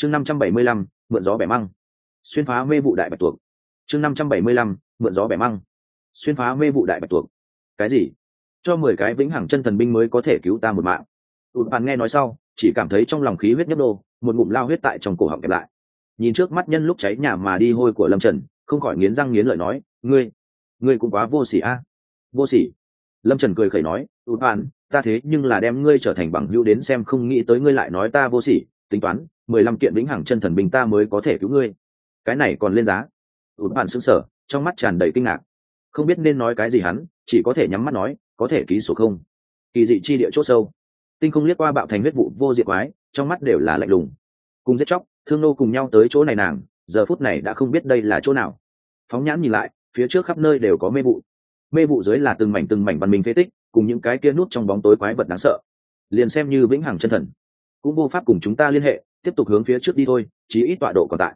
chương năm trăm bảy mươi lăm, mượn gió bẻ măng. Xuyên phá mê vụ đại bạch tuộc. Chương năm trăm bảy mươi lăm, mượn gió bẻ măng. Xuyên phá mê vụ đại bạch tuộc. Cái gì? Cho mười cái vĩnh hằng chân thần binh mới có thể cứu ta một mạng. Tụt bàn nghe nói sau, chỉ cảm thấy trong lòng khí huyết nhấp đô một ngụm lao huyết tại trong cổ họng kẹp lại. Nhìn trước mắt nhân lúc cháy nhà mà đi hôi của lâm trần, không khỏi nghiến răng nghiến lợi nói, ngươi ngươi cũng quá vô sỉ a. Vô sỉ? Lâm trần cười khẩy nói tụt bàn ta thế nhưng là đem ngươi trở thành bằng hữu đến xem không nghĩ tới ngươi lại nói ta vô sỉ tính toán, mười lăm kiện vĩnh hằng chân thần binh ta mới có thể cứu ngươi. Cái này còn lên giá. Ụt bàn xứng sở trong mắt tràn đầy kinh ngạc. Không biết nên nói cái gì hắn, chỉ có thể nhắm mắt nói, có thể ký sổ không? Kỳ dị chi địa c h ỗ sâu. Tinh không liếc qua bạo thành huyết vụ vô diệt quái, trong mắt đều là lạnh lùng. Cùng giết chóc, thương nô cùng nhau tới chỗ này nàng, giờ phút này đã không biết đây là chỗ nào. Phóng nhãn nhìn lại, phía trước khắp nơi đều có mê vụ. Mê vụ dưới là từng mảnh từng mảnh văn minh phế tích, cùng những cái kia nút trong bóng tối quái vật đáng sợ. Liền xem như vĩnh hằng chân thần cũng vô pháp cùng chúng ta liên hệ, tiếp tục hướng phía trước đi thôi, chí ít tọa độ còn tại.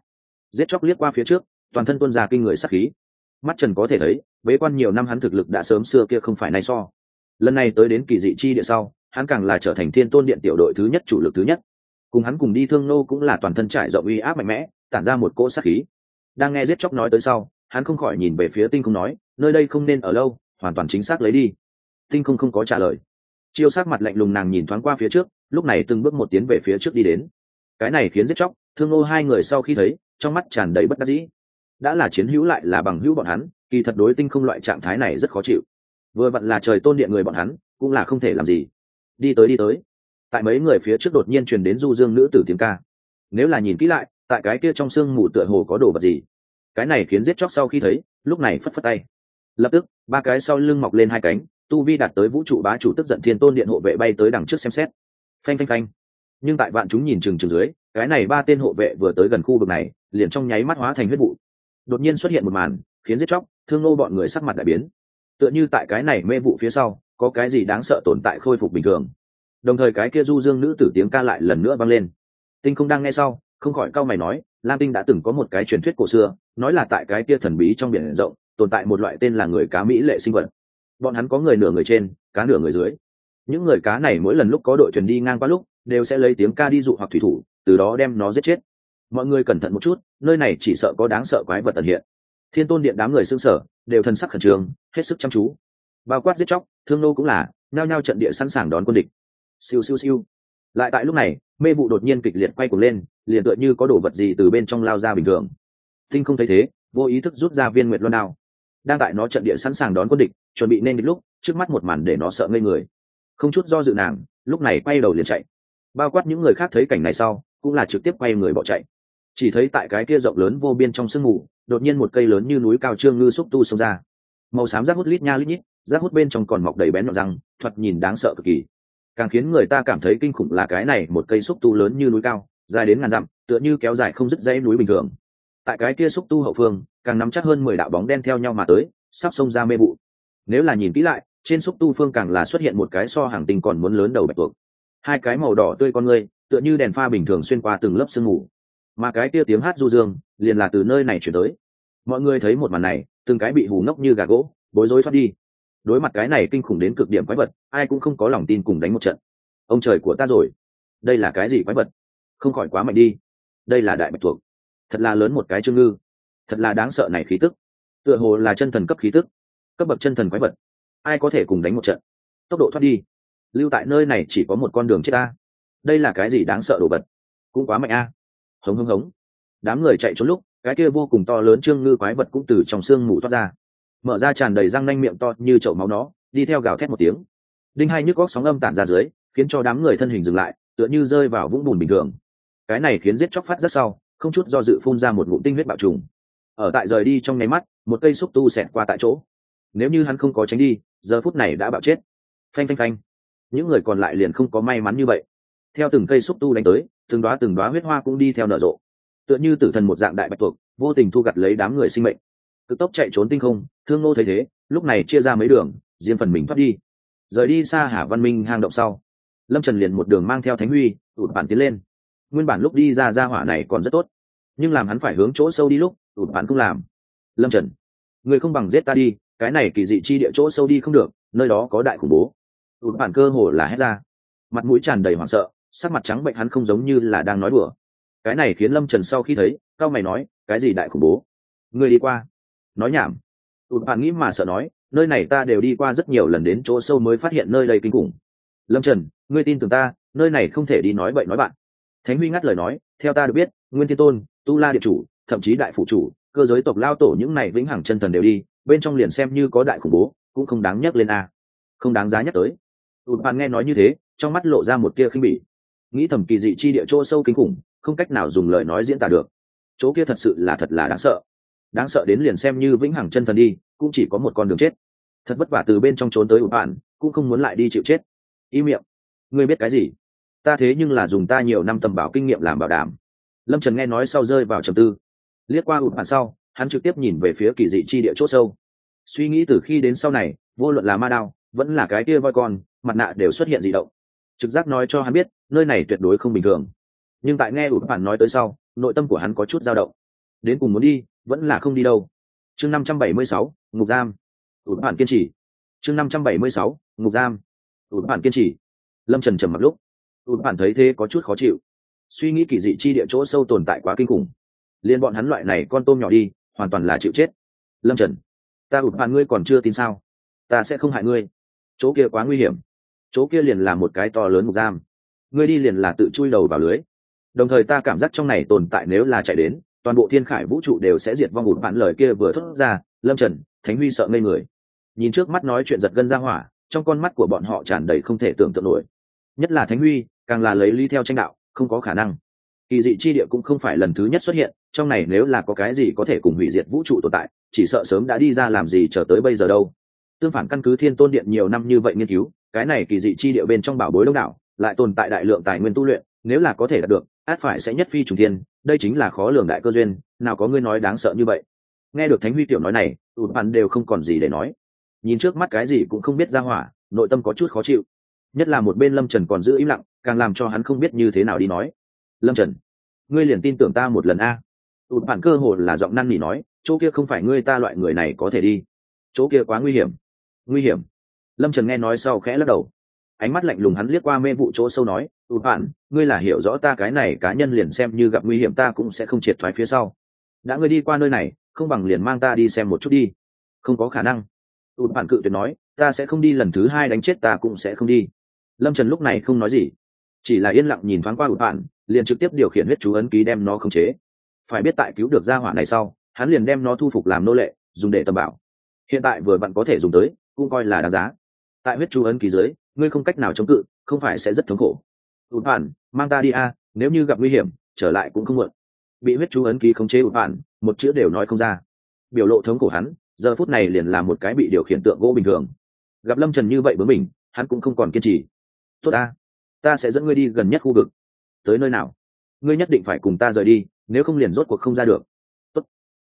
Giết chóc liếc qua phía trước, toàn thân tuân ra kinh người sắc khí. Mắt trần có thể thấy, bế quan nhiều năm hắn thực lực đã sớm xưa kia không phải nay so. Lần này tới đến kỳ dị chi địa sau, hắn càng là trở thành thiên tôn điện tiểu đội thứ nhất chủ lực thứ nhất. Cùng hắn cùng đi thương nô cũng là toàn thân trải rộng uy áp mạnh mẽ, tản ra một cỗ sát khí. Đang nghe giết chóc nói tới sau, hắn không khỏi nhìn về phía tinh không nói, nơi đây không nên ở lâu, hoàn toàn chính xác lấy đi. Tinh không không có trả lời chiêu sát mặt lạnh lùng nàng nhìn thoáng qua phía trước, lúc này từng bước một tiến về phía trước đi đến. Cái này khiến giết chóc, thương nô hai người sau khi thấy, trong mắt tràn đầy bất đắc dĩ. Đã là chiến hữu lại là bằng hữu bọn hắn, kỳ thật đối tinh không loại trạng thái này rất khó chịu. Vừa vặn là trời tôn điện người bọn hắn, cũng là không thể làm gì. Đi tới đi tới. Tại mấy người phía trước đột nhiên truyền đến du dương nữ tử tiếng ca. Nếu là nhìn kỹ lại, tại cái kia trong sương mù tựa hồ có đồ vật gì? Cái này khiến giết chóc sau khi thấy, lúc này phất phất tay. Lập tức, ba cái sau lưng mọc lên hai cánh tu vi đạt tới vũ trụ bá chủ tức giận thiên tôn điện hộ vệ bay tới đằng trước xem xét. Phanh phanh phanh. Nhưng tại vạn chúng nhìn chừng chừng dưới, cái này ba tên hộ vệ vừa tới gần khu vực này, liền trong nháy mắt hóa thành huyết vụ. Đột nhiên xuất hiện một màn, khiến giết chóc, thương nô bọn người sắc mặt đại biến. Tựa như tại cái này mê vụ phía sau, có cái gì đáng sợ tồn tại khôi phục bình thường. Đồng thời cái kia du dương nữ tử tiếng ca lại lần nữa vang lên. Tinh không đang nghe sau, không khỏi cau mày nói, lam tinh đã từng có một cái truyền thuyết cổ xưa, nói là tại cái kia thần bí trong biển rộng, tồn tại một loại tên là người cá mỹ lệ sinh vật bọn hắn có người nửa người trên, cá nửa người dưới. Những người cá này mỗi lần lúc có đội thuyền đi ngang qua lúc, đều sẽ lấy tiếng ca đi dụ hoặc thủy thủ, từ đó đem nó giết chết. Mọi người cẩn thận một chút, nơi này chỉ sợ có đáng sợ quái vật tận hiện. Thiên tôn điện đám người xương sở đều thân sắc khẩn trương, hết sức chăm chú. Bao quát giết chóc, thương nô cũng là, nhao nhao trận địa sẵn sàng đón quân địch. Siêu siêu siêu. Lại tại lúc này, mê vụ đột nhiên kịch liệt quay cuồng lên, liền tựa như có đồ vật gì từ bên trong lao ra bình thường. Tinh không thấy thế, vô ý thức rút ra viên nguyệt loan đao đang tại nó trận địa sẵn sàng đón quân địch, chuẩn bị nên địch lúc, trước mắt một màn để nó sợ ngây người. Không chút do dự nàng, lúc này quay đầu liền chạy. Bao quát những người khác thấy cảnh này sau, cũng là trực tiếp quay người bỏ chạy. Chỉ thấy tại cái kia rộng lớn vô biên trong sương mù, đột nhiên một cây lớn như núi cao trương ngư xúc tu xông ra. Màu xám rác hút lít nha lít nhít, rác hút bên trong còn mọc đầy bén nhọn răng, thoạt nhìn đáng sợ cực kỳ. Càng khiến người ta cảm thấy kinh khủng là cái này một cây xúc tu lớn như núi cao, dài đến ngàn dặm, tựa như kéo dài không dứt dãy núi bình thường tại cái kia xúc tu hậu phương, càng nắm chắc hơn mười đạo bóng đen theo nhau mà tới, sắp xông ra mê vụ. Nếu là nhìn kỹ lại, trên xúc tu phương càng là xuất hiện một cái so hàng tinh còn muốn lớn đầu bạch tuộc. Hai cái màu đỏ tươi con người tựa như đèn pha bình thường xuyên qua từng lớp sương mù. Mà cái kia tiếng hát du dương, liền là từ nơi này chuyển tới. Mọi người thấy một màn này, từng cái bị hù ngốc như gà gỗ, bối rối thoát đi. Đối mặt cái này kinh khủng đến cực điểm quái vật, ai cũng không có lòng tin cùng đánh một trận. Ông trời của ta rồi. Đây là cái gì quái vật? Không khỏi quá mạnh đi. Đây là đại bạch thuộc thật là lớn một cái chương ngư. Thật là đáng sợ này khí tức. Tựa hồ là chân thần cấp khí tức. Cấp bậc chân thần quái vật. Ai có thể cùng đánh một trận? Tốc độ thoát đi. Lưu tại nơi này chỉ có một con đường chết ta. Đây là cái gì đáng sợ đồ vật? Cũng quá mạnh a. Hống hống hống. Đám người chạy trốn lúc, cái kia vô cùng to lớn trương ngư quái vật cũng từ trong xương mù thoát ra. Mở ra tràn đầy răng nanh miệng to như chậu máu nó, đi theo gào thét một tiếng. Đinh hai nhức góc sóng âm tản ra dưới, khiến cho đám người thân hình dừng lại, tựa như rơi vào vũng bùn bình thường. Cái này khiến giết chóc phát rất sau không chút do dự phun ra một ngụm tinh huyết bạo trùng. Ở tại rời đi trong nháy mắt, một cây xúc tu xẹt qua tại chỗ. Nếu như hắn không có tránh đi, giờ phút này đã bạo chết. Phanh phanh phanh. Những người còn lại liền không có may mắn như vậy. Theo từng cây xúc tu đánh tới, từng đoá từng đoá huyết hoa cũng đi theo nở rộ. Tựa như tử thần một dạng đại bạch tuộc, vô tình thu gặt lấy đám người sinh mệnh. Cực tốc chạy trốn tinh không, thương nô thấy thế, lúc này chia ra mấy đường, riêng phần mình thoát đi. Rời đi xa hà văn minh hang động sau, lâm trần liền một đường mang theo thánh huy, tụt bản tiến lên nguyên bản lúc đi ra ra hỏa này còn rất tốt. Nhưng làm hắn phải hướng chỗ sâu đi lúc tụt bạn không làm. Lâm trần, người không bằng giết ta đi, cái này kỳ dị chi địa chỗ sâu đi không được, nơi đó có đại khủng bố. Tụt bạn cơ hồ là hét ra. Mặt mũi tràn đầy hoảng sợ, sắc mặt trắng bệnh hắn không giống như là đang nói đùa. Cái này khiến lâm trần sau khi thấy, cao mày nói, cái gì đại khủng bố? Người đi qua. Nói nhảm. Tụt bạn nghĩ mà sợ nói, nơi này ta đều đi qua rất nhiều lần đến chỗ sâu mới phát hiện nơi đây kinh khủng. Lâm trần, ngươi tin tưởng ta, nơi này không thể đi nói bậy nói bạn thánh huy ngắt lời nói, theo ta được biết, nguyên thiên tôn, tu la điện chủ, thậm chí đại phụ chủ, cơ giới tộc lao tổ những này vĩnh hằng chân thần đều đi, bên trong liền xem như có đại khủng bố, cũng không đáng nhắc lên a. Không đáng giá nhắc tới. Tụt bạn nghe nói như thế, trong mắt lộ ra một tia khinh bỉ. Nghĩ thầm kỳ dị chi địa chỗ sâu kinh khủng, không cách nào dùng lời nói diễn tả được. Chỗ kia thật sự là thật là đáng sợ. Đáng sợ đến liền xem như vĩnh hằng chân thần đi, cũng chỉ có một con đường chết. Thật vất vả từ bên trong trốn tới ụt bạn cũng không muốn lại đi chịu chết. Y miệng. Ngươi biết cái gì? Ta thế nhưng là dùng ta nhiều năm tầm bảo kinh nghiệm làm bảo đảm. Lâm trần nghe nói sau rơi vào trầm tư. Liếc qua ụt bàn sau, hắn trực tiếp nhìn về phía kỳ dị chi địa c h ỗ sâu. Suy nghĩ từ khi đến sau này, vô luận là ma đao, vẫn là cái kia voi con, mặt nạ đều xuất hiện d ị động. Trực giác nói cho hắn biết, nơi này tuyệt đối không bình thường. Nhưng tại nghe ụt bàn nói tới sau, nội tâm của hắn có chút dao động. Đến cùng muốn đi, vẫn là không đi đâu. Chương năm trăm bảy mươi sáu, ngục giam. Ụt bàn kiên trì. Chương năm trăm bảy mươi sáu, ngục giam. Ụt bàn kiên trì. Lâm trần trầm mặc lúc ụt bạn thấy thế có chút khó chịu. Suy nghĩ kỳ dị chi địa chỗ sâu tồn tại quá kinh khủng. Liên bọn hắn loại này con tôm nhỏ đi, hoàn toàn là chịu chết. Lâm trần, ta ụt bạn ngươi còn chưa tin sao? Ta sẽ không hại ngươi. Chỗ kia quá nguy hiểm. Chỗ kia liền là một cái to lớn mục giam. Ngươi đi liền là tự chui đầu vào lưới. Đồng thời ta cảm giác trong này tồn tại nếu là chạy đến, toàn bộ thiên khải vũ trụ đều sẽ diệt vong ụt bạn lời kia vừa thốt ra, lâm trần, thánh huy sợ ngây người. Nhìn trước mắt nói chuyện giật gân ra hỏa, trong con mắt của bọn họ tràn đầy không thể tưởng tượng nổi. Nhất là thánh huy càng là lấy ly theo tranh đạo, không có khả năng. Kỳ dị chi địa cũng không phải lần thứ nhất xuất hiện, trong này nếu là có cái gì có thể cùng hủy diệt vũ trụ tồn tại, chỉ sợ sớm đã đi ra làm gì chờ tới bây giờ đâu. Tương phản căn cứ thiên tôn điện nhiều năm như vậy nghiên cứu, cái này kỳ dị chi địa bên trong bảo bối đông đảo, lại tồn tại đại lượng tài nguyên tu luyện, nếu là có thể đạt được, át phải sẽ nhất phi trùng thiên, đây chính là khó lường đại cơ duyên, nào có ngươi nói đáng sợ như vậy. Nghe được thánh huy tiểu nói này tụt bạn đều không còn gì để nói. Nhìn trước mắt cái gì cũng không biết ra hỏa, nội tâm có chút khó chịu nhất là một bên lâm trần còn giữ im lặng, càng làm cho hắn không biết như thế nào đi nói. Lâm trần, ngươi liền tin tưởng ta một lần a? Tụt bản cơ hồ là giọng năn nỉ nói, chỗ kia không phải ngươi ta loại người này có thể đi. Chỗ kia quá nguy hiểm. Nguy hiểm. Lâm trần nghe nói sau khẽ lắc đầu. Ánh mắt lạnh lùng hắn liếc qua mê vụ chỗ sâu nói, tụt bản ngươi là hiểu rõ ta cái này cá nhân liền xem như gặp nguy hiểm ta cũng sẽ không triệt thoái phía sau. Đã ngươi đi qua nơi này, không bằng liền mang ta đi xem một chút đi. Không có khả năng. Tụt bản cự tuyệt nói, ta sẽ không đi, lần thứ hai đánh chết ta cũng sẽ không đi lâm trần lúc này không nói gì, chỉ là yên lặng nhìn thoáng qua ụt bạn liền trực tiếp điều khiển huyết chú ấn ký đem nó khống chế. Phải biết tại cứu được gia hỏa này sau, hắn liền đem nó thu phục làm nô lệ, dùng để tầm bảo. Hiện tại vừa bạn có thể dùng tới, cũng coi là đáng giá. Tại huyết chú ấn ký dưới, ngươi không cách nào chống cự, không phải sẽ rất thống khổ. Ụt bạn mang ta đi a, nếu như gặp nguy hiểm, trở lại cũng không muộn. Bị huyết chú ấn ký khống chế ụt bạn một chữ đều nói không ra. Biểu lộ thống khổ hắn, giờ phút này liền là một cái bị điều khiển tượng gỗ bình thường. Gặp lâm trần như vậy với mình hắn cũng không còn kiên trì tốt ta. Ta sẽ dẫn ngươi đi gần nhất khu vực. Tới nơi nào? Ngươi nhất định phải cùng ta rời đi, nếu không liền rốt cuộc không ra được. Tốt.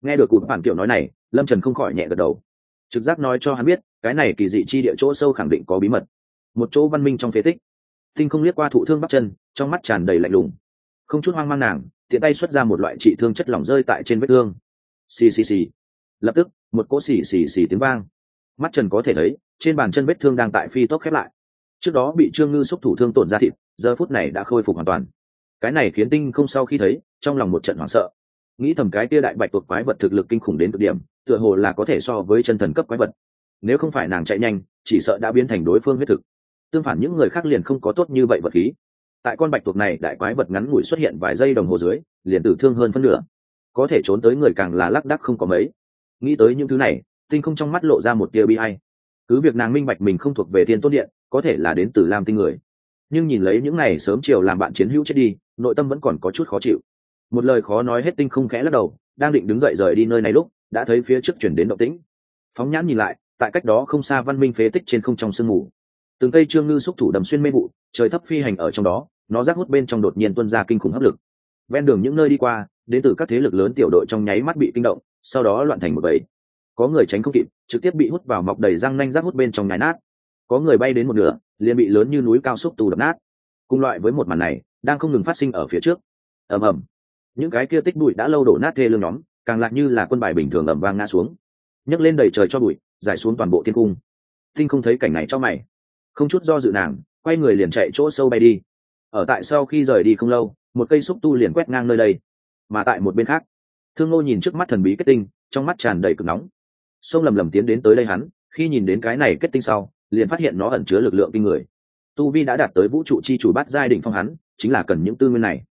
Nghe được cụt phản kiểu nói này, lâm trần không khỏi nhẹ gật đầu. Trực giác nói cho hắn biết, cái này kỳ dị chi địa chỗ sâu khẳng định có bí mật. Một chỗ văn minh trong phế tích. Tinh không liếc qua thụ thương bắp chân, trong mắt tràn đầy lạnh lùng. Không chút hoang mang nàng, tiện tay xuất ra một loại trị thương chất lỏng rơi tại trên vết thương. Xì xì xì. Lập tức, một cỗ xì xì xì tiếng vang. Mắt trần có thể thấy, trên bàn chân vết thương đang tại phi tốc khép lại trước đó bị trương ngư xúc thủ thương tổn ra thịt, giờ phút này đã khôi phục hoàn toàn. Cái này khiến tinh không sau khi thấy, trong lòng một trận hoảng sợ. Nghĩ thầm cái kia đại bạch tuộc quái vật thực lực kinh khủng đến cực điểm, tựa hồ là có thể so với chân thần cấp quái vật. Nếu không phải nàng chạy nhanh, chỉ sợ đã biến thành đối phương huyết thực. Tương phản những người khác liền không có tốt như vậy vật khí. Tại con bạch tuộc này, đại quái vật ngắn ngủi xuất hiện vài giây đồng hồ dưới, liền tử thương hơn phân nửa. Có thể trốn tới người càng là lác đắc không có mấy. Nghĩ tới những thứ này, tinh không trong mắt lộ ra một tia bi hay cứ việc nàng minh bạch mình không thuộc về thiên tốt điện có thể là đến từ lam tinh người. Nhưng nhìn lấy những ngày sớm chiều làm bạn chiến hữu chết đi, nội tâm vẫn còn có chút khó chịu. Một lời khó nói hết tinh không khẽ lắc đầu, đang định đứng dậy rời đi nơi này lúc, đã thấy phía trước chuyển đến động tĩnh. Phóng nhãn nhìn lại, tại cách đó không xa văn minh phế tích trên không trong sương mù. Từng cây trương ngư xúc thủ đầm xuyên mê vụ, trời thấp phi hành ở trong đó, nó rác hút bên trong đột nhiên tuân ra kinh khủng hấp lực. Ven đường những nơi đi qua, đến từ các thế lực lớn tiểu đội trong nháy mắt bị kinh động, sau đó loạn thành một bầy. Có người tránh không kịp, trực tiếp bị hút vào mọc đầy răng nanh rác hút bên trong nhái nát có người bay đến một nửa, liền bị lớn như núi cao xúc tù đập nát. Cùng loại với một màn này, đang không ngừng phát sinh ở phía trước. Ầm ầm. Những cái kia tích bụi đã lâu đổ nát thê lương nhóm, càng lại như là quân bài bình thường ầm vang ngã xuống. Nhấc lên đầy trời cho bụi, giải xuống toàn bộ thiên cung. Tinh không thấy cảnh này cho mày. Không chút do dự nàng, quay người liền chạy chỗ sâu bay đi. Ở tại sau khi rời đi không lâu, một cây xúc tu liền quét ngang nơi đây. Mà tại một bên khác, thương ngô nhìn trước mắt thần bí kết tinh, trong mắt tràn đầy cực nóng. Sông lầm lầm tiến đến tới đây hắn, khi nhìn đến cái này kết tinh sau liền phát hiện nó ẩn chứa lực lượng kinh người. Tu vi đã đạt tới vũ trụ chi chủ bát giai đỉnh phong hắn, chính là cần những tư nguyên này.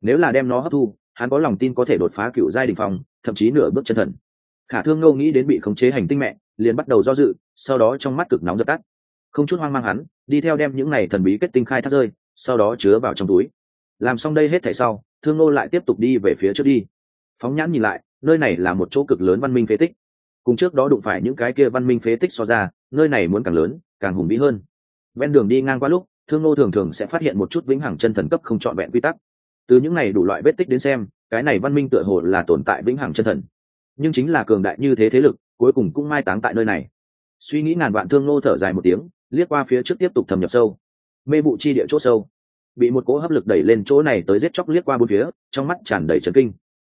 Nếu là đem nó hấp thu, hắn có lòng tin có thể đột phá cựu giai đỉnh phong, thậm chí nửa bước chân thần. Khả thương ngô nghĩ đến bị khống chế hành tinh mẹ, liền bắt đầu do dự, sau đó trong mắt cực nóng dập tắt. Không chút hoang mang hắn, đi theo đem những này thần bí kết tinh khai thác rơi, sau đó chứa vào trong túi. Làm xong đây hết thảy sau, thương ngô lại tiếp tục đi về phía trước đi. Phóng nhãn nhìn lại, nơi này là một chỗ cực lớn văn minh phế tích. Cùng trước đó đụng phải những cái kia văn minh phế tích so ra, nơi này muốn càng lớn càng hùng vĩ hơn. Ven đường đi ngang qua lúc, thương nô thường thường sẽ phát hiện một chút vĩnh hằng chân thần cấp không trọn vẹn quy tắc. Từ những này đủ loại vết tích đến xem, cái này văn minh tựa hồ là tồn tại vĩnh hằng chân thần. Nhưng chính là cường đại như thế thế lực, cuối cùng cũng mai táng tại nơi này. Suy nghĩ ngàn vạn thương nô thở dài một tiếng, liếc qua phía trước tiếp tục thâm nhập sâu. Mê vụ chi địa chỗ sâu. Bị một cỗ hấp lực đẩy lên chỗ này tới giết chóc liếc qua bốn phía, trong mắt tràn đầy trấn kinh.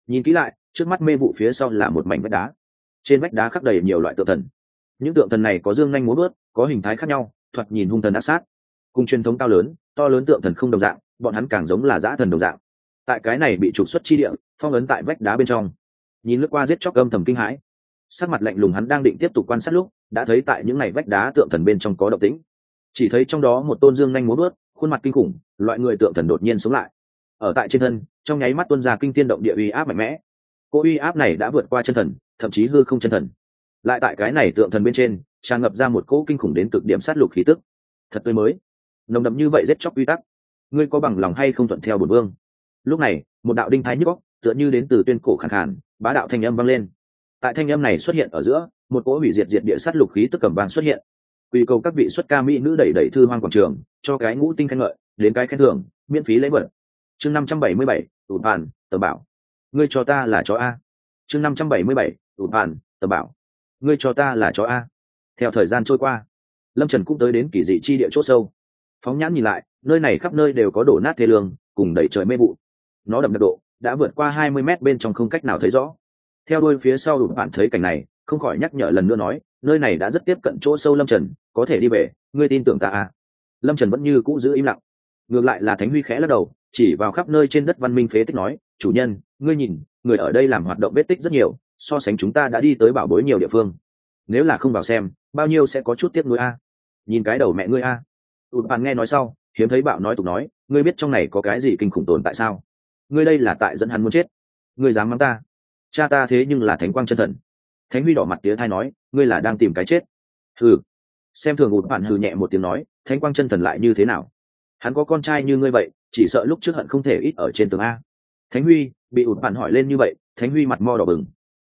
Nhìn kỹ lại, trước mắt mê vụ phía sau là một mảnh vách đá. Trên vách đá khắc đầy nhiều loại tự thần những tượng thần này có dương nhanh múa bớt có hình thái khác nhau, thoạt nhìn hung thần ác sát. Cùng truyền thống cao lớn, to lớn tượng thần không đồng dạng, bọn hắn càng giống là dã thần đồng dạng. Tại cái này bị trục xuất chi địa, phong ấn tại vách đá bên trong. Nhìn lướt qua giết chóc âm thầm kinh hãi. Sắc mặt lạnh lùng hắn đang định tiếp tục quan sát lúc, đã thấy tại những ngày vách đá tượng thần bên trong có động tĩnh. Chỉ thấy trong đó một tôn dương nhanh múa bớt khuôn mặt kinh khủng, loại người tượng thần đột nhiên sống lại. Ở tại trên thân, trong nháy mắt tuân ra kinh tiên động địa uy áp mạnh mẽ. Cô uy áp này đã vượt qua chân thần, thậm chí hư không chân thần lại tại cái này tượng thần bên trên, tràn ngập ra một cỗ kinh khủng đến cực điểm sát lục khí tức. Thật tươi mới. Nồng đậm như vậy giết chóc quy tắc. Ngươi có bằng lòng hay không thuận theo bổn vương? Lúc này, một đạo đinh thái nhức góc tựa như đến từ tuyên cổ khẳng khản bá đạo thanh âm vang lên. Tại thanh âm này xuất hiện ở giữa, một cỗ hủy diệt diệt địa sát lục khí tức cầm vàng xuất hiện. Quy cầu các vị xuất ca mỹ nữ đẩy đẩy thư hoang quảng trường, cho cái ngũ tinh khen ngợi, đến cái khen thưởng, miễn phí lễ vật. Chương năm trăm bảy mươi bảy tụt bàn tờ bảo. Ngươi cho ta là chó a. Chương năm trăm bảy mươi bảy tụt bàn tờ bảo ngươi cho ta là chó a. Theo thời gian trôi qua, lâm trần cũng tới đến kỳ dị chi địa c h ỗ sâu. Phóng nhãn nhìn lại, nơi này khắp nơi đều có đổ nát thế lương, cùng đẩy trời mê vụ. Nó đậm đặc độ, đã vượt qua hai mươi mét bên trong không cách nào thấy rõ. Theo đôi phía sau đụng bạn thấy cảnh này, không khỏi nhắc nhở lần nữa nói, nơi này đã rất tiếp cận chỗ sâu lâm trần, có thể đi về, ngươi tin tưởng ta à lâm trần vẫn như cũ giữ im lặng. Ngược lại là thánh huy khẽ lắc đầu, chỉ vào khắp nơi trên đất văn minh phế tích nói, chủ nhân, ngươi nhìn, người ở đây làm hoạt động vết tích rất nhiều so sánh chúng ta đã đi tới bảo bối nhiều địa phương. Nếu là không vào xem, bao nhiêu sẽ có chút tiếc nuối a. Nhìn cái đầu mẹ ngươi a. Tụt bạn nghe nói sau, hiếm thấy bạo nói tục nói, ngươi biết trong này có cái gì kinh khủng tồn tại sao? Ngươi đây là tại dẫn hắn muốn chết. Ngươi dám mắng ta. Cha ta thế nhưng là thánh quang chân thần. Thánh huy đỏ mặt tía thai nói, ngươi là đang tìm cái chết. Hừ. Xem thường ụt bạn hừ nhẹ một tiếng nói, thánh quang chân thần lại như thế nào? Hắn có con trai như ngươi vậy, chỉ sợ lúc trước hận không thể ít ở trên tường a. Thánh huy, bị ụt bạn hỏi lên như vậy, thánh huy mặt mo đỏ bừng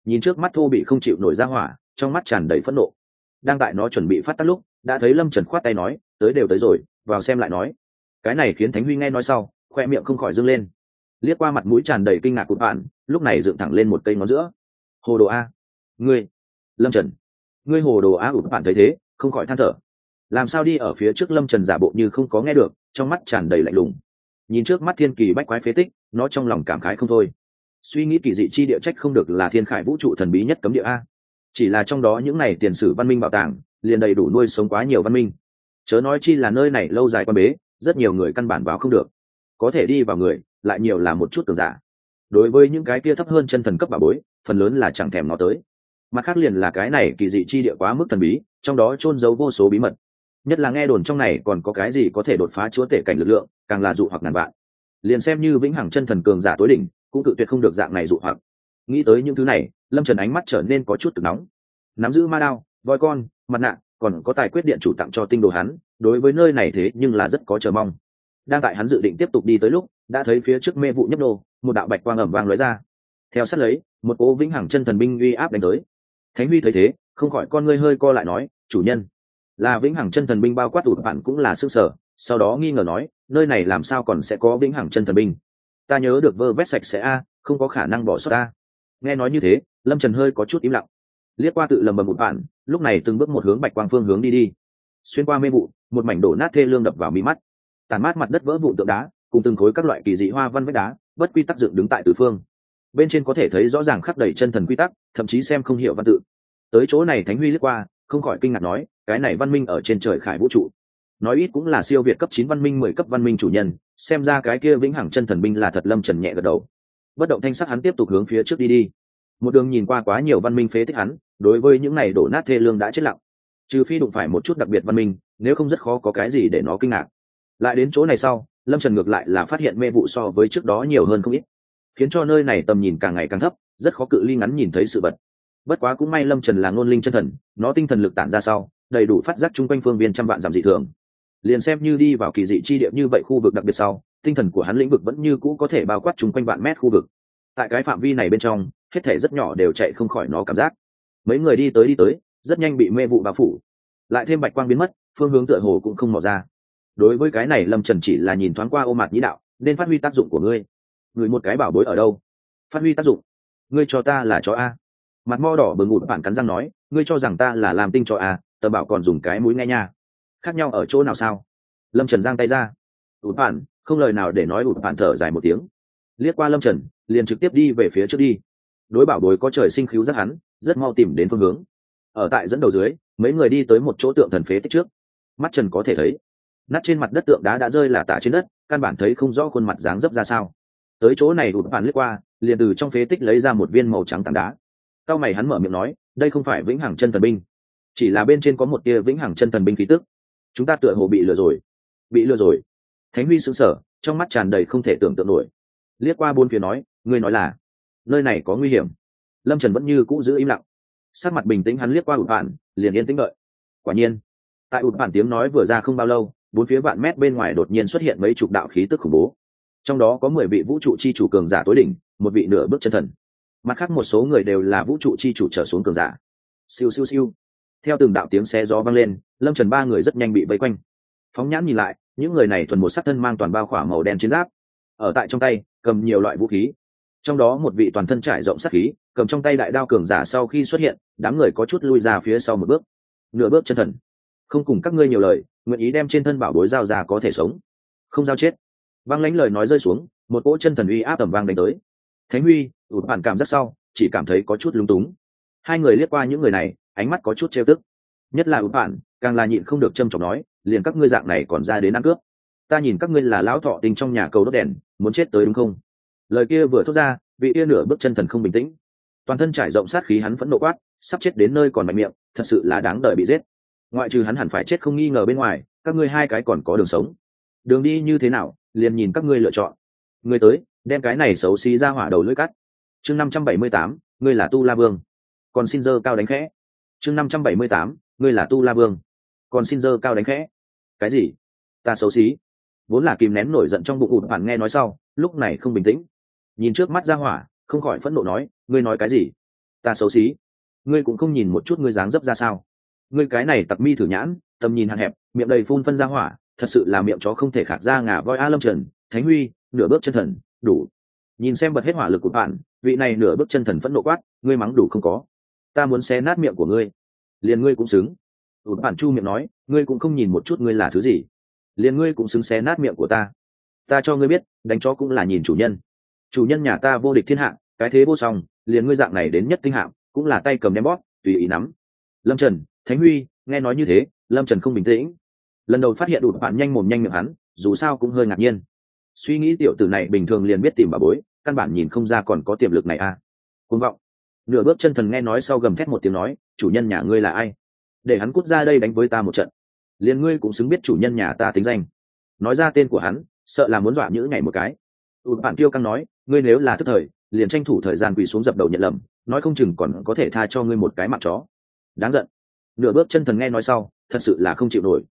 nhìn trước mắt thô bị không chịu nổi ra hỏa, trong mắt tràn đầy phẫn nộ. Đang tại nó chuẩn bị phát tắt lúc, đã thấy lâm trần khoát tay nói, tới đều tới rồi, vào xem lại nói. Cái này khiến thánh huy nghe nói sau, khoe miệng không khỏi dâng lên. Liếc qua mặt mũi tràn đầy kinh ngạc của bạn, lúc này dựng thẳng lên một cây ngón giữa. Hồ đồ a, ngươi, lâm trần, ngươi hồ đồ a của bạn thấy thế, không khỏi than thở. Làm sao đi ở phía trước lâm trần giả bộ như không có nghe được, trong mắt tràn đầy lạnh lùng. Nhìn trước mắt thiên kỳ bách quái phế tích, nó trong lòng cảm khái không thôi suy nghĩ kỳ dị chi địa trách không được là thiên khải vũ trụ thần bí nhất cấm địa a. Chỉ là trong đó những này tiền sử văn minh bảo tàng, liền đầy đủ nuôi sống quá nhiều văn minh. Chớ nói chi là nơi này lâu dài quan bế, rất nhiều người căn bản vào không được. Có thể đi vào người, lại nhiều là một chút tưởng giả. Đối với những cái kia thấp hơn chân thần cấp bà bối, phần lớn là chẳng thèm nó tới. Mặt khác liền là cái này kỳ dị chi địa quá mức thần bí, trong đó chôn giấu vô số bí mật. Nhất là nghe đồn trong này còn có cái gì có thể đột phá chúa tể cảnh lực lượng, càng là dụ hoặc ngàn vạn. Liền xem như vĩnh hằng chân thần cường giả tối đỉnh cũng tự tuyệt không được dạng này dụ hoặc. Nghĩ tới những thứ này, lâm trần ánh mắt trở nên có chút cực nóng. Nắm giữ ma đao, voi con, mặt nạ, còn có tài quyết điện chủ tặng cho tinh đồ hắn, đối với nơi này thế nhưng là rất có chờ mong. Đang tại hắn dự định tiếp tục đi tới lúc, đã thấy phía trước mê vụ nhấp nô, một đạo bạch quang ẩm vang lóe ra. Theo sát lấy, một cố vĩnh hằng chân thần binh uy áp đánh tới. Thánh huy thấy thế, không khỏi con ngươi hơi co lại nói, chủ nhân. Là vĩnh hằng chân thần binh bao quát tụt bạn cũng là sức sở sau đó nghi ngờ nói, nơi này làm sao còn sẽ có vĩnh hằng chân thần binh? Ta nhớ được vơ vét sạch sẽ a, không có khả năng bỏ sót ta. Nghe nói như thế, lâm trần hơi có chút im lặng. Liếc qua tự lầm bầm một bạn, lúc này từng bước một hướng bạch quang phương hướng đi đi. Xuyên qua mê vụ, một mảnh đổ nát thê lương đập vào mí mắt. Tàn mát mặt đất vỡ vụn tượng đá, cùng từng khối các loại kỳ dị hoa văn vách đá, bất quy tắc dựng đứng tại tứ phương. Bên trên có thể thấy rõ ràng khắc đầy chân thần quy tắc, thậm chí xem không hiểu văn tự. Tới chỗ này thánh huy lướt qua, không khỏi kinh ngạc nói, cái này văn minh ở trên trời khải vũ trụ nói ít cũng là siêu việt cấp chín văn minh, mười cấp văn minh chủ nhân, xem ra cái kia vĩnh hằng chân thần binh là thật lâm trần nhẹ gật đầu. Bất động thanh sắc hắn tiếp tục hướng phía trước đi đi. Một đường nhìn qua quá nhiều văn minh phế tích hắn, đối với những này đổ nát thê lương đã chết lặng. Trừ phi đụng phải một chút đặc biệt văn minh, nếu không rất khó có cái gì để nó kinh ngạc. Lại đến chỗ này sau, lâm trần ngược lại là phát hiện mê vụ so với trước đó nhiều hơn không ít, khiến cho nơi này tầm nhìn càng ngày càng thấp, rất khó cự ly ngắn nhìn thấy sự vật. Bất quá cũng may lâm trần là ngôn linh chân thần, nó tinh thần lực tản ra sau, đầy đủ phát giác chung quanh phương viên trăm vạn giảm dị thường liền xem như đi vào kỳ dị chi địa như vậy khu vực đặc biệt sau, tinh thần của hắn lĩnh vực vẫn như cũ có thể bao quát chung quanh vạn mét khu vực. Tại cái phạm vi này bên trong, hết thể rất nhỏ đều chạy không khỏi nó cảm giác. Mấy người đi tới đi tới, rất nhanh bị mê vụ bao phủ. Lại thêm bạch quang biến mất, phương hướng tựa hồ cũng không mò ra. Đối với cái này, lâm trần chỉ là nhìn thoáng qua ô mạt nhĩ đạo, nên phát huy tác dụng của ngươi. Người một cái bảo bối ở đâu? Phát huy tác dụng. Ngươi cho ta là chó a. Mặt mo đỏ bừng ngụt bạn cắn răng nói, ngươi cho rằng ta là làm tinh cho a tờ bảo còn dùng cái mũi nghe nha khác nhau ở chỗ nào sao? Lâm trần giang tay ra. Ụt bạn không lời nào để nói ụt bạn thở dài một tiếng. Liếc qua lâm trần, liền trực tiếp đi về phía trước đi. Đối bảo bối có trời sinh khíu rất hắn, rất mau tìm đến phương hướng. Ở tại dẫn đầu dưới, mấy người đi tới một chỗ tượng thần phế tích trước. Mắt trần có thể thấy, nát trên mặt đất tượng đá đã rơi là tả trên đất, căn bản thấy không rõ khuôn mặt dáng dấp ra sao. Tới chỗ này ụt bạn lướt qua, liền từ trong phế tích lấy ra một viên màu trắng tảng đá. Cao mày hắn mở miệng nói, đây không phải vĩnh hằng chân thần binh. Chỉ là bên trên có một tia vĩnh hằng chân thần binh khí tức chúng ta tựa hồ bị lừa rồi. Bị lừa rồi. Thánh huy sững sờ, trong mắt tràn đầy không thể tưởng tượng nổi. Liếc qua bốn phía nói, ngươi nói là, nơi này có nguy hiểm. Lâm trần vẫn như cũ giữ im lặng. Sát mặt bình tĩnh hắn liếc qua ụt bạn, liền yên tĩnh đợi. Quả nhiên, tại ụt bạn tiếng nói vừa ra không bao lâu, bốn phía vạn mét bên ngoài đột nhiên xuất hiện mấy chục đạo khí tức khủng bố. Trong đó có mười vị vũ trụ chi chủ cường giả tối đỉnh, một vị nửa bước chân thần. Mặt khác một số người đều là vũ trụ chi chủ trở xuống cường giả. Siêu siêu siêu. Theo từng đạo tiếng xe gió vang lên lâm trần ba người rất nhanh bị vây quanh phóng nhãn nhìn lại những người này thuần một sắc thân mang toàn bao khỏa màu đen chiến giáp ở tại trong tay cầm nhiều loại vũ khí trong đó một vị toàn thân trải rộng sắc khí cầm trong tay đại đao cường giả sau khi xuất hiện đám người có chút lui ra phía sau một bước nửa bước chân thần không cùng các ngươi nhiều lời nguyện ý đem trên thân bảo bối giao ra có thể sống không giao chết vang lánh lời nói rơi xuống một cỗ chân thần uy áp tầm vang đánh tới thánh huy ụt bản cảm rất sau chỉ cảm thấy có chút lúng túng hai người liếc qua những người này ánh mắt có chút trêu tức nhất là ụt bản càng là nhịn không được trâm trọng nói, liền các ngươi dạng này còn ra đến ăn cướp. Ta nhìn các ngươi là lão thọ tình trong nhà cầu đốt đèn, muốn chết tới đúng không? Lời kia vừa thốt ra, vị kia nửa bước chân thần không bình tĩnh. Toàn thân trải rộng sát khí hắn phẫn nộ quát, sắp chết đến nơi còn mạnh miệng, thật sự là đáng đợi bị giết. Ngoại trừ hắn hẳn phải chết không nghi ngờ bên ngoài, các ngươi hai cái còn có đường sống. Đường đi như thế nào, liền nhìn các ngươi lựa chọn. Người tới, đem cái này xấu xí ra hỏa đầu lưỡi cắt. Chương năm trăm bảy mươi tám, ngươi là tu la vương. Còn xin dơ cao đánh khẽ. Chương năm trăm bảy mươi tám, ngươi là tu la vương còn xin dơ cao đánh khẽ. Cái gì? Ta xấu xí. Vốn là kìm nén nổi giận trong bụng ụt hoàn nghe nói sau, lúc này không bình tĩnh. Nhìn trước mắt ra hỏa, không khỏi phẫn nộ nói, ngươi nói cái gì? Ta xấu xí. Ngươi cũng không nhìn một chút ngươi dáng dấp ra sao. Ngươi cái này tặc mi thử nhãn, tầm nhìn hạn hẹp, miệng đầy phun phân ra hỏa, thật sự là miệng chó không thể khạc ra ngà voi a lâm trần, thánh huy, nửa bước chân thần, đủ. Nhìn xem bật hết hỏa lực của bạn, vị này nửa bước chân thần phẫn nộ quát, ngươi mắng đủ không có. Ta muốn xé nát miệng của ngươi. Liền ngươi cũng xứng ụt bản chu miệng nói, ngươi cũng không nhìn một chút ngươi là thứ gì. Liền ngươi cũng xứng xé nát miệng của ta. Ta cho ngươi biết, đánh chó cũng là nhìn chủ nhân. Chủ nhân nhà ta vô địch thiên hạ, cái thế vô song, liền ngươi dạng này đến nhất tinh hạng cũng là tay cầm đem bóp, tùy ý nắm. Lâm trần, thánh huy, nghe nói như thế, lâm trần không bình tĩnh. Lần đầu phát hiện đụt bạn nhanh mồm nhanh miệng hắn, dù sao cũng hơi ngạc nhiên. Suy nghĩ tiểu tử này bình thường liền biết tìm bà bối, căn bản nhìn không ra còn có tiềm lực này à. Côn vọng. Nửa bước chân thần nghe nói sau gầm thét một tiếng nói, chủ nhân nhà ngươi là ai? Để hắn cút ra đây đánh với ta một trận. Liền ngươi cũng xứng biết chủ nhân nhà ta tính danh. Nói ra tên của hắn, sợ là muốn dọa nhữ ngày một cái. Ụt bạn tiêu căng nói, ngươi nếu là thức thời, liền tranh thủ thời gian quỳ xuống dập đầu nhận lầm, nói không chừng còn có thể tha cho ngươi một cái mặt chó. Đáng giận. Nửa bước chân thần nghe nói sau, thật sự là không chịu nổi.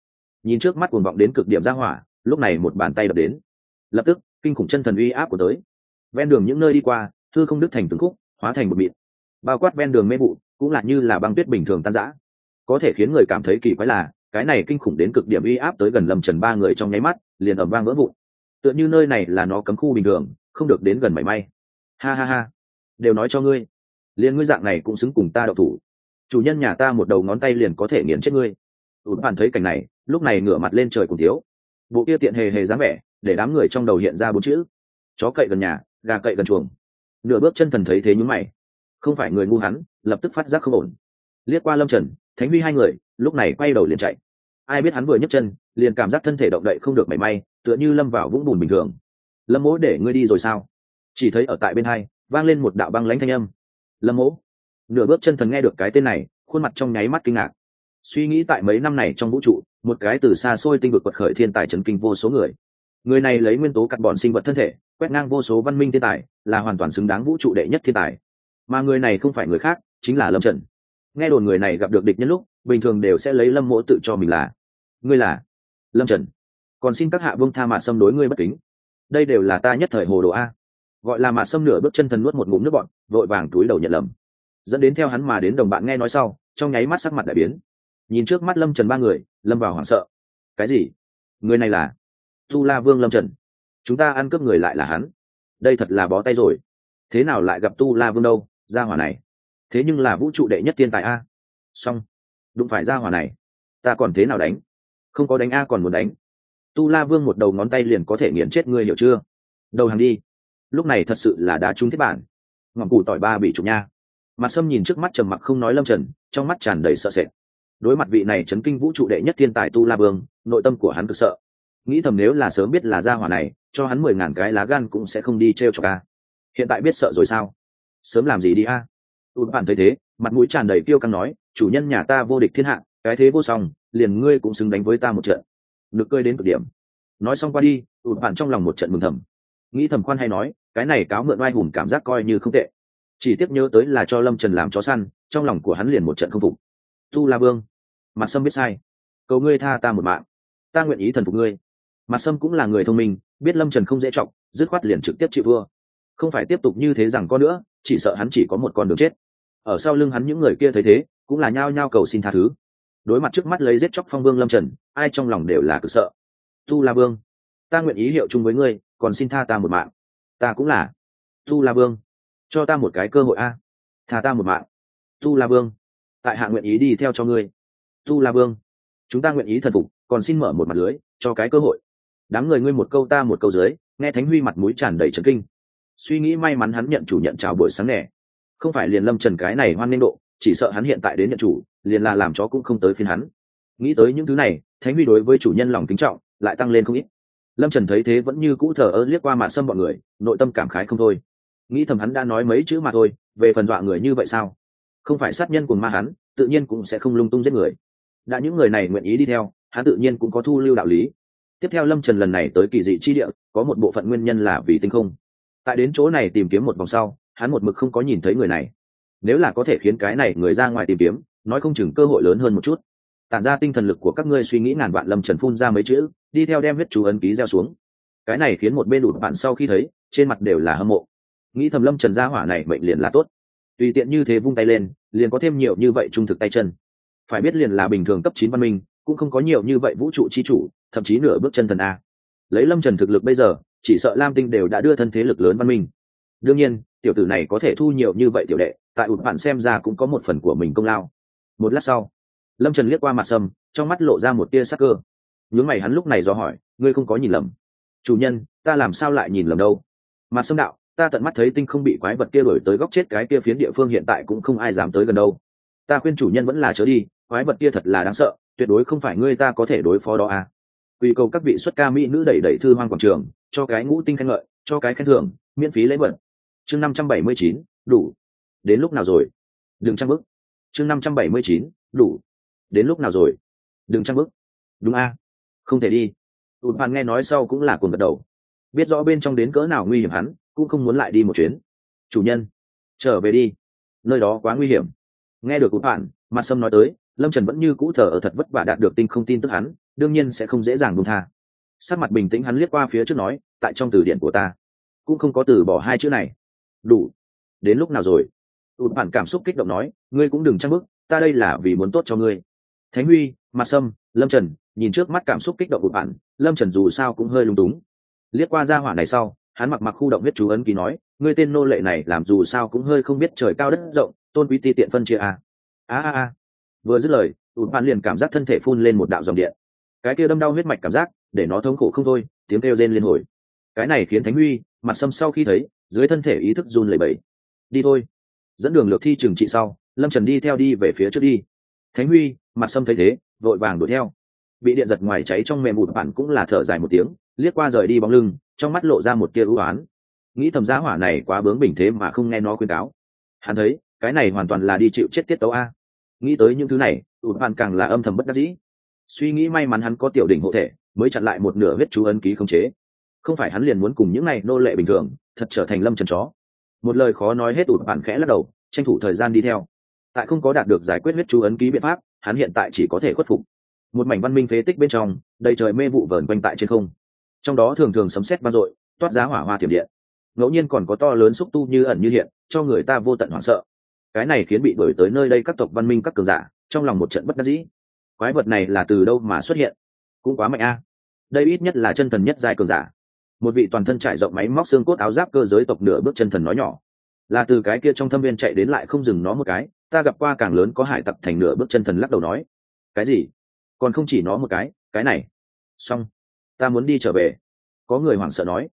Nhìn trước mắt cuồng vọng đến cực điểm ra hỏa, lúc này một bàn tay đập đến. Lập tức, kinh khủng chân thần uy áp của tới. Ven đường những nơi đi qua thư không đứt thành từng khúc, hóa thành một mịt bao quát ven đường mê vụ, cũng là như là băng tuyết bình thường tan rã có thể khiến người cảm thấy kỳ quái là, cái này kinh khủng đến cực điểm uy áp tới gần lâm trần ba người trong nháy mắt, liền ẩm vang vỡ vụn. Tựa như nơi này là nó cấm khu bình thường, không được đến gần mảy may. Ha ha ha. Đều nói cho ngươi. Liền ngươi dạng này cũng xứng cùng ta đậu thủ. Chủ nhân nhà ta một đầu ngón tay liền có thể nghiền chết ngươi. Ụt bạn thấy cảnh này, lúc này ngửa mặt lên trời cùng thiếu. Bộ kia tiện hề hề dáng vẻ, để đám người trong đầu hiện ra bốn chữ. Chó cậy gần nhà, gà cậy gần chuồng. Nửa bước chân thần thấy thế nhúng mày. Không phải người ngu hắn, lập tức phát giác không ổn. Liếc qua lâm trần thánh huy hai người, lúc này quay đầu liền chạy. Ai biết hắn vừa nhấc chân, liền cảm giác thân thể động đậy không được mảy may, tựa như lâm vào vũng bùn bình thường. Lâm mỗ, để ngươi đi rồi sao? Chỉ thấy ở tại bên hai, vang lên một đạo băng lãnh thanh âm. Lâm mỗ. Nửa bước chân thần nghe được cái tên này, khuôn mặt trong nháy mắt kinh ngạc. Suy nghĩ tại mấy năm này trong vũ trụ, một cái từ xa xôi tinh vực quật khởi thiên tài trấn kinh vô số người. Người này lấy nguyên tố cắt bọn sinh vật thân thể, quét ngang vô số văn minh thiên tài, là hoàn toàn xứng đáng vũ trụ đệ nhất thiên tài. Mà người này không phải người khác, chính là lâm trần nghe đồn người này gặp được địch nhân lúc, bình thường đều sẽ lấy lâm mỗ tự cho mình là. Ngươi là? Lâm trần. Còn xin các hạ vương tha mạn xâm đối ngươi bất kính. Đây đều là ta nhất thời hồ đồ a. Gọi là mạn xâm nửa bước chân thần nuốt một ngụm nước bọn vội vàng túi đầu nhận lầm. Dẫn đến theo hắn mà đến đồng bạn nghe nói sau, trong nháy mắt sắc mặt đại biến. Nhìn trước mắt lâm trần ba người, lâm vào hoảng sợ. Cái gì? Người này là? Tu la vương lâm trần. Chúng ta ăn cướp người lại là hắn. Đây thật là bó tay rồi. Thế nào lại gặp tu la vương đâu? Gia hỏa này thế nhưng là vũ trụ đệ nhất tiên tài a. Xong. Đụng phải gia hỏa này, ta còn thế nào đánh? Không có đánh a còn muốn đánh. Tu la vương một đầu ngón tay liền có thể nghiền chết ngươi, hiểu chưa? Đầu hàng đi. Lúc này thật sự là đá trúng thiết bản. Ngọn củ tỏi ba bị trục nha. Mặt sâm nhìn trước mắt trầm mặc không nói lâm trần, trong mắt tràn đầy sợ sệt. Đối mặt vị này chấn kinh vũ trụ đệ nhất thiên tài tu la vương, nội tâm của hắn cực sợ. Nghĩ thầm nếu là sớm biết là gia hỏa này, cho hắn mười ngàn cái lá gan cũng sẽ không đi t r e o cho ca hiện tại biết sợ rồi sao? Sớm làm gì đi a? Tụt bạn thấy thế, mặt mũi tràn đầy tiêu căng nói, chủ nhân nhà ta vô địch thiên hạ, cái thế vô song, liền ngươi cũng xứng đánh với ta một trận. Được cơi đến cực điểm. Nói xong qua đi tụt bạn trong lòng một trận mừng thầm. Nghĩ thầm khoan hay nói, cái này cáo mượn oai hùng cảm giác coi như không tệ. Chỉ tiếp nhớ tới là cho lâm trần làm chó săn, trong lòng của hắn liền một trận không phục. Tu la vương, mặt sâm biết sai. Cầu ngươi tha ta một mạng. Ta nguyện ý thần phục ngươi. Mặt sâm cũng là người thông minh, biết lâm trần không dễ trọng dứt khoát liền trực tiếp chịu vua. Không phải tiếp tục như thế rằng có nữa, chỉ sợ hắn chỉ có một con đường chết ở sau lưng hắn những người kia thấy thế, cũng là nhao nhao cầu xin tha thứ. Đối mặt trước mắt lấy giết chóc phong vương lâm trần, ai trong lòng đều là cực sợ. Tu la vương, ta nguyện ý hiệu chung với ngươi, còn xin tha ta một mạng. Ta cũng là. Tu la vương, cho ta một cái cơ hội a. Tha ta một mạng. Tu la vương, tại hạ nguyện ý đi theo cho ngươi. Tu la vương, chúng ta nguyện ý thần phục, còn xin mở một mặt lưới, cho cái cơ hội. Đám người ngươi một câu ta một câu dưới, nghe thánh huy mặt mũi tràn đầy trấn kinh. Suy nghĩ may mắn hắn nhận chủ nhận chào buổi sáng nẻ không phải liền lâm trần cái này hoan nên độ, chỉ sợ hắn hiện tại đến nhận chủ, liền là làm chó cũng không tới phiên hắn. Nghĩ tới những thứ này, thánh huy đối với chủ nhân lòng kính trọng, lại tăng lên không ít. Lâm trần thấy thế vẫn như cũ thờ ơ liếc qua mạn sâm bọn người, nội tâm cảm khái không thôi. Nghĩ thầm hắn đã nói mấy chữ mà thôi, về phần dọa người như vậy sao? Không phải sát nhân cùng ma hắn, tự nhiên cũng sẽ không lung tung giết người. Đã những người này nguyện ý đi theo, hắn tự nhiên cũng có thu lưu đạo lý. Tiếp theo lâm trần lần này tới kỳ dị chi địa, có một bộ phận nguyên nhân là vì tinh không. Tại đến chỗ này tìm kiếm một vòng sau hắn một mực không có nhìn thấy người này. Nếu là có thể khiến cái này người ra ngoài tìm kiếm, nói không chừng cơ hội lớn hơn một chút. Tản ra tinh thần lực của các ngươi suy nghĩ ngàn vạn lâm trần phun ra mấy chữ, đi theo đem huyết chú ấn ký gieo xuống. Cái này khiến một bên đủ bạn sau khi thấy, trên mặt đều là hâm mộ. Nghĩ thầm lâm trần gia hỏa này mệnh liền là tốt. Tùy tiện như thế vung tay lên, liền có thêm nhiều như vậy trung thực tay chân. Phải biết liền là bình thường cấp chín văn minh, cũng không có nhiều như vậy vũ trụ chi chủ, thậm chí nửa bước chân thần a. Lấy lâm trần thực lực bây giờ, chỉ sợ lam tinh đều đã đưa thân thế lực lớn văn minh. Đương nhiên tiểu tử này có thể thu nhiều như vậy tiểu đệ, tại ụt bạn xem ra cũng có một phần của mình công lao. Một lát sau, lâm trần liếc qua mặt sâm, trong mắt lộ ra một tia sắc cơ. Nhướng mày hắn lúc này do hỏi, ngươi không có nhìn lầm? Chủ nhân, ta làm sao lại nhìn lầm đâu? Mặt sâm đạo, ta tận mắt thấy tinh không bị quái vật kia đổi tới góc chết cái kia phiến địa phương hiện tại cũng không ai dám tới gần đâu. Ta khuyên chủ nhân vẫn là chớ đi, quái vật kia thật là đáng sợ, tuyệt đối không phải ngươi ta có thể đối phó đó à. Quy cầu các vị xuất ca mỹ nữ đẩy đẩy thư hoang quảng trường, cho cái ngũ tinh khen ngợi, cho cái khen thưởng, miễn phí lấy vật chương năm trăm bảy mươi chín, đủ. Đến lúc nào rồi? Đừng trang bức chương năm trăm bảy mươi chín, đủ. Đến lúc nào rồi? Đừng trang bức đúng a. Không thể đi. Tụt bạn nghe nói sau cũng là cuồng gật đầu. Biết rõ bên trong đến cỡ nào nguy hiểm hắn, cũng không muốn lại đi một chuyến. Chủ nhân, trở về đi. Nơi đó quá nguy hiểm. Nghe được cụt bạn mặt sâm nói tới, lâm trần vẫn như cũ thờ ở thật vất vả đạt được tinh không tin tức hắn, đương nhiên sẽ không dễ dàng buông tha. Sát mặt bình tĩnh hắn liếc qua phía trước nói, tại trong từ điển của ta. Cũng không có từ bỏ hai chữ này đủ. Đến lúc nào rồi? Tụt bản cảm xúc kích động nói, ngươi cũng đừng trăng bức, ta đây là vì muốn tốt cho ngươi. Thánh huy mặt sâm, lâm trần, nhìn trước mắt cảm xúc kích động tụt bản, lâm trần dù sao cũng hơi lung túng. Liếc qua ra hỏa này sau, hắn mặc mặc khu động huyết chú ấn ký nói, ngươi tên nô lệ này làm dù sao cũng hơi không biết trời cao đất rộng, tôn quý ti tiện phân chia a. A a a. Vừa dứt lời tụt bạn liền cảm giác thân thể phun lên một đạo dòng điện. Cái kia đâm đau huyết mạch cảm giác, để nó thống khổ không thôi, tiếng kêu rên liên hồi. Cái này khiến thánh huy mặt sâm sau khi thấy dưới thân thể ý thức run lẩy bẩy. Đi thôi. Dẫn đường lược thi trừng trị sau, lâm trần đi theo đi về phía trước đi. Thánh huy, mặt sâm thấy thế, vội vàng đuổi theo. Bị điện giật ngoài cháy trong mềm ụt bản cũng là thở dài một tiếng, liếc qua rời đi bóng lưng, trong mắt lộ ra một tia ưu oán nghĩ thầm giá hỏa này quá bướng bình thế mà không nghe nó khuyên cáo. Hắn thấy, cái này hoàn toàn là đi chịu chết tiết tấu a. Nghĩ tới những thứ này ụt bản càng là âm thầm bất đắc dĩ. Suy nghĩ may mắn hắn có tiểu đỉnh hộ thể, mới chặn lại một nửa huyết chú ấn ký không chế. Không phải hắn liền muốn cùng những này nô lệ bình thường thật trở thành lâm trần chó. Một lời khó nói hết ụt bạn khẽ lắc đầu, tranh thủ thời gian đi theo. Tại không có đạt được giải quyết huyết chú ấn ký biện pháp, hắn hiện tại chỉ có thể khuất phục. Một mảnh văn minh phế tích bên trong, đầy trời mê vụ vờn quanh tại trên không. Trong đó thường thường sấm sét vang dội, toát giá hỏa hoa thiểm điện. Ngẫu nhiên còn có to lớn xúc tu như ẩn như hiện, cho người ta vô tận hoảng sợ. Cái này khiến bị đuổi tới nơi đây các tộc văn minh các cường giả, trong lòng một trận bất đắc dĩ. Quái vật này là từ đâu mà xuất hiện? Cũng quá mạnh a. Đây ít nhất là chân thần nhất dài cường giả một vị toàn thân trải rộng máy móc xương cốt áo giáp cơ giới tộc nửa bước chân thần nói nhỏ. Là từ cái kia trong thâm viên chạy đến lại không dừng nó một cái, ta gặp qua càng lớn có hải tặc thành nửa bước chân thần lắc đầu nói. Cái gì? Còn không chỉ nó một cái cái này. Xong. Ta muốn đi trở về. Có người hoảng sợ nói.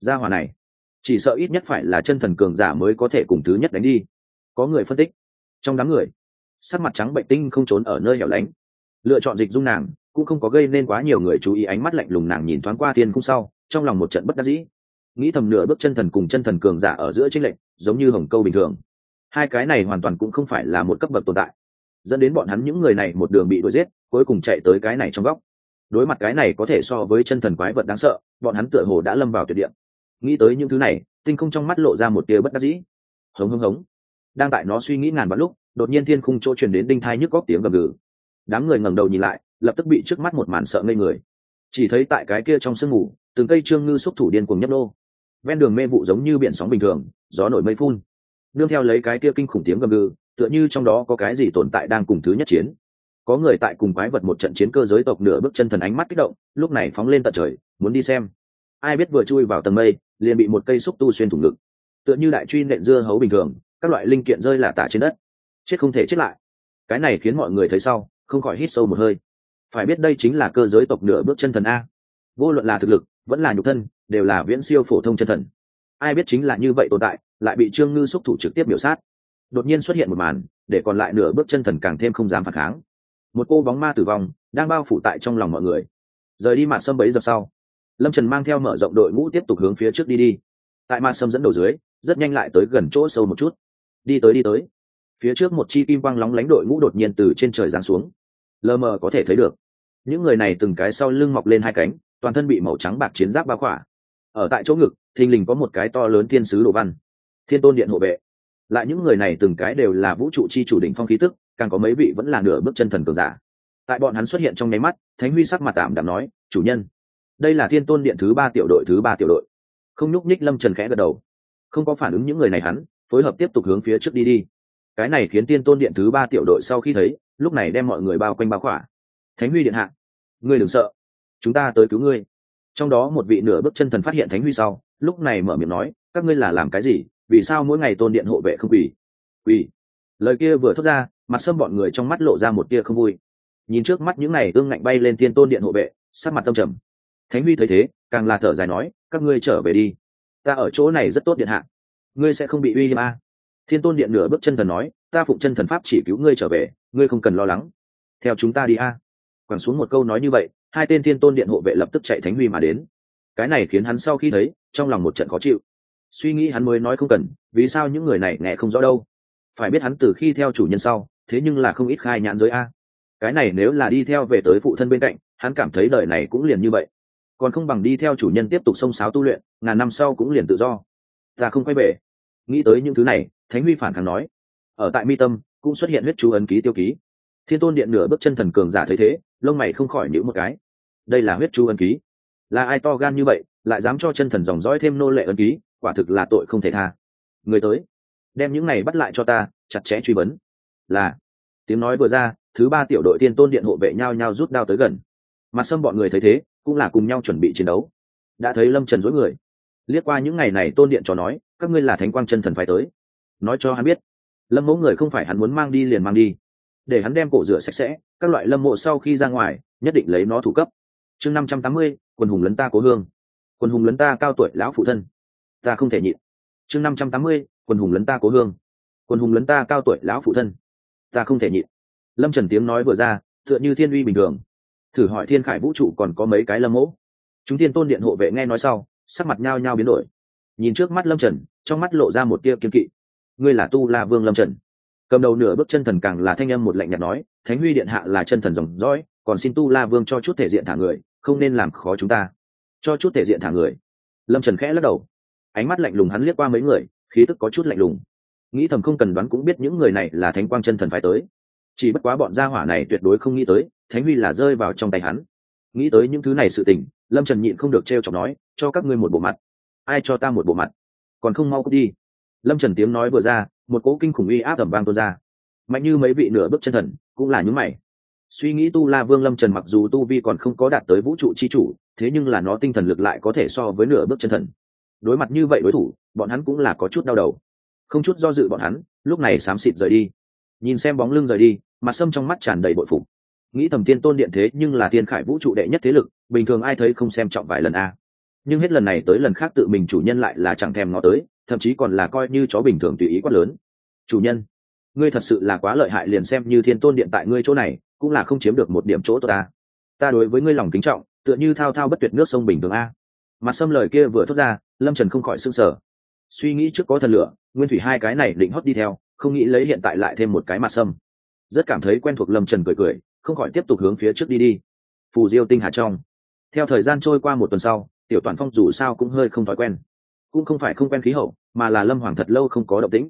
Ra hòa này. Chỉ sợ ít nhất phải là chân thần cường giả mới có thể cùng thứ nhất đánh đi. Có người phân tích. Trong đám người, sắc mặt trắng bệnh tinh không trốn ở nơi hẻo lánh. Lựa chọn dịch dung nàng, cũng không có gây nên quá nhiều người chú ý, ánh mắt lạnh lùng nàng nhìn thoáng qua thiên cung sau trong lòng một trận bất đắc dĩ. Nghĩ thầm nửa bước chân thần cùng chân thần cường giả ở giữa trinh lệnh giống như hồng câu bình thường. Hai cái này hoàn toàn cũng không phải là một cấp bậc tồn tại. Dẫn đến bọn hắn những người này một đường bị đuổi giết, cuối cùng chạy tới cái này trong góc. Đối mặt cái này có thể so với chân thần quái vật đáng sợ, bọn hắn tựa hồ đã lâm vào tuyệt địa. Nghĩ tới những thứ này, tinh không trong mắt lộ ra một tia bất đắc dĩ. Hống hống hống. Đang tại nó suy nghĩ ngàn vạn lúc, đột nhiên thiên khung chỗ truyền đến đinh thai nhức góc tiếng gầm gừ. Đám người ngẩng đầu nhìn lại, lập tức bị trước mắt một màn sợ ngây người chỉ thấy tại cái kia trong sương mù, từng cây trương ngư xúc thủ điên cuồng nhấp nô. Ven đường mê vụ giống như biển sóng bình thường, gió nổi mây phun. Nương theo lấy cái kia kinh khủng tiếng gầm gừ, tựa như trong đó có cái gì tồn tại đang cùng thứ nhất chiến. Có người tại cùng quái vật một trận chiến cơ giới tộc nửa bước chân thần ánh mắt kích động, lúc này phóng lên tận trời, muốn đi xem. Ai biết vừa chui vào tầng mây, liền bị một cây xúc tu xuyên thủng ngực. Tựa như đại truy nện dưa hấu bình thường, các loại linh kiện rơi là tả trên đất. Chết không thể chết lại. Cái này khiến mọi người thấy sau, không khỏi hít sâu một hơi phải biết đây chính là cơ giới tộc nửa bước chân thần a. Vô luận là thực lực, vẫn là nhục thân, đều là viễn siêu phổ thông chân thần. Ai biết chính là như vậy tồn tại, lại bị trương ngư xúc thủ trực tiếp biểu sát. Đột nhiên xuất hiện một màn, để còn lại nửa bước chân thần càng thêm không dám phản kháng. Một cô bóng ma tử vong, đang bao phủ tại trong lòng mọi người. Rời đi mạn sâm bấy dập sau, lâm trần mang theo mở rộng đội ngũ tiếp tục hướng phía trước đi đi. Tại mạn sâm dẫn đầu dưới, rất nhanh lại tới gần chỗ sâu một chút. Đi tới đi tới. Phía trước một chi kim quang lóng lánh đội ngũ đột nhiên từ trên trời giáng xuống. Lờ mờ có thể thấy được những người này từng cái sau lưng mọc lên hai cánh, toàn thân bị màu trắng bạc chiến giáp bao khỏa. Ở tại chỗ ngực, thình lình có một cái to lớn thiên sứ đồ văn. Thiên tôn điện hộ vệ. Lại những người này từng cái đều là vũ trụ chi chủ đỉnh phong khí tức, càng có mấy vị vẫn là nửa bước chân thần cường giả. Tại bọn hắn xuất hiện trong nháy mắt, thánh huy sắc mặt tạm đạm nói, chủ nhân, đây là thiên tôn điện thứ ba tiểu đội, thứ ba tiểu đội. Không nhúc nhích lâm trần khẽ gật đầu. Không có phản ứng những người này hắn, phối hợp tiếp tục hướng phía trước đi đi. Cái này khiến tiên tôn điện thứ ba tiểu đội sau khi thấy, lúc này đem mọi người bao quanh bao khỏa thánh huy điện hạ. Ngươi đừng sợ. Chúng ta tới cứu ngươi. Trong đó một vị nửa bước chân thần phát hiện thánh huy sau, lúc này mở miệng nói, các ngươi là làm cái gì? Vì sao mỗi ngày tôn điện hộ vệ không quỳ? Quỳ. Lời kia vừa thốt ra, mặt sâm bọn người trong mắt lộ ra một tia không vui. Nhìn trước mắt những này ương ngạnh bay lên tiên tôn điện hộ vệ sát mặt tâm trầm. Thánh huy thấy thế, càng là thở dài nói, các ngươi trở về đi. Ta ở chỗ này rất tốt điện hạ. Ngươi sẽ không bị uy hiếp a thiên tôn điện nửa bước chân thần nói, ta phụng chân thần pháp chỉ cứu ngươi trở về, ngươi không cần lo lắng. Theo chúng ta đi a quẳng xuống một câu nói như vậy, hai tên thiên tôn điện hộ vệ lập tức chạy thánh huy mà đến. Cái này khiến hắn sau khi thấy, trong lòng một trận khó chịu. Suy nghĩ hắn mới nói không cần, vì sao những người này nghe không rõ đâu? Phải biết hắn từ khi theo chủ nhân sau, thế nhưng là không ít khai nhãn giới a. Cái này nếu là đi theo về tới phụ thân bên cạnh, hắn cảm thấy đời này cũng liền như vậy. Còn không bằng đi theo chủ nhân tiếp tục xông sáo tu luyện, ngàn năm sau cũng liền tự do. Ta không quay về. Nghĩ tới những thứ này, thánh huy phản kháng nói. Ở tại mi tâm, cũng xuất hiện huyết chú ấn ký tiêu ký thiên tôn điện nửa bước chân thần cường giả thấy thế, lông mày không khỏi nhữ một cái. Đây là huyết chu ân ký. Là ai to gan như vậy, lại dám cho chân thần dòng dõi thêm nô lệ ân ký, quả thực là tội không thể tha. Người tới, đem những này bắt lại cho ta, chặt chẽ truy vấn. Là, tiếng nói vừa ra, thứ ba tiểu đội thiên tôn điện hộ vệ nhau nhau rút đao tới gần. Mặt sâm bọn người thấy thế, cũng là cùng nhau chuẩn bị chiến đấu. Đã thấy lâm trần dối người. Liếc qua những ngày này tôn điện cho nói, các ngươi là thánh quang chân thần phải tới. Nói cho hắn biết. Lâm mẫu người không phải hắn muốn mang đi liền mang đi để hắn đem cổ rửa sạch sẽ, các loại lâm mộ sau khi ra ngoài, nhất định lấy nó thủ cấp. Chương năm trăm tám mươi, quần hùng lấn ta cố hương. Quần hùng lấn ta cao tuổi lão phụ thân. Ta không thể nhịn. Chương năm trăm tám mươi, quần hùng lấn ta cố hương. Quần hùng lấn ta cao tuổi lão phụ thân. Ta không thể nhịn. Lâm trần tiếng nói vừa ra, tựa như thiên uy bình thường. Thử hỏi thiên khải vũ trụ còn có mấy cái lâm mẫu chúng tiên tôn điện hộ vệ nghe nói sau, sắc mặt nhao nhao biến đổi. Nhìn trước mắt lâm trần, trong mắt lộ ra một tia kiên kỵ. Ngươi là tu la vương lâm trần cầm đầu nửa bước chân thần càng là thanh âm một lạnh nhạt nói, thánh huy điện hạ là chân thần dòng dõi, còn xin tu la vương cho chút thể diện thả người, không nên làm khó chúng ta. Cho chút thể diện thả người? Lâm trần khẽ lắc đầu. Ánh mắt lạnh lùng hắn liếc qua mấy người, khí tức có chút lạnh lùng. Nghĩ thầm không cần đoán cũng biết những người này là thánh quang chân thần phải tới. Chỉ bất quá bọn gia hỏa này tuyệt đối không nghĩ tới, thánh huy là rơi vào trong tay hắn. Nghĩ tới những thứ này sự tình, lâm trần nhịn không được t r e o chọc nói, cho các ngươi một bộ mặt. Ai cho ta một bộ mặt? Còn không mau cút đi. Lâm trần tiếng nói vừa ra một cỗ kinh khủng uy áp tầm vang tuôn ra. Mạnh như mấy vị nửa bước chân thần cũng là những mày. Suy nghĩ tu la vương lâm trần mặc dù tu vi còn không có đạt tới vũ trụ c h i chủ, thế nhưng là nó tinh thần lực lại có thể so với nửa bước chân thần. Đối mặt như vậy đối thủ, bọn hắn cũng là có chút đau đầu. Không chút do dự bọn hắn, lúc này xám xịt rời đi. Nhìn xem bóng lưng rời đi, mặt sâm trong mắt tràn đầy bội phục. Nghĩ thầm tiên tôn điện thế nhưng là tiên khải vũ trụ đệ nhất thế lực, bình thường ai thấy không xem trọng vài lần a nhưng hết lần này tới lần khác tự mình chủ nhân lại là chẳng thèm ngó tới, thậm chí còn là coi như chó bình thường tùy ý quát lớn. Chủ nhân, ngươi thật sự là quá lợi hại liền xem như thiên tôn điện tại ngươi chỗ này, cũng là không chiếm được một điểm chỗ tốt ta. Ta đối với ngươi lòng kính trọng, tựa như thao thao bất tuyệt nước sông bình thường a. Mặt sâm lời kia vừa thốt ra, lâm trần không khỏi s ư n g sở suy nghĩ trước có thần lửa, nguyên thủy hai cái này định hót đi theo, không nghĩ lấy hiện tại lại thêm một cái mặt sâm. Rất cảm thấy quen thuộc lâm trần cười cười, không khỏi tiếp tục hướng phía trước đi đi. Phù diêu tinh hà trong. Theo thời gian trôi qua một tuần sau tiểu toàn phong dù sao cũng hơi không thói quen. Cũng không phải không quen khí hậu, mà là lâm hoàng thật lâu không có động tĩnh.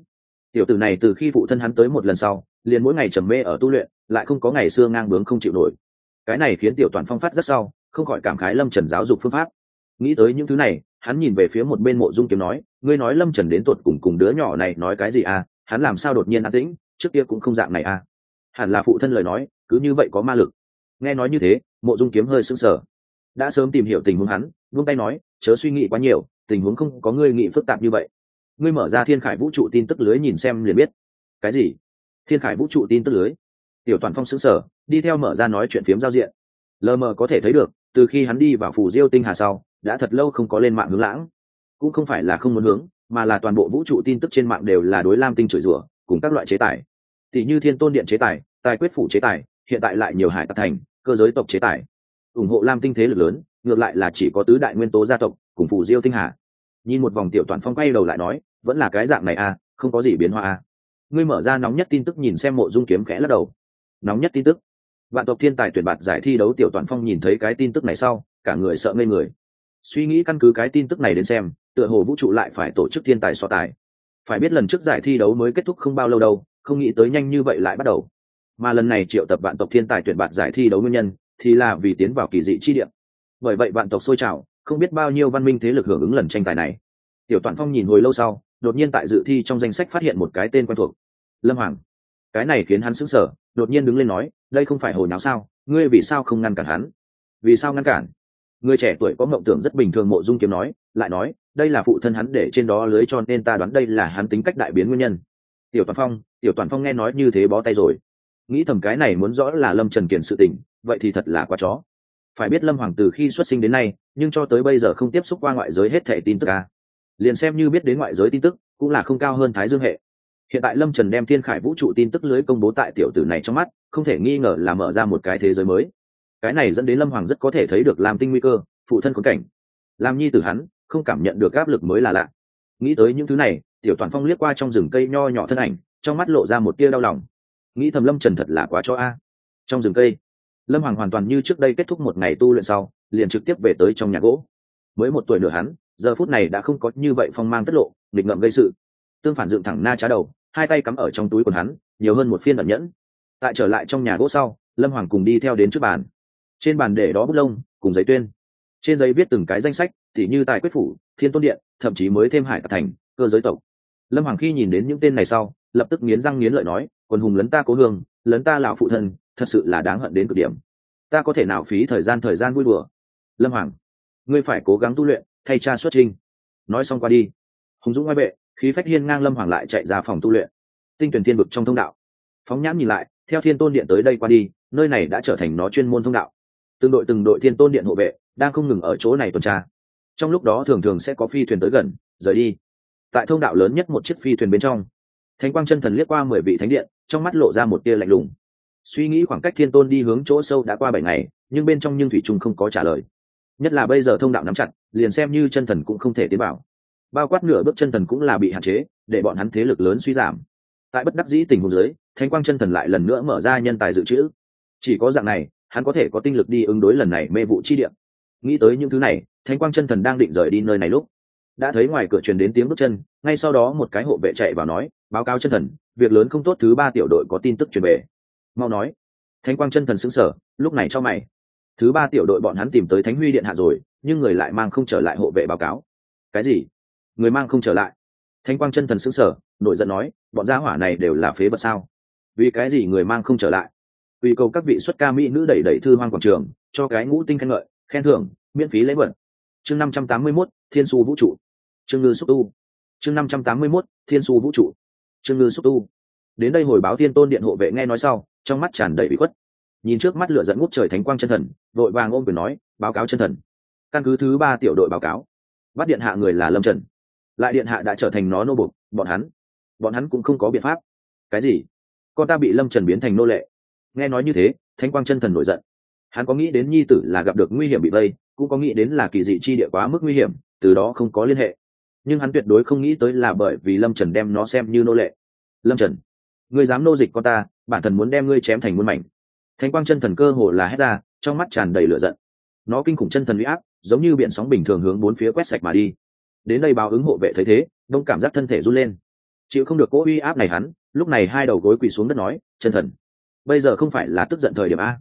Tiểu tử này từ khi phụ thân hắn tới một lần sau, liền mỗi ngày trầm mê ở tu luyện, lại không có ngày xưa ngang bướng không chịu nổi. Cái này khiến tiểu toàn phong phát rất sau, không khỏi cảm khái lâm trần giáo dục phương pháp. Nghĩ tới những thứ này, hắn nhìn về phía một bên mộ dung kiếm nói, ngươi nói lâm trần đến tột cùng cùng đứa nhỏ này nói cái gì à? Hắn làm sao đột nhiên an tĩnh? Trước kia cũng không dạng này à? Hẳn là phụ thân lời nói, cứ như vậy có ma lực. Nghe nói như thế, mộ dung kiếm hơi sững sờ đã sớm tìm hiểu tình huống hắn, vung tay nói, chớ suy nghĩ quá nhiều, tình huống không có ngươi nghĩ phức tạp như vậy. Ngươi mở ra thiên khải vũ trụ tin tức lưới nhìn xem liền biết. Cái gì? Thiên khải vũ trụ tin tức lưới. Tiểu toàn phong xứng sở đi theo mở ra nói chuyện phiếm giao diện. Lờ mờ có thể thấy được, từ khi hắn đi vào phủ diêu tinh hà sau, đã thật lâu không có lên mạng hướng lãng. Cũng không phải là không muốn hướng, mà là toàn bộ vũ trụ tin tức trên mạng đều là đối lam tinh chửi rủa, cùng các loại chế tài. Tỷ như thiên tôn điện chế tài tài quyết phủ chế tài, hiện tại lại nhiều hải tạc thành, cơ giới tộc chế tài ủng hộ lam tinh thế lực lớn, ngược lại là chỉ có tứ đại nguyên tố gia tộc, cùng phủ diêu tinh hà. Nhìn một vòng tiểu toàn phong quay đầu lại nói, vẫn là cái dạng này à không có gì biến hóa à. Ngươi mở ra nóng nhất tin tức nhìn xem mộ dung kiếm khẽ lắc đầu. Nóng nhất tin tức. Vạn tộc thiên tài tuyển bạt giải thi đấu tiểu toàn phong nhìn thấy cái tin tức này sau, cả người sợ ngây người. Suy nghĩ căn cứ cái tin tức này đến xem, tựa hồ vũ trụ lại phải tổ chức thiên tài so tài. Phải biết lần trước giải thi đấu mới kết thúc không bao lâu đâu, không nghĩ tới nhanh như vậy lại bắt đầu. Mà lần này triệu tập vạn tộc thiên tài tuyển bạt giải thi đấu nguyên nhân thì là vì tiến vào kỳ dị chi địa. bởi vậy vạn tộc sôi trào, không biết bao nhiêu văn minh thế lực hưởng ứng lần tranh tài này. Tiểu toàn phong nhìn hồi lâu sau, đột nhiên tại dự thi trong danh sách phát hiện một cái tên quen thuộc. Lâm hoàng. Cái này khiến hắn sững sờ, đột nhiên đứng lên nói, đây không phải hồi nào sao? Ngươi vì sao không ngăn cản hắn? Vì sao ngăn cản? Người trẻ tuổi có mộng tưởng rất bình thường mộ dung kiếm nói, lại nói, đây là phụ thân hắn để trên đó lưới cho nên ta đoán đây là hắn tính cách đại biến nguyên nhân. Tiểu toàn phong, tiểu toàn phong nghe nói như thế bó tay rồi nghĩ thầm cái này muốn rõ là lâm trần kiền sự tình, vậy thì thật là quá chó. Phải biết lâm hoàng từ khi xuất sinh đến nay, nhưng cho tới bây giờ không tiếp xúc qua ngoại giới hết thẻ tin tức ca liền xem như biết đến ngoại giới tin tức, cũng là không cao hơn thái dương hệ. Hiện tại lâm trần đem thiên khải vũ trụ tin tức lưới công bố tại tiểu tử này trong mắt, không thể nghi ngờ là mở ra một cái thế giới mới. Cái này dẫn đến lâm hoàng rất có thể thấy được làm tinh nguy cơ, phụ thân khốn cảnh. Làm nhi tử hắn, không cảm nhận được áp lực mới là lạ. Nghĩ tới những thứ này, tiểu toàn phong liếc qua trong rừng cây nho nhỏ thân ảnh, trong mắt lộ ra một tia đau lòng nghĩ thầm lâm trần thật là quá cho a. Trong rừng cây, lâm hoàng hoàn toàn như trước đây kết thúc một ngày tu luyện sau, liền trực tiếp về tới trong nhà gỗ. Mới một tuổi nửa hắn, giờ phút này đã không có như vậy phong mang tất lộ, nghịch ngợm gây sự. Tương phản dựng thẳng na trá đầu, hai tay cắm ở trong túi quần hắn, nhiều hơn một phiên ẩn nhẫn. Tại trở lại trong nhà gỗ sau, lâm hoàng cùng đi theo đến trước bàn. Trên bàn để đó bút lông, cùng giấy tuyên. Trên giấy viết từng cái danh sách thì như tài quyết phủ, thiên tôn điện, thậm chí mới thêm hải tạc thành, cơ giới tộc. Lâm hoàng khi nhìn đến những tên này sau, lập tức nghiến răng nghiến lợi nói quần hùng lấn ta cố hương lấn ta lão phụ thân thật sự là đáng hận đến cực điểm. Ta có thể nào phí thời gian thời gian vui bừa? lâm hoàng ngươi phải cố gắng tu luyện thay cha xuất trình nói xong qua đi. Hùng dũng ngoại bệ, khí phách hiên ngang lâm hoàng lại chạy ra phòng tu luyện. Tinh tuyển thiên vực trong thông đạo. Phóng nhãn nhìn lại theo thiên tôn điện tới đây qua đi nơi này đã trở thành nó chuyên môn thông đạo. Từng đội từng đội thiên tôn điện hộ vệ đang không ngừng ở chỗ này tuần tra. Trong lúc đó thường thường sẽ có phi thuyền tới gần rời đi. Tại thông đạo lớn nhất một chiếc phi thuyền bên trong thánh quang chân thần liếc qua mười vị thánh điện trong mắt lộ ra một tia lạnh lùng. Suy nghĩ khoảng cách thiên tôn đi hướng chỗ sâu đã qua bảy ngày, nhưng bên trong nhưng thủy trung không có trả lời. Nhất là bây giờ thông đạo nắm chặt, liền xem như chân thần cũng không thể tiến vào. Bao quát nửa bước chân thần cũng là bị hạn chế, để bọn hắn thế lực lớn suy giảm. Tại bất đắc dĩ tình huống dưới, thánh quang chân thần lại lần nữa mở ra nhân tài dự trữ. Chỉ có dạng này, hắn có thể có tinh lực đi ứng đối lần này mê vụ chi điểm nghĩ tới những thứ này, thánh quang chân thần đang định rời đi nơi này lúc, đã thấy ngoài cửa truyền đến tiếng bước chân, ngay sau đó một cái hộ vệ chạy vào nói, báo cáo chân thần việc lớn không tốt thứ ba tiểu đội có tin tức truyền về. Mau nói. Thánh quang chân thần xứng sở lúc này cho mày. Thứ ba tiểu đội bọn hắn tìm tới thánh huy điện hạ rồi, nhưng người lại mang không trở lại hộ vệ báo cáo. Cái gì? Người mang không trở lại? Thánh quang chân thần xứng sở nổi giận nói, bọn gia hỏa này đều là phế vật sao? Vì cái gì người mang không trở lại? Vì cầu các vị xuất ca mỹ nữ đẩy đẩy thư hoang quảng trường, cho cái ngũ tinh khen ngợi, khen thưởng, miễn phí lễ vật. Chương năm trăm tám mươi mốt, thiên su vũ trụ. Chương ngư xúc tu. Chương năm trăm tám mươi mốt, thiên su vũ trụ. Trương ngư xúc tu. Đến đây hồi báo thiên tôn điện hộ vệ nghe nói sau, trong mắt tràn đầy bị khuất. Nhìn trước mắt lửa dẫn ngút trời thánh quang chân thần, vội vàng ôm quyền nói, báo cáo chân thần. Căn cứ thứ ba tiểu đội báo cáo, bắt điện hạ người là lâm trần. Lại điện hạ đã trở thành nó nô bục bọn hắn bọn hắn cũng không có biện pháp. Cái gì? Con ta bị lâm trần biến thành nô lệ. Nghe nói như thế, thánh quang chân thần nổi giận. Hắn có nghĩ đến nhi tử là gặp được nguy hiểm bị vây, cũng có nghĩ đến là kỳ dị chi địa quá mức nguy hiểm, từ đó không có liên hệ nhưng hắn tuyệt đối không nghĩ tới là bởi vì lâm trần đem nó xem như nô lệ. Lâm trần, ngươi dám nô dịch con ta, bản thần muốn đem ngươi chém thành muôn mảnh. Thánh quang chân thần cơ hồ là hét ra, trong mắt tràn đầy lửa giận. Nó kinh khủng chân thần huy áp, giống như biển sóng bình thường hướng bốn phía quét sạch mà đi. Đến đây báo ứng hộ vệ thấy thế, đông cảm giác thân thể run lên. Chịu không được cỗ uy áp này hắn, lúc này hai đầu gối quỳ xuống đất nói, chân thần, bây giờ không phải là tức giận thời điểm a?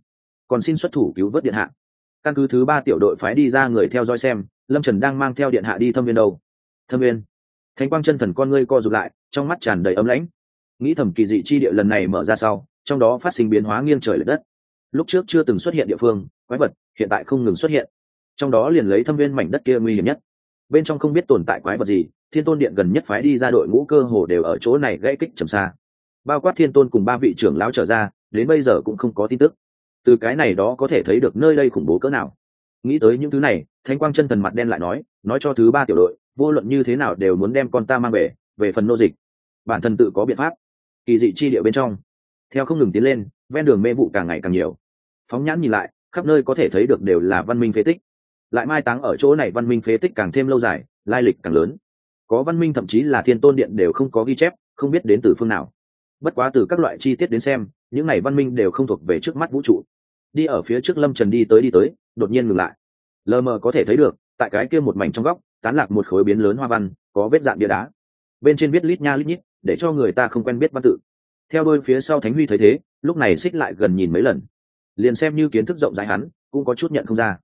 Còn xin xuất thủ cứu vớt điện hạ. Căn cứ thứ ba tiểu đội phái đi ra người theo dõi xem, lâm trần đang mang theo điện hạ đi thâm viên đâu thâm viên thánh quang chân thần con ngươi co rụt lại, trong mắt tràn đầy ấm lãnh. Nghĩ thầm kỳ dị chi địa lần này mở ra sau, trong đó phát sinh biến hóa nghiêng trời l ệ đất. Lúc trước chưa từng xuất hiện địa phương, quái vật, hiện tại không ngừng xuất hiện. Trong đó liền lấy thâm viên mảnh đất kia nguy hiểm nhất. Bên trong không biết tồn tại quái vật gì, thiên tôn điện gần nhất phái đi ra đội ngũ cơ hồ đều ở chỗ này gãy kích trầm xa. Bao quát thiên tôn cùng ba vị trưởng lão trở ra, đến bây giờ cũng không có tin tức. Từ cái này đó có thể thấy được nơi đây khủng bố cỡ nào. Nghĩ tới những thứ này, thánh quang chân thần mặt đen lại nói nói cho thứ ba tiểu đội vô luận như thế nào đều muốn đem con ta mang về về phần nô dịch. Bản thân tự có biện pháp. Kỳ dị chi địa bên trong. Theo không ngừng tiến lên, ven đường mê vụ càng ngày càng nhiều. Phóng nhãn nhìn lại, khắp nơi có thể thấy được đều là văn minh phế tích. Lại mai táng ở chỗ này văn minh phế tích càng thêm lâu dài, lai lịch càng lớn. Có văn minh thậm chí là thiên tôn điện đều không có ghi chép, không biết đến từ phương nào. Bất quá từ các loại chi tiết đến xem, những này văn minh đều không thuộc về trước mắt vũ trụ. Đi ở phía trước lâm trần đi tới đi tới, đột nhiên ngừng lại. Lờ mờ có thể thấy được, tại cái kia một mảnh trong góc tán lạc một khối biến lớn hoa văn có vết dạn bia đá. Bên trên viết lít nha lít nhít để cho người ta không quen biết văn tự. Theo đôi phía sau thánh huy thấy thế lúc này xích lại gần nhìn mấy lần. Liền xem như kiến thức rộng rãi hắn cũng có chút nhận không ra.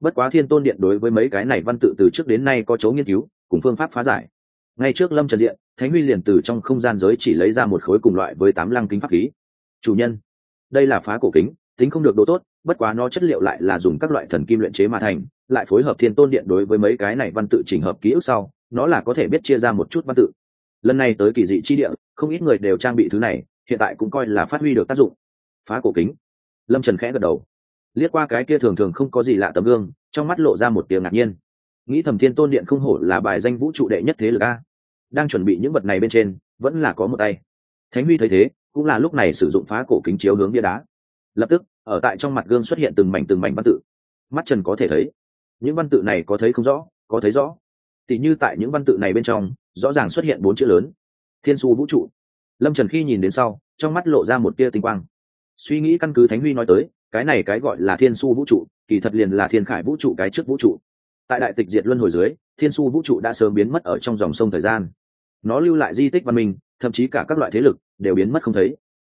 Bất quá thiên tôn điện đối với mấy cái này văn tự từ trước đến nay có chấu nghiên cứu cùng phương pháp phá giải. Ngay trước lâm trần diện, thánh huy liền từ trong không gian giới chỉ lấy ra một khối cùng loại với tám lăng kính pháp khí. Chủ nhân đây là phá cổ kính tính không được đồ tốt, bất quá nó chất liệu lại là dùng các loại thần kim luyện chế mà thành, lại phối hợp thiên tôn điện đối với mấy cái này văn tự chỉnh hợp ký ức sau, nó là có thể biết chia ra một chút văn tự. Lần này tới kỳ dị chi địa, không ít người đều trang bị thứ này, hiện tại cũng coi là phát huy được tác dụng. Phá cổ kính. Lâm trần khẽ gật đầu. Liếc qua cái kia thường thường không có gì lạ tấm gương, trong mắt lộ ra một tiếng ngạc nhiên. Nghĩ thầm thiên tôn điện không hổ là bài danh vũ trụ đệ nhất thế lực a. Đang chuẩn bị những vật này bên trên, vẫn là có một tay. Thánh huy thấy thế, cũng là lúc này sử dụng phá cổ kính chiếu hướng bia đá lập tức, ở tại trong mặt gương xuất hiện từng mảnh từng mảnh văn tự. Mắt trần có thể thấy. Những văn tự này có thấy không rõ, có thấy rõ. Tỉ như tại những văn tự này bên trong, rõ ràng xuất hiện bốn chữ lớn. Thiên su vũ trụ. Lâm trần khi nhìn đến sau, trong mắt lộ ra một tia tinh quang. Suy nghĩ căn cứ thánh huy nói tới, cái này cái gọi là thiên su vũ trụ, kỳ thật liền là thiên khải vũ trụ cái trước vũ trụ. Tại đại tịch diệt luân hồi dưới, thiên su vũ trụ đã sớm biến mất ở trong dòng sông thời gian. Nó lưu lại di tích văn minh, thậm chí cả các loại thế lực đều biến mất không thấy.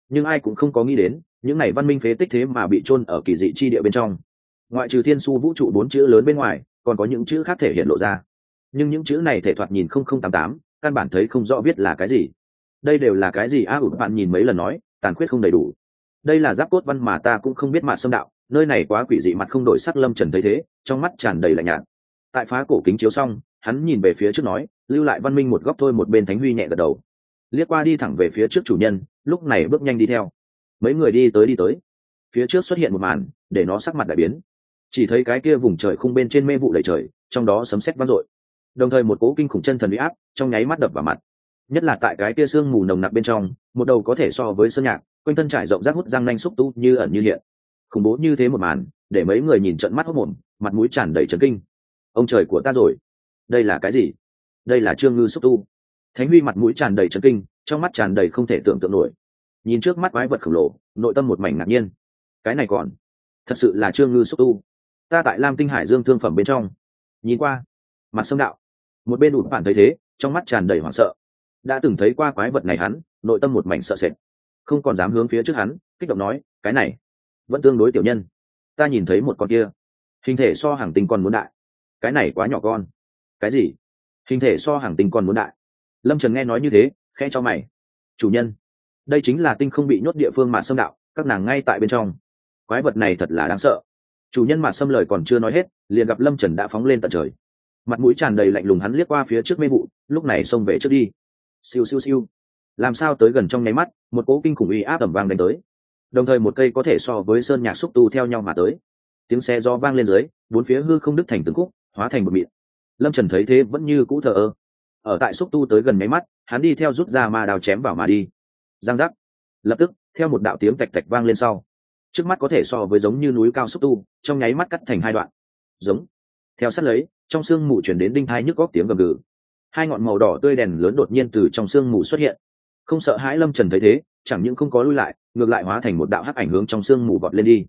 Nhưng ai cũng không có nghĩ đến những này văn minh phế tích thế mà bị chôn ở kỳ dị chi địa bên trong. Ngoại trừ thiên su vũ trụ bốn chữ lớn bên ngoài còn có những chữ khác thể hiện lộ ra. Nhưng những chữ này thể thoạt nhìn không không tám tám căn bản thấy không rõ biết là cái gì. Đây đều là cái gì? A à, ủ bạn nhìn mấy lần nói tàn khuyết không đầy đủ. Đây là giáp cốt văn mà ta cũng không biết mạn xâm đạo nơi này quá quỷ dị mặt không đổi sắc lâm trần thấy thế trong mắt tràn đầy lạnh nhạt. Tại phá cổ kính chiếu xong hắn nhìn về phía trước nói lưu lại văn minh một góc thôi một bên thánh huy nhẹ gật đầu. Liếc qua đi thẳng về phía trước chủ nhân lúc này bước nhanh đi theo mấy người đi tới đi tới. Phía trước xuất hiện một màn, để nó sắc mặt đại biến. Chỉ thấy cái kia vùng trời khung bên trên mê vụ đầy trời, trong đó sấm sét vang dội. Đồng thời một cố kinh khủng chân thần uy áp trong nháy mắt đập vào mặt. Nhất là tại cái kia sương mù nồng nặc bên trong, một đầu có thể so với sơn nhạc, quanh thân trải rộng rác hút răng nanh xúc tu như ẩn như hiện. Khủng bố như thế một màn, để mấy người nhìn trận mắt hốc mồm mặt mũi tràn đầy trấn kinh. Ông trời của ta rồi. Đây là cái gì? Đây là trương ngư xúc tu. Thánh huy mặt mũi tràn đầy trấn kinh, trong mắt tràn đầy không thể tưởng tượng nổi nhìn trước mắt quái vật khổng lồ, nội tâm một mảnh ngạc nhiên. Cái này còn, thật sự là trương ngư xúc tu. Ta tại lam tinh hải dương thương phẩm bên trong, nhìn qua, mặt sông đạo. Một bên ụt bản thấy thế, trong mắt tràn đầy hoảng sợ. Đã từng thấy qua quái vật này hắn, nội tâm một mảnh sợ sệt. Không còn dám hướng phía trước hắn, kích động nói, cái này, vẫn tương đối tiểu nhân. Ta nhìn thấy một con kia. Hình thể so hàng tinh còn muốn đại. Cái này quá nhỏ con. Cái gì? Hình thể so hàng tinh còn muốn đại. Lâm trần nghe nói như thế, khẽ cho mày. Chủ nhân đây chính là tinh không bị nhốt địa phương mà xâm đạo, các nàng ngay tại bên trong. Quái vật này thật là đáng sợ. Chủ nhân mà xâm lời còn chưa nói hết, liền gặp lâm trần đã phóng lên tận trời. Mặt mũi tràn đầy lạnh lùng hắn liếc qua phía trước mê vụ, lúc này xông về trước đi. Siêu siêu siêu. Làm sao tới gần trong nháy mắt, một cỗ kinh khủng uy áp tầm vang đánh tới. Đồng thời một cây có thể so với sơn nhạc xúc tu theo nhau mà tới. Tiếng xe do vang lên dưới, bốn phía hư không đứt thành từng khúc, hóa thành một mịn. Lâm trần thấy thế vẫn như cũ thờ ơ. Ở tại xúc tu tới gần nháy mắt, hắn đi theo rút ra ma đào chém vào mà đi giang giác lập tức, theo một đạo tiếng tạch tạch vang lên sau, trước mắt có thể so với giống như núi cao xúc tu, trong nháy mắt cắt thành hai đoạn. Giống. Theo sát lấy, trong sương mù chuyển đến đinh thai nhức góc tiếng gầm gừ. Hai ngọn màu đỏ tươi đèn lớn đột nhiên từ trong sương mù xuất hiện. Không sợ hãi lâm trần thấy thế, chẳng những không có lui lại, ngược lại hóa thành một đạo hắc ảnh hướng trong sương mù vọt lên đi.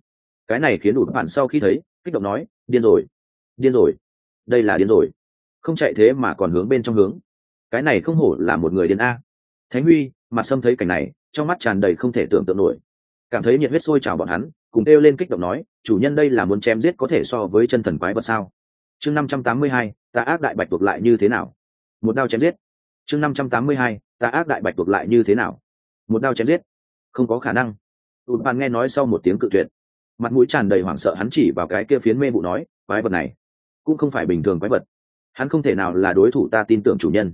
Cái này khiến đủ bạn sau khi thấy, kích động nói, điên rồi điên rồi. Đây là điên rồi. Không chạy thế mà còn hướng bên trong hướng. Cái này không hổ là một người điên a. Thánh huy mặt sâm thấy cảnh này, trong mắt tràn đầy không thể tưởng tượng nổi. Cảm thấy nhiệt huyết sôi trào bọn hắn, cùng kêu lên kích động nói, chủ nhân đây là muốn chém giết có thể so với chân thần quái vật sao? Chương năm trăm tám mươi hai ta ác đại bạch tuộc lại như thế nào? Một đao chém giết. Chương năm trăm tám mươi hai ta ác đại bạch tuộc lại như thế nào? Một đao chém giết. Không có khả năng. Tụt bàn nghe nói sau một tiếng cự tuyệt. Mặt mũi tràn đầy hoảng sợ hắn chỉ vào cái kia phiến mê vụ nói, quái vật này cũng không phải bình thường quái vật. Hắn không thể nào là đối thủ ta tin tưởng chủ nhân.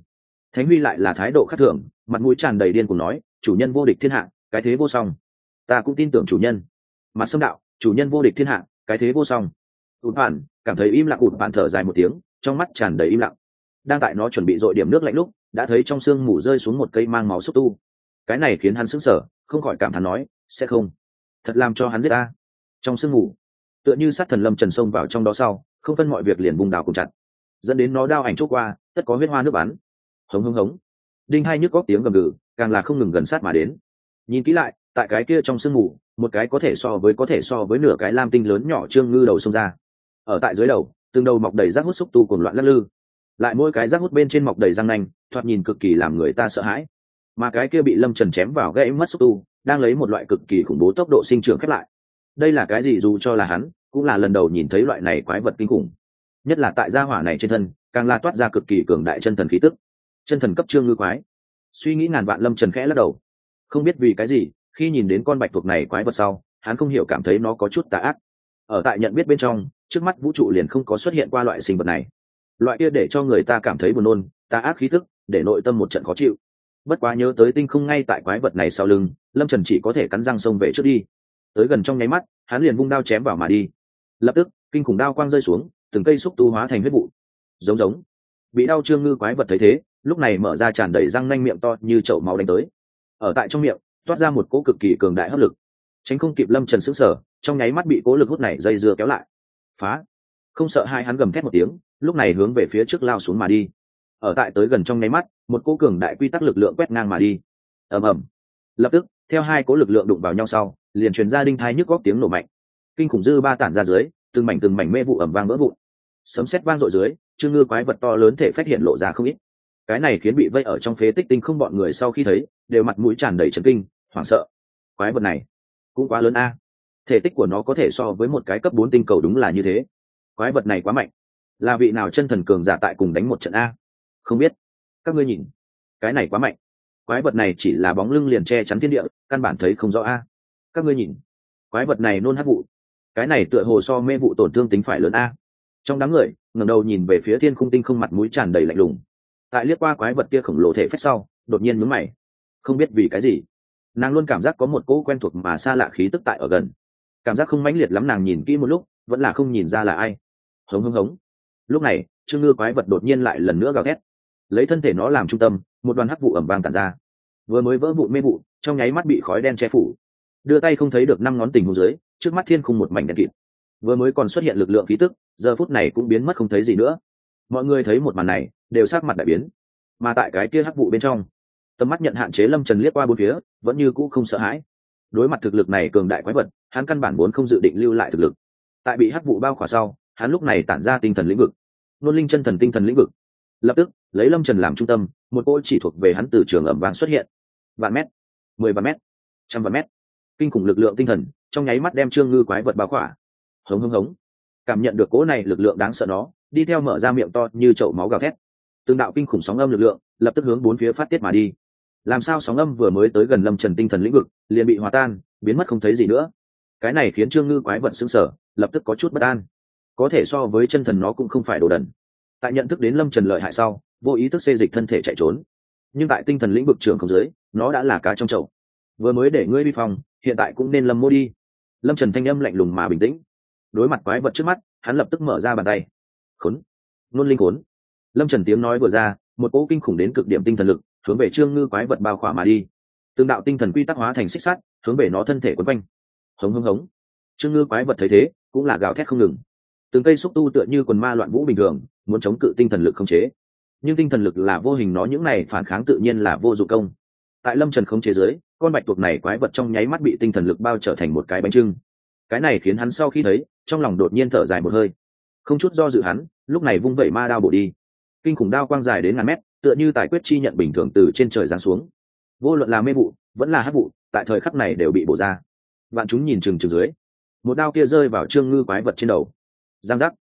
Thánh huy lại là thái độ khác thường mặt mũi tràn đầy điên cùng nói, chủ nhân vô địch thiên hạ, cái thế vô song. Ta cũng tin tưởng chủ nhân. Mặt sâm đạo, chủ nhân vô địch thiên hạ, cái thế vô song. Ụt bạn cảm thấy im lặng ụt bạn thở dài một tiếng, trong mắt tràn đầy im lặng. Đang tại nó chuẩn bị dội điểm nước lạnh lúc, đã thấy trong sương mù rơi xuống một cây mang máu xúc tu. Cái này khiến hắn sững sờ, không khỏi cảm thán nói, sẽ không. Thật làm cho hắn giết ta. Trong sương mù, tựa như sát thần lâm trần sông vào trong đó sau, không phân mọi việc liền vùng đào cùng chặt. Dẫn đến nó đao ảnh chốt qua, tất có huyết hoa nước bắn. Hống hống hống đinh hai nhức góc tiếng gầm gừ, càng là không ngừng gần sát mà đến. Nhìn kỹ lại, tại cái kia trong sương mù, một cái có thể so với, có thể so với nửa cái lam tinh lớn nhỏ trương ngư đầu xông ra. Ở tại dưới đầu, từng đầu mọc đầy rác hút xúc tu cùng loạn lắc lư. Lại mỗi cái rác hút bên trên mọc đầy răng nanh, thoạt nhìn cực kỳ làm người ta sợ hãi. Mà cái kia bị lâm trần chém vào gãy mất xúc tu, đang lấy một loại cực kỳ khủng bố tốc độ sinh trưởng khép lại. Đây là cái gì dù cho là hắn, cũng là lần đầu nhìn thấy loại này quái vật kinh khủng. Nhất là tại gia hỏa này trên thân, càng la toát ra cực kỳ cường đại chân thần khí tức chân thần cấp trương ngư quái. Suy nghĩ ngàn vạn lâm trần khẽ lắc đầu. Không biết vì cái gì, khi nhìn đến con bạch thuộc này quái vật sau, hắn không hiểu cảm thấy nó có chút tà ác. Ở tại nhận biết bên trong, trước mắt vũ trụ liền không có xuất hiện qua loại sinh vật này. Loại kia để cho người ta cảm thấy buồn nôn, tà ác khí thức để nội tâm một trận khó chịu. Bất quá nhớ tới tinh không ngay tại quái vật này sau lưng, lâm trần chỉ có thể cắn răng xông về trước đi. Tới gần trong nháy mắt, hắn liền vung đao chém vào mà đi. Lập tức, kinh khủng đao quang rơi xuống, từng cây xúc tu hóa thành huyết vụ. Giống giống. Bị đau trương ngư quái vật thấy thế lúc này mở ra tràn đầy răng nanh miệng to như chậu máu đánh tới. Ở tại trong miệng, toát ra một cỗ cực kỳ cường đại hấp lực. Tránh không kịp lâm trần sững sờ, trong nháy mắt bị cố lực hút này dây dưa kéo lại. Phá! Không sợ hai hắn gầm thét một tiếng, lúc này hướng về phía trước lao xuống mà đi. Ở tại tới gần trong nháy mắt, một cỗ cường đại quy tắc lực lượng quét ngang mà đi. Ầm ầm. Lập tức, theo hai cỗ lực lượng đụng vào nhau sau, liền truyền ra đinh thai nhức góp tiếng nổ mạnh. Kinh khủng dư ba tản ra dưới, từng mảnh từng mảnh mê vụ ẩm vang vỡ vụn. Sấm sét vang dội dưới chương ngư quái vật to lớn thể phát hiện lộ ra không ít cái này khiến bị vây ở trong phế tích tinh không bọn người sau khi thấy, đều mặt mũi tràn đầy trấn kinh, hoảng sợ. Quái vật này cũng quá lớn a. Thể tích của nó có thể so với một cái cấp bốn tinh cầu đúng là như thế. Quái vật này quá mạnh. Là vị nào chân thần cường giả tại cùng đánh một trận a? Không biết. Các ngươi nhìn. Cái này quá mạnh. Quái vật này chỉ là bóng lưng liền che chắn thiên địa, căn bản thấy không rõ a. Các ngươi nhìn. Quái vật này nôn hắc vụ. Cái này tựa hồ so mê vụ tổn thương tính phải lớn a. Trong đám người, ngẩng đầu nhìn về phía thiên khung tinh không mặt mũi tràn đầy lạnh lùng tại liếc qua quái vật kia khổng lồ thể phách sau, đột nhiên mướn mày. Không biết vì cái gì. Nàng luôn cảm giác có một cỗ quen thuộc mà xa lạ khí tức tại ở gần. Cảm giác không mãnh liệt lắm nàng nhìn kỹ một lúc, vẫn là không nhìn ra là ai. Hống hống hống. Lúc này, trương ngư quái vật đột nhiên lại lần nữa gào thét. Lấy thân thể nó làm trung tâm, một đoàn hắc vụ ẩm vang tàn ra. Vừa mới vỡ vụ mê vụ, trong nháy mắt bị khói đen che phủ. Đưa tay không thấy được năm ngón tình hồ dưới, trước mắt thiên khung một mảnh đen kịt. Vừa mới còn xuất hiện lực lượng khí tức, giờ phút này cũng biến mất không thấy gì nữa. Mọi người thấy một màn này đều sát mặt đại biến. Mà tại cái kia hắc vụ bên trong, tầm mắt nhận hạn chế lâm trần liếc qua bốn phía, vẫn như cũ không sợ hãi. Đối mặt thực lực này cường đại quái vật, hắn căn bản vốn không dự định lưu lại thực lực. Tại bị hắc vụ bao khỏa sau, hắn lúc này tản ra tinh thần lĩnh vực. Nôn linh chân thần tinh thần lĩnh vực. Lập tức, lấy lâm trần làm trung tâm, một cỗ chỉ thuộc về hắn từ trường ẩm vàng xuất hiện. Vạn mét, mười vạn mét, trăm vạn mét. Kinh khủng lực lượng tinh thần, trong nháy mắt đem trương ngư quái vật bao khỏa. Hống hống hống. Cảm nhận được cỗ này lực lượng đáng sợ nó đi theo mở ra miệng to như chậu máu gào thét từng đạo kinh khủng sóng âm lực lượng lập tức hướng bốn phía phát tiết mà đi. Làm sao sóng âm vừa mới tới gần lâm trần tinh thần lĩnh vực, liền bị hòa tan, biến mất không thấy gì nữa. Cái này khiến trương ngư quái vật xứng sở lập tức có chút bất an. Có thể so với chân thần nó cũng không phải đồ đần. Tại nhận thức đến lâm trần lợi hại sau, vô ý thức xê dịch thân thể chạy trốn. Nhưng tại tinh thần lĩnh vực trường không dưới, nó đã là cá trong chậu. Vừa mới để ngươi vi phòng, hiện tại cũng nên lâm mô đi. Lâm trần thanh âm lạnh lùng mà bình tĩnh. Đối mặt quái vật trước mắt, hắn lập tức mở ra bàn tay. Khốn! Nôn linh khốn! Lâm trần tiếng nói vừa ra, một cỗ kinh khủng đến cực điểm tinh thần lực hướng về trương ngư quái vật bao khỏa mà đi. Từng đạo tinh thần quy tắc hóa thành xích sắt, hướng về nó thân thể quấn quanh. Hống hống hống. Trương ngư quái vật thấy thế, cũng là gào thét không ngừng. Từng cây xúc tu tựa như quần ma loạn vũ bình thường, muốn chống cự tinh thần lực không chế. Nhưng tinh thần lực là vô hình nó những này phản kháng tự nhiên là vô dụng công. Tại lâm trần không chế giới con bạch tuộc này quái vật trong nháy mắt bị tinh thần lực bao trở thành một cái bánh trưng. Cái này khiến hắn sau khi thấy, trong lòng đột nhiên thở dài một hơi. Không chút do dự hắn, lúc này vung vẩy ma đao bổ đi kinh khủng đao quang dài đến ngàn mét, tựa như tài quyết chi nhận bình thường từ trên trời giáng xuống. Vô luận là mê vụ, vẫn là hát vụ, tại thời khắc này đều bị bổ ra. Vạn chúng nhìn chừng chừng dưới. Một đao kia rơi vào trương ngư quái vật trên đầu. Giang giác.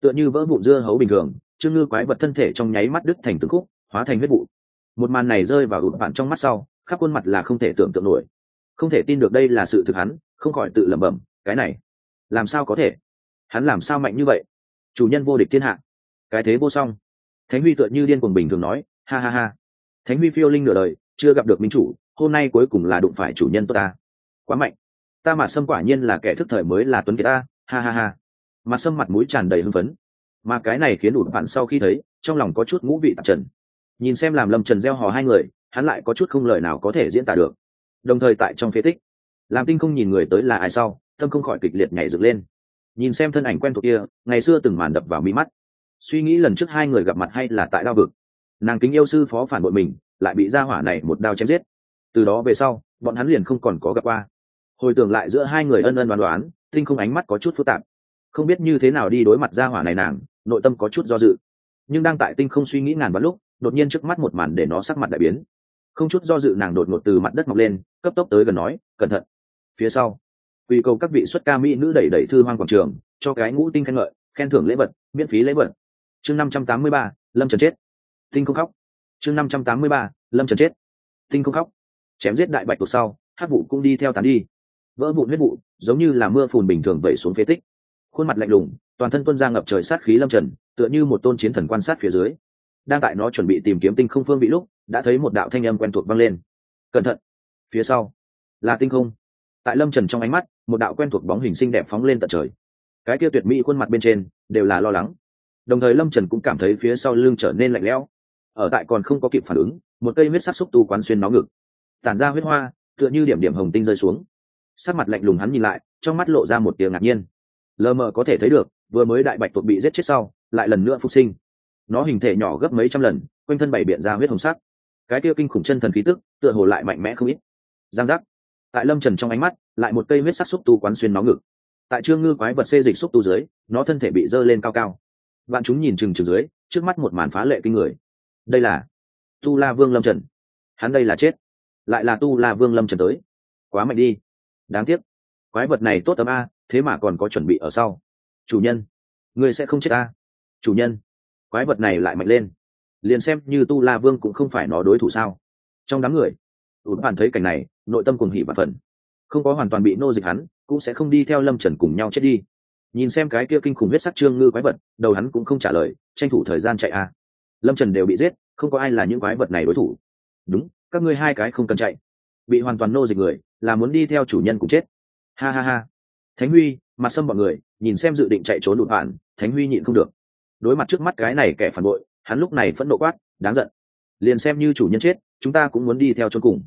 Tựa như vỡ vụn dưa hấu bình thường, trương ngư quái vật thân thể trong nháy mắt đứt thành từng khúc, hóa thành huyết vụ. Một màn này rơi vào ụt bạn trong mắt sau, khắp khuôn mặt là không thể tưởng tượng nổi. Không thể tin được đây là sự thực hắn, không khỏi tự lẩm bẩm, cái này, làm sao có thể? Hắn làm sao mạnh như vậy? Chủ nhân vô địch thiên hạ. Cái thế vô song thánh huy tựa như điên cuồng bình thường nói, ha ha ha. Thánh huy phiêu linh nửa đời, chưa gặp được minh chủ, hôm nay cuối cùng là đụng phải chủ nhân tốt ta. Quá mạnh. Ta mà sâm quả nhiên là kẻ thức thời mới là tuấn kiệt ta. Ha ha ha. Mà sâm mặt mũi tràn đầy hưng phấn. Mà cái này khiến ụt bạn sau khi thấy, trong lòng có chút ngũ vị tạp trần. Nhìn xem làm lâm trần gieo hò hai người, hắn lại có chút không lời nào có thể diễn tả được. Đồng thời tại trong phế tích, làm tinh không nhìn người tới là ai sau, tâm không khỏi kịch liệt nhảy dựng lên. Nhìn xem thân ảnh quen thuộc kia, ngày xưa từng màn đập vào mi mắt suy nghĩ lần trước hai người gặp mặt hay là tại đao vực, nàng kính yêu sư phó phản bội mình, lại bị gia hỏa này một đao chém giết. Từ đó về sau, bọn hắn liền không còn có gặp qua. Hồi tưởng lại giữa hai người ân ân đoán đoán tinh không ánh mắt có chút phức tạp. Không biết như thế nào đi đối mặt gia hỏa này nàng, nội tâm có chút do dự. Nhưng đang tại tinh không suy nghĩ ngàn vạn lúc, đột nhiên trước mắt một màn để nó sắc mặt đại biến. Không chút do dự nàng đột ngột từ mặt đất mọc lên, cấp tốc tới gần nói, cẩn thận. Phía sau quy cầu các vị xuất ca mỹ nữ đẩy đẩy thư hoang quảng trường, cho cái ngũ tinh khen ngợi, khen thưởng lễ vật, miễn phí lễ vật chương năm trăm tám mươi ba, lâm trần chết. Tinh không khóc. Chương năm trăm tám mươi ba, lâm trần chết. Tinh không khóc. Chém giết đại bạch cuộc sau hát vụ cũng đi theo tán đi. Vỡ vụn huyết vụ, giống như là mưa phùn bình thường vẩy xuống phế tích. Khuôn mặt lạnh lùng, toàn thân tuân ra ngập trời sát khí lâm trần, tựa như một tôn chiến thần quan sát phía dưới. Đang tại nó chuẩn bị tìm kiếm tinh không phương vị lúc, đã thấy một đạo thanh âm quen thuộc vang lên. Cẩn thận. Phía sau, là tinh không. Tại lâm trần trong ánh mắt, một đạo quen thuộc bóng hình xinh đẹp phóng lên tận trời. Cái kia tuyệt mỹ khuôn mặt bên trên, đều là lo lắng đồng thời lâm trần cũng cảm thấy phía sau lưng trở nên lạnh lẽo. Ở tại còn không có kịp phản ứng, một cây huyết sắc xúc tu quán xuyên nó ngực. Tản ra huyết hoa, tựa như điểm điểm hồng tinh rơi xuống. Sắc mặt lạnh lùng hắn nhìn lại, trong mắt lộ ra một tiếng ngạc nhiên. Lờ mờ có thể thấy được, vừa mới đại bạch tuộc bị giết chết sau, lại lần nữa phục sinh. Nó hình thể nhỏ gấp mấy trăm lần, quanh thân bày biện ra huyết hồng sắc. Cái kia kinh khủng chân thần khí tức, tựa hồ lại mạnh mẽ không ít. Giang giác. Tại lâm trần trong ánh mắt, lại một cây huyết sắc xúc tu quán xuyên nó ngực. Tại trương ngư quái vật xê dịch xúc tu dưới, nó thân thể bị dơ lên cao cao vạn chúng nhìn chừng chừng dưới, trước mắt một màn phá lệ kinh người. Đây là tu la vương lâm trần. Hắn đây là chết. Lại là tu la vương lâm trần tới. Quá mạnh đi. Đáng tiếc. Quái vật này tốt tấm a, thế mà còn có chuẩn bị ở sau. Chủ nhân. Người sẽ không chết a chủ nhân. Quái vật này lại mạnh lên. Liền xem như tu la vương cũng không phải nó đối thủ sao. Trong đám người ủn hoàn thấy cảnh này, nội tâm cùng hỉ và phần không có hoàn toàn bị nô dịch hắn, cũng sẽ không đi theo lâm trần cùng nhau chết đi nhìn xem cái kia kinh khủng huyết sắc trương ngư quái vật, đầu hắn cũng không trả lời, tranh thủ thời gian chạy a. Lâm trần đều bị giết, không có ai là những quái vật này đối thủ. Đúng, các ngươi hai cái không cần chạy. Bị hoàn toàn nô dịch người, là muốn đi theo chủ nhân cũng chết. Ha ha ha. Thánh huy, mặt sâm bọn người, nhìn xem dự định chạy trốn đụt bạn thánh huy nhịn không được. Đối mặt trước mắt cái này kẻ phản bội, hắn lúc này phẫn nộ quát, đáng giận. Liền xem như chủ nhân chết, chúng ta cũng muốn đi theo cho cùng.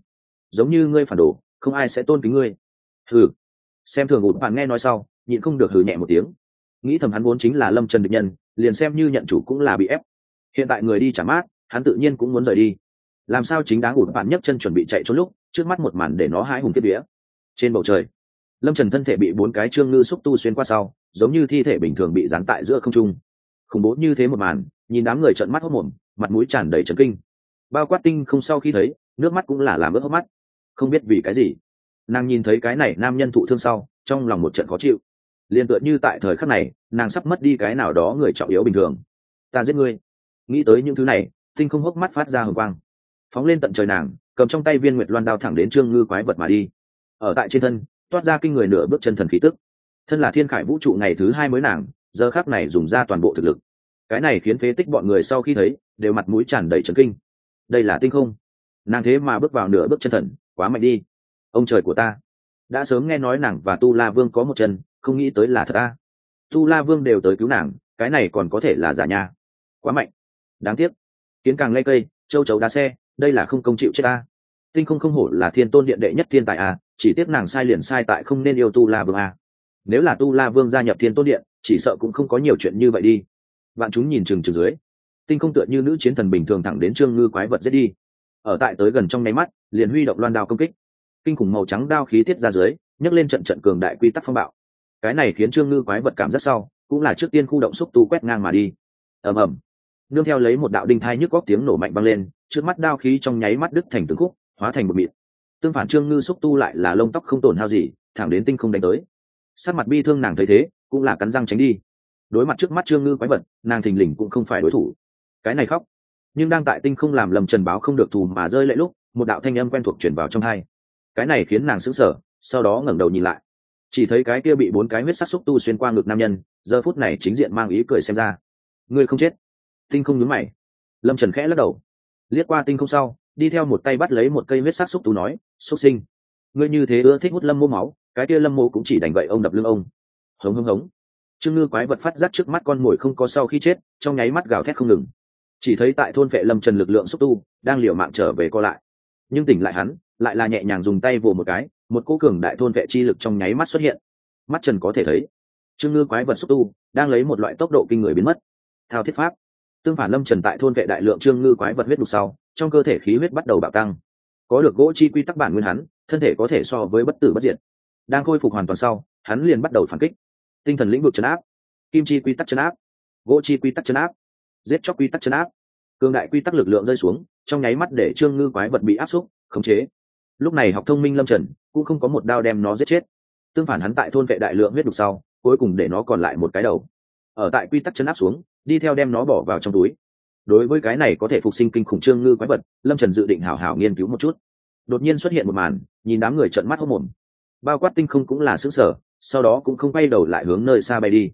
Giống như ngươi phản đồ, không ai sẽ tôn kính ngươi. Ừ xem thường ụt bạn nghe nói sau nhịn không được hừ nhẹ một tiếng. Nghĩ thầm hắn vốn chính là lâm trần địch nhân, liền xem như nhận chủ cũng là bị ép. Hiện tại người đi trả mát, hắn tự nhiên cũng muốn rời đi. Làm sao chính đáng ủn bạn nhấc chân chuẩn bị chạy trốn lúc, trước mắt một màn để nó hái hùng kiếp vía. Trên bầu trời, lâm trần thân thể bị bốn cái trương ngư xúc tu xuyên qua sau, giống như thi thể bình thường bị dán tại giữa không trung. Khủng bố như thế một màn, nhìn đám người trợn mắt hốc mồm, mặt mũi tràn đầy trấn kinh. Bao quát tinh không sau khi thấy, nước mắt cũng là làm ướt hốc mắt. Không biết vì cái gì, nàng nhìn thấy cái này nam nhân thụ thương sau, trong lòng một trận khó chịu liền tựa như tại thời khắc này, nàng sắp mất đi cái nào đó người trọng yếu bình thường. Ta giết ngươi. Nghĩ tới những thứ này, tinh không hốc mắt phát ra hồng quang. Phóng lên tận trời nàng, cầm trong tay viên nguyệt loan đao thẳng đến trương ngư quái vật mà đi. Ở tại trên thân, toát ra kinh người nửa bước chân thần khí tức. Thân là thiên khải vũ trụ ngày thứ hai mới nàng, giờ khác này dùng ra toàn bộ thực lực. Cái này khiến phế tích bọn người sau khi thấy, đều mặt mũi tràn đầy trấn kinh. Đây là tinh không. Nàng thế mà bước vào nửa bước chân thần, quá mạnh đi. Ông trời của ta đã sớm nghe nói nàng và tu la vương có một chân, không nghĩ tới là thật ta tu la vương đều tới cứu nàng, cái này còn có thể là giả nha. Quá mạnh. Đáng tiếc. Kiến càng lây cây, châu chấu đá xe, đây là không công chịu chết ta tinh không không hổ là thiên tôn điện đệ nhất thiên tài à chỉ tiếc nàng sai liền sai tại không nên yêu tu la vương à. nếu là tu la vương gia nhập thiên tôn điện, chỉ sợ cũng không có nhiều chuyện như vậy đi. Bạn chúng nhìn chừng chừng dưới. Tinh không tựa như nữ chiến thần bình thường thẳng đến trương ngư quái vật giết đi. Ở tại tới gần trong nháy mắt, liền huy động loan đao công kích kinh khủng màu trắng đao khí tiết ra dưới, nhấc lên trận trận cường đại quy tắc phong bạo. Cái này khiến trương ngư quái vật cảm rất sau, cũng là trước tiên khu động xúc tu quét ngang mà đi. Ầm ầm. Nương theo lấy một đạo đinh thai nhức góc tiếng nổ mạnh vang lên, trước mắt đao khí trong nháy mắt đứt thành từng khúc, hóa thành một mịt tương phản trương ngư xúc tu lại là lông tóc không tổn hao gì, thẳng đến tinh không đánh tới. Sát mặt bi thương nàng thấy thế, cũng là cắn răng tránh đi. Đối mặt trước mắt trương ngư quái vật, nàng thình lình cũng không phải đối thủ. Cái này khóc. Nhưng đang tại tinh không làm lầm trần báo không được thù mà rơi lệ lúc, một đạo thanh âm quen thuộc chuyển vào trong hai cái này khiến nàng sững sờ, sau đó ngẩng đầu nhìn lại. Chỉ thấy cái kia bị bốn cái huyết sắc xúc tu xuyên qua ngực nam nhân, giờ phút này chính diện mang ý cười xem ra. Ngươi không chết. Tinh không nhướng mày. Lâm trần khẽ lắc đầu. Liếc qua tinh không sau, đi theo một tay bắt lấy một cây huyết sắc xúc tu nói, xúc sinh, ngươi như thế ưa thích hút lâm mô máu, cái kia lâm mô cũng chỉ đành vậy ông đập lưng ông. Hống hống hống. Trương ngư quái vật phát giác trước mắt con mồi không có sau khi chết, trong nháy mắt gào thét không ngừng. Chỉ thấy tại thôn vệ lâm trần lực lượng xúc tu, đang liều mạng trở về co lại. Nhưng tỉnh lại hắn lại là nhẹ nhàng dùng tay vồ một cái, một cỗ cường đại thôn vệ chi lực trong nháy mắt xuất hiện. Mắt trần có thể thấy, trương ngư quái vật xúc tu đang lấy một loại tốc độ kinh người biến mất. Thao thiết pháp, tương phản lâm trần tại thôn vệ đại lượng trương ngư quái vật huyết đục sau, trong cơ thể khí huyết bắt đầu bạo tăng. Có được gỗ chi quy tắc bản nguyên hắn, thân thể có thể so với bất tử bất diệt. Đang khôi phục hoàn toàn sau, hắn liền bắt đầu phản kích. Tinh thần lĩnh vực chấn áp, kim chi quy tắc chấn áp, gỗ chi quy tắc chấn áp, giết chóc quy tắc chấn áp. Cường đại quy tắc lực lượng rơi xuống, trong nháy mắt để trương ngư quái vật bị áp xúc, khống chế lúc này học thông minh lâm trần cũng không có một đao đem nó giết chết. Tương phản hắn tại thôn vệ đại lượng huyết đục sau, cuối cùng để nó còn lại một cái đầu. Ở tại quy tắc chấn áp xuống, đi theo đem nó bỏ vào trong túi. Đối với cái này có thể phục sinh kinh khủng trương ngư quái vật, lâm trần dự định hảo hảo nghiên cứu một chút. Đột nhiên xuất hiện một màn, nhìn đám người trận mắt hốc mồm bao quát tinh không cũng là xứng sở sau đó cũng không quay đầu lại hướng nơi xa bay đi.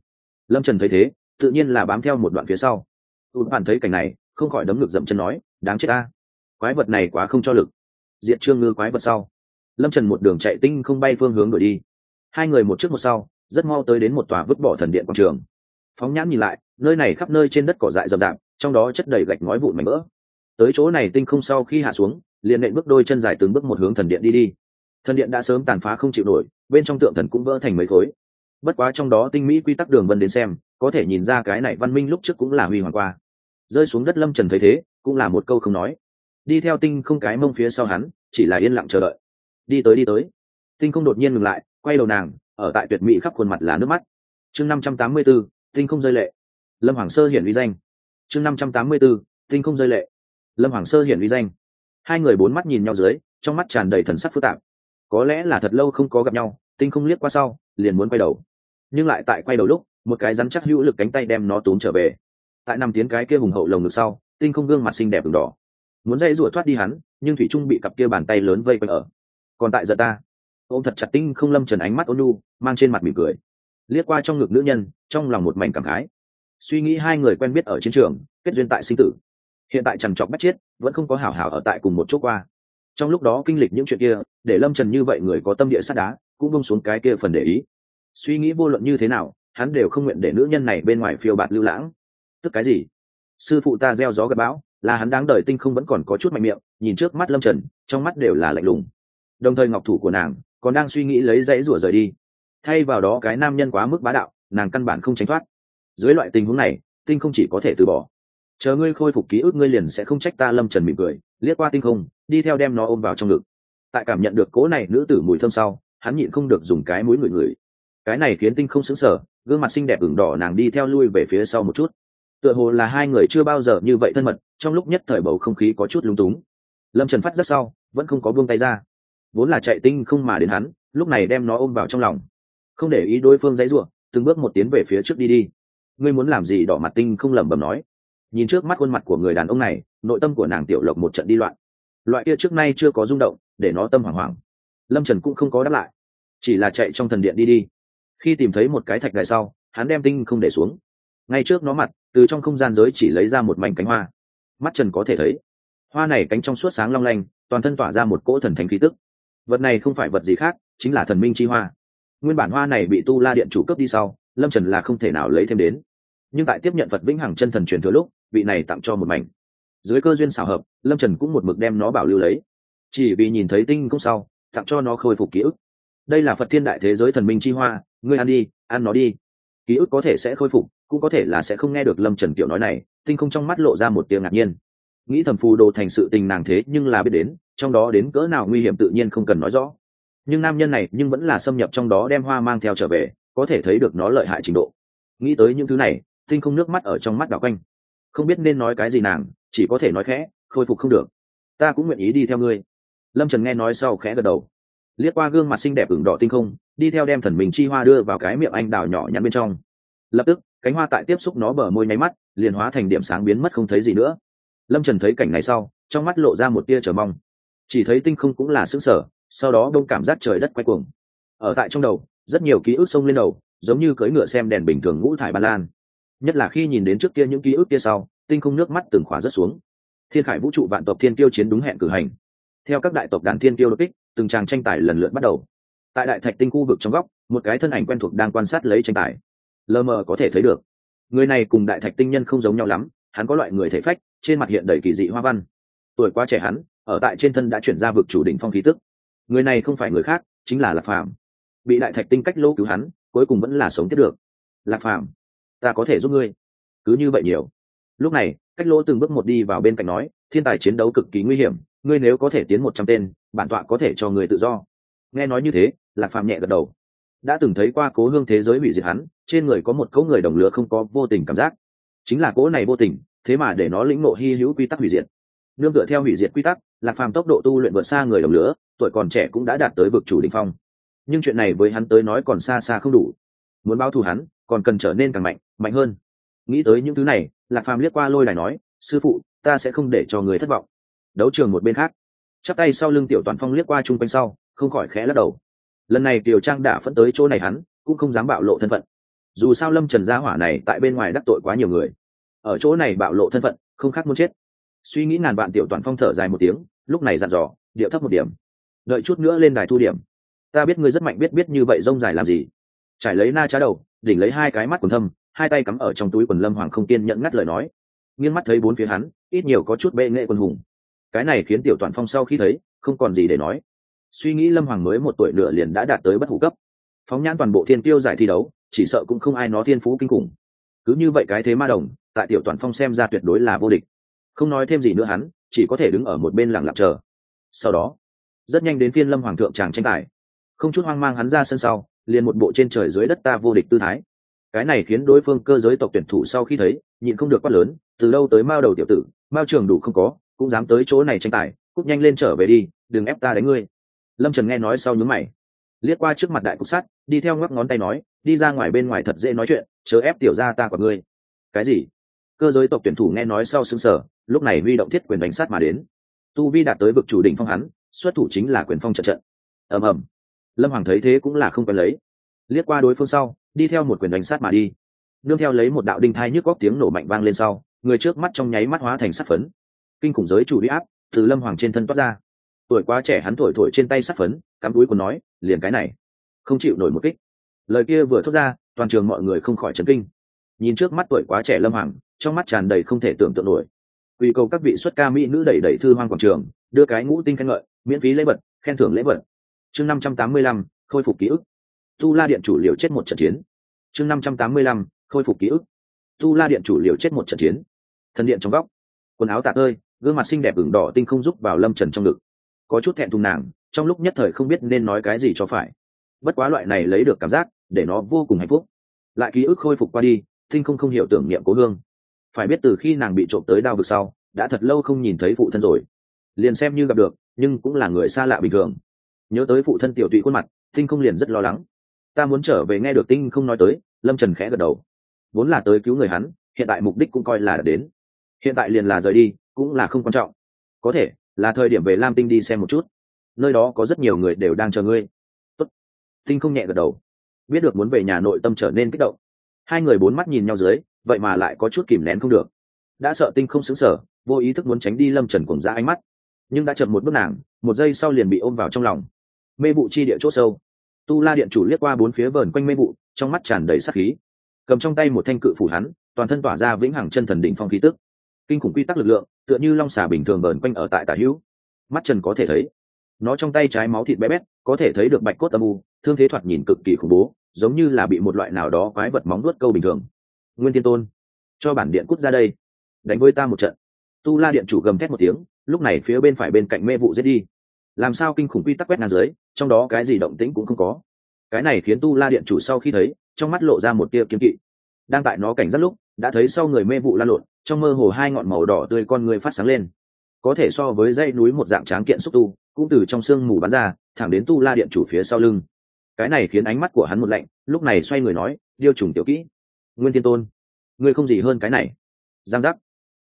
Lâm trần thấy thế, tự nhiên là bám theo một đoạn phía sau. Tụt bản thấy cảnh này, không khỏi đấm ngực dậm chân nói, đáng chết ta. Quái vật này quá không cho lực diện trương ngư quái vật sau. Lâm trần một đường chạy tinh không bay phương hướng đổi đi. Hai người một trước một sau, rất mau tới đến một tòa vứt bỏ thần điện quảng trường. Phóng nhãn nhìn lại, nơi này khắp nơi trên đất cỏ dại rậm rạp, trong đó chất đầy gạch ngói vụn mảnh vỡ. Tới chỗ này tinh không sau khi hạ xuống, liền nện bước đôi chân dài từng bước một hướng thần điện đi đi. Thần điện đã sớm tàn phá không chịu nổi, bên trong tượng thần cũng vỡ thành mấy khối. Bất quá trong đó tinh mỹ quy tắc đường vân đến xem, có thể nhìn ra cái này văn minh lúc trước cũng là huy hoàng qua. Rơi xuống đất lâm trần thấy thế, cũng là một câu không nói đi theo tinh không cái mông phía sau hắn, chỉ là yên lặng chờ đợi. Đi tới đi tới. Tinh không đột nhiên ngừng lại, quay đầu nàng, ở tại tuyệt mỹ khắp khuôn mặt là nước mắt. Chương năm trăm tám mươi b ố tinh không rơi lệ. Lâm hoàng sơ hiển uy danh. Chương năm trăm tám mươi b ố tinh không rơi lệ. Lâm hoàng sơ hiển uy danh. Hai người bốn mắt nhìn nhau dưới, trong mắt tràn đầy thần sắc phức tạp. Có lẽ là thật lâu không có gặp nhau, tinh không liếc qua sau, liền muốn quay đầu. Nhưng lại tại quay đầu lúc, một cái rắn chắc hữu lực cánh tay đem nó túm trở về. Tại nằm tiếng cái kia hùng hậu lồng ngực sau, tinh không gương mặt xinh đẹp v đỏ muốn dây rủa thoát đi hắn, nhưng thủy trung bị cặp kia bàn tay lớn vây quanh ở. Còn tại giật ta. Ôm thật chặt tinh không lâm trần ánh mắt ôn nu mang trên mặt mỉm cười. Liếc qua trong ngực nữ nhân, trong lòng một mảnh cảm khái. Suy nghĩ hai người quen biết ở chiến trường, kết duyên tại sinh tử. Hiện tại trằn trọc bắt chết, vẫn không có hảo hảo ở tại cùng một chỗ qua. Trong lúc đó kinh lịch những chuyện kia, để lâm trần như vậy người có tâm địa sắt đá, cũng bông xuống cái kia phần để ý. Suy nghĩ vô luận như thế nào, hắn đều không nguyện để nữ nhân này bên ngoài phiêu bạt lưu lãng. Tức cái gì? Sư phụ ta gieo gió gặp bão là hắn đáng đời tinh không vẫn còn có chút mạnh miệng, nhìn trước mắt lâm trần, trong mắt đều là lạnh lùng. Đồng thời ngọc thủ của nàng còn đang suy nghĩ lấy dãy rủa rời đi. Thay vào đó cái nam nhân quá mức bá đạo, nàng căn bản không tránh thoát. Dưới loại tình huống này, tinh không chỉ có thể từ bỏ. Chờ ngươi khôi phục ký ức ngươi liền sẽ không trách ta, lâm trần mỉm cười, liếc qua tinh không, đi theo đem nó ôm vào trong ngực. Tại cảm nhận được cố này nữ tử mùi thơm sau, hắn nhịn không được dùng cái mũi người người cái này khiến tinh không xứng sở gương mặt xinh đẹp ửng đỏ nàng đi theo lui về phía sau một chút. Tựa hồ là hai người chưa bao giờ như vậy thân mật trong lúc nhất thời bầu không khí có chút lung túng. Lâm trần phát rất sau, vẫn không có buông tay ra. Vốn là chạy tinh không mà đến hắn, lúc này đem nó ôm vào trong lòng. Không để ý đối phương dãy ruộng từng bước một tiến về phía trước đi đi. Ngươi muốn làm gì đỏ mặt tinh không lẩm bẩm nói. Nhìn trước mắt khuôn mặt của người đàn ông này, nội tâm của nàng tiểu lộc một trận đi loạn. Loại kia trước nay chưa có rung động, để nó tâm hoảng hoảng. Lâm trần cũng không có đáp lại, chỉ là chạy trong thần điện đi đi. Khi tìm thấy một cái thạch đài sau, hắn đem tinh không để xuống. Ngay trước nó mặt, từ trong không gian giới chỉ lấy ra một mảnh cánh hoa mắt trần có thể thấy. Hoa này cánh trong suốt sáng long lanh, toàn thân tỏa ra một cỗ thần thánh khí tức. Vật này không phải vật gì khác, chính là thần minh chi hoa. Nguyên bản hoa này bị tu la điện chủ cấp đi sau, lâm trần là không thể nào lấy thêm đến. Nhưng tại tiếp nhận phật vĩnh hằng chân thần truyền thừa lúc, vị này tặng cho một mảnh. Dưới cơ duyên xảo hợp, lâm trần cũng một mực đem nó bảo lưu lấy. Chỉ vì nhìn thấy tinh không sau, tặng cho nó khôi phục ký ức. Đây là phật thiên đại thế giới thần minh chi hoa, ngươi ăn đi, ăn nó đi. Ký ức có thể sẽ khôi phục cũng có thể là sẽ không nghe được lâm trần kiểu nói này, tinh không trong mắt lộ ra một tiếng ngạc nhiên. Nghĩ thầm phù đồ thành sự tình nàng thế nhưng là biết đến, trong đó đến cỡ nào nguy hiểm tự nhiên không cần nói rõ. Nhưng nam nhân này nhưng vẫn là xâm nhập trong đó đem hoa mang theo trở về, có thể thấy được nó lợi hại trình độ. Nghĩ tới những thứ này, tinh không nước mắt ở trong mắt đảo quanh. Không biết nên nói cái gì nàng, chỉ có thể nói khẽ, khôi phục không được. Ta cũng nguyện ý đi theo ngươi. Lâm trần nghe nói sau khẽ gật đầu. Liếc qua gương mặt xinh đẹp ửng đỏ tinh không, đi theo đem thần mình chi hoa đưa vào cái miệng anh đào nhỏ nhắn bên trong. Lập tức cánh hoa tại tiếp xúc nó bờ môi nháy mắt, liền hóa thành điểm sáng biến mất không thấy gì nữa. Lâm trần thấy cảnh này sau, trong mắt lộ ra một tia chờ mong. Chỉ thấy tinh không cũng là xứng sở sau đó đông cảm giác trời đất quay cuồng. Ở tại trong đầu, rất nhiều ký ức sông lên đầu, giống như cưỡi ngựa xem đèn bình thường ngũ thải ban lan. Nhất là khi nhìn đến trước kia những ký ức kia sau, tinh không nước mắt từng khóa rất xuống. Thiên khải vũ trụ vạn tộc thiên tiêu chiến đúng hẹn cử hành. Theo các đại tộc đàn thiên tiêu đột kích, từng tràng tranh tài lần lượt bắt đầu. Tại đại thạch tinh khu vực trong góc, một cái thân ảnh quen thuộc đang quan sát lấy tranh tài lờ mờ có thể thấy được. Người này cùng đại thạch tinh nhân không giống nhau lắm, hắn có loại người thể phách, trên mặt hiện đầy kỳ dị hoa văn. Tuổi quá trẻ hắn, ở tại trên thân đã chuyển ra vực chủ đỉnh phong khí tức. Người này không phải người khác, chính là lạc phàm. Bị đại thạch tinh cách lỗ cứu hắn, cuối cùng vẫn là sống tiếp được. Lạc phàm, ta có thể giúp ngươi. Cứ như vậy nhiều. Lúc này, cách lỗ từng bước một đi vào bên cạnh nói, thiên tài chiến đấu cực kỳ nguy hiểm, ngươi nếu có thể tiến một trăm tên, bản tọa có thể cho người tự do. Nghe nói như thế, lạc phàm nhẹ gật đầu đã từng thấy qua cố hương thế giới bị diệt hắn, trên người có một cỗ người đồng lứa không có vô tình cảm giác. Chính là cỗ này vô tình, thế mà để nó lĩnh ngộ hy hữu quy tắc hủy diệt. Nương tựa theo hủy diệt quy tắc, lạc phàm tốc độ tu luyện vượt xa người đồng lứa, tuổi còn trẻ cũng đã đạt tới vực chủ đ ỉ n h phong. Nhưng chuyện này với hắn tới nói còn xa xa không đủ. Muốn bao thù hắn, còn cần trở nên càng mạnh mạnh hơn. Nghĩ tới những thứ này, lạc phàm liếc qua lôi đài nói, sư phụ, ta sẽ không để cho người thất vọng. Đấu trường một bên khác, chắp tay sau lưng tiểu toàn phong liếc qua chung quanh sau, không khỏi khẽ lắc đầu lần này tiểu trang đã phẫn tới chỗ này hắn, cũng không dám bạo lộ thân phận. Dù sao lâm trần gia hỏa này tại bên ngoài đắc tội quá nhiều người. Ở chỗ này bạo lộ thân phận, không khác muốn chết. Suy nghĩ ngàn vạn tiểu toàn phong thở dài một tiếng, lúc này dặn dò, điệu thấp một điểm. Đợi chút nữa lên đài thu điểm. Ta biết ngươi rất mạnh biết biết như vậy rông dài làm gì. Trải lấy na trá đầu, đỉnh lấy hai cái mắt quần thâm, hai tay cắm ở trong túi quần lâm hoàng không tiên nhận ngắt lời nói. Nghiêng mắt thấy bốn phía hắn, ít nhiều có chút bệ nghệ quân hùng. Cái này khiến tiểu toàn phong sau khi thấy, không còn gì để nói suy nghĩ lâm hoàng mới một tuổi nửa liền đã đạt tới bất hủ cấp. Phóng nhãn toàn bộ thiên tiêu giải thi đấu, chỉ sợ cũng không ai nó thiên phú kinh khủng. Cứ như vậy cái thế ma đồng, tại tiểu toàn phong xem ra tuyệt đối là vô địch. Không nói thêm gì nữa hắn, chỉ có thể đứng ở một bên lặng lặng chờ. Sau đó, rất nhanh đến phiên lâm hoàng thượng chàng tranh tài. Không chút hoang mang hắn ra sân sau, liền một bộ trên trời dưới đất ta vô địch tư thái. Cái này khiến đối phương cơ giới tộc tuyển thủ sau khi thấy, nhịn không được quát lớn, từ đâu tới mao đầu tiểu tử, mao trường đủ không có, cũng dám tới chỗ này tranh tài cúp nhanh lên trở về đi, đừng ép ta đánh ngươi lâm trần nghe nói sau nhướng mày. Liếc qua trước mặt đại cục sát đi theo ngóc ngón tay nói, đi ra ngoài bên ngoài thật dễ nói chuyện, chớ ép tiểu ra ta của ngươi. Cái gì? Cơ giới tộc tuyển thủ nghe nói sau xứng sở lúc này huy động thiết quyền đánh sát mà đến. Tu vi đạt tới vực chủ đỉnh phong hắn, xuất thủ chính là quyền phong trận trận. Ầm ầm. Lâm hoàng thấy thế cũng là không quen lấy. Liếc qua đối phương sau, đi theo một quyền đánh sát mà đi. Nương theo lấy một đạo đinh thai nhức góc tiếng nổ mạnh vang lên sau, người trước mắt trong nháy mắt hóa thành sát phấn. Kinh khủng giới chủ đi áp từ lâm hoàng trên thân toát ra tuổi quá trẻ hắn thổi thổi trên tay sắt phấn, cắm túi còn nói, liền cái này, không chịu nổi một kích. Lời kia vừa thốt ra, toàn trường mọi người không khỏi chấn kinh. Nhìn trước mắt tuổi quá trẻ lâm hoàng, trong mắt tràn đầy không thể tưởng tượng nổi. Quy cầu các vị xuất ca mỹ nữ đẩy đẩy thư hoang quảng trường, đưa cái ngũ tinh khen ngợi, miễn phí lễ vật, khen thưởng lễ vật. Chương năm trăm tám mươi lăm, khôi phục ký ức. Tu la điện chủ liều chết một trận chiến. Chương năm trăm tám mươi lăm, khôi phục ký ức. Tu la điện chủ liều chết một trận chiến. Thần điện trong góc, quần áo tạc ơi gương mặt xinh đẹp ửng đỏ tinh không giúp vào lâm trần trong ngực có chút thẹn thùng nàng, trong lúc nhất thời không biết nên nói cái gì cho phải. Bất quá loại này lấy được cảm giác, để nó vô cùng hạnh phúc. Lại ký ức khôi phục qua đi Thinh không không hiểu tưởng niệm cố hương. Phải biết từ khi nàng bị trộm tới đao vực sau, đã thật lâu không nhìn thấy phụ thân rồi. Liền xem như gặp được, nhưng cũng là người xa lạ bình thường. Nhớ tới phụ thân tiểu tụy khuôn mặt, tinh không liền rất lo lắng. Ta muốn trở về nghe được tinh không nói tới, lâm trần khẽ gật đầu. Vốn là tới cứu người hắn, hiện tại mục đích cũng coi là đến. Hiện tại liền là rời đi, cũng là không quan trọng. Có thể là thời điểm về lam tinh đi xem một chút. Nơi đó có rất nhiều người đều đang chờ ngươi. Tốt. tinh không nhẹ gật đầu. Biết được muốn về nhà nội tâm trở nên kích động. Hai người bốn mắt nhìn nhau dưới, vậy mà lại có chút kìm nén không được. Đã sợ tinh không xứng sở vô ý thức muốn tránh đi lâm trần cùng ra ánh mắt. Nhưng đã chậm một bước nàng, một giây sau liền bị ôm vào trong lòng. Mê vụ chi địa c h ỗ sâu. Tu la điện chủ liếc qua bốn phía vờn quanh mê vụ, trong mắt tràn đầy sắc khí. Cầm trong tay một thanh cự phủ hắn, toàn thân tỏa ra vĩnh hằng chân thần đỉnh phong khí tức kinh khủng quy tắc lực lượng, tựa như long xà bình thường vờn quanh ở tại tả hữu. Mắt trần có thể thấy, nó trong tay trái máu thịt bé bét, có thể thấy được bạch cốt âm u, thương thế thoạt nhìn cực kỳ khủng bố, giống như là bị một loại nào đó quái vật móng nuốt câu bình thường. Nguyên tiên tôn, cho bản điện cút ra đây. Đánh với ta một trận. Tu la điện chủ gầm thét một tiếng, lúc này phía bên phải bên cạnh mê vụ giết đi. Làm sao kinh khủng quy tắc quét ngang dưới, trong đó cái gì động tĩnh cũng không có. Cái này khiến tu la điện chủ sau khi thấy, trong mắt lộ ra một tia kiếm kỵ. Đang tại nó cảnh giác lúc, đã thấy sau người mê vụ lan lộn trong mơ hồ hai ngọn màu đỏ tươi con người phát sáng lên. Có thể so với dây núi một dạng tráng kiện xúc tu, cũng từ trong sương mù bắn ra, thẳng đến tu la điện chủ phía sau lưng. Cái này khiến ánh mắt của hắn một lạnh, lúc này xoay người nói, điêu trùng tiểu kỹ, nguyên thiên tôn, ngươi không gì hơn cái này. Giang giác.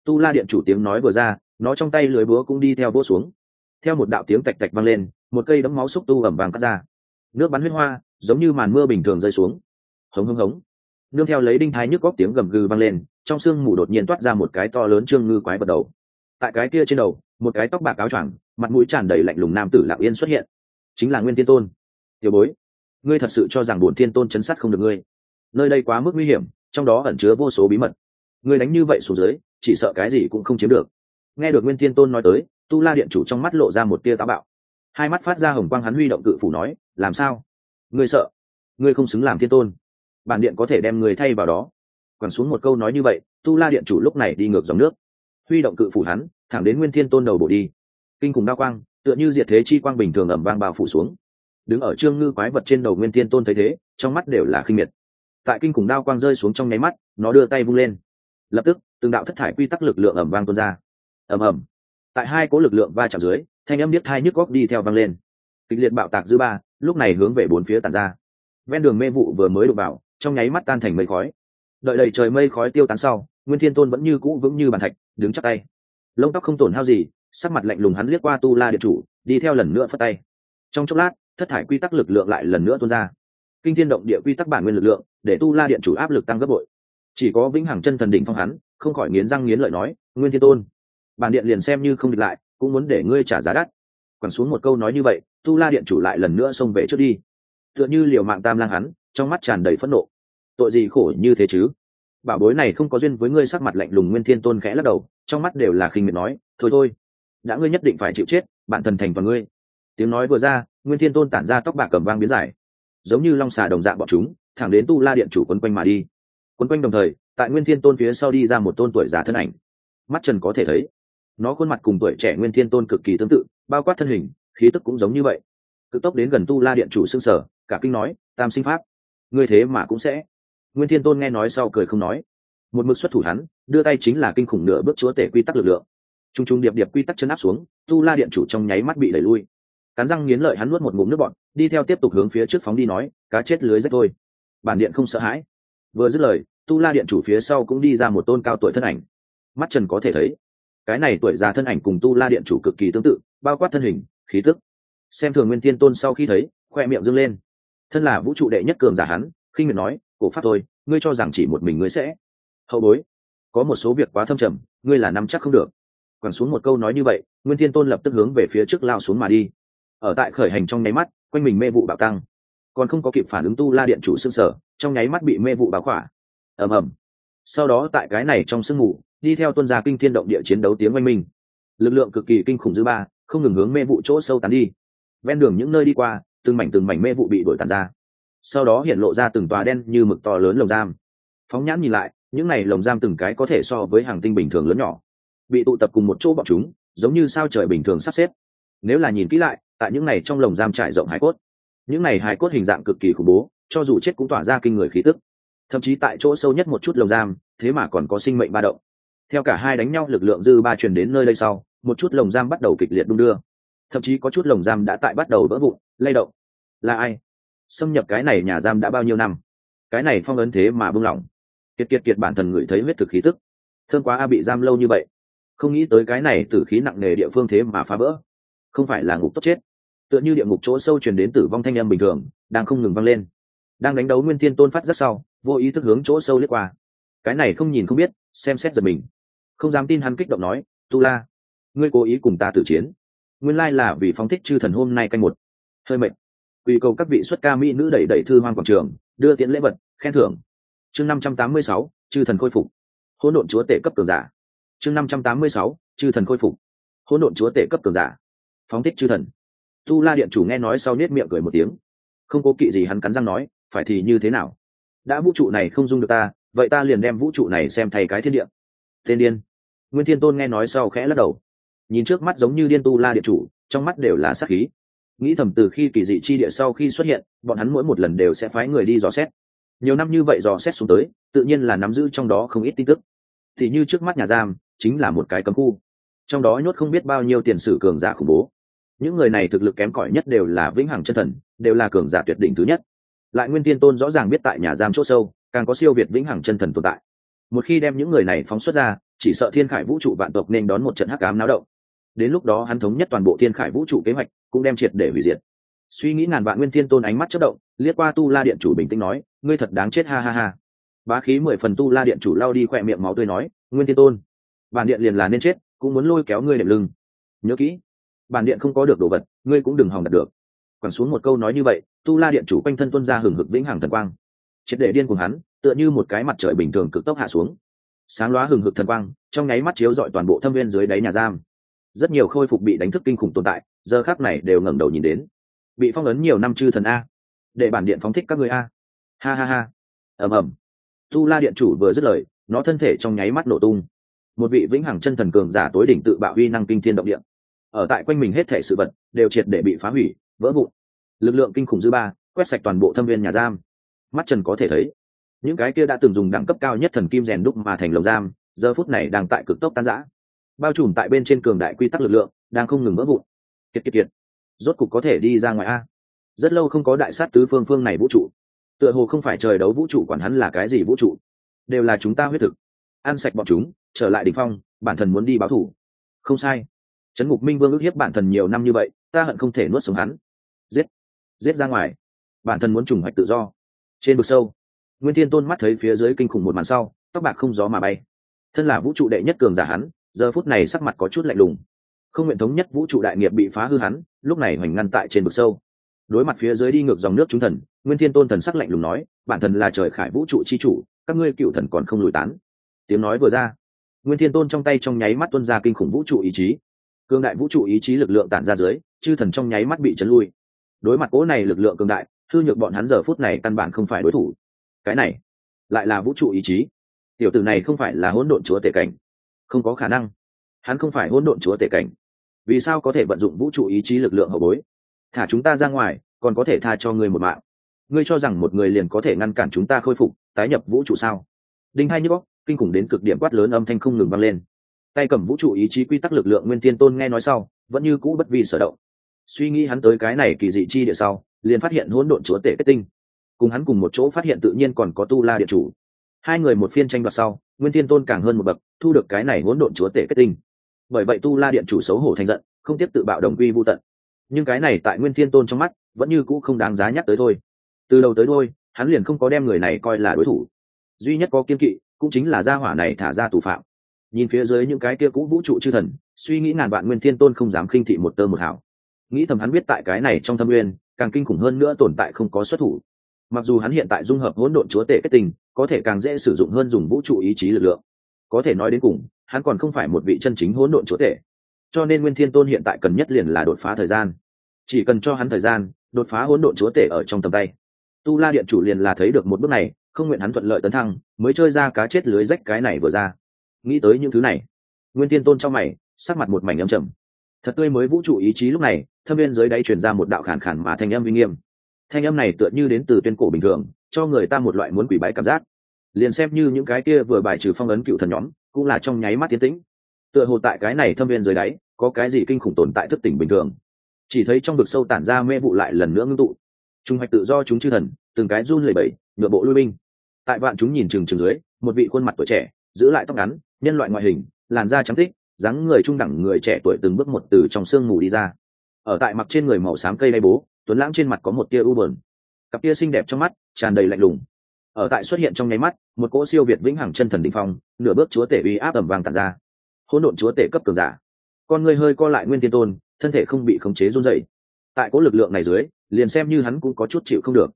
Tu la điện chủ tiếng nói vừa ra, nó trong tay lưới búa cũng đi theo vỗ xuống. Theo một đạo tiếng tạch tạch vang lên, một cây đấm máu xúc tu ẩm vàng cắt ra. Nước bắn huyết hoa, giống như màn mưa bình thường rơi xuống. Hống hống hống. Nương theo lấy đinh thái nhức góc tiếng gầm gừ vang lên trong sương mù đột nhiên toát ra một cái to lớn trương ngư quái vật đầu. Tại cái kia trên đầu, một cái tóc bạc áo choàng, mặt mũi tràn đầy lạnh lùng nam tử lặng yên xuất hiện. Chính là nguyên thiên tôn. Tiểu bối, ngươi thật sự cho rằng bổn thiên tôn chấn sát không được ngươi? Nơi đây quá mức nguy hiểm, trong đó ẩn chứa vô số bí mật. Ngươi đánh như vậy xuống dưới, chỉ sợ cái gì cũng không chiếm được. Nghe được nguyên thiên tôn nói tới, tu la điện chủ trong mắt lộ ra một tia táo bạo. Hai mắt phát ra hồng quang hắn huy động cự phủ nói, làm sao? Ngươi sợ? Ngươi không xứng làm thiên tôn. Bản điện có thể đem người thay vào đó quẳng xuống một câu nói như vậy, tu la điện chủ lúc này đi ngược dòng nước. Huy động cự phủ hắn, thẳng đến nguyên thiên tôn đầu bổ đi. Kinh cùng đao quang, tựa như diệt thế chi quang bình thường ẩm vang bao phủ xuống. Đứng ở trương ngư quái vật trên đầu nguyên thiên tôn thấy thế, trong mắt đều là khinh miệt. Tại kinh cùng đao quang rơi xuống trong nháy mắt, nó đưa tay vung lên. Lập tức, từng đạo thất thải quy tắc lực lượng ẩm vang tuôn ra. Ẩm ẩm tại hai cố lực lượng va chạm dưới, thanh âm biết hai nhức góc đi theo vang lên. Kịch liệt bạo tạc dư ba, lúc này hướng về bốn phía tàn ra. Ven đường mê vụ vừa mới đụng vào, trong nháy mắt tan thành mây khói đợi đầy trời mây khói tiêu tán sau, nguyên thiên tôn vẫn như cũ vững như bàn thạch, đứng chắc tay. Lông tóc không tổn hao gì, sắc mặt lạnh lùng hắn liếc qua tu la điện chủ, đi theo lần nữa phất tay. Trong chốc lát, thất thải quy tắc lực lượng lại lần nữa tuôn ra. Kinh thiên động địa quy tắc bản nguyên lực lượng, để tu la điện chủ áp lực tăng gấp bội. Chỉ có vĩnh hằng chân thần đỉnh phong hắn, không khỏi nghiến răng nghiến lợi nói, nguyên thiên tôn, bản điện liền xem như không địch lại, cũng muốn để ngươi trả giá đắt. Quẳng xuống một câu nói như vậy, tu la điện chủ lại lần nữa xông về trước đi. Tựa như liều mạng tam lang hắn, trong mắt tràn đầy phẫn nộ tội gì khổ như thế chứ? Bảo bối này không có duyên với ngươi sắc mặt lạnh lùng nguyên thiên tôn khẽ lắc đầu, trong mắt đều là khinh miệt nói, thôi thôi, đã ngươi nhất định phải chịu chết, bạn thần thành và ngươi. Tiếng nói vừa ra, nguyên thiên tôn tản ra tóc bạc cầm vang biến giải giống như long xà đồng dạng bọn chúng, thẳng đến tu la điện chủ quấn quanh mà đi. Quấn quanh đồng thời, tại nguyên thiên tôn phía sau đi ra một tôn tuổi già thân ảnh. Mắt trần có thể thấy, nó khuôn mặt cùng tuổi trẻ nguyên thiên tôn cực kỳ tương tự, bao quát thân hình, khí tức cũng giống như vậy. Cực tốc đến gần tu la điện chủ xương sở cả kinh nói, tam sinh pháp, ngươi thế mà cũng sẽ nguyên thiên tôn nghe nói sau cười không nói. Một mực xuất thủ hắn, đưa tay chính là kinh khủng nửa bước chúa tể quy tắc lực lượng. T r u n g t r u n g điệp điệp quy tắc chân áp xuống, tu la điện chủ trong nháy mắt bị đẩy lui. Cắn răng nghiến lợi hắn nuốt một ngụm nước bọn đi theo tiếp tục hướng phía trước phóng đi nói, cá chết lưới rách thôi. Bản điện không sợ hãi. Vừa dứt lời, tu la điện chủ phía sau cũng đi ra một tôn cao tuổi thân ảnh. Mắt trần có thể thấy, cái này tuổi già thân ảnh cùng tu la điện chủ cực kỳ tương tự, bao quát thân hình, khí tức. Xem thường nguyên thiên tôn sau khi thấy, khoe miệng dâng lên. Thân là vũ trụ đệ nhất cường giả hắn, khinh miệng nói cổ pháp thôi, ngươi cho rằng chỉ một mình ngươi sẽ. Hậu bối, có một số việc quá thâm trầm, ngươi là nắm chắc không được. Quẳng xuống một câu nói như vậy, nguyên thiên tôn lập tức hướng về phía trước lao xuống mà đi. Ở tại khởi hành trong nháy mắt, quanh mình mê vụ bạo tăng. Còn không có kịp phản ứng tu la điện chủ xương sở, trong nháy mắt bị mê vụ báo khỏa. Ầm ầm. Sau đó tại cái này trong sương mù, đi theo tuân gia kinh thiên động địa chiến đấu tiếng oanh minh. Lực lượng cực kỳ kinh khủng dư ba, không ngừng hướng mê vụ chỗ sâu tán đi. Ven đường những nơi đi qua, từng mảnh từng mảnh mê vụ bị đổi tàn ra sau đó hiện lộ ra từng tòa đen như mực to lớn lồng giam. Phóng nhãn nhìn lại, những này lồng giam từng cái có thể so với hàng tinh bình thường lớn nhỏ. Bị tụ tập cùng một chỗ bọn chúng, giống như sao trời bình thường sắp xếp. Nếu là nhìn kỹ lại, tại những này trong lồng giam trải rộng hải cốt. Những này hải cốt hình dạng cực kỳ khủng bố, cho dù chết cũng tỏa ra kinh người khí tức. Thậm chí tại chỗ sâu nhất một chút lồng giam, thế mà còn có sinh mệnh ba động. Theo cả hai đánh nhau, lực lượng dư ba truyền đến nơi đây sau, một chút lồng giam bắt đầu kịch liệt đung đưa. Thậm chí có chút lồng giam đã tại bắt đầu vỡ vụn, lay động. Là ai? Xâm nhập cái này nhà giam đã bao nhiêu năm? Cái này phong ấn thế mà buông lỏng. Kiệt kiệt kiệt bản thân ngửi thấy huyết thực khí tức. Thương quá a bị giam lâu như vậy. Không nghĩ tới cái này tử khí nặng nề địa phương thế mà phá vỡ. Không phải là ngục tốt chết. Tựa như địa ngục chỗ sâu truyền đến tử vong thanh âm bình thường, đang không ngừng vang lên. Đang đánh đấu nguyên thiên tôn phát rất sau, vô ý thức hướng chỗ sâu lướt qua. Cái này không nhìn không biết, xem xét giật mình. Không dám tin hắn kích động nói, tu la, ngươi cố ý cùng ta tử chiến. Nguyên lai là vì phóng thích chư thần hôm nay canh một. Hơi mệt quy cầu các vị xuất ca mỹ nữ đẩy đẩy thư hoang quảng trường, đưa tiễn lễ vật, khen thưởng. Chương năm trăm tám mươi sáu, chư thần khôi phục. Hỗn độn chúa tể cấp cường giả. Chương năm trăm tám mươi sáu, chư thần khôi phục. Hỗn độn chúa tể cấp cường giả. Phóng thích chư thần. Tu la điện chủ nghe nói sau nết miệng cười một tiếng. Không cố kỵ gì hắn cắn răng nói, phải thì như thế nào? Đã vũ trụ này không dung được ta, vậy ta liền đem vũ trụ này xem thay cái thiên địa. Tên điên. Nguyên thiên tôn nghe nói sau khẽ lắc đầu. Nhìn trước mắt giống như điên tu la điện chủ, trong mắt đều là sát khí nghĩ thầm từ khi kỳ dị chi địa sau khi xuất hiện, bọn hắn mỗi một lần đều sẽ phái người đi dò xét. Nhiều năm như vậy dò xét xuống tới, tự nhiên là nắm giữ trong đó không ít tin tức. Thì như trước mắt nhà giam, chính là một cái cấm khu. Trong đó nhốt không biết bao nhiêu tiền sử cường giả khủng bố. Những người này thực lực kém cỏi nhất đều là vĩnh hằng chân thần, đều là cường giả tuyệt đỉnh thứ nhất. Lại nguyên tiên tôn rõ ràng biết tại nhà giam c h ỗ sâu, càng có siêu việt vĩnh hằng chân thần tồn tại. Một khi đem những người này phóng xuất ra, chỉ sợ thiên khải vũ trụ vạn tộc nên đón một trận hắc ám náo động. Đến lúc đó hắn thống nhất toàn bộ thiên khải vũ trụ kế hoạch cũng đem triệt để hủy diệt. Suy nghĩ ngàn vạn nguyên thiên tôn ánh mắt chất động, liếc qua tu la điện chủ bình tĩnh nói, ngươi thật đáng chết, ha ha ha. Bá khí mười phần tu la điện chủ lao đi khỏe miệng máu tươi nói, nguyên thiên tôn, bản điện liền là nên chết, cũng muốn lôi kéo ngươi đệm lưng. Nhớ kỹ, bản điện không có được đồ vật, ngươi cũng đừng hòng đạt được. Quẳng xuống một câu nói như vậy, tu la điện chủ quanh thân tuân ra hừng hực vĩnh hằng thần quang. Triệt để điên cùng hắn, tựa như một cái mặt trời bình thường cực tốc hạ xuống. Sáng loá hừng hực thần quang, trong nháy mắt chiếu dọi toàn bộ thâm viên dưới đáy nhà giam. Rất nhiều khôi phục bị đánh thức kinh khủng tồn tại giờ khác này đều ngẩng đầu nhìn đến. Bị phong ấn nhiều năm chư thần a. Để bản điện phóng thích các người a. Ha ha ha. Ầm ầm. Tu la điện chủ vừa dứt lời, nó thân thể trong nháy mắt nổ tung. Một vị vĩnh hằng chân thần cường giả tối đỉnh tự bạo uy năng kinh thiên động địa. Ở tại quanh mình hết thể sự vật đều triệt để bị phá hủy, vỡ vụn. Lực lượng kinh khủng dư ba, quét sạch toàn bộ thâm viên nhà giam. Mắt trần có thể thấy, những cái kia đã từng dùng đẳng cấp cao nhất thần kim rèn đúc mà thành lồng giam, giờ phút này đang tại cực tốc tan giã bao trùm tại bên trên cường đại quy tắc lực lượng, đang không ngừng vỡ vụn kiệt kiệt kiệt. Rốt cục có thể đi ra ngoài a. Rất lâu không có đại sát tứ phương phương này vũ trụ. Tựa hồ không phải trời đấu vũ trụ quản hắn là cái gì vũ trụ. Đều là chúng ta huyết thực. Ăn sạch bọn chúng, trở lại đ ỉ n h phong, bản thần muốn đi báo thủ. Không sai. Trấn ngục minh vương ước hiếp bản thần nhiều năm như vậy, ta hận không thể nuốt sống hắn. Giết. Giết ra ngoài. Bản thân muốn trùng hoạch tự do. Trên vực sâu, nguyên thiên tôn mắt thấy phía dưới kinh khủng một màn sau, tóc bạc không gió mà bay. Thân là vũ trụ đệ nhất cường giả hắn, giờ phút này sắc mặt có chút lạnh lùng không nguyện thống nhất vũ trụ đại nghiệp bị phá hư hắn, lúc này hoành ngăn tại trên vực sâu. Đối mặt phía dưới đi ngược dòng nước chúng thần, nguyên thiên tôn thần sắc lạnh lùng nói, bản thần là trời khải vũ trụ chi chủ, các ngươi cựu thần còn không lùi tán. Tiếng nói vừa ra, nguyên thiên tôn trong tay trong nháy mắt tuân ra kinh khủng vũ trụ ý chí. Cương đại vũ trụ ý chí lực lượng tản ra dưới, chư thần trong nháy mắt bị chấn lui. Đối mặt cố này lực lượng cường đại thư nhược bọn hắn giờ phút này căn bản không phải đối thủ. Cái này, lại là vũ trụ ý chí. Tiểu tử này không phải là hỗn độn chúa tể cảnh. Không có khả năng. Hắn không phải hỗn độn chúa tể cảnh vì sao có thể vận dụng vũ trụ ý chí lực lượng hậu bối? Thả chúng ta ra ngoài, còn có thể tha cho ngươi một mạng. Ngươi cho rằng một người liền có thể ngăn cản chúng ta khôi phục, tái nhập vũ trụ sao? Đinh hai như bóc kinh khủng đến cực điểm quát lớn âm thanh không ngừng vang lên. Tay cầm vũ trụ ý chí quy tắc lực lượng nguyên tiên tôn nghe nói sau, vẫn như cũ bất vi sở động. Suy nghĩ hắn tới cái này kỳ dị chi địa sau, liền phát hiện hỗn độn chúa tể kết tinh. Cùng hắn cùng một chỗ phát hiện tự nhiên còn có tu la địa chủ. Hai người một phiên tranh đoạt sau, nguyên tiên tôn càng hơn một bậc, thu được cái này hỗn độn chúa tể kết tinh bởi vậy tu la điện chủ xấu hổ thành giận, không tiếp tự bạo đồng quy vô tận. Nhưng cái này tại nguyên Thiên tôn trong mắt, vẫn như cũ không đáng giá nhắc tới thôi. Từ đầu tới đôi hắn liền không có đem người này coi là đối thủ. Duy nhất có kiên kỵ, cũng chính là gia hỏa này thả ra tù phạm. Nhìn phía dưới những cái kia cũ vũ trụ chư thần, suy nghĩ ngàn vạn nguyên thiên tôn không dám khinh thị một tơ một hảo nghĩ thầm hắn biết tại cái này trong thâm nguyên, càng kinh khủng hơn nữa tồn tại không có xuất thủ. Mặc dù hắn hiện tại dung hợp hỗn độn chúa tể kết tình, có thể càng dễ sử dụng hơn dùng vũ trụ ý chí lực lượng có thể nói đến cùng, hắn còn không phải một vị chân chính hỗn độn chúa tể. Cho nên nguyên thiên tôn hiện tại cần nhất liền là đột phá thời gian. Chỉ cần cho hắn thời gian, đột phá hỗn độn chúa tể ở trong tầm tay. Tu la điện chủ liền là thấy được một bước này, không nguyện hắn thuận lợi tấn thăng, mới chơi ra cá chết lưới rách cái này vừa ra. Nghĩ tới những thứ này, nguyên tiên tôn trong mày, sắc mặt một mảnh âm trầm. Thật tươi mới vũ trụ ý chí lúc này, thâm viên dưới đáy truyền ra một đạo khản khản mà thanh âm uy nghiêm. Thanh âm này tựa như đến từ tuyên cổ bình thường, cho người ta một loại muốn quỷ bái cảm giác liền xem như những cái kia vừa bài trừ phong ấn cựu thần nhóm, cũng là trong nháy mắt tiến tĩnh. Tựa hồ tại cái này thâm viên dưới đáy, có cái gì kinh khủng tồn tại thức tỉnh bình thường. Chỉ thấy trong vực sâu tản ra mê vụ lại lần nữa ngưng tụ. Trung hoạch tự do chúng chư thần, từng cái run lẩy bẩy nửa bộ lui binh. Tại vạn chúng nhìn chừng chừng dưới, một vị khuôn mặt tuổi trẻ, giữ lại tóc ngắn, nhân loại ngoại hình, làn da trắng tích, dáng người trung đẳng người trẻ tuổi từng bước một từ trong sương mù đi ra. Ở tại mặt trên người màu xám cây đay bố, tuấn lãng trên mặt có một tia u bờn cặp tia xinh đẹp trong mắt, tràn đầy lạnh lùng ở tại xuất hiện trong nháy mắt, một cỗ siêu việt vĩnh hằng chân thần đình phong, nửa bước chúa tể uy áp ẩm vàng tàn ra. Hỗn độn chúa tể cấp cường giả. Con người hơi co lại nguyên tiên tôn, thân thể không bị khống chế run dậy tại cỗ lực lượng này dưới, liền xem như hắn cũng có chút chịu không được.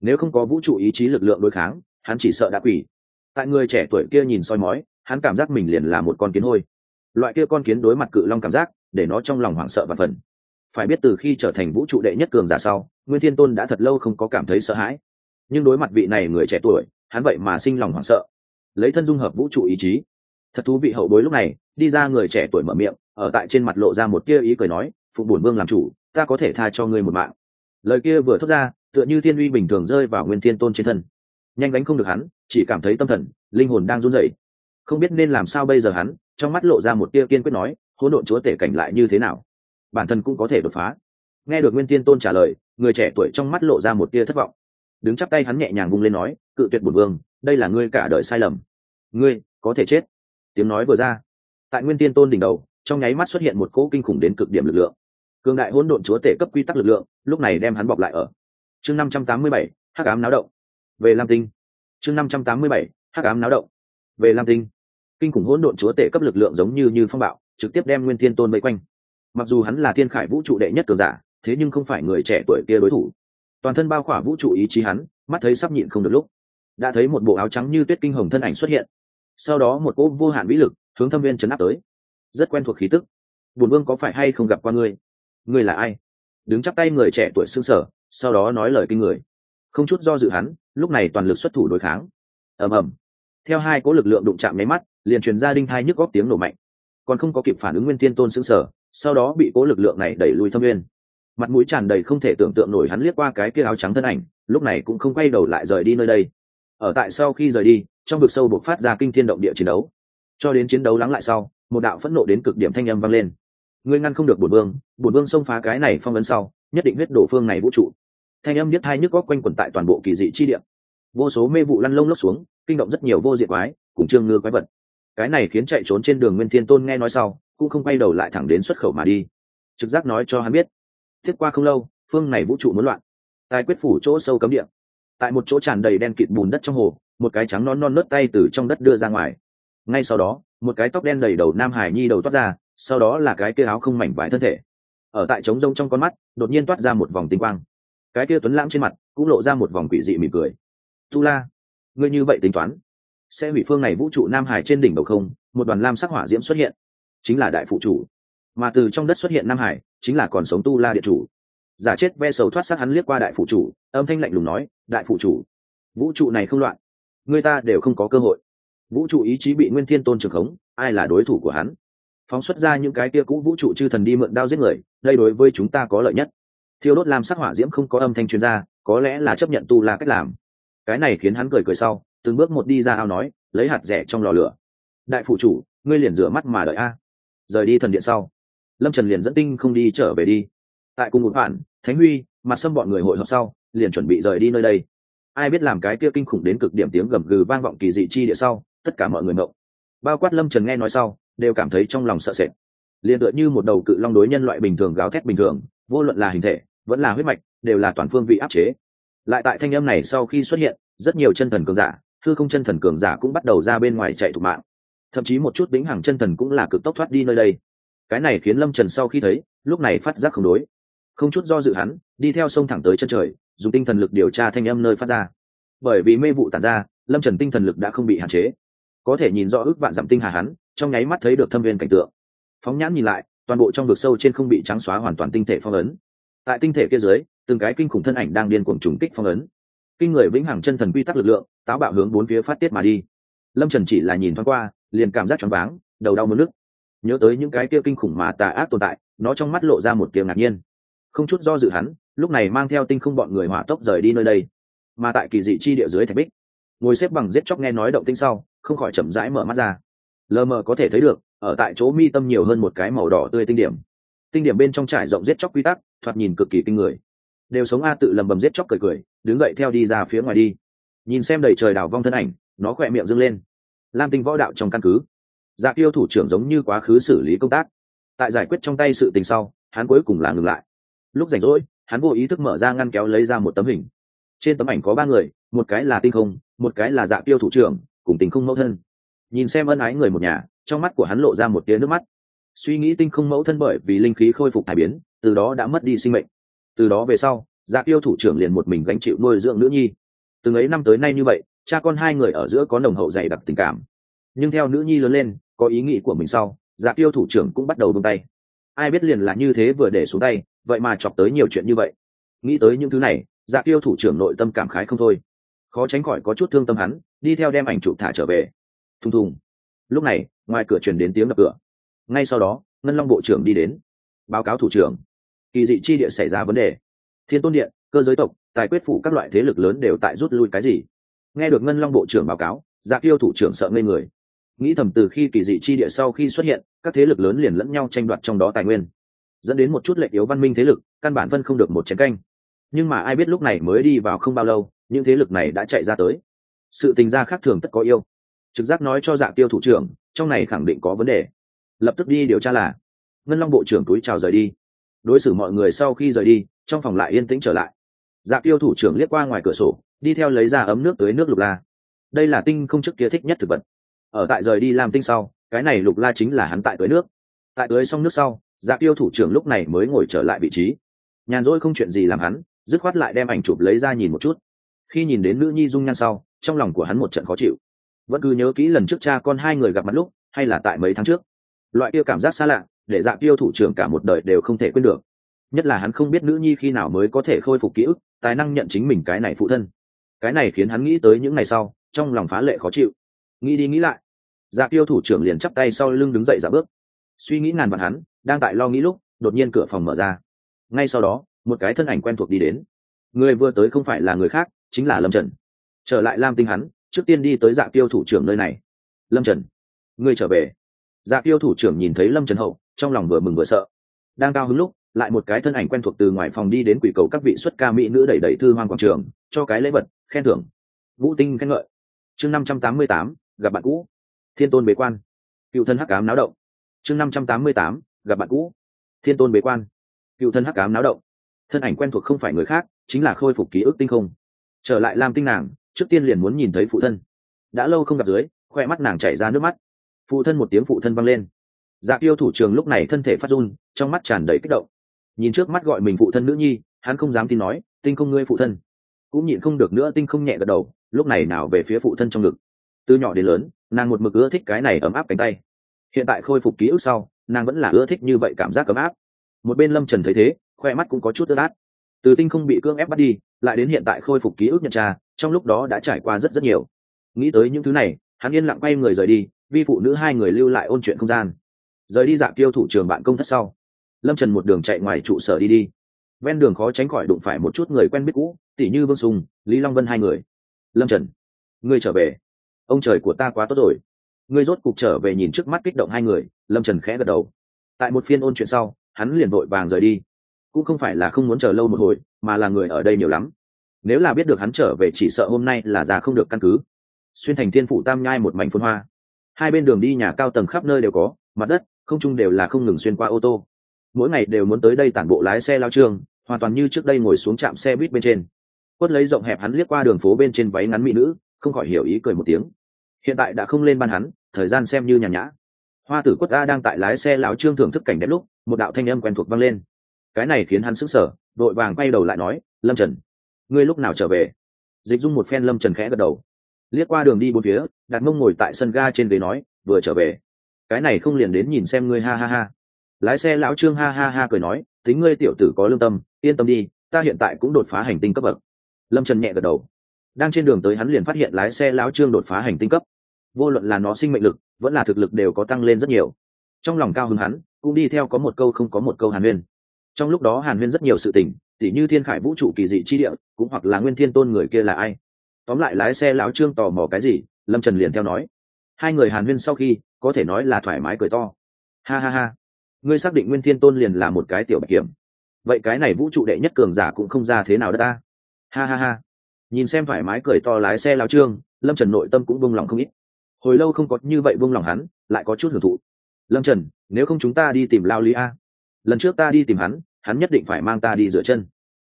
Nếu không có vũ trụ ý chí lực lượng đối kháng, hắn chỉ sợ đã quỷ. Tại người trẻ tuổi kia nhìn soi mói, hắn cảm giác mình liền là một con kiến hôi. Loại kia con kiến đối mặt cự long cảm giác, để nó trong lòng hoảng sợ và phần phải biết từ khi trở thành vũ trụ đệ nhất cường giả sau, nguyên thiên tôn đã thật lâu không có cảm thấy sợ hãi nhưng đối mặt vị này người trẻ tuổi, hắn vậy mà sinh lòng hoảng sợ. Lấy thân dung hợp vũ trụ ý chí. Thật thú vị hậu bối lúc này, đi ra người trẻ tuổi mở miệng, ở tại trên mặt lộ ra một kia ý cười nói phụ bổn vương làm chủ, ta có thể tha cho ngươi một mạng. Lời kia vừa thốt ra, tựa như thiên uy bình thường rơi vào nguyên thiên tôn trên thân. Nhanh đánh không được hắn, chỉ cảm thấy tâm thần, linh hồn đang run rẩy. Không biết nên làm sao bây giờ hắn, trong mắt lộ ra một tia kiên quyết nói, hỗn độn chúa tể cảnh lại như thế nào? Bản thân cũng có thể đột phá. Nghe được nguyên thiên tôn trả lời, người trẻ tuổi trong mắt lộ ra một tia thất vọng đứng chắp tay hắn nhẹ nhàng vung lên nói, cự tuyệt bổn vương, đây là ngươi cả đời sai lầm. Ngươi, có thể chết. Tiếng nói vừa ra, tại nguyên tiên tôn đỉnh đầu, trong nháy mắt xuất hiện một cỗ kinh khủng đến cực điểm lực lượng. Cường đại hỗn độn chúa tể cấp quy tắc lực lượng, lúc này đem hắn bọc lại ở. Chương năm trăm tám mươi bảy, hắc ám náo động. Về lam tinh. Chương năm trăm tám mươi bảy, hắc ám náo động. Về lam tinh. Kinh khủng hỗn độn chúa tể cấp lực lượng giống như như phong bạo, trực tiếp đem nguyên thiên tôn vây quanh. Mặc dù hắn là thiên khải vũ trụ đệ nhất cường giả, thế nhưng không phải người trẻ tuổi kia đối thủ toàn thân bao khỏa vũ trụ ý chí hắn, mắt thấy sắp nhịn không được lúc. Đã thấy một bộ áo trắng như tuyết kinh hồng thân ảnh xuất hiện. Sau đó một cỗ vô hạn vĩ lực hướng thâm viên chấn áp tới. Rất quen thuộc khí tức. Bùn vương có phải hay không gặp qua ngươi? Ngươi là ai? Đứng chắp tay người trẻ tuổi xương sở, sau đó nói lời kinh người. Không chút do dự hắn, lúc này toàn lực xuất thủ đối kháng. Ầm ầm. Theo hai cỗ lực lượng đụng chạm máy mắt, liền truyền ra đinh thai nhức góc tiếng nổ mạnh. Còn không có kịp phản ứng nguyên thiên tôn xương sở, sau đó bị cỗ lực lượng này đẩy lùi thâm viên mặt mũi tràn đầy không thể tưởng tượng nổi hắn liếc qua cái kia áo trắng thân ảnh, lúc này cũng không quay đầu lại rời đi nơi đây. Ở tại sau khi rời đi, trong vực sâu buộc phát ra kinh thiên động địa chiến đấu. Cho đến chiến đấu lắng lại sau, một đạo phẫn nộ đến cực điểm thanh âm vang lên. Ngươi ngăn không được bổn vương bổn vương xông phá cái này phong ấn sau, nhất định huyết đổ phương này vũ trụ. Thanh âm nhất hai nhức góc quanh quẩn tại toàn bộ kỳ dị chi địa. Vô số mê vụ lăn lông lốc xuống, kinh động rất nhiều vô diệt quái, cùng trương ngư quái vật. Cái này khiến chạy trốn trên đường nguyên thiên tôn nghe nói sau, cũng không quay đầu lại thẳng đến xuất khẩu mà đi. Trực giác nói cho hắn biết tiếp qua không lâu, phương này vũ trụ muốn loạn. Tài quyết phủ chỗ sâu cấm địa. Tại một chỗ tràn đầy đen kịt bùn đất trong hồ, một cái trắng non non nớt tay từ trong đất đưa ra ngoài. Ngay sau đó, một cái tóc đen đầy đầu nam hải nhi đầu toát ra, sau đó là cái kia áo không mảnh vải thân thể. Ở tại trống rông trong con mắt, đột nhiên toát ra một vòng tinh quang. Cái kia tuấn lãng trên mặt cũng lộ ra một vòng quỷ dị mỉm cười. Tu la, ngươi như vậy tính toán, sẽ hủy phương này vũ trụ nam hải trên đỉnh đầu không? Một đoàn lam sắc hỏa diễm xuất hiện. Chính là đại phụ chủ. Mà từ trong đất xuất hiện nam hải chính là còn sống tu la địa chủ. Giả chết ve sầu thoát sát hắn liếc qua đại phụ chủ, âm thanh lạnh lùng nói, đại phụ chủ, vũ trụ này không loạn. Người ta đều không có cơ hội. Vũ trụ ý chí bị nguyên thiên tôn trường khống, ai là đối thủ của hắn? Phóng xuất ra những cái kia cũ vũ trụ chư thần đi mượn đao giết người, đây đối với chúng ta có lợi nhất. Thiêu đốt làm sắc hỏa diễm không có âm thanh chuyên gia có lẽ là chấp nhận tu la cách làm. Cái này khiến hắn cười cười sau, từng bước một đi ra ao nói, lấy hạt rẻ trong lò lửa. Đại phụ chủ, ngươi liền rửa mắt mà đợi a. Rời đi thần điện sau lâm trần liền dẫn tinh không đi trở về đi. Tại cùng một bạn, thánh huy mặt xâm bọn người hội họp sau, liền chuẩn bị rời đi nơi đây. Ai biết làm cái kia kinh khủng đến cực điểm tiếng gầm gừ vang vọng kỳ dị chi địa sau, tất cả mọi người mộng bao quát lâm trần nghe nói sau, đều cảm thấy trong lòng sợ sệt. Liền tựa như một đầu cự long đối nhân loại bình thường gáo thét bình thường, vô luận là hình thể, vẫn là huyết mạch, đều là toàn phương vị áp chế. Lại tại thanh âm này sau khi xuất hiện, rất nhiều chân thần cường giả thư không chân thần cường giả cũng bắt đầu ra bên ngoài chạy thục mạng. Thậm chí một chút vĩnh hàng chân thần cũng là cực tốc thoát đi nơi đây cái này khiến lâm trần sau khi thấy lúc này phát giác không đối không chút do dự hắn đi theo sông thẳng tới chân trời dùng tinh thần lực điều tra thanh âm nơi phát ra bởi vì mê vụ tàn ra lâm trần tinh thần lực đã không bị hạn chế có thể nhìn rõ ước vạn dặm tinh hà hắn trong nháy mắt thấy được thâm viên cảnh tượng phóng nhãn nhìn lại toàn bộ trong vực sâu trên không bị trắng xóa hoàn toàn tinh thể phong ấn tại tinh thể kia dưới từng cái kinh khủng thân ảnh đang điên cuồng trùng kích phong ấn kinh người vĩnh hằng chân thần quy tắc lực lượng táo bạo hướng bốn phía phát tiết mà đi lâm trần chỉ là nhìn thoáng qua liền cảm giác choáng váng, đầu đau mất nước nhớ tới những cái kia kinh khủng mà tà ác tồn tại, nó trong mắt lộ ra một tiếng ngạc nhiên. Không chút do dự hắn, lúc này mang theo tinh không bọn người hỏa tốc rời đi nơi đây. Mà tại kỳ dị chi địa dưới thạch bích, ngồi xếp bằng giết chóc nghe nói động tinh sau, không khỏi chậm rãi mở mắt ra. Lờ mờ có thể thấy được, ở tại chỗ mi tâm nhiều hơn một cái màu đỏ tươi tinh điểm. Tinh điểm bên trong trải rộng giết chóc quy tắc, thoạt nhìn cực kỳ kinh người. Đều sống a tự lầm bầm giết chóc cười cười, đứng dậy theo đi ra phía ngoài đi. Nhìn xem đầy trời đảo vong thân ảnh, nó khỏe miệng dâng lên. Lam tinh võ đạo trong căn cứ dạ tiêu thủ trưởng giống như quá khứ xử lý công tác. Tại giải quyết trong tay sự tình sau, hắn cuối cùng là ngừng lại. Lúc rảnh rỗi, hắn vô ý thức mở ra ngăn kéo lấy ra một tấm hình. Trên tấm ảnh có ba người, một cái là tinh không, một cái là dạ tiêu thủ trưởng, cùng tình không mẫu thân. Nhìn xem ân ái người một nhà, trong mắt của hắn lộ ra một tia nước mắt. Suy nghĩ tinh không mẫu thân bởi vì linh khí khôi phục thải biến, từ đó đã mất đi sinh mệnh. Từ đó về sau dạ tiêu thủ trưởng liền một mình gánh chịu nuôi dưỡng nữ nhi. Từng ấy năm tới nay như vậy, cha con hai người ở giữa có nồng hậu dày đặc tình cảm. Nhưng theo nữ nhi lớn lên có ý nghĩ của mình sau dạ tiêu thủ trưởng cũng bắt đầu buông tay. Ai biết liền là như thế vừa để xuống tay, vậy mà chọc tới nhiều chuyện như vậy. Nghĩ tới những thứ này dạ tiêu thủ trưởng nội tâm cảm khái không thôi. Khó tránh khỏi có chút thương tâm hắn, đi theo đem ảnh chụp thả trở về. Thùng thùng. Lúc này, ngoài cửa truyền đến tiếng đập cửa. Ngay sau đó, ngân long bộ trưởng đi đến. Báo cáo thủ trưởng. Kỳ dị chi địa xảy ra vấn đề. Thiên tôn điện, cơ giới tộc, tài quyết phủ các loại thế lực lớn đều tại rút lui cái gì? Nghe được ngân long bộ trưởng báo cáo dạ tiêu thủ trưởng sợ ngây người nghĩ thầm từ khi kỳ dị chi địa sau khi xuất hiện, các thế lực lớn liền lẫn nhau tranh đoạt trong đó tài nguyên. Dẫn đến một chút lệ yếu văn minh thế lực, căn bản phân không được một chén canh. Nhưng mà ai biết lúc này mới đi vào không bao lâu, những thế lực này đã chạy ra tới. Sự tình gia khác thường tất có yêu. Trực giác nói cho dạ tiêu thủ trưởng, trong này khẳng định có vấn đề. Lập tức đi điều tra là, ngân long bộ trưởng túi chào rời đi. Đối xử mọi người sau khi rời đi, trong phòng lại yên tĩnh trở lại. Dạ tiêu thủ trưởng liếc qua ngoài cửa sổ, đi theo lấy ra ấm nước tới nước lục la. Đây là tinh không trước kia thích nhất thực vật ở tại rời đi làm tinh sau, cái này lục la chính là hắn tại tới nước. Tại tới xong nước sau dạ tiêu thủ trưởng lúc này mới ngồi trở lại vị trí. Nhàn rỗi không chuyện gì làm hắn, dứt khoát lại đem ảnh chụp lấy ra nhìn một chút. Khi nhìn đến nữ nhi dung nhan sau, trong lòng của hắn một trận khó chịu. Vẫn cứ nhớ kỹ lần trước cha con hai người gặp mặt lúc, hay là tại mấy tháng trước. Loại kia cảm giác xa lạ, để dạ tiêu thủ trưởng cả một đời đều không thể quên được. Nhất là hắn không biết nữ nhi khi nào mới có thể khôi phục ký ức, tài năng nhận chính mình cái này phụ thân. Cái này khiến hắn nghĩ tới những ngày sau, trong lòng phá lệ khó chịu nghĩ đi nghĩ lại. Dạ tiêu thủ trưởng liền chắp tay sau lưng đứng dậy giả bước. Suy nghĩ ngàn vạn hắn, đang tại lo nghĩ lúc, đột nhiên cửa phòng mở ra. Ngay sau đó, một cái thân ảnh quen thuộc đi đến. Người vừa tới không phải là người khác, chính là lâm trần. Trở lại lam tinh hắn, trước tiên đi tới dạ tiêu thủ trưởng nơi này. Lâm trần, ngươi trở về. Dạ tiêu thủ trưởng nhìn thấy lâm trần hậu, trong lòng vừa mừng vừa sợ. Đang cao hứng lúc, lại một cái thân ảnh quen thuộc từ ngoài phòng đi đến quỷ cầu các vị xuất ca mỹ nữ đẩy đẩy thư hoang quảng trường, cho cái lễ vật, khen thưởng. Vũ tinh khen ngợi. Chương năm trăm tám mươi tám gặp bạn cũ. Thiên tôn bế quan. Cựu thân hắc cám náo động. Chương năm trăm tám mươi tám, gặp bạn cũ. Thiên tôn bế quan. Cựu thân hắc cám náo động. Thân ảnh quen thuộc không phải người khác, chính là khôi phục ký ức tinh không. Trở lại làm tinh nàng, trước tiên liền muốn nhìn thấy phụ thân. Đã lâu không gặp dưới, khoe mắt nàng chảy ra nước mắt. Phụ thân một tiếng phụ thân văng lên. Dạ yêu thủ trường lúc này thân thể phát run, trong mắt tràn đầy kích động. Nhìn trước mắt gọi mình phụ thân nữ nhi, hắn không dám tin nói, tinh không ngươi phụ thân. Cũng nhịn không được nữa, tinh không nhẹ gật đầu, lúc này nào về phía phụ thân trong ngực từ nhỏ đến lớn, nàng một mực ưa thích cái này ấm áp cánh tay. Hiện tại khôi phục ký ức sau, nàng vẫn là ưa thích như vậy cảm giác ấm áp. Một bên lâm trần thấy thế, khoe mắt cũng có chút ướt át. Từ tinh không bị cưỡng ép bắt đi, lại đến hiện tại khôi phục ký ức nhận tra, trong lúc đó đã trải qua rất rất nhiều. Nghĩ tới những thứ này, hắn yên lặng quay người rời đi vi phụ nữ hai người lưu lại ôn chuyện không gian. Rời đi dạng tiêu thủ trường bạn công thất sau, lâm trần một đường chạy ngoài trụ sở đi đi. Ven đường khó tránh khỏi đụng phải một chút người quen biết cũ tỉ như vương sùng, lý long vân hai người. Lâm trần, ngươi trở về ông trời của ta quá tốt rồi. Ngươi rốt cục trở về nhìn trước mắt kích động hai người lâm trần khẽ gật đầu. Tại một phiên ôn chuyện sau hắn liền vội vàng rời đi. Cũng không phải là không muốn chờ lâu một hồi mà là người ở đây nhiều lắm. Nếu là biết được hắn trở về chỉ sợ hôm nay là già không được căn cứ. Xuyên thành thiên phủ tam nhai một mảnh phun hoa. Hai bên đường đi nhà cao tầng khắp nơi đều có mặt đất không chung đều là không ngừng xuyên qua ô tô. Mỗi ngày đều muốn tới đây tản bộ lái xe lao trường, hoàn toàn như trước đây ngồi xuống trạm xe buýt bên trên. Quất lấy rộng hẹp hắn liếc qua đường phố bên trên váy ngắn mỹ nữ không khỏi hiểu ý cười một tiếng hiện tại đã không lên ban hắn, thời gian xem như nhàn nhã. Hoa tử quất a đang tại lái xe lão trương thưởng thức cảnh đẹp lúc, một đạo thanh âm quen thuộc vang lên. Cái này khiến hắn sững sờ, đội vàng quay đầu lại nói, lâm trần, ngươi lúc nào trở về? Dịch dung một phen lâm trần khẽ gật đầu. Liếc qua đường đi bốn phía đặt mông ngồi tại sân ga trên ghế nói, vừa trở về. Cái này không liền đến nhìn xem ngươi, ha ha ha. Lái xe lão trương ha ha ha cười nói, tính ngươi tiểu tử có lương tâm, yên tâm đi, ta hiện tại cũng đột phá hành tinh cấp bậc. Lâm trần nhẹ gật đầu đang trên đường tới hắn liền phát hiện lái xe lão trương đột phá hành tinh cấp. Vô luận là nó sinh mệnh lực, vẫn là thực lực đều có tăng lên rất nhiều. Trong lòng cao hứng hắn, cũng đi theo có một câu không có một câu hàn huyên. Trong lúc đó hàn huyên rất nhiều sự tình, tỉ như thiên khải vũ trụ kỳ dị chi địa, cũng hoặc là nguyên thiên tôn người kia là ai. Tóm lại lái xe lão trương tò mò cái gì, lâm trần liền theo nói. Hai người hàn huyên sau khi, có thể nói là thoải mái cười to. Ha ha ha. Ngươi xác định nguyên thiên tôn liền là một cái tiểu bạch kiểm. Vậy cái này vũ trụ đệ nhất cường giả cũng không ra thế nào đất ta. Ha ha ha nhìn xem thoải mái cười to lái xe lao trương, lâm trần nội tâm cũng buông lòng không ít. Hồi lâu không có như vậy buông lòng hắn, lại có chút hưởng thụ. Lâm trần, nếu không chúng ta đi tìm lao lý a. Lần trước ta đi tìm hắn hắn nhất định phải mang ta đi rửa chân.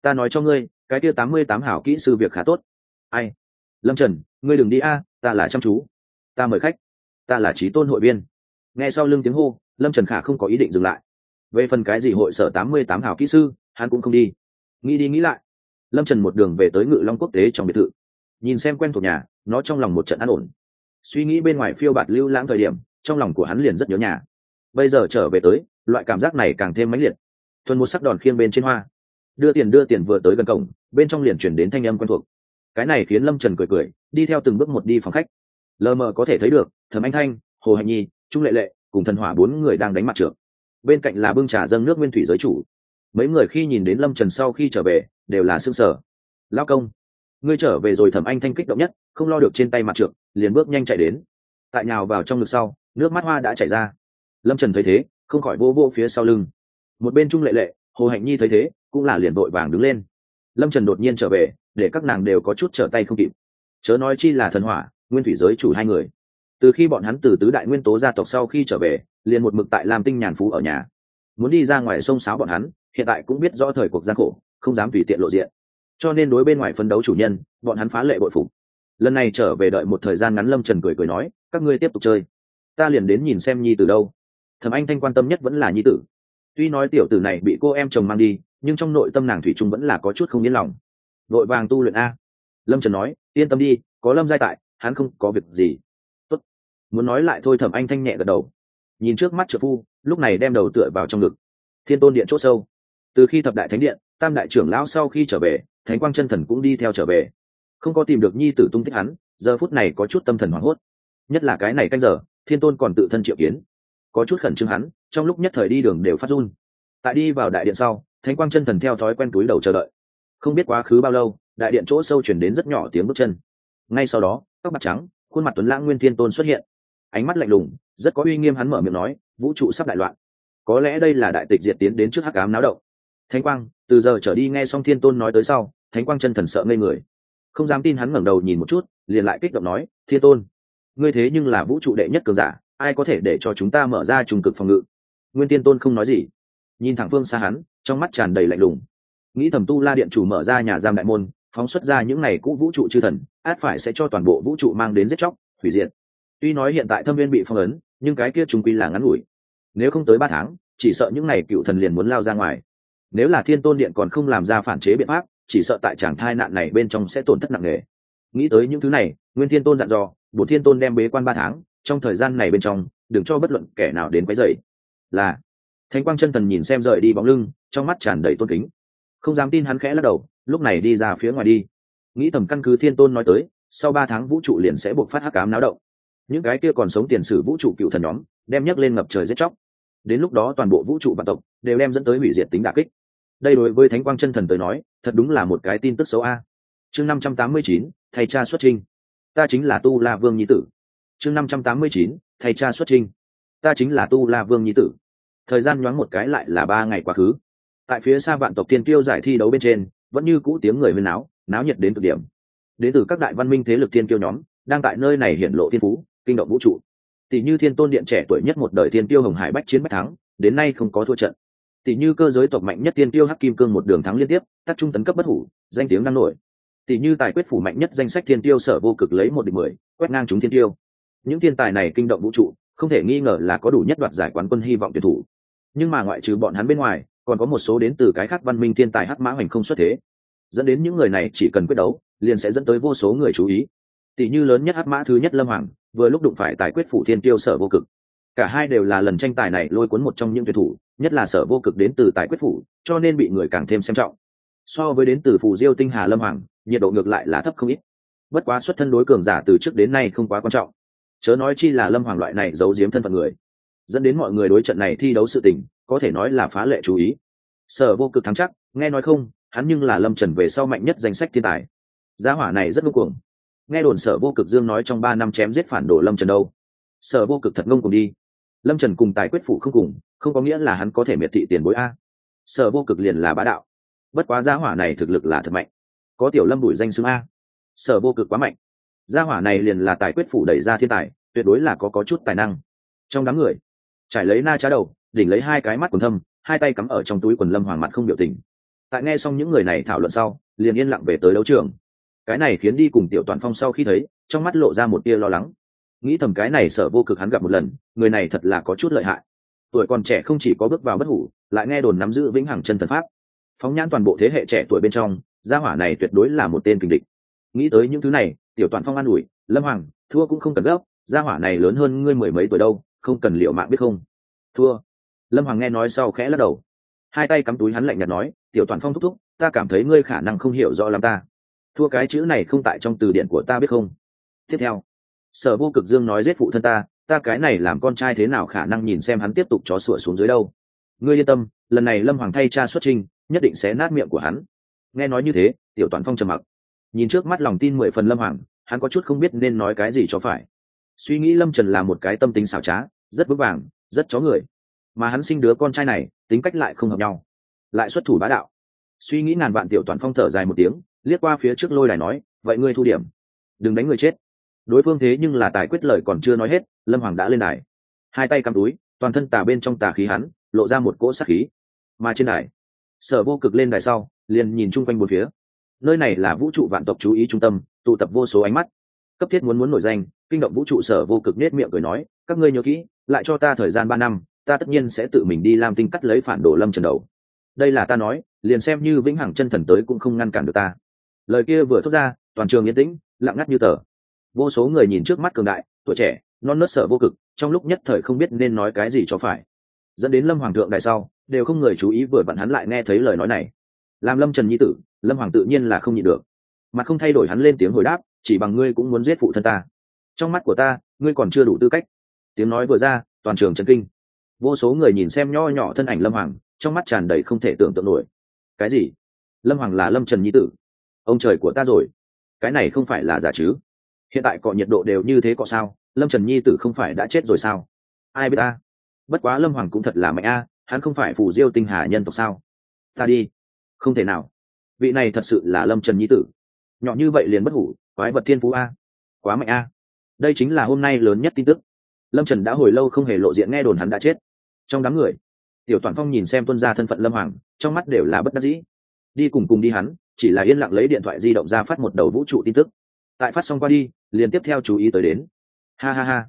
Ta nói cho ngươi, cái kia tám mươi tám hảo kỹ sư việc khá tốt. Ai? Lâm trần, ngươi đừng đi a, ta là chăm chú. Ta mời khách. Ta là trí tôn hội viên. Nghe sau lưng tiếng hô, lâm trần khả không có ý định dừng lại. Về phần cái gì hội sở tám mươi tám hảo kỹ sư, hắn cũng không đi. Nghĩ đi nghĩ lại lâm trần một đường về tới ngự long quốc tế trong biệt thự. Nhìn xem quen thuộc nhà, nó trong lòng một trận an ổn. Suy nghĩ bên ngoài phiêu bạt lưu lãng thời điểm, trong lòng của hắn liền rất nhớ nhà. Bây giờ trở về tới, loại cảm giác này càng thêm mãnh liệt. Thuần một sắc đòn khiêng bên trên hoa. Đưa tiền đưa tiền vừa tới gần cổng, bên trong liền chuyển đến thanh âm quen thuộc. Cái này khiến lâm trần cười cười, đi theo từng bước một đi phòng khách. Lờ mờ có thể thấy được, thẩm anh thanh, hồ hạnh nhi, trung lệ lệ cùng thần hỏa bốn người đang đánh mặt trượt bên cạnh là bưng trà dâng nước nguyên thủy giới chủ mấy người khi nhìn đến lâm trần sau khi trở về, đều là s ư ơ n g sở lao công, ngươi trở về rồi thẩm anh thanh kích động nhất, không lo được trên tay mặt trượt liền bước nhanh chạy đến. Tại nhào vào trong ngực sau, nước mắt hoa đã chảy ra. Lâm trần thấy thế, không khỏi vô vô phía sau lưng. Một bên trung lệ lệ, hồ hạnh nhi thấy thế, cũng là liền vội vàng đứng lên. Lâm trần đột nhiên trở về, để các nàng đều có chút trở tay không kịp. Chớ nói chi là thần hỏa, nguyên thủy giới chủ hai người. Từ khi bọn hắn từ tứ đại nguyên tố gia tộc sau khi trở về, liền một mực tại làm tinh nhàn phú ở nhà. Muốn đi ra ngoài sông sáo bọn hắn hiện tại cũng biết rõ thời cuộc gian khổ, không dám tùy tiện lộ diện. Cho nên đối bên ngoài phân đấu chủ nhân, bọn hắn phá lệ bội phục. Lần này trở về đợi một thời gian ngắn lâm trần cười cười nói, các ngươi tiếp tục chơi. Ta liền đến nhìn xem nhi từ đâu. Thầm anh thanh quan tâm nhất vẫn là nhi tử. Tuy nói tiểu tử này bị cô em chồng mang đi, nhưng trong nội tâm nàng thủy trung vẫn là có chút không yên lòng. Vội vàng tu luyện a. Lâm trần nói, yên tâm đi, có lâm giai tại, hắn không có việc gì. Tốt. muốn nói lại thôi, thẩm anh thanh nhẹ gật đầu. Nhìn trước mắt trợ phu, lúc này đem đầu tựa vào trong ngực. Thiên tôn điện c h ỗ sâu từ khi thập đại thánh điện, tam đại trưởng lão sau khi trở về, thánh quang chân thần cũng đi theo trở về. Không có tìm được nhi tử tung tích hắn, giờ phút này có chút tâm thần hoảng hốt. Nhất là cái này canh giờ, thiên tôn còn tự thân triệu kiến. Có chút khẩn trương hắn, trong lúc nhất thời đi đường đều phát run. Tại đi vào đại điện sau, thánh quang chân thần theo thói quen túi đầu chờ đợi. Không biết quá khứ bao lâu, đại điện chỗ sâu chuyển đến rất nhỏ tiếng bước chân. Ngay sau đó, tóc mặt trắng, khuôn mặt tuấn lãng nguyên thiên tôn xuất hiện. Ánh mắt lạnh lùng, rất có uy nghiêm hắn mở miệng nói, vũ trụ sắp đại loạn. Có lẽ đây là đại tịch diệt tiến đến trước hắc ám náo động thánh quang, từ giờ trở đi nghe xong thiên tôn nói tới sau, thánh quang chân thần sợ ngây người. Không dám tin hắn ngẩng đầu nhìn một chút, liền lại kích động nói, thiên tôn, ngươi thế nhưng là vũ trụ đệ nhất cường giả, ai có thể để cho chúng ta mở ra trùng cực phòng ngự? Nguyên tiên tôn không nói gì. Nhìn thẳng phương xa hắn, trong mắt tràn đầy lạnh lùng. Nghĩ thầm tu la điện chủ mở ra nhà giam đại môn, phóng xuất ra những này cũ vũ trụ chư thần, át phải sẽ cho toàn bộ vũ trụ mang đến giết chóc, hủy diệt. Tuy nói hiện tại thâm viên bị phong ấn, nhưng cái kia chúng quy là ngắn ngủi. Nếu không tới ba tháng, chỉ sợ những này cựu thần liền muốn lao ra ngoài nếu là thiên tôn điện còn không làm ra phản chế biện pháp, chỉ sợ tại tràng thai nạn này bên trong sẽ tổn thất nặng nề. Nghĩ tới những thứ này, nguyên thiên tôn dặn dò bộ thiên tôn đem bế quan ba tháng, trong thời gian này bên trong, đừng cho bất luận kẻ nào đến quấy rầy. Là, thánh quang chân thần nhìn xem rời đi bóng lưng, trong mắt tràn đầy tôn kính. Không dám tin hắn khẽ lắc đầu, lúc này đi ra phía ngoài đi. Nghĩ tầm căn cứ thiên tôn nói tới, sau ba tháng vũ trụ liền sẽ buộc phát hắc cám náo động. Những cái kia còn sống tiền sử vũ trụ cựu thần nhóm, đem nhấc lên ngập trời giết chóc. Đến lúc đó toàn bộ vũ trụ vạn tộc đều đem dẫn tới hủy diệt tính đà kích đây đối với thánh quang chân thần tới nói, thật đúng là một cái tin tức xấu a. Chương năm trăm tám mươi chín thầy cha xuất trinh ta chính là tu la vương nhi tử. Chương năm trăm tám mươi chín thầy cha xuất trinh ta chính là tu la vương nhi tử. Thời gian nhoáng một cái lại là ba ngày quá khứ. Tại phía xa vạn tộc tiên tiêu giải thi đấu bên trên, vẫn như cũ tiếng người huyên náo náo nhiệt đến cực điểm. Đến từ các đại văn minh thế lực tiên tiêu nhóm, đang tại nơi này hiện lộ thiên phú, kinh động vũ trụ. Tỷ như thiên tôn điện trẻ tuổi nhất một đời thiên tiêu hồng hải bách chiến bách thắng, đến nay không có thua trận tỷ như cơ giới tộc mạnh nhất tiên tiêu hắc kim cương một đường thắng liên tiếp, tác trung tấn cấp bất hủ, danh tiếng năng nổi. Tỷ như tài quyết phủ mạnh nhất danh sách thiên tiêu sở vô cực lấy một địch mười, quét ngang chúng thiên tiêu. Những thiên tài này kinh động vũ trụ, không thể nghi ngờ là có đủ nhất đoạt giải quán quân hy vọng tuyển thủ. Nhưng mà ngoại trừ bọn hắn bên ngoài, còn có một số đến từ cái khác văn minh thiên tài hắc mã hoành không xuất thế. Dẫn đến những người này chỉ cần quyết đấu, liền sẽ dẫn tới vô số người chú ý. Tỷ như lớn nhất hắc mã thứ nhất lâm hoàng, vừa lúc đụng phải tài quyết phủ thiên tiêu sở vô cực cả hai đều là lần tranh tài này lôi cuốn một trong những tuyển thủ, nhất là sở vô cực đến từ tài quyết phủ, cho nên bị người càng thêm xem trọng. So với đến từ phù diêu tinh hà lâm hoàng, nhiệt độ ngược lại là thấp không ít. Bất quá xuất thân đối cường giả từ trước đến nay không quá quan trọng. Chớ nói chi là lâm hoàng loại này giấu giếm thân phận người. Dẫn đến mọi người đối trận này thi đấu sự tình, có thể nói là phá lệ chú ý. Sở vô cực thắng chắc, nghe nói không, hắn nhưng là lâm trần về sau mạnh nhất danh sách thiên tài. Giá hỏa này rất ngông cuồng. Nghe đồn sở vô cực dương nói trong ba năm chém giết phản đồ lâm trần đâu. Sở vô cực thật ngông cuồng đi lâm trần cùng tài quyết phụ không cùng, không có nghĩa là hắn có thể miệt thị tiền bối a. Sở vô cực liền là bá đạo. Bất quá gia hỏa này thực lực là thật mạnh. Có tiểu lâm đuổi danh xưng a. Sở vô cực quá mạnh. Gia hỏa này liền là tài quyết phủ đẩy ra thiên tài, tuyệt đối là có có chút tài năng. Trong đám người, trải lấy na trá đầu, đỉnh lấy hai cái mắt quần thâm, hai tay cắm ở trong túi quần lâm hoàng mặt không biểu tình. Tại nghe xong những người này thảo luận sau, liền yên lặng về tới đấu trường. Cái này khiến đi cùng tiểu toàn phong sau khi thấy, trong mắt lộ ra một tia lo lắng nghĩ thầm cái này sở vô cực hắn gặp một lần, người này thật là có chút lợi hại. Tuổi còn trẻ không chỉ có bước vào bất hủ, lại nghe đồn nắm giữ vĩnh hằng chân thần pháp. Phóng nhãn toàn bộ thế hệ trẻ tuổi bên trong, gia hỏa này tuyệt đối là một tên kình địch. Nghĩ tới những thứ này, tiểu toàn phong an ủi, lâm hoàng, thua cũng không cần gấp, gia hỏa này lớn hơn ngươi mười mấy tuổi đâu, không cần liệu mạng biết không? Thua. Lâm hoàng nghe nói sau khẽ lắc đầu. Hai tay cắm túi hắn lạnh nhạt nói, tiểu toàn phong thúc thúc, ta cảm thấy ngươi khả năng không hiểu rõ lắm ta. Thua cái chữ này không tại trong từ điển của ta biết không? Tiếp theo sở vô cực dương nói giết phụ thân ta ta cái này làm con trai thế nào khả năng nhìn xem hắn tiếp tục chó sủa xuống dưới đâu? Ngươi yên tâm, lần này lâm hoàng thay cha xuất trình nhất định sẽ nát miệng của hắn. Nghe nói như thế, tiểu toàn phong trầm mặc. Nhìn trước mắt lòng tin mười phần lâm hoàng, hắn có chút không biết nên nói cái gì cho phải. Suy nghĩ lâm trần là một cái tâm tính xảo trá, rất vững vàng, rất chó người. Mà hắn sinh đứa con trai này, tính cách lại không hợp nhau. Lại xuất thủ bá đạo. Suy nghĩ ngàn vạn tiểu toàn phong thở dài một tiếng, liếc qua phía trước lôi đài nói, vậy ngươi thu điểm. Đừng đánh người chết đối phương thế nhưng là tài quyết lời còn chưa nói hết, lâm hoàng đã lên đài. Hai tay cắm túi, toàn thân tà bên trong tà khí hắn, lộ ra một cỗ sát khí. Mà trên đài, sở vô cực lên đài sau, liền nhìn chung quanh một phía. Nơi này là vũ trụ vạn tộc chú ý trung tâm, tụ tập vô số ánh mắt. Cấp thiết muốn muốn nổi danh, kinh động vũ trụ sở vô cực nết miệng cười nói, các ngươi nhớ kỹ, lại cho ta thời gian ba năm, ta tất nhiên sẽ tự mình đi làm tinh cắt lấy phản đồ lâm trần đầu. Đây là ta nói, liền xem như vĩnh hằng chân thần tới cũng không ngăn cản được ta. Lời kia vừa thốt ra, toàn trường yên tĩnh, lặng ngắt như tờ vô số người nhìn trước mắt cường đại, tuổi trẻ, non nớt sợ vô cực, trong lúc nhất thời không biết nên nói cái gì cho phải. Dẫn đến lâm hoàng thượng đại sau, đều không người chú ý vừa vặn hắn lại nghe thấy lời nói này. Làm lâm trần nhi tử, lâm hoàng tự nhiên là không nhịn được. Mà không thay đổi hắn lên tiếng hồi đáp, chỉ bằng ngươi cũng muốn giết phụ thân ta. Trong mắt của ta, ngươi còn chưa đủ tư cách. Tiếng nói vừa ra, toàn trường trần kinh. Vô số người nhìn xem nho nhỏ thân ảnh lâm hoàng, trong mắt tràn đầy không thể tưởng tượng nổi. Cái gì? Lâm hoàng là lâm trần nhi tử. Ông trời của ta rồi. Cái này không phải là giả chứ? Hiện tại cọ nhiệt độ đều như thế cọ sao? Lâm trần nhi tử không phải đã chết rồi sao? Ai biết ta? Bất quá lâm hoàng cũng thật là mạnh a, hắn không phải phù diêu tinh hà nhân tộc sao? Ta đi. Không thể nào. Vị này thật sự là lâm trần nhi tử. Nhỏ như vậy liền bất hủ, quái vật thiên phú a. Quá mạnh a. Đây chính là hôm nay lớn nhất tin tức. Lâm trần đã hồi lâu không hề lộ diện nghe đồn hắn đã chết. Trong đám người, tiểu toàn phong nhìn xem tuân gia thân phận lâm hoàng, trong mắt đều là bất đắc dĩ. Đi cùng cùng đi hắn, chỉ là yên lặng lấy điện thoại di động ra phát một đầu vũ trụ tin tức tại phát xong qua đi, liền tiếp theo chú ý tới đến. Ha ha ha.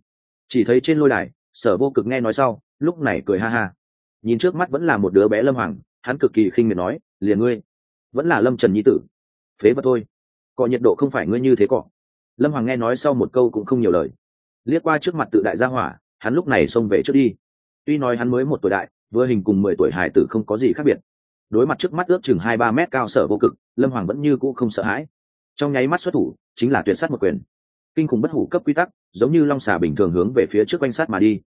Chỉ thấy trên lôi đài, sở vô cực nghe nói sau, lúc này cười ha ha. Nhìn trước mắt vẫn là một đứa bé lâm hoàng, hắn cực kỳ khinh miệt nói, liền ngươi, vẫn là lâm trần nhi tử. Phế vật thôi. Cọ nhiệt độ không phải ngươi như thế cọ. Lâm hoàng nghe nói sau một câu cũng không nhiều lời. Liếc qua trước mặt tự đại gia hỏa, hắn lúc này xông về trước đi. Tuy nói hắn mới một tuổi đại, vừa hình cùng mười tuổi hải tử không có gì khác biệt. Đối mặt trước mắt ước chừng hai ba mét cao sở vô cực, lâm hoàng vẫn như cũ không sợ hãi trong nháy mắt xuất thủ chính là tuyệt sát một quyền. Kinh khủng bất hủ cấp quy tắc, giống như long xà bình thường hướng về phía trước quanh sát mà đi.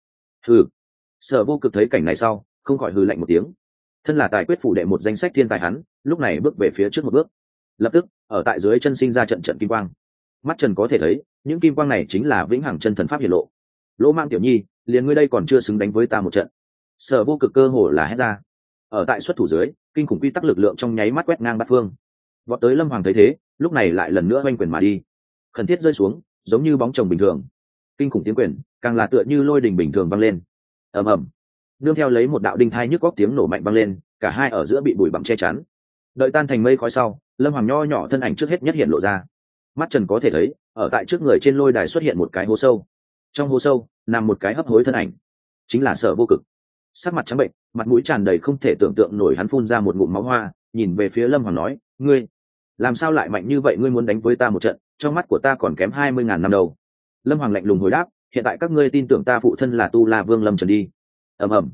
Hừ. Sở vô cực thấy cảnh này sau, không khỏi hừ lạnh một tiếng. Thân là tài quyết phủ đệ một danh sách thiên tài hắn, lúc này bước về phía trước một bước. Lập tức, ở tại dưới chân sinh ra trận trận kim quang. Mắt trần có thể thấy, những kim quang này chính là vĩnh hằng chân thần pháp hiển lộ. Lỗ mang tiểu nhi, liền ngươi đây còn chưa xứng đánh với ta một trận. Sở vô cực cơ hồ là hét ra. Ở tại xuất thủ dưới, kinh khủng quy tắc lực lượng trong nháy mắt quét ngang bát phương. Vọt tới lâm hoàng thấy thế lúc này lại lần nữa oanh quyền mà đi. Khẩn thiết rơi xuống, giống như bóng chồng bình thường. Kinh khủng tiếng quyền, càng là tựa như lôi đình bình thường vang lên. Ầm ầm. Nương theo lấy một đạo đinh thai nhức góc tiếng nổ mạnh vang lên, cả hai ở giữa bị bụi bặm che chắn. Đợi tan thành mây khói sau, lâm hoàng nho nhỏ thân ảnh trước hết nhất hiện lộ ra. Mắt trần có thể thấy, ở tại trước người trên lôi đài xuất hiện một cái hố sâu. Trong hố sâu, nằm một cái hấp hối thân ảnh. Chính là sở vô cực. Sắc mặt trắng bệnh, mặt mũi tràn đầy không thể tưởng tượng nổi hắn phun ra một ngụm máu hoa, nhìn về phía lâm hoàng nói, ngươi làm sao lại mạnh như vậy ngươi muốn đánh với ta một trận, trong mắt của ta còn kém hai mươi ngàn năm đầu lâm hoàng lạnh lùng hồi đáp, hiện tại các ngươi tin tưởng ta phụ thân là tu la vương lâm trần đi. Ầm ầm.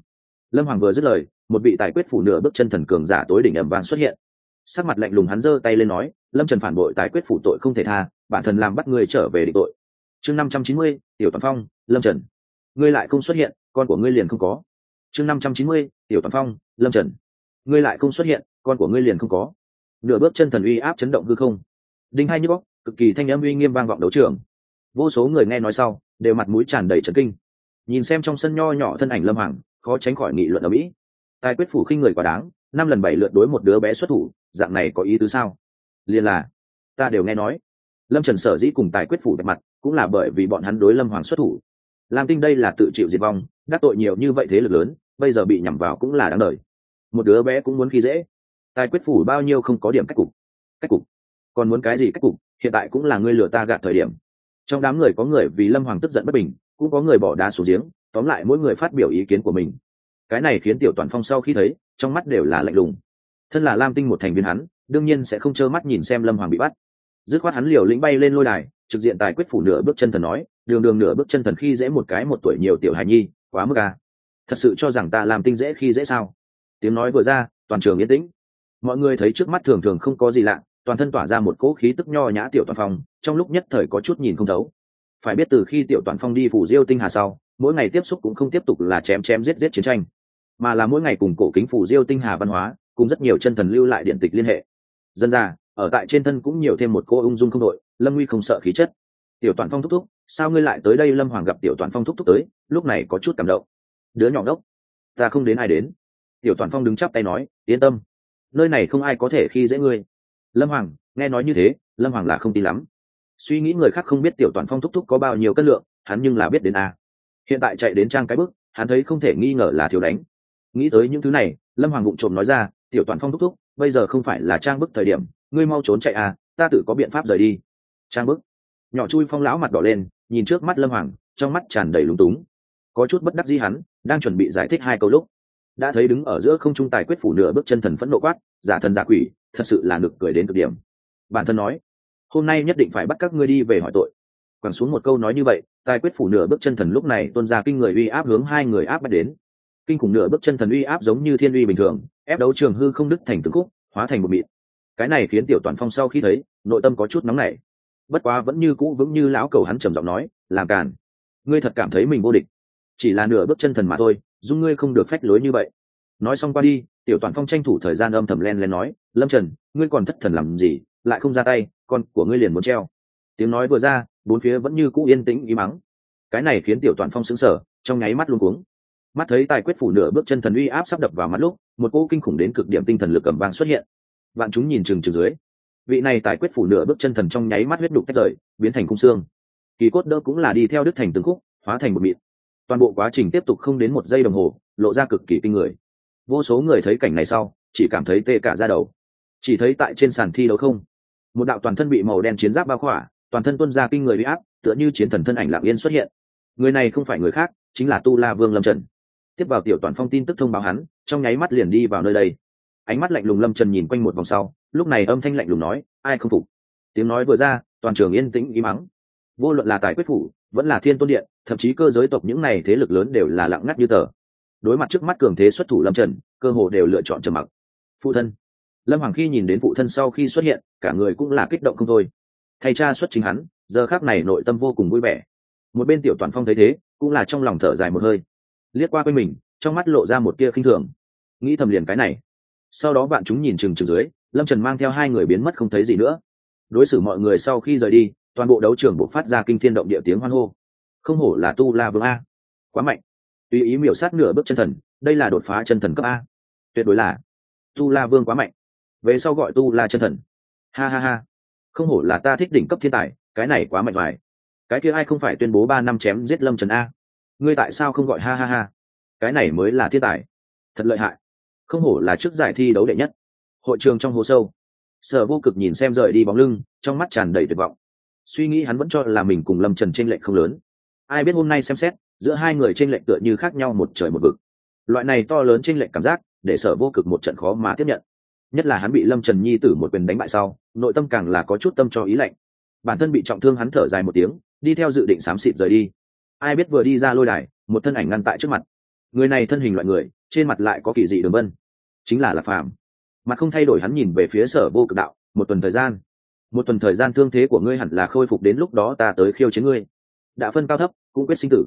Lâm hoàng vừa dứt lời, một vị tài quyết phủ nửa bước chân thần cường giả tối đỉnh ẩm vàng xuất hiện. Sắc mặt lạnh lùng hắn giơ tay lên nói, lâm trần phản bội tài quyết phủ tội không thể tha, bản thân làm bắt người trở về định tội. Chương năm trăm chín mươi, tiểu toàn phong, lâm trần. Ngươi lại không xuất hiện, con của ngươi liền không có. Chương năm trăm chín mươi, tiểu toàn phong, lâm trần. Ngươi lại không xuất hiện, con của ngươi liền không có nửa bước chân thần uy áp chấn động hư không. Đinh hai như bóc cực kỳ thanh âm uy nghiêm vang vọng đấu trường. Vô số người nghe nói sau, đều mặt mũi tràn đầy trấn kinh. Nhìn xem trong sân nho nhỏ thân ảnh lâm hoàng khó tránh khỏi nghị luận ở mỹ. Tài quyết phủ khinh người quá đáng, năm lần bảy lượt đối một đứa bé xuất thủ, dạng này có ý tứ sao? Liền là, ta đều nghe nói. Lâm trần sở dĩ cùng tài quyết phủ đẹp mặt, cũng là bởi vì bọn hắn đối lâm hoàng xuất thủ. Lam tinh đây là tự chịu diệt vong, đắc tội nhiều như vậy thế lực lớn, bây giờ bị nhằm vào cũng là đáng đời. Một đứa bé cũng muốn khi dễ tài quyết phủ bao nhiêu không có điểm cách cục. Cách cục. Còn muốn cái gì cách cục, hiện tại cũng là ngươi lừa ta gạt thời điểm. Trong đám người có người vì lâm hoàng tức giận bất bình, cũng có người bỏ đá xuống giếng, tóm lại mỗi người phát biểu ý kiến của mình. Cái này khiến tiểu toàn phong sau khi thấy, trong mắt đều là lạnh lùng. Thân là lam tinh một thành viên hắn, đương nhiên sẽ không trơ mắt nhìn xem lâm hoàng bị bắt. Dứt khoát hắn liều lĩnh bay lên lôi đài, trực diện tài quyết phủ nửa bước chân thần nói, đường đường nửa bước chân thần khi dễ một cái một tuổi nhiều tiểu hài nhi, quá mức à. thật sự cho rằng ta làm tinh dễ khi dễ sao? Tiếng nói vừa ra, toàn trường yên tĩnh mọi người thấy trước mắt thường thường không có gì lạ, toàn thân tỏa ra một cỗ khí tức nho nhã tiểu toàn phong, trong lúc nhất thời có chút nhìn không thấu. Phải biết từ khi tiểu toàn phong đi phủ diêu tinh hà sau, mỗi ngày tiếp xúc cũng không tiếp tục là chém chém giết giết chiến tranh, mà là mỗi ngày cùng cổ kính phủ diêu tinh hà văn hóa, cùng rất nhiều chân thần lưu lại điện tịch liên hệ. Dân ra ở tại trên thân cũng nhiều thêm một cô ung dung không đội, lâm nguy không sợ khí chất. Tiểu toàn phong thúc thúc, sao ngươi lại tới đây lâm hoàng gặp tiểu toàn phong thúc thúc tới, lúc này có chút cảm động. Đứa nhỏ đốc ta không đến ai đến. Tiểu toàn phong đứng chắp tay nói, yên tâm nơi này không ai có thể khi dễ ngươi. Lâm hoàng, nghe nói như thế, lâm hoàng là không tin lắm. Suy nghĩ người khác không biết tiểu toàn phong thúc thúc có bao nhiêu cân lượng, hắn nhưng là biết đến a. Hiện tại chạy đến trang cái bức, hắn thấy không thể nghi ngờ là thiếu đánh. Nghĩ tới những thứ này, lâm hoàng vụng trộm nói ra, tiểu toàn phong thúc thúc, bây giờ không phải là trang bức thời điểm, ngươi mau trốn chạy à ta tự có biện pháp rời đi. Trang bức. Nhỏ chui phong lão mặt đỏ lên, nhìn trước mắt lâm hoàng, trong mắt tràn đầy lúng túng. Có chút bất đắc di hắn, đang chuẩn bị giải thích hai câu lúc đã thấy đứng ở giữa không trung tài quyết phủ nửa bước chân thần phẫn nộ quát, giả thần giả quỷ, thật sự là nực cười đến cực điểm. Bản thân nói, hôm nay nhất định phải bắt các ngươi đi về hỏi tội. Quẳng xuống một câu nói như vậy, tài quyết phủ nửa bước chân thần lúc này tuôn ra kinh người uy áp hướng hai người áp bắt đến. Kinh khủng nửa bước chân thần uy áp giống như thiên uy bình thường, ép đấu trường hư không đứt thành từng khúc, hóa thành một mịt cái này khiến tiểu toàn phong sau khi thấy, nội tâm có chút nóng nảy. Bất quá vẫn như cũ vững như lão cầu hắn trầm giọng nói, làm càn. Ngươi thật cảm thấy mình vô địch. Chỉ là nửa bước chân thần mà thôi dung ngươi không được phách lối như vậy. Nói xong qua đi, tiểu toàn phong tranh thủ thời gian âm thầm len len nói, lâm trần, ngươi còn thất thần làm gì? Lại không ra tay, con của ngươi liền muốn treo. Tiếng nói vừa ra, bốn phía vẫn như cũ yên tĩnh ý mắng cái này khiến tiểu toàn phong sững sờ, trong nháy mắt luôn cuống. Mắt thấy tài quyết phủ nửa bước chân thần uy áp sắp đập vào mắt lúc, một cỗ kinh khủng đến cực điểm tinh thần lực cầm vang xuất hiện. Vạn chúng nhìn chừng chừng dưới. Vị này tài quyết phủ nửa bước chân thần trong nháy mắt huyết đục tách rời, biến thành cung xương. Kỳ cốt đỡ cũng là đi theo đức thành từng khúc, hóa thành một mịn toàn bộ quá trình tiếp tục không đến một giây đồng hồ, lộ ra cực kỳ kinh người. Vô số người thấy cảnh này sau, chỉ cảm thấy tê cả ra đầu. Chỉ thấy tại trên sàn thi đấu không, một đạo toàn thân bị màu đen chiến giáp bao khỏa, toàn thân tuân ra kinh người bị áp, tựa như chiến thần thân ảnh lạng yên xuất hiện. Người này không phải người khác, chính là tu la vương lâm trần. Tiếp vào tiểu toàn phong tin tức thông báo hắn, trong nháy mắt liền đi vào nơi đây. Ánh mắt lạnh lùng lâm trần nhìn quanh một vòng sau, lúc này âm thanh lạnh lùng nói, ai không phục? Tiếng nói vừa ra, toàn trường yên tĩnh ý mắng vô luận là tài quyết phủ, vẫn là thiên tôn điện, thậm chí cơ giới tộc những này thế lực lớn đều là lặng ngắt như tờ. Đối mặt trước mắt cường thế xuất thủ lâm trần, cơ hồ đều lựa chọn trầm mặc. Phụ thân. Lâm hoàng khi nhìn đến phụ thân sau khi xuất hiện, cả người cũng là kích động không thôi. Thay cha xuất chính hắn, giờ khác này nội tâm vô cùng vui vẻ. Một bên tiểu toàn phong thấy thế, cũng là trong lòng thở dài một hơi. Liếc qua quanh mình, trong mắt lộ ra một tia khinh thường. Nghĩ thầm liền cái này. Sau đó bạn chúng nhìn chừng chừng dưới, lâm trần mang theo hai người biến mất không thấy gì nữa. Đối xử mọi người sau khi rời đi toàn bộ đấu trường buộc phát ra kinh thiên động địa tiếng hoan hô. Không hổ là tu la vương a. Quá mạnh. Tùy ý miểu sát nửa bước chân thần, đây là đột phá chân thần cấp a. Tuyệt đối là. Tu la vương quá mạnh. Về sau gọi tu la chân thần. Ha ha ha. Không hổ là ta thích đỉnh cấp thiên tài, cái này quá mạnh vải cái kia ai không phải tuyên bố ba năm chém giết lâm trần a? Ngươi tại sao không gọi ha ha ha? Cái này mới là thiên tài. Thật lợi hại. Không hổ là trước giải thi đấu đệ nhất. Hội trường trong hồ sâu. Sở vô cực nhìn xem rời đi bóng lưng, trong mắt tràn đầy tuyệt vọng suy nghĩ hắn vẫn cho là mình cùng lâm trần t r ê n lệch không lớn ai biết hôm nay xem xét giữa hai người t r ê n lệch tựa như khác nhau một trời một vực loại này to lớn t r ê n lệch cảm giác để sở vô cực một trận khó mà tiếp nhận nhất là hắn bị lâm trần nhi tử một quyền đánh bại sau nội tâm càng là có chút tâm cho ý lạnh bản thân bị trọng thương hắn thở dài một tiếng đi theo dự định xám xịt rời đi ai biết vừa đi ra lôi đài một thân ảnh ngăn tại trước mặt người này thân hình loại người trên mặt lại có kỳ dị đường vân chính là lạc phàm mặt không thay đổi hắn nhìn về phía sở vô cực đạo một tuần thời gian một tuần thời gian thương thế của ngươi hẳn là khôi phục đến lúc đó ta tới khiêu chiến ngươi. Đã phân cao thấp, cũng quyết sinh tử.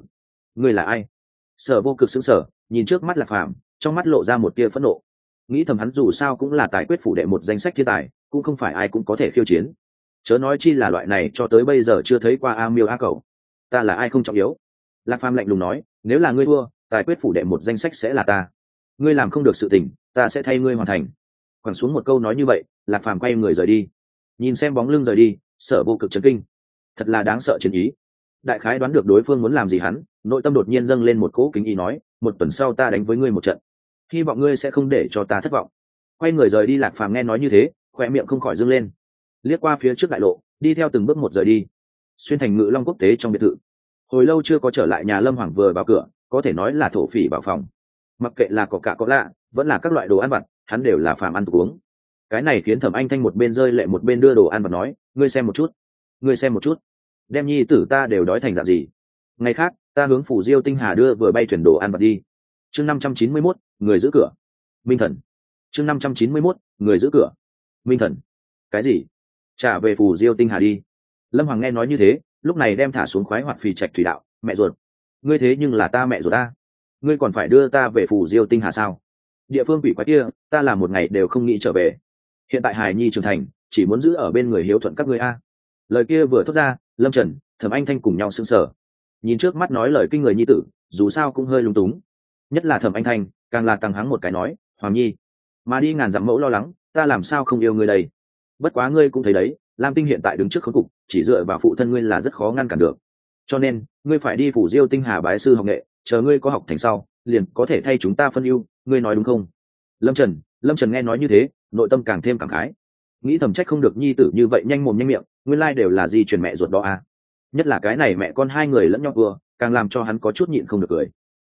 Ngươi là ai? Sở vô cực xứng sở nhìn trước mắt lạc phàm, trong mắt lộ ra một tia phẫn nộ. Nghĩ thầm hắn dù sao cũng là tài quyết phủ đệ một danh sách thiên tài, cũng không phải ai cũng có thể khiêu chiến. Chớ nói chi là loại này cho tới bây giờ chưa thấy qua a miêu a cầu ta là ai không trọng yếu. Lạc phàm lạnh lùng nói, nếu là ngươi thua, tài quyết phủ đệ một danh sách sẽ là ta. Ngươi làm không được sự tình, ta sẽ thay ngươi hoàn thành. Quẳng xuống một câu nói như vậy, lạc phàm quay người rời đi nhìn xem bóng lưng rời đi, sở vô cực chấn kinh. Thật là đáng sợ chiến ý. Đại khái đoán được đối phương muốn làm gì hắn, nội tâm đột nhiên dâng lên một cỗ kính ý nói, một tuần sau ta đánh với ngươi một trận. Hy vọng ngươi sẽ không để cho ta thất vọng. Quay người rời đi lạc phàm nghe nói như thế khoe miệng không khỏi dâng lên. Liếc qua phía trước đại lộ, đi theo từng bước một rời đi. Xuyên thành ngự long quốc tế trong biệt thự. Hồi lâu chưa có trở lại nhà lâm hoàng vừa vào cửa, có thể nói là thổ phỉ vào phòng. Mặc kệ là có cả có lạ, vẫn là các loại đồ ăn vặt, hắn đều là phàm ăn uống cái này khiến thẩm anh thanh một bên rơi lệ một bên đưa đồ ăn và nói, ngươi xem một chút, ngươi xem một chút, đem nhi tử ta đều đói thành dạng gì. Ngày khác, ta hướng phủ diêu tinh hà đưa vừa bay thuyền đồ ăn vặt đi. Chương năm trăm chín mươi mốt, người giữ cửa. Minh thần. Chương năm trăm chín mươi mốt, người giữ cửa. Minh thần. Cái gì? Trả về phủ diêu tinh hà đi. Lâm hoàng nghe nói như thế, lúc này đem thả xuống khoái hoạt phì trạch thủy đạo, mẹ ruột, ngươi thế nhưng là ta mẹ ruột ta. Ngươi còn phải đưa ta về phủ diêu tinh hà sao? Địa phương quỷ quái kia, ta làm một ngày đều không nghĩ trở về hiện tại hải nhi trưởng thành, chỉ muốn giữ ở bên người hiếu thuận các ngươi a. Lời kia vừa thốt ra, lâm trần, thẩm anh thanh cùng nhau s ư n g sở nhìn trước mắt nói lời kinh người nhi tử, dù sao cũng hơi lung túng. Nhất là thẩm anh thanh, càng là tăng hắng một cái nói, hoàng nhi, mà đi ngàn dặm mẫu lo lắng, ta làm sao không yêu ngươi đây? Bất quá ngươi cũng thấy đấy, lam tinh hiện tại đứng trước khốn cục, chỉ dựa vào phụ thân ngươi là rất khó ngăn cản được. Cho nên, ngươi phải đi phủ diêu tinh hà bái sư học nghệ, chờ ngươi có học thành sau, liền có thể thay chúng ta phân ưu, ngươi nói đúng không? Lâm trần lâm trần nghe nói như thế nội tâm càng thêm cảm khái. Nghĩ thầm trách không được nhi tử như vậy nhanh mồm nhanh miệng, nguyên lai đều là di truyền mẹ ruột đó à. nhất là cái này mẹ con hai người lẫn nhau vừa, càng làm cho hắn có chút nhịn không được cười.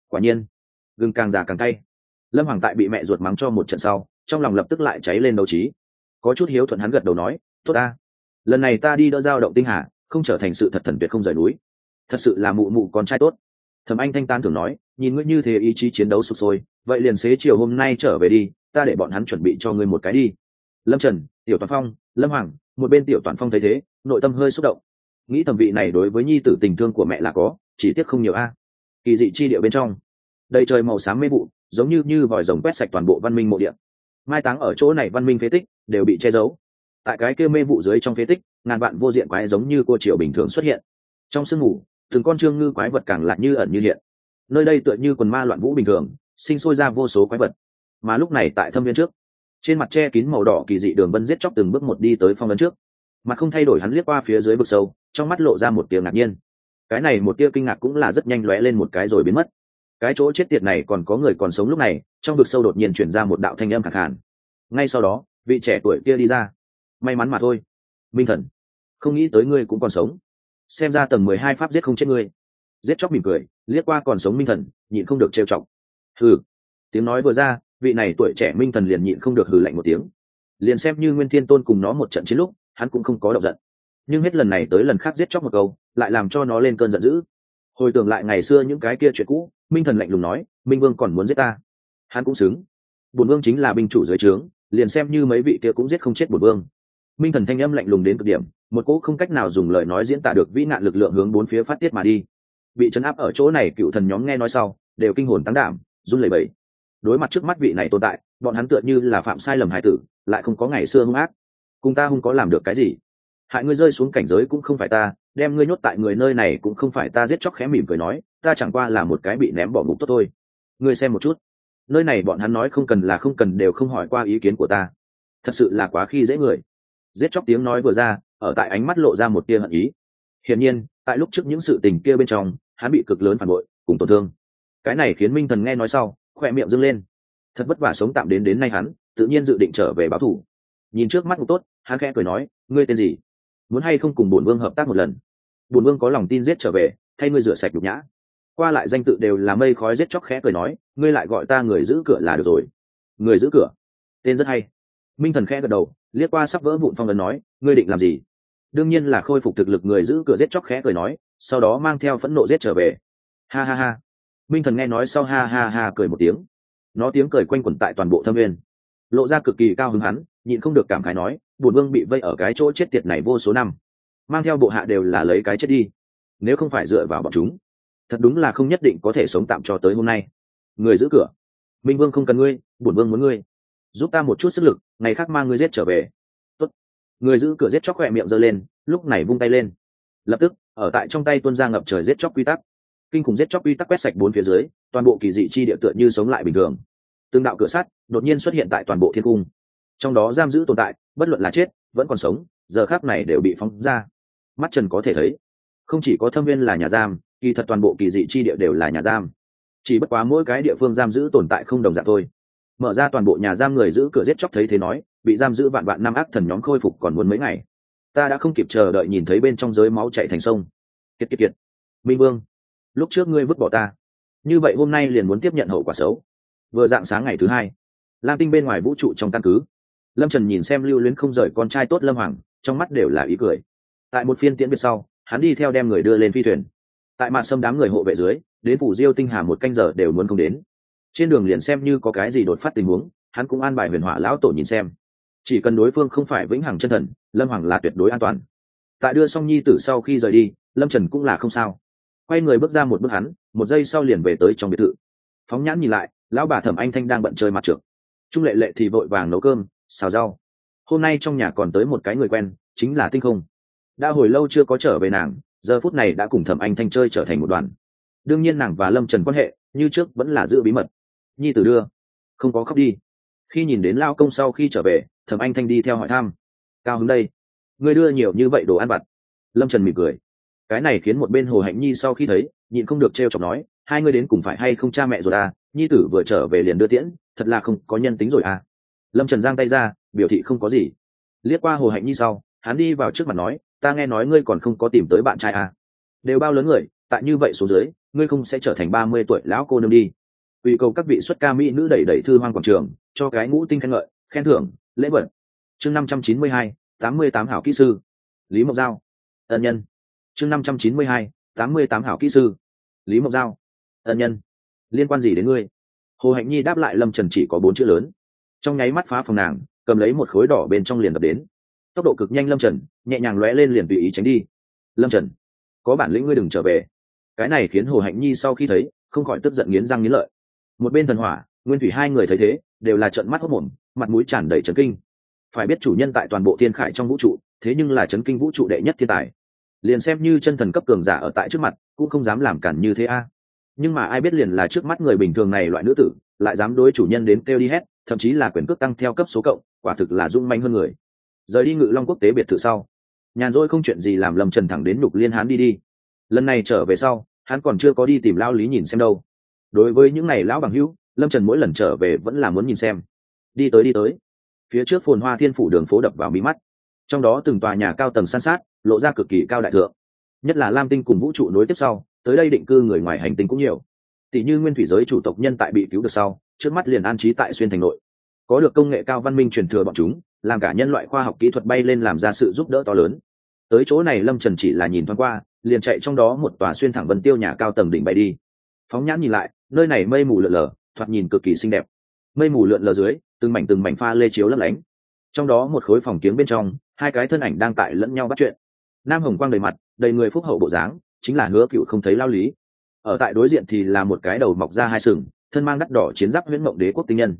Quả nhiên, gừng càng già càng cay. Lâm hoàng tại bị mẹ ruột mắng cho một trận sau, trong lòng lập tức lại cháy lên đấu trí. Có chút hiếu thuận hắn gật đầu nói, tốt ta. Lần này ta đi đỡ giao động tinh hà, không trở thành sự thật thần tuyệt không rời núi. Thật sự là mụ mụ con trai tốt. Thầm anh thanh tan thường nói, nhìn ngươi như thế ý chí chiến đấu sụp sôi vậy liền xế chiều hôm nay trở về đi, ta để bọn hắn chuẩn bị cho ngươi một cái đi. Lâm trần, tiểu toàn phong, lâm hoàng, một bên tiểu toàn phong thấy thế, nội tâm hơi xúc động. Nghĩ thẩm vị này đối với nhi tử tình thương của mẹ là có, chỉ tiếc không nhiều a. Kỳ dị chi địa bên trong, đầy trời màu xám mê vụ, giống như như vòi rồng quét sạch toàn bộ văn minh mộ địa. Mai táng ở chỗ này văn minh phế tích, đều bị che giấu. Tại cái kia mê vụ dưới trong phế tích, ngàn vạn vô diện quái giống như cô triều bình thường xuất hiện. Trong sương mù từng con trương ngư quái vật càng lạc như ẩn như hiện. Nơi đây tựa như quần ma loạn vũ bình thường sinh sôi ra vô số quái vật. Mà lúc này tại thâm viên trước, trên mặt che kín màu đỏ kỳ dị đường vân giết chóc từng bước một đi tới phong ấn trước. Mặt không thay đổi hắn liếc qua phía dưới vực sâu, trong mắt lộ ra một tia ngạc nhiên. Cái này một tia kinh ngạc cũng là rất nhanh lóe lên một cái rồi biến mất. Cái chỗ chết tiệt này còn có người còn sống lúc này, trong vực sâu đột nhiên chuyển ra một đạo thanh âm khẳng hẳn ngay sau đó, vị trẻ tuổi kia đi ra. May mắn mà thôi. Minh thần, không nghĩ tới ngươi cũng còn sống. Xem ra tầng mười hai pháp giết không chết ngươi. Giết chóc mỉm cười, liếc qua còn sống minh thần, nhịn không được trêu chọc hừ. Tiếng nói vừa ra, vị này tuổi trẻ minh thần liền nhịn không được hừ lạnh một tiếng. Liền xem như nguyên thiên tôn cùng nó một trận chiến lúc, hắn cũng không có động giận. Nhưng hết lần này tới lần khác giết chóc một câu, lại làm cho nó lên cơn giận dữ. Hồi tưởng lại ngày xưa những cái kia chuyện cũ, minh thần lạnh lùng nói, minh vương còn muốn giết ta? Hắn cũng xứng. Bùn vương chính là binh chủ dưới trướng, liền xem như mấy vị kia cũng giết không chết bùn vương. Minh thần thanh âm lạnh lùng đến cực điểm, một cỗ không cách nào dùng lời nói diễn tả được vĩ nạn lực lượng hướng bốn phía phát tiết mà đi. Bị chấn áp ở chỗ này cựu thần nhóm nghe nói sau, đều kinh hồn tăng đảm run lẩy bẩy. Đối mặt trước mắt vị này tồn tại, bọn hắn tựa như là phạm sai lầm hài tử, lại không có ngày xưa hung ác. Cùng ta không có làm được cái gì. Hại ngươi rơi xuống cảnh giới cũng không phải ta, đem ngươi nhốt tại người nơi này cũng không phải ta giết chóc khẽ mỉm cười nói, ta chẳng qua là một cái bị ném bỏ ngục tốt thôi. Ngươi xem một chút. Nơi này bọn hắn nói không cần là không cần đều không hỏi qua ý kiến của ta. Thật sự là quá khi dễ người. Giết chóc tiếng nói vừa ra, ở tại ánh mắt lộ ra một tia hận ý. Hiển nhiên, tại lúc trước những sự tình kia bên trong, hắn bị cực lớn phản bội, cùng tổn thương cái này khiến minh thần nghe nói sau khoe miệng dâng lên. Thật vất vả sống tạm đến đến nay hắn, tự nhiên dự định trở về báo thủ. Nhìn trước mắt một tốt, hắn khẽ cười nói, ngươi tên gì? Muốn hay không cùng bổn vương hợp tác một lần? Bổn vương có lòng tin giết trở về, thay ngươi rửa sạch nhục nhã. Qua lại danh tự đều là mây khói giết chóc khẽ cười nói, ngươi lại gọi ta người giữ cửa là được rồi. Người giữ cửa? Tên rất hay. Minh thần khẽ gật đầu, liếc qua sắp vỡ vụn phong ấn nói, ngươi định làm gì? Đương nhiên là khôi phục thực lực người giữ cửa giết chóc khẽ cười nói, sau đó mang theo phẫn nộ giết trở về. Ha ha ha minh thần nghe nói sau ha ha ha cười một tiếng. Nó tiếng cười quanh quẩn tại toàn bộ thâm viên lộ ra cực kỳ cao hứng hắn, nhịn không được cảm khái nói bùn vương bị vây ở cái chỗ chết tiệt này vô số năm, mang theo bộ hạ đều là lấy cái chết đi. Nếu không phải dựa vào bọn chúng, thật đúng là không nhất định có thể sống tạm cho tới hôm nay. Người giữ cửa. Minh vương không cần ngươi, bổn vương muốn ngươi. Giúp ta một chút sức lực, ngày khác mang ngươi giết trở về. Tốt. người giữ cửa giết chóc khỏe miệng giơ lên, lúc này vung tay lên. Lập tức, ở tại trong tay tuân ra ngập trời giết chóc quy tắc kinh khủng giết chóc uy tắc quét sạch bốn phía dưới, toàn bộ kỳ dị chi địa tựa như sống lại bình thường. Tương đạo cửa sắt đột nhiên xuất hiện tại toàn bộ thiên cung. Trong đó giam giữ tồn tại, bất luận là chết, vẫn còn sống, giờ khác này đều bị phóng ra. Mắt trần có thể thấy, không chỉ có thâm viên là nhà giam, kỳ thật toàn bộ kỳ dị chi địa đều là nhà giam. Chỉ bất quá mỗi cái địa phương giam giữ tồn tại không đồng dạng thôi. Mở ra toàn bộ nhà giam người giữ cửa giết chóc thấy thế nói, bị giam giữ vạn vạn năm ác thần nhóm khôi phục còn muốn mấy ngày. Ta đã không kịp chờ đợi nhìn thấy bên trong giới máu chạy thành sông. Kiệt kiệt kiệt. Minh vương lúc trước ngươi vứt bỏ ta. Như vậy hôm nay liền muốn tiếp nhận hậu quả xấu. Vừa dạng sáng ngày thứ hai, lam tinh bên ngoài vũ trụ trong căn cứ. Lâm trần nhìn xem lưu luyến không rời con trai tốt lâm hoàng, trong mắt đều là ý cười. Tại một phiên tiễn biệt sau, hắn đi theo đem người đưa lên phi thuyền. Tại mạn sâm đám người hộ vệ dưới, đến phủ diêu tinh hà một canh giờ đều muốn không đến. Trên đường liền xem như có cái gì đột phát tình huống, hắn cũng an bài huyền hỏa lão tổ nhìn xem. Chỉ cần đối phương không phải vĩnh hằng chân thần, lâm hoàng là tuyệt đối an toàn. Tại đưa song nhi tử sau khi rời đi, lâm trần cũng là không sao quay người bước ra một bước hắn, một giây sau liền về tới trong biệt thự. Phóng nhãn nhìn lại, lão bà thẩm anh thanh đang bận chơi mặt trượt trung lệ lệ thì vội vàng nấu cơm, xào rau. Hôm nay trong nhà còn tới một cái người quen, chính là tinh không. Đã hồi lâu chưa có trở về nàng, giờ phút này đã cùng thẩm anh thanh chơi trở thành một đoàn. Đương nhiên nàng và lâm trần quan hệ, như trước vẫn là giữ bí mật. Nhi tử đưa. Không có khóc đi. Khi nhìn đến lao công sau khi trở về, thẩm anh thanh đi theo hỏi thăm. Cao hứng đây. Ngươi đưa nhiều như vậy đồ ăn vặt. Lâm trần mỉm cười cái này khiến một bên hồ hạnh nhi sau khi thấy, nhịn không được t r e o chọc nói, hai ngươi đến cùng phải hay không cha mẹ rồi à? Nhi tử vừa trở về liền đưa tiễn, thật là không có nhân tính rồi à? Lâm trần giang tay ra, biểu thị không có gì. Liếc qua hồ hạnh nhi sau, hắn đi vào trước mặt nói, ta nghe nói ngươi còn không có tìm tới bạn trai à. đều bao lớn người, tại như vậy số dưới, ngươi không sẽ trở thành ba mươi tuổi lão cô nương đi. Ủy cầu các vị xuất ca mỹ nữ đẩy đẩy thư hoang quảng trường, cho cái ngũ tinh khen ngợi, khen thưởng, lễ vật. Chương năm trăm chín mươi hai, tám mươi tám hảo kỹ sư. Lý mộc giao. Ân nhân chương năm trăm chín mươi hai, tám mươi tám hảo kỹ sư. Lý mộc giao. Ân nhân. Liên quan gì đến ngươi? Hồ hạnh nhi đáp lại lâm trần chỉ có bốn chữ lớn. Trong nháy mắt phá phòng nàng, cầm lấy một khối đỏ bên trong liền đập đến. Tốc độ cực nhanh lâm trần, nhẹ nhàng lóe lên liền tùy ý tránh đi. Lâm trần, có bản lĩnh ngươi đừng trở về. Cái này khiến hồ hạnh nhi sau khi thấy, không khỏi tức giận nghiến răng nghiến lợi. Một bên thần hỏa, nguyên thủy hai người thấy thế, đều là trận mắt hốc mồm, mặt mũi tràn đầy trấn kinh. Phải biết chủ nhân tại toàn bộ thiên khải trong vũ trụ, thế nhưng là trấn kinh vũ trụ đệ nhất thiên tài liền xem như chân thần cấp cường giả ở tại trước mặt, cũng không dám làm cản như thế a. Nhưng mà ai biết liền là trước mắt người bình thường này loại nữ tử, lại dám đối chủ nhân đến kêu đi hết, thậm chí là quyền cước tăng theo cấp số cộng, quả thực là dung manh hơn người. Rời đi ngự long quốc tế biệt thự sau, nhàn rỗi không chuyện gì làm lầm trần thẳng đến nhục liên hán đi đi. Lần này trở về sau, hắn còn chưa có đi tìm lao lý nhìn xem đâu. Đối với những ngày lão bằng hữu, lâm trần mỗi lần trở về vẫn là muốn nhìn xem. Đi tới đi tới. Phía trước phồn hoa thiên phủ đường phố đập vào mí mắt. Trong đó từng tòa nhà cao tầng san sát lộ ra cực kỳ cao đại thượng. Nhất là lam tinh cùng vũ trụ nối tiếp sau, tới đây định cư người ngoài hành tinh cũng nhiều. Tỷ như nguyên thủy giới chủ tộc nhân tại bị cứu được sau, trước mắt liền an trí tại xuyên thành nội. Có được công nghệ cao văn minh truyền thừa bọn chúng, làm cả nhân loại khoa học kỹ thuật bay lên làm ra sự giúp đỡ to lớn. Tới chỗ này lâm trần chỉ là nhìn thoáng qua, liền chạy trong đó một tòa xuyên thẳng vân tiêu nhà cao tầng đỉnh bay đi. Phóng nhãn nhìn lại, nơi này mây mù lượn lờ, thoạt nhìn cực kỳ xinh đẹp. Mây mù lượn lờ dưới, từng mảnh từng mảnh pha lê chiếu lấp lánh. Trong đó một khối phòng kiếng bên trong, hai cái thân ảnh đang tại lẫn nhau bắt chuyện nam hồng quang đầy mặt, đầy người phúc hậu bộ dáng, chính là hứa cựu không thấy lao lý. Ở tại đối diện thì là một cái đầu mọc ra hai sừng, thân mang đắt đỏ chiến giáp huyễn mộng đế quốc tinh nhân.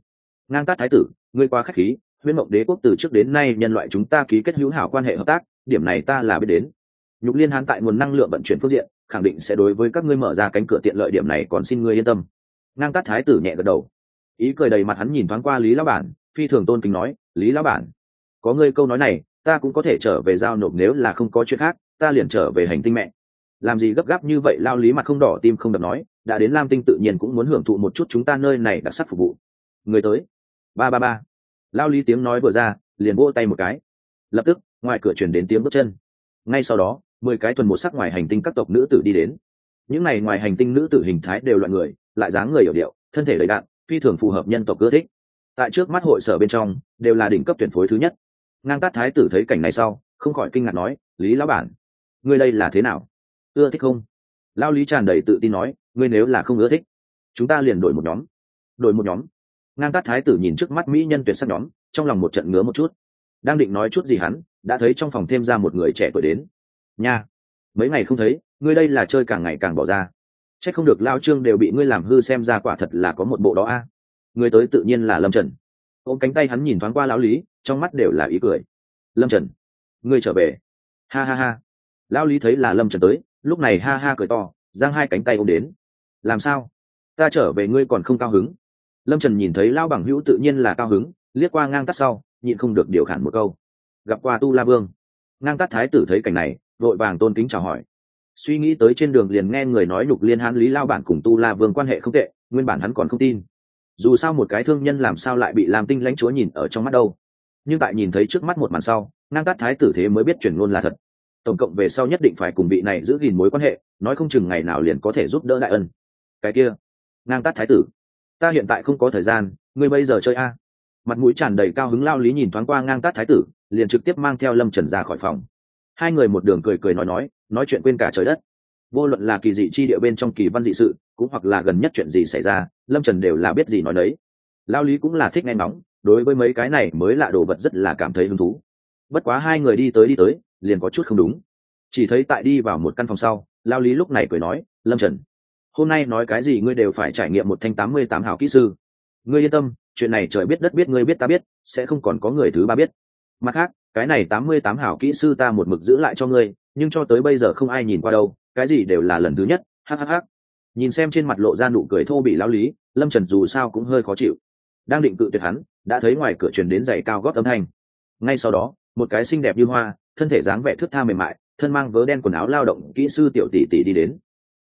Ngang tát thái tử, ngươi qua khách khí, huyễn mộng đế quốc từ trước đến nay nhân loại chúng ta ký kết hữu hảo quan hệ hợp tác, điểm này ta là biết đến. Nhục liên hán tại nguồn năng lượng vận chuyển phương diện, khẳng định sẽ đối với các ngươi mở ra cánh cửa tiện lợi điểm này còn xin ngươi yên tâm. Ngang tát thái tử nhẹ gật đầu. Ý cười đầy mặt hắn nhìn thoáng qua lý lão bản, phi thường tôn kính nói, lý lão bản, có ngươi câu nói này ta cũng có thể trở về giao nộp nếu là không có chuyện khác, ta liền trở về hành tinh mẹ. Làm gì gấp gáp như vậy, lao lý mặt không đỏ tim không đập nói, đã đến lam tinh tự nhiên cũng muốn hưởng thụ một chút chúng ta nơi này đặc sắc phục vụ. Người tới. Ba ba ba. Lao lý tiếng nói vừa ra, liền vỗ tay một cái. Lập tức, ngoài cửa chuyển đến tiếng bước chân. Ngay sau đó, mười cái tuần một sắc ngoài hành tinh các tộc nữ tử đi đến. Những n à y ngoài hành tinh nữ tử hình thái đều loại người, lại dáng người hiểu điệu, thân thể đầy đạn phi thường phù hợp nhân tộc ưa thích. Tại trước mắt hội sở bên trong, đều là đỉnh cấp tuyển phối thứ nhất ngang tát thái tử thấy cảnh này sau, không khỏi kinh ngạc nói, lý lão bản, ngươi đây là thế nào? Ưa thích không? Lao lý tràn đầy tự tin nói, ngươi nếu là không ưa thích, chúng ta liền đổi một nhóm. Đổi một nhóm. Ngang tát thái tử nhìn trước mắt mỹ nhân tuyệt sắc nhóm, trong lòng một trận ngứa một chút. Đang định nói chút gì hắn, đã thấy trong phòng thêm ra một người trẻ tuổi đến. Nha, mấy ngày không thấy, ngươi đây là chơi càng ngày càng bỏ ra. C h ắ c không được lao trương đều bị ngươi làm hư xem ra quả thật là có một bộ đó a. Người tới tự nhiên là lâm trần. Ôm cánh tay hắn nhìn thoáng qua lão lý trong mắt đều là ý cười. Lâm trần, ngươi trở về. Ha ha ha. Lão lý thấy là lâm trần tới, lúc này ha ha cười to, giang hai cánh tay ôm đến. Làm sao? Ta trở về ngươi còn không cao hứng. Lâm trần nhìn thấy lao bằng hữu tự nhiên là cao hứng, liếc qua ngang tắt sau, nhịn không được điều khản một câu. Gặp qua tu la vương. Ngang tắt thái tử thấy cảnh này, vội vàng tôn kính chào hỏi. Suy nghĩ tới trên đường liền nghe người nói nhục liên hán lý lao bản cùng tu la vương quan hệ không tệ, nguyên bản hắn còn không tin. Dù sao một cái thương nhân làm sao lại bị làm tinh lãnh chúa nhìn ở trong mắt đâu nhưng tại nhìn thấy trước mắt một màn sau, ngang tát thái tử thế mới biết chuyển ngôn là thật. Tổng cộng về sau nhất định phải cùng vị này giữ gìn mối quan hệ, nói không chừng ngày nào liền có thể giúp đỡ đại ân. Cái kia, ngang tát thái tử, ta hiện tại không có thời gian, ngươi bây giờ chơi a. Mặt mũi tràn đầy cao hứng lao lý nhìn thoáng qua ngang tát thái tử, liền trực tiếp mang theo lâm trần ra khỏi phòng. Hai người một đường cười cười nói nói nói chuyện quên cả trời đất. Vô luận là kỳ dị chi địa bên trong kỳ văn dị sự, cũng hoặc là gần nhất chuyện gì xảy ra, lâm trần đều là biết gì nói đấy lao lý cũng là thích nghe nóng đối với mấy cái này mới lạ đồ vật rất là cảm thấy hứng thú. Bất quá hai người đi tới đi tới, liền có chút không đúng. Chỉ thấy tại đi vào một căn phòng sau, lao lý lúc này cười nói, lâm trần, hôm nay nói cái gì ngươi đều phải trải nghiệm một thanh tám mươi tám hào kỹ sư. Ngươi yên tâm, chuyện này trời biết đất biết, ngươi biết ta biết, sẽ không còn có người thứ ba biết. Mặt khác, cái này tám mươi tám hảo kỹ sư ta một mực giữ lại cho ngươi, nhưng cho tới bây giờ không ai nhìn qua đâu, cái gì đều là lần thứ nhất. Hhh nhìn xem trên mặt lộ ra nụ cười thô bị lao lý, lâm trần dù sao cũng hơi khó chịu đang định cự tuyệt hắn, đã thấy ngoài cửa truyền đến giày cao gót âm thanh. Ngay sau đó, một cái xinh đẹp như hoa, thân thể dáng vẻ thước tha mềm mại, thân mang vớ đen quần áo lao động kỹ sư tiểu tỷ tỷ đi đến.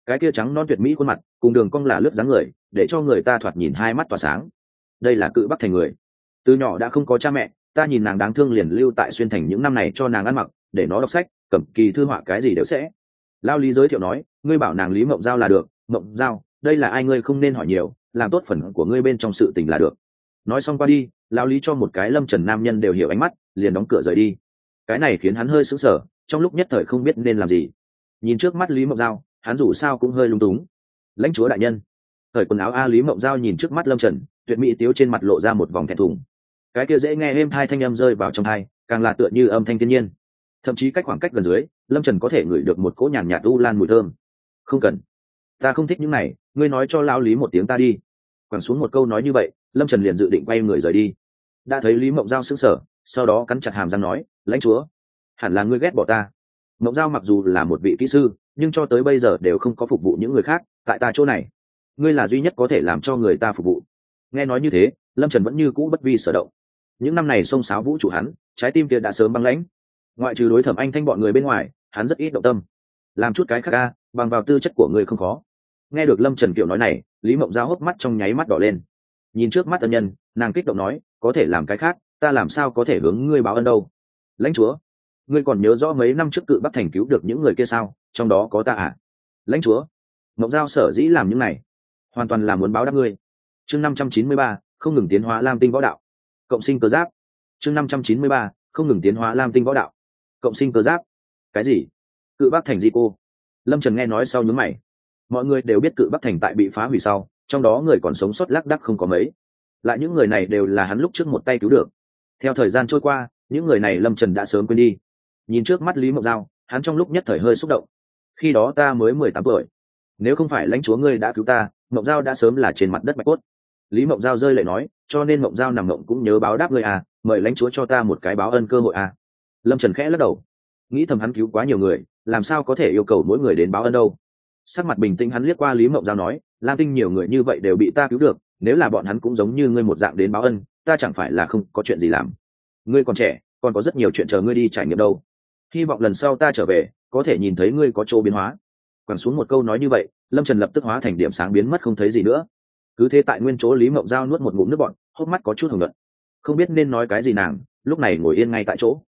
Cái kia trắng non tuyệt mỹ khuôn mặt, cùng đường cong là lướt dáng người, để cho người ta thoạt nhìn hai mắt tỏa sáng. Đây là cự bắc thành người. Từ nhỏ đã không có cha mẹ, ta nhìn nàng đáng thương liền lưu tại xuyên thành những năm này cho nàng ăn mặc, để nó đọc sách, cầm kỳ thư họa cái gì đều sẽ. Lao lý giới thiệu nói, ngươi bảo nàng lý mộng giao là được, mộng giao, đây là ai ngươi không nên hỏi nhiều, làm tốt phần của ngươi bên trong sự tình là được nói xong qua đi lao lý cho một cái lâm trần nam nhân đều hiểu ánh mắt, liền đóng cửa rời đi. Cái này khiến hắn hơi sững sờ, trong lúc nhất thời không biết nên làm gì. Nhìn trước mắt lý mộng giao, hắn dù sao cũng hơi lung túng. Lãnh chúa đại nhân. Thời quần áo a lý mộng giao nhìn trước mắt lâm trần, tuyệt mỹ tiếu trên mặt lộ ra một vòng thẹn thùng. Cái kia dễ nghe êm hai thanh âm rơi vào trong thai càng là tựa như âm thanh thiên nhiên. Thậm chí cách khoảng cách gần dưới, lâm trần có thể ngửi được một cỗ nhàn nhạt u lan mùi thơm. Không cần. Ta không thích những này, ngươi nói cho lao lý một tiếng ta đi quẳng xuống một câu nói như vậy, lâm trần liền dự định quay người rời đi. Đã thấy lý mộng giao s ữ n g sở sau đó cắn chặt hàm răng nói, lãnh chúa, hẳn là ngươi ghét bỏ ta. Mộng giao mặc dù là một vị kỹ sư, nhưng cho tới bây giờ đều không có phục vụ những người khác, tại ta chỗ này, ngươi là duy nhất có thể làm cho người ta phục vụ. Nghe nói như thế, lâm trần vẫn như cũ bất vi sở động. Những năm này xông xáo vũ trụ hắn, trái tim kia đã sớm băng lãnh. Ngoại trừ đối thẩm anh thanh bọn người bên ngoài, hắn rất ít động tâm. Làm chút cái khác ca bằng vào tư chất của người không khó. Nghe được lâm trần kiều nói này lý mộng giao hốc mắt trong nháy mắt đỏ lên. Nhìn trước mắt ân nhân, nàng kích động nói, có thể làm cái khác, ta làm sao có thể hướng ngươi báo ân đâu? Lãnh chúa, ngươi còn nhớ rõ mấy năm trước cự bắc thành cứu được những người kia sao? Trong đó có ta à? Lãnh chúa. Mộng giao sở dĩ làm những này, hoàn toàn là muốn báo đáp ngươi. Chương năm trăm chín mươi ba, không ngừng tiến hóa lam tinh võ đạo. Cộng sinh cơ giáp. Chương năm trăm chín mươi ba, không ngừng tiến hóa lam tinh võ đạo. Cộng sinh cơ giáp. Cái gì? Cự bắc thành di cô. Lâm trần nghe nói sau nhướng mày mọi người đều biết cự bắc thành tại bị phá hủy sau, trong đó người còn sống sót lác đắc không có mấy. Lại những người này đều là hắn lúc trước một tay cứu được. Theo thời gian trôi qua, những người này lâm trần đã sớm quên đi. Nhìn trước mắt lý mộng giao, hắn trong lúc nhất thời hơi xúc động. Khi đó ta mới mười tám tuổi. Nếu không phải lãnh chúa ngươi đã cứu ta mộng giao đã sớm là trên mặt đất bạch cốt. Lý mộng giao rơi lại nói, cho nên mộng giao nằm mộng cũng nhớ báo đáp ngươi à mời lãnh chúa cho ta một cái báo ân cơ hội à. Lâm trần khẽ lắc đầu. Nghĩ thầm hắn cứu quá nhiều người, làm sao có thể yêu cầu mỗi người đến báo ân đâu? Sắc mặt bình tĩnh hắn liếc qua lý mộng giao nói, lam tinh, nhiều người như vậy đều bị ta cứu được, nếu là bọn hắn cũng giống như ngươi một dạng đến báo ân, ta chẳng phải là không có chuyện gì làm. Ngươi còn trẻ, còn có rất nhiều chuyện chờ ngươi đi trải nghiệm đâu. Hy vọng lần sau ta trở về, có thể nhìn thấy ngươi có chỗ biến hóa. Quẳng xuống một câu nói như vậy, lâm trần lập tức hóa thành điểm sáng biến mất không thấy gì nữa. Cứ thế tại nguyên chỗ lý mộng giao nuốt một ngụm nước bọn hốc mắt có chút hồng luận không biết nên nói cái gì nàng, lúc này ngồi yên ngay tại chỗ.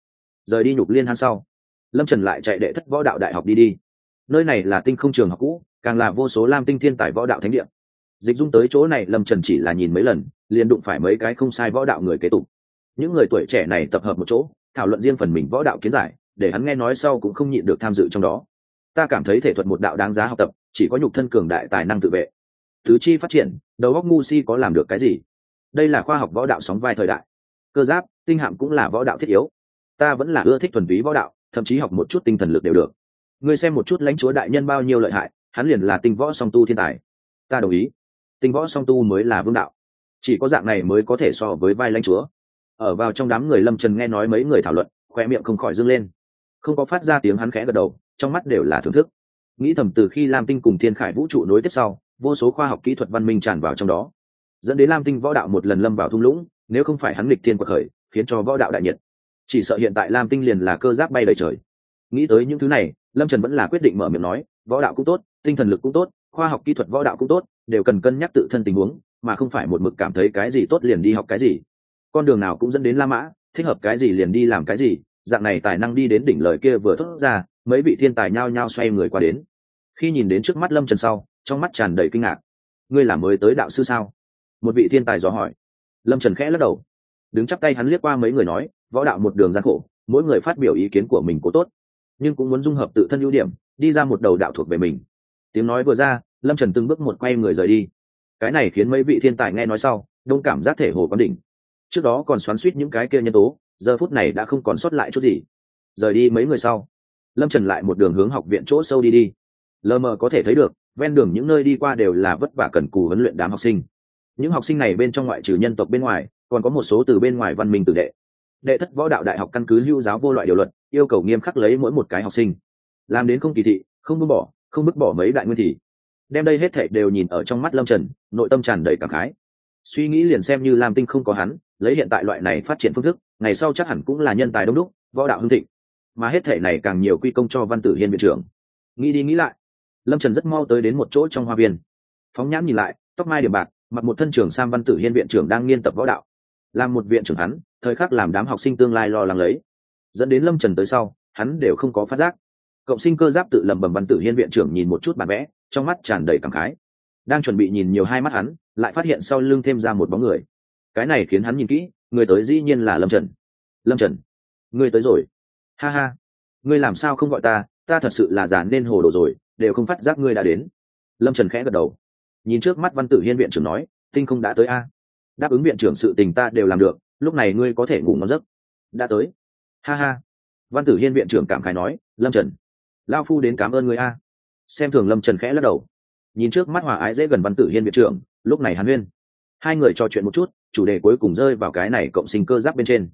Rời đi nhục liên hắn sau, lâm trần lại chạy đệ thất võ đạo đại học đi đi nơi này là tinh không trường học cũ, càng là vô số lam tinh thiên tài võ đạo thánh địa. Dịch dung tới chỗ này, lâm trần chỉ là nhìn mấy lần, liền đụng phải mấy cái không sai võ đạo người kế tục. Những người tuổi trẻ này tập hợp một chỗ, thảo luận riêng phần mình võ đạo kiến giải, để hắn nghe nói sau cũng không nhịn được tham dự trong đó. Ta cảm thấy thể thuật một đạo đáng giá học tập, chỉ có nhục thân cường đại tài năng tự vệ. Tứ chi phát triển, đầu góc ngu si có làm được cái gì? Đây là khoa học võ đạo sóng vai thời đại. Cơ giáp, tinh hạm cũng là võ đạo thiết yếu. Ta vẫn là ưa thích thuần túy võ đạo, thậm chí học một chút tinh thần lực đều được ngươi xem một chút lãnh chúa đại nhân bao nhiêu lợi hại, hắn liền là tinh võ song tu thiên tài. Ta đồng ý. Tinh võ song tu mới là vương đạo. Chỉ có dạng này mới có thể so với vai lãnh chúa. Ở vào trong đám người lâm trần nghe nói mấy người thảo luận, khoe miệng không khỏi dâng lên. Không có phát ra tiếng hắn khẽ gật đầu, trong mắt đều là thưởng thức. Nghĩ thầm từ khi lam tinh cùng thiên khải vũ trụ nối tiếp sau, vô số khoa học kỹ thuật văn minh tràn vào trong đó. Dẫn đến lam tinh võ đạo một lần lâm vào thung lũng, nếu không phải hắn lịch thiên quật khởi, khiến cho võ đạo đại nhiệt. Chỉ sợ hiện tại lam tinh liền là cơ giáp bay đầy trời. Nghĩ tới những thứ này lâm trần vẫn là quyết định mở miệng nói, võ đạo cũng tốt, tinh thần lực cũng tốt, khoa học kỹ thuật võ đạo cũng tốt, đều cần cân nhắc tự thân tình huống, mà không phải một mực cảm thấy cái gì tốt liền đi học cái gì. Con đường nào cũng dẫn đến la mã, thích hợp cái gì liền đi làm cái gì, dạng này tài năng đi đến đỉnh lời kia vừa thốt ra, mấy vị thiên tài nhao nhao xoay người qua đến. Khi nhìn đến trước mắt lâm trần sau, trong mắt tràn đầy kinh ngạc. Ngươi là mới tới đạo sư sao? Một vị thiên tài dò hỏi. Lâm trần khẽ lắc đầu. Đứng chắp tay hắn liếc qua mấy người nói, võ đạo một đường gian khổ, mỗi người phát biểu ý kiến của mình cố tốt nhưng cũng muốn dung hợp tự thân ưu điểm, đi ra một đầu đạo thuộc về mình. Tiếng nói vừa ra, lâm trần từng bước một quay người rời đi. Cái này khiến mấy vị thiên tài nghe nói sau, đông cảm giác thể hồ quán đỉnh. Trước đó còn xoắn suýt những cái kia nhân tố, giờ phút này đã không còn sót lại chút gì. Rời đi mấy người sau, lâm trần lại một đường hướng học viện chỗ sâu đi đi. Lờ mờ có thể thấy được, ven đường những nơi đi qua đều là vất vả cần cù huấn luyện đám học sinh. Những học sinh này bên trong ngoại trừ nhân tộc bên ngoài, còn có một số từ bên ngoài văn minh tử đệ đệ thất võ đạo đại học căn cứ lưu giáo vô loại điều luật, yêu cầu nghiêm khắc lấy mỗi một cái học sinh. Làm đến không kỳ thị, không buông bỏ, không bức bỏ mấy đại nguyên thị đem đây hết thệ đều nhìn ở trong mắt lâm trần, nội tâm tràn đầy cảm khái. Suy nghĩ liền xem như lam tinh không có hắn, lấy hiện tại loại này phát triển phương thức, ngày sau chắc hẳn cũng là nhân tài đông đúc, võ đạo hưng thịnh. Mà hết thể này càng nhiều quy công cho văn tử hiên viện trưởng. Nghĩ đi nghĩ lại, lâm trần rất mau tới đến một chỗ trong hoa viên. Phóng nhãn nhìn lại, tóc mai điểm bạc, mặc một thân trưởng sam văn tử hiên viện trưởng đang nghiên tập võ đạo làm một viện trưởng hắn, thời khắc làm đám học sinh tương lai lo lắng lấy. Dẫn đến lâm trần tới sau, hắn đều không có phát giác. Cộng sinh cơ giáp tự lầm bầm văn tử hiên viện trưởng nhìn một chút bản vẽ trong mắt tràn đầy cảm khái. Đang chuẩn bị nhìn nhiều hai mắt hắn, lại phát hiện sau lưng thêm ra một bóng người. Cái này khiến hắn nhìn kỹ, người tới dĩ nhiên là lâm trần. Lâm trần ngươi tới rồi. Ha ha ngươi làm sao không gọi ta ta thật sự là già nên hồ đồ rồi, đều không phát giác ngươi đã đến. Lâm trần khẽ gật đầu. Nhìn trước mắt văn tử hiên viện trưởng nói, tinh không đã tới a đáp ứng viện trưởng sự tình ta đều làm được, lúc này ngươi có thể ngủ ngon giấc. Đã tới. Ha ha. Văn tử hiên viện trưởng cảm khái nói, lâm trần lao phu đến cảm ơn ngươi a. Xem thường lâm trần khẽ lắc đầu. Nhìn trước mắt hòa ái dễ gần văn tử hiên viện trưởng, lúc này hàn huyên. Hai người trò chuyện một chút, chủ đề cuối cùng rơi vào cái này cộng sinh cơ giáp bên trên.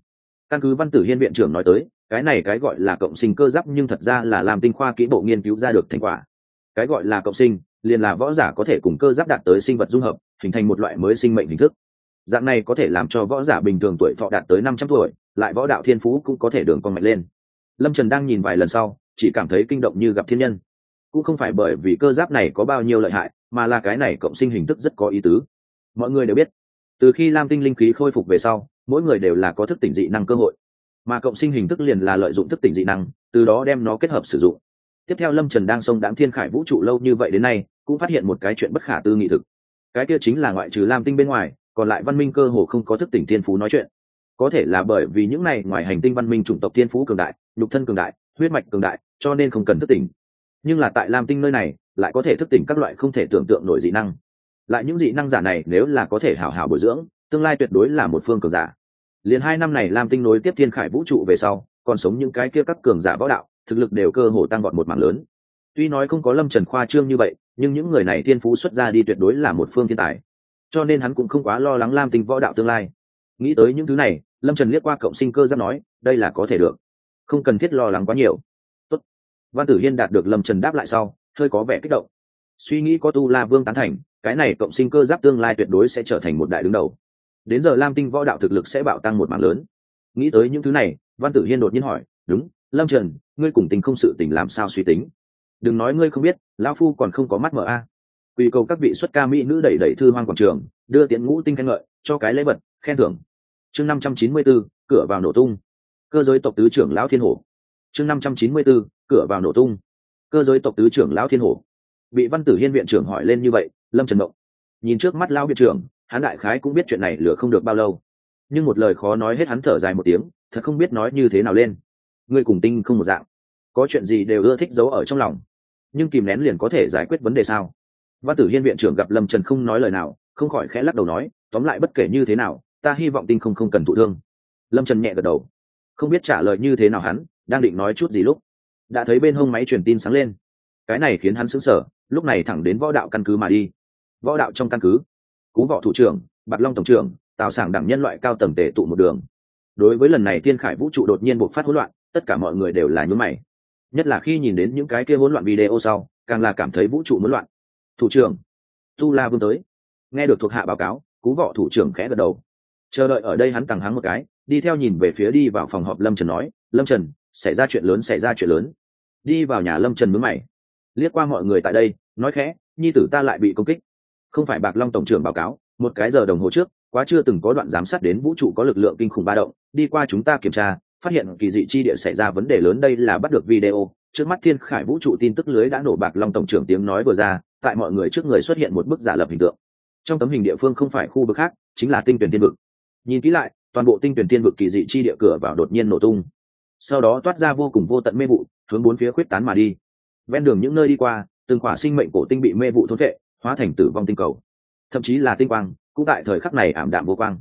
Căn cứ văn tử hiên viện trưởng nói tới, cái này cái gọi là cộng sinh cơ giáp nhưng thật ra là làm tinh khoa kỹ bộ nghiên cứu ra được thành quả. Cái gọi là cộng sinh, liền là võ giả có thể cùng cơ giáp đạt tới sinh vật dung hợp, hình thành một loại mới sinh mệnh hình thức dạng này có thể làm cho võ giả bình thường tuổi thọ đạt tới năm trăm tuổi, lại võ đạo thiên phú cũng có thể đường con mạnh lên. Lâm trần đang nhìn vài lần sau, chỉ cảm thấy kinh động như gặp thiên nhân. Cũng không phải bởi vì cơ giáp này có bao nhiêu lợi hại, mà là cái này cộng sinh hình thức rất có ý tứ. Mọi người đều biết, từ khi lam tinh linh khí khôi phục về sau, mỗi người đều là có thức tỉnh dị năng cơ hội. Mà cộng sinh hình thức liền là lợi dụng thức tỉnh dị năng, từ đó đem nó kết hợp sử dụng. Tiếp theo lâm trần đang sông đáng thiên khải vũ trụ lâu như vậy đến nay, cũng phát hiện một cái chuyện bất khả tư nghị thực. Cái kia chính là ngoại trừ lam tinh bên ngoài còn lại văn minh cơ hồ không có thức tỉnh thiên phú nói chuyện. Có thể là bởi vì những này ngoài hành tinh văn minh chủng tộc thiên phú cường đại, nhục thân cường đại, huyết mạch cường đại, cho nên không cần thức tỉnh. Nhưng là tại lam tinh nơi này, lại có thể thức tỉnh các loại không thể tưởng tượng nổi dị năng. Lại những dị năng giả này nếu là có thể hảo hảo bồi dưỡng, tương lai tuyệt đối là một phương cường giả. Liền hai năm này lam tinh nối tiếp thiên khải vũ trụ về sau, còn sống những cái kia các cường giả võ đạo, thực lực đều cơ hồ tăng gọn một mảng lớn. Tuy nói không có lâm trần khoa trương như vậy, nhưng những người này thiên phú xuất ra đi tuyệt đối là một phương thiên tài cho nên hắn cũng không quá lo lắng lam tinh võ đạo tương lai. Nghĩ tới những thứ này, lâm trần liếc qua cộng sinh cơ giáp nói, đây là có thể được. Không cần thiết lo lắng quá nhiều. Tốt. văn tử hiên đạt được lâm trần đáp lại sau, hơi có vẻ kích động. Suy nghĩ có tu la vương tán thành, cái này cộng sinh cơ giáp tương lai tuyệt đối sẽ trở thành một đại đứng đầu. Đến giờ lam tinh võ đạo thực lực sẽ bạo tăng một mảng lớn. Nghĩ tới những thứ này, văn tử hiên đột nhiên hỏi, đúng, lâm trần, ngươi cùng tình không sự tình làm sao suy tính? Đừng nói ngươi không biết, lão phu còn không có mắt mở a quy cầu các vị xuất ca mỹ nữ đẩy đẩy thư hoang quảng trường đưa tiễn ngũ tinh khen ngợi cho cái lễ vật khen thưởng. Chương năm trăm chín mươi 594, cửa vào nổ tung. Cơ giới tộc tứ trưởng lão thiên hổ. Chương năm trăm chín mươi 594, cửa vào nổ tung. Cơ giới tộc tứ trưởng lão thiên hổ. Bị văn tử hiên viện trưởng hỏi lên như vậy lâm trần mộng. Nhìn trước mắt lão viện trưởng hắn đại khái cũng biết chuyện này lửa không được bao lâu. Nhưng một lời khó nói hết hắn thở dài một tiếng thật không biết nói như thế nào lên. Ngươi cùng tinh không một dạng. Có chuyện gì đều ưa thích giấu ở trong lòng. Nhưng kìm nén liền có thể giải quyết vấn đề sao? Văn tử hiên viện trưởng gặp lâm trần không nói lời nào, không khỏi khẽ lắc đầu nói, tóm lại bất kể như thế nào, ta hy vọng tinh không không cần thụ thương. Lâm trần nhẹ gật đầu. Không biết trả lời như thế nào hắn, đang định nói chút gì lúc, đã thấy bên hông máy truyền tin sáng lên. Cái này khiến hắn sững sờ, lúc này thẳng đến võ đạo căn cứ mà đi. Võ đạo trong căn cứ, cú võ thủ trưởng bạc long tổng trưởng tạo sảng đẳng nhân loại cao tầng tề tụ một đường. Đối với lần này thiên khải vũ trụ đột nhiên bộc phát hỗn loạn, tất cả mọi người đều là nhún mày. Nhất là khi nhìn đến những cái kia hỗn loạn video sau, càng là cảm thấy vũ trụ hỗn loạn thủ trưởng. Tu la vương tới. Nghe được thuộc hạ báo cáo, cú võ thủ trưởng khẽ gật đầu. Chờ đợi ở đây hắn tằng hắng một cái, đi theo nhìn về phía đi vào phòng họp lâm trần nói, lâm trần, xảy ra chuyện lớn, xảy ra chuyện lớn. Đi vào nhà lâm trần mướn mày. Liếc qua mọi người tại đây, nói khẽ, nhi tử ta lại bị công kích. Không phải bạc long tổng trưởng báo cáo, một cái giờ đồng hồ trước, quá chưa từng có đoạn giám sát đến vũ trụ có lực lượng kinh khủng ba động, đi qua chúng ta kiểm tra, phát hiện kỳ dị chi địa xảy ra vấn đề lớn đây là bắt được video. Trước mắt thiên khải vũ trụ tin tức lưới đã nổ bạc long tổng trưởng tiếng nói vừa ra tại mọi người trước người xuất hiện một bức giả lập hình tượng. Trong tấm hình địa phương không phải khu vực khác, chính là tinh tuyển tiên vực. Nhìn kỹ lại, toàn bộ tinh tuyển tiên vực kỳ dị chi địa cửa vào đột nhiên nổ tung. Sau đó toát ra vô cùng vô tận mê vụ, hướng bốn phía khuyết tán mà đi. Ven đường những nơi đi qua, từng khỏa sinh mệnh cổ tinh bị mê vụ thốn vệ, hóa thành tử vong tinh cầu. Thậm chí là tinh quang, cũng tại thời khắc này ảm đạm vô quang.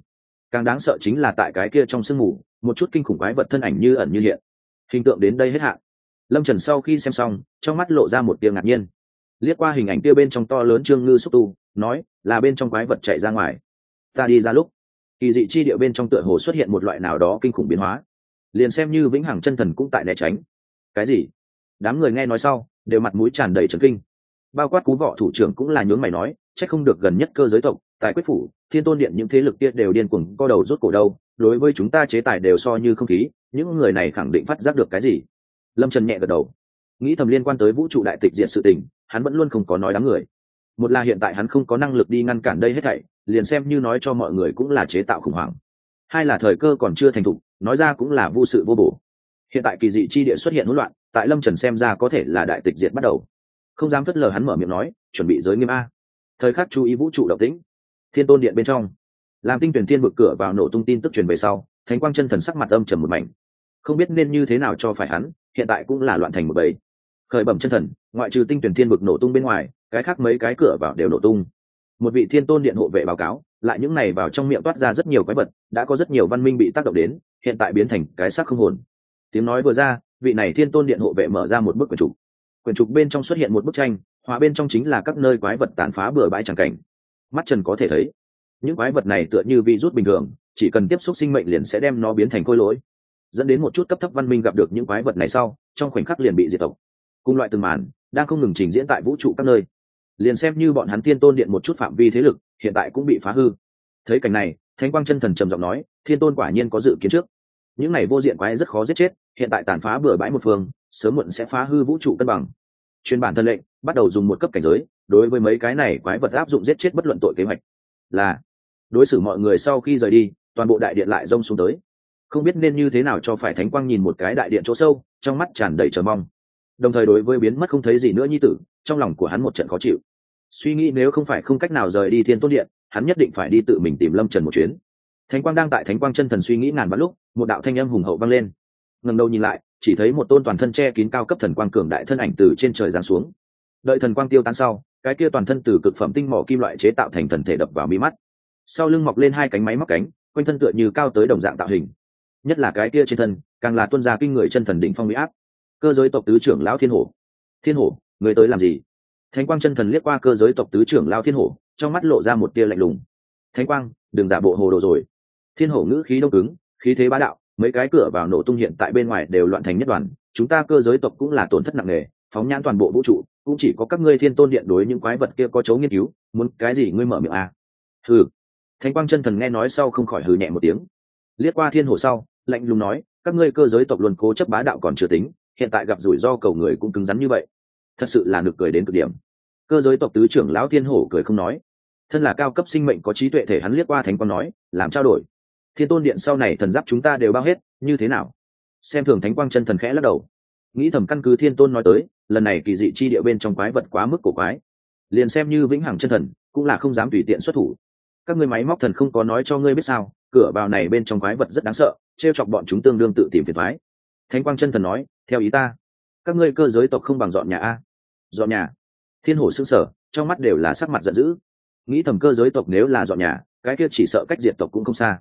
Càng đáng sợ chính là tại cái kia trong sương mù, một chút kinh khủng quái vật thân ảnh như ẩn như hiện. Hình tượng đến đây hết hạn. Lâm trần sau khi xem xong, trong mắt lộ ra một tiếng ngạc nhiên liếc qua hình ảnh kia bên trong to lớn trương ngư xúc tu, nói, là bên trong quái vật chạy ra ngoài. Ta đi ra lúc. Kỳ dị chi địa bên trong tựa hồ xuất hiện một loại nào đó kinh khủng biến hóa. Liền xem như vĩnh hằng chân thần cũng tại né tránh. Cái gì? Đám người nghe nói sau, đều mặt mũi tràn đầy trấn kinh. Bao quát cú võ thủ trưởng cũng là nhướng mày nói c h ắ c không được gần nhất cơ giới tộc, tại quyết phủ, thiên tôn điện những thế lực kia đều điên cuồng co đầu rút cổ đâu. Đối với chúng ta chế tài đều so như không khí, những người này khẳng định phát giác được cái gì? Lâm trần nhẹ gật đầu. Nghĩ thầm liên quan tới vũ trụ đại tịch diện sự tình hắn vẫn luôn không có nói đám người. Một là hiện tại hắn không có năng lực đi ngăn cản đây hết thảy, liền xem như nói cho mọi người cũng là chế tạo khủng hoảng. Hai là thời cơ còn chưa thành thục, nói ra cũng là vô sự vô bổ. Hiện tại kỳ dị chi địa xuất hiện hỗn loạn, tại lâm trần xem ra có thể là đại tịch diệt bắt đầu. Không dám phớt lờ hắn mở miệng nói, chuẩn bị giới nghiêm a. Thời khắc chú ý vũ trụ động tĩnh. Thiên tôn điện bên trong. Làm tinh tuyển thiên vực cửa vào nổ tung tin tức truyền về sau, thánh quang chân thần sắc mặt âm trầm một mảnh. Không biết nên như thế nào cho phải hắn, hiện tại cũng là loạn thành một bầy khởi bẩm chân thần, ngoại trừ tinh tuyển thiên vực nổ tung bên ngoài, cái khác mấy cái cửa vào đều nổ tung. Một vị thiên tôn điện hộ vệ báo cáo, lại những này vào trong miệng toát ra rất nhiều quái vật, đã có rất nhiều văn minh bị tác động đến, hiện tại biến thành cái xác không hồn. Tiếng nói vừa ra, vị này thiên tôn điện hộ vệ mở ra một bức quyển trục. Quyển trục bên trong xuất hiện một bức tranh hòa bên trong chính là các nơi quái vật tàn phá bừa bãi tràng cảnh. Mắt trần có thể thấy, những quái vật này tựa như vi rút bình thường, chỉ cần tiếp xúc sinh mệnh liền sẽ đem nó biến thành khôi lỗi. Dẫn đến một chút cấp thấp văn minh gặp được những quái vật này sau, trong khoảnh khắc liền bị diệt tộc cùng loại từng màn, đang không ngừng trình diễn tại vũ trụ các nơi. Liền xem như bọn hắn thiên tôn điện một chút phạm vi thế lực, hiện tại cũng bị phá hư. Thấy cảnh này, thánh quang chân thần trầm giọng nói, thiên tôn quả nhiên có dự kiến trước. Những này vô diện quái rất khó giết chết, hiện tại tàn phá bừa bãi một phương, sớm muộn sẽ phá hư vũ trụ cân bằng. Chuyên bản thân lệnh, bắt đầu dùng một cấp cảnh giới, đối với mấy cái này quái vật áp dụng giết chết bất luận tội kế hoạch. Là, đối xử mọi người sau khi rời đi, toàn bộ đại điện lại rông xuống tới. Không biết nên như thế nào cho phải thánh quang nhìn một cái đại điện chỗ sâu, trong mắt tràn đầy chờ mong đồng thời đối với biến mất không thấy gì nữa như tử, trong lòng của hắn một trận khó chịu. Suy nghĩ nếu không phải không cách nào rời đi thiên tôn điện, hắn nhất định phải đi tự mình tìm lâm trần một chuyến. Thánh quang đang tại thánh quang chân thần suy nghĩ ngàn vạn lúc, một đạo thanh âm hùng hậu vang lên. Ngần đầu nhìn lại, chỉ thấy một tôn toàn thân che kín cao cấp thần quang cường đại thân ảnh từ trên trời giáng xuống. Đợi thần quang tiêu tan sau, cái kia toàn thân từ cực phẩm tinh mỏ kim loại chế tạo thành thần thể đập vào mi mắt. Sau lưng mọc lên hai cánh máy móc cánh, quanh thân tựa như cao tới đồng dạng tạo hình. Nhất là cái kia trên thân, càng là tuân gia kinh người chân thần đỉnh phong mỹ áp cơ giới tộc tứ trưởng lão thiên hổ. Thiên hổ, người tới làm gì? Thánh quang chân thần liếc qua cơ giới tộc tứ trưởng lão thiên hổ, trong mắt lộ ra một tia lạnh lùng. Thánh quang, đừng giả bộ hồ đồ rồi. Thiên hổ ngữ khí đông cứng, khí thế bá đạo, mấy cái cửa vào nổ tung hiện tại bên ngoài đều loạn thành nhất đoàn. Chúng ta cơ giới tộc cũng là tổn thất nặng nề, phóng nhãn toàn bộ vũ trụ, cũng chỉ có các ngươi thiên tôn điện đối những quái vật kia có chấu nghiên cứu. Muốn cái gì ngươi mở miệng à. hừ. Thánh quang chân thần nghe nói sau không khỏi hừ nhẹ một tiếng. Liếc qua thiên hổ sau, lạnh lùng nói, các ngươi cơ giới tộc luôn cố chấp bá đạo còn chưa tính hiện tại gặp rủi ro cầu người cũng cứng rắn như vậy. Thật sự là nực cười đến cực điểm. Cơ giới tộc tứ trưởng lão thiên hổ cười không nói. Thân là cao cấp sinh mệnh có trí tuệ thể hắn liếc qua thánh quang nói, làm trao đổi. Thiên tôn điện sau này thần giáp chúng ta đều bao hết, như thế nào? Xem thường thánh quang chân thần khẽ lắc đầu. Nghĩ thầm căn cứ thiên tôn nói tới, lần này kỳ dị chi địa bên trong quái vật quá mức cổ quái. Liền xem như vĩnh hằng chân thần, cũng là không dám tùy tiện xuất thủ. Các ngươi máy móc thần không có nói cho ngươi biết sao, cửa vào này bên trong quái vật rất đáng sợ t r e o chọc bọn chúng tương đương tự tìm phiền thoái thánh quang chân thần nói, theo ý ta, các ngươi cơ giới tộc không bằng dọn nhà a. Dọn nhà? Thiên hổ xương sở trong mắt đều là sắc mặt giận dữ. Nghĩ thầm cơ giới tộc nếu là dọn nhà, cái kia chỉ sợ cách diệt tộc cũng không xa.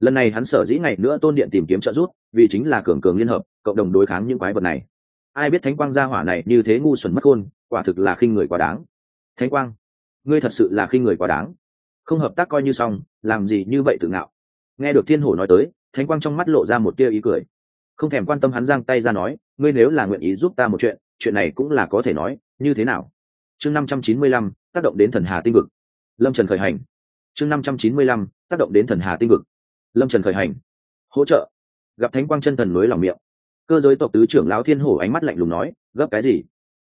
Lần này hắn sở dĩ ngày nữa tôn điện tìm kiếm trợ giúp, vì chính là cường cường liên hợp, cộng đồng đối kháng những quái vật này. Ai biết thánh quang gia hỏa này như thế ngu xuẩn mất khôn, quả thực là khinh người quá đáng. Thánh quang, ngươi thật sự là khinh người quá đáng. Không hợp tác coi như xong, làm gì như vậy tự ngạo. Nghe được thiên hổ nói tới, thánh quang trong mắt lộ ra một tia ý cười không thèm quan tâm hắn giang tay ra nói, ngươi nếu là nguyện ý giúp ta một chuyện chuyện này cũng là có thể nói, như thế nào? Chương năm trăm chín mươi lăm, tác động đến thần hà tinh vực. Lâm trần khởi hành. Chương năm trăm chín mươi lăm, tác động đến thần hà tinh vực. Lâm trần khởi hành. Hỗ trợ. Gặp thánh quang chân thần nối lòng miệng. Cơ giới tộc tứ trưởng lão thiên hổ ánh mắt lạnh lùng nói, gấp cái gì?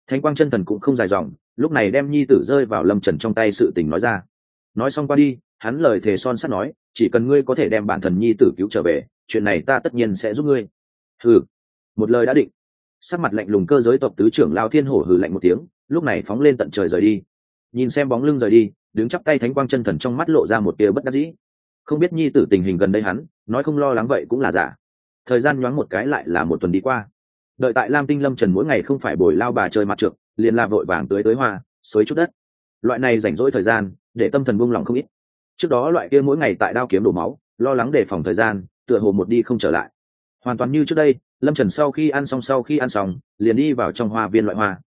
Thánh quang chân thần cũng không dài dòng, lúc này đem nhi tử rơi vào lâm trần trong tay sự tình nói ra. Nói xong qua đi, hắn lời thề son sắt nói, chỉ cần ngươi có thể đem bản thần nhi tử cứu trở về, chuyện này ta tất nhiên sẽ giúp ngươi hừ, một lời đã định. Sắc mặt lạnh lùng cơ giới tộc tứ trưởng lao thiên hổ hừ lạnh một tiếng, lúc này phóng lên tận trời rời đi. Nhìn xem bóng lưng rời đi, đứng chắp tay thánh quang chân thần trong mắt lộ ra một tia bất đắc dĩ. Không biết nhi tử tình hình gần đây hắn, nói không lo lắng vậy cũng là giả. Thời gian nhoáng một cái lại là một tuần đi qua. Đợi tại lam tinh lâm trần mỗi ngày không phải bồi lao bà chơi mặt trượt, liền làm vội vàng tới tới hoa, xới chút đất. Loại này rảnh rỗi thời gian, để tâm thần buông lỏng không ít. Trước đó loại kia mỗi ngày tại đao kiếm đổ máu, lo lắng đề phòng thời gian, tựa hồ một đi không trở lại hoàn toàn như trước đây, lâm trần sau khi ăn xong, sau khi ăn xong, liền đi vào trong hoa viên loại hoa.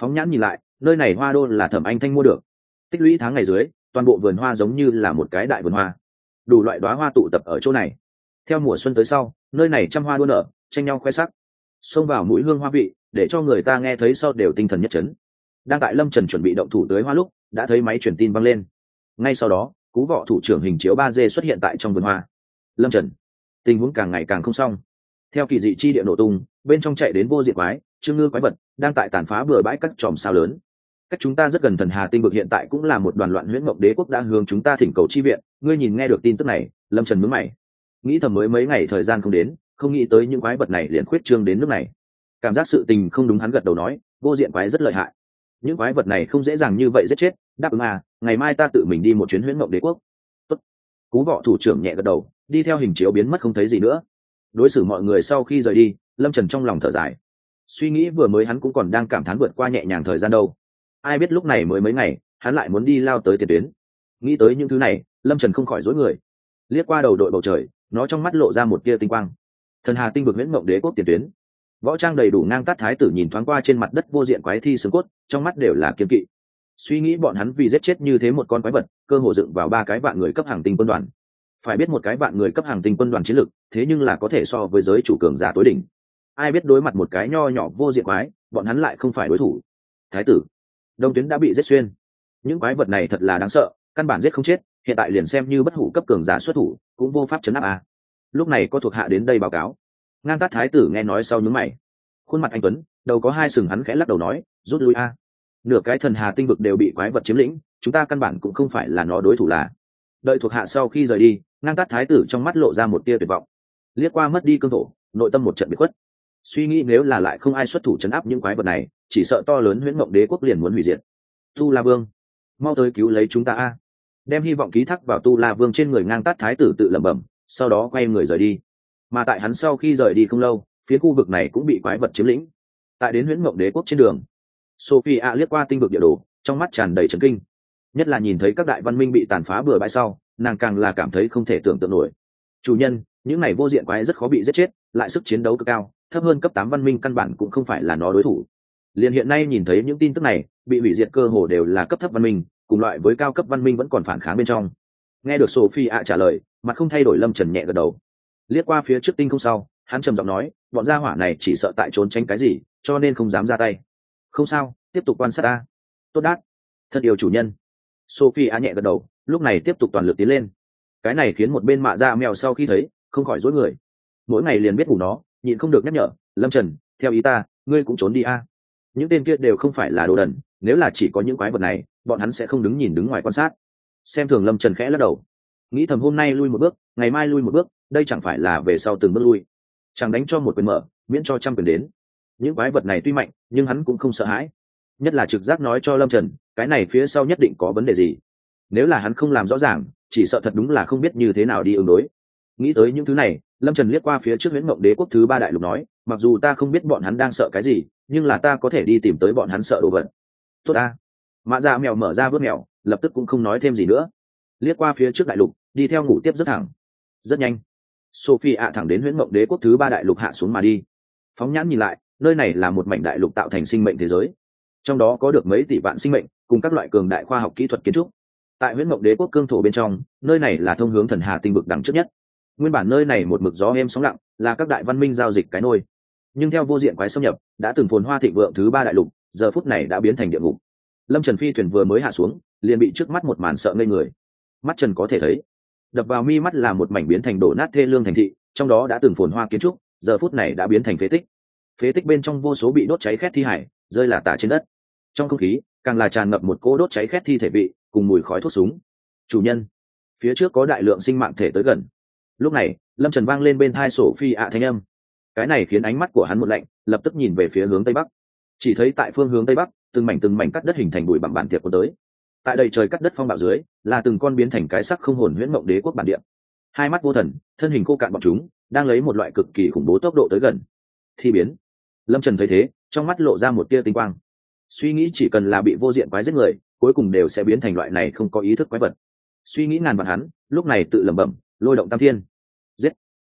Phóng nhãn nhìn lại, nơi này hoa đô là thẩm anh thanh mua được. Tích lũy tháng ngày dưới, toàn bộ vườn hoa giống như là một cái đại vườn hoa. Đủ loại đoá hoa tụ tập ở chỗ này. Theo mùa xuân tới sau, nơi này trăm hoa đua nở, tranh nhau khoe sắc. Xông vào mũi hương hoa vị, để cho người ta nghe thấy sau đều tinh thần nhất trấn đang tại lâm trần chuẩn bị động thủ tới hoa lúc, đã thấy máy truyền tin văng lên. Ngay sau đó, cú vọ thủ trưởng hình chiếu ba d xuất hiện tại trong vườn hoa. Lâm trần, tình huống càng ngày càng không xong theo kỳ dị chi địa nổ tung, bên trong chạy đến vô diện quái trương ngư quái vật, đang tại tàn phá bừa bãi các chòm sao lớn. Cách chúng ta rất gần thần hà tinh vực hiện tại cũng là một đoàn loạn huyễn mộng đế quốc đang hướng chúng ta thỉnh cầu chi viện. Ngươi nhìn nghe được tin tức này, lâm trần mướn mày. Nghĩ thầm mới mấy ngày thời gian không đến, không nghĩ tới những quái vật này liền khuyết trương đến nước này. Cảm giác sự tình không đúng hắn gật đầu nói, vô diện quái rất lợi hại. Những quái vật này không dễ dàng như vậy giết chết, đáp ứng à ngày mai ta tự mình đi một chuyến huyễn mộng đế quốc. Tốt. cú vọ thủ trưởng nhẹ gật đầu, đi theo hình chiếu biến mất không thấy gì nữa đối xử mọi người sau khi rời đi, lâm trần trong lòng thở dài. Suy nghĩ vừa mới hắn cũng còn đang cảm thán vượt qua nhẹ nhàng thời gian đâu. Ai biết lúc này mới mấy ngày, hắn lại muốn đi lao tới tiền tuyến. Nghĩ tới những thứ này, lâm trần không khỏi dối người. Liếc qua đầu đội bầu trời, nó trong mắt lộ ra một tia tinh quang. Thần hà tinh vực nguyễn mộng đế quốc tiền tuyến. Võ trang đầy đủ ngang tát thái tử nhìn thoáng qua trên mặt đất vô diện quái thi xương cốt, trong mắt đều là kiên kỵ. Suy nghĩ bọn hắn vì giết chết như thế một con quái vật, cơ hồ dựng vào ba cái vạn người cấp hàng tinh quân đoàn phải biết một cái vạn người cấp hàng tinh quân đoàn chiến lực thế nhưng là có thể so với giới chủ cường giả tối đỉnh. Ai biết đối mặt một cái nho nhỏ vô diện quái, bọn hắn lại không phải đối thủ. Thái tử, đông tuyến đã bị giết xuyên. Những quái vật này thật là đáng sợ, căn bản giết không chết, hiện tại liền xem như bất hủ cấp cường giả xuất thủ, cũng vô pháp chấn áp à. lúc này có thuộc hạ đến đây báo cáo. Ngang tát thái tử nghe nói sau nhướng mày. Khuôn mặt anh tuấn, đầu có hai sừng hắn khẽ lắc đầu nói, rút lui a. Nửa cái thần hà tinh vực đều bị quái vật chiếm lĩnh, chúng ta căn bản cũng không phải là nó đối thủ là. Đợi thuộc hạ sau khi rời đi ngang tát thái tử trong mắt lộ ra một tia tuyệt vọng. Liếc qua mất đi cương thổ, nội tâm một trận bị khuất. Suy nghĩ nếu là lại không ai xuất thủ chấn áp những quái vật này, chỉ sợ to lớn huyễn mộng đế quốc liền muốn hủy diệt. Tu la vương, mau tới cứu lấy chúng ta a. Đem hy vọng ký thác vào tu la vương trên người ngang tát thái tử tự lẩm bẩm, sau đó quay người rời đi. Mà tại hắn sau khi rời đi không lâu, phía khu vực này cũng bị quái vật chiếm lĩnh. Tại đến huyễn mộng đế quốc trên đường sophie a liếc qua tinh vực địa đồ, trong mắt tràn đầy trấn kinh. Nhất là nhìn thấy các đại văn minh bị tàn phá bừa bãi sau nàng càng là cảm thấy không thể tưởng tượng nổi. Chủ nhân, những này vô diện quái rất khó bị giết chết, lại sức chiến đấu cực cao, thấp hơn cấp tám văn minh căn bản cũng không phải là nó đối thủ. Liền hiện nay nhìn thấy những tin tức này, bị hủy diệt cơ hồ đều là cấp thấp văn minh, cùng loại với cao cấp văn minh vẫn còn phản kháng bên trong. Nghe được sophie ạ trả lời, mặt không thay đổi lâm trần nhẹ gật đầu. Liếc qua phía trước tinh không sau, hắn trầm giọng nói, bọn gia hỏa này chỉ sợ tại trốn tránh cái gì, cho nên không dám ra tay. Không sao, tiếp tục quan sát ta. Tốt đát. Thật điều chủ nhân. Sophie a nhẹ gật đầu lúc này tiếp tục toàn lực tiến lên. Cái này khiến một bên mạ da mèo sau khi thấy, không khỏi dối người. Mỗi ngày liền biết ngủ nó, nhịn không được nhắc nhở, lâm trần, theo ý ta, ngươi cũng trốn đi a. Những tên kia đều không phải là đồ đần, nếu là chỉ có những quái vật này, bọn hắn sẽ không đứng nhìn đứng ngoài quan sát. Xem thường lâm trần khẽ lắc đầu. Nghĩ thầm hôm nay lui một bước, ngày mai lui một bước, đây chẳng phải là về sau từng bước lui. Chẳng đánh cho một quyền mở, miễn cho trăm quyền đến. Những quái vật này tuy mạnh, nhưng hắn cũng không sợ hãi. Nhất là trực giác nói cho lâm trần, cái này phía sau nhất định có vấn đề gì nếu là hắn không làm rõ ràng, chỉ sợ thật đúng là không biết như thế nào đi ứng đối. Nghĩ tới những thứ này, lâm trần liếc qua phía trước nguyễn mộng đế quốc thứ ba đại lục nói, mặc dù ta không biết bọn hắn đang sợ cái gì, nhưng là ta có thể đi tìm tới bọn hắn sợ đồ vật. Tốt ta. Mạ dạ mèo mở ra vớt mèo, lập tức cũng không nói thêm gì nữa. Liếc qua phía trước đại lục, đi theo ngủ tiếp rất thẳng. Rất nhanh. Sophie ạ thẳng đến huyễn mộng đế quốc thứ ba đại lục hạ xuống mà đi. Phóng nhãn nhìn lại, nơi này là một mảnh đại lục tạo thành sinh mệnh thế giới. Trong đó có được mấy tỷ vạn sinh mệnh, cùng các loại cường đại khoa học kỹ thuật kiến trúc tại huyện mộng đế quốc cương thổ bên trong, nơi này là thông hướng thần hà tinh vực đẳng trước nhất. Nguyên bản nơi này một mực gió êm sóng lặng, là các đại văn minh giao dịch cái nôi. Nhưng theo vô diện quái xâm nhập, đã từng phồn hoa thịnh vượng thứ ba đại lục, giờ phút này đã biến thành địa ngục. Lâm trần phi thuyền vừa mới hạ xuống, liền bị trước mắt một màn sợ ngây người. Mắt trần có thể thấy, đập vào mi mắt là một mảnh biến thành đổ nát thê lương thành thị, trong đó đã từng phồn hoa kiến trúc, giờ phút này đã biến thành phế tích. Phế tích bên trong vô số bị đốt cháy khét thi hải, rơi là tả trên đất. Trong không khí càng là tràn ngập một cỗ đốt cháy khét thi thể vị, cùng mùi khói thuốc súng. Chủ nhân, phía trước có đại lượng sinh mạng thể tới gần. Lúc này, lâm trần vang lên bên thai sổ phi ạ thanh âm. Cái này khiến ánh mắt của hắn một lạnh, lập tức nhìn về phía hướng tây bắc. Chỉ thấy tại phương hướng tây bắc, từng mảnh từng mảnh cắt đất hình thành bụi bằng bản tiệp của tới. Tại đầy trời cắt đất phong bạo dưới, là từng con biến thành cái sắc không hồn huyễn mộng đế quốc bản địa. Hai mắt vô thần, thân hình cô cạn bọc chúng, đang lấy một loại cực kỳ khủng bố tốc độ tới gần. Thi biến. Lâm trần thấy thế, trong mắt lộ ra một tia tinh quang suy nghĩ chỉ cần là bị vô diện quái giết người, cuối cùng đều sẽ biến thành loại này không có ý thức quái vật. Suy nghĩ ngàn vạn hắn, lúc này tự lẩm bẩm, lôi động tam thiên. Giết.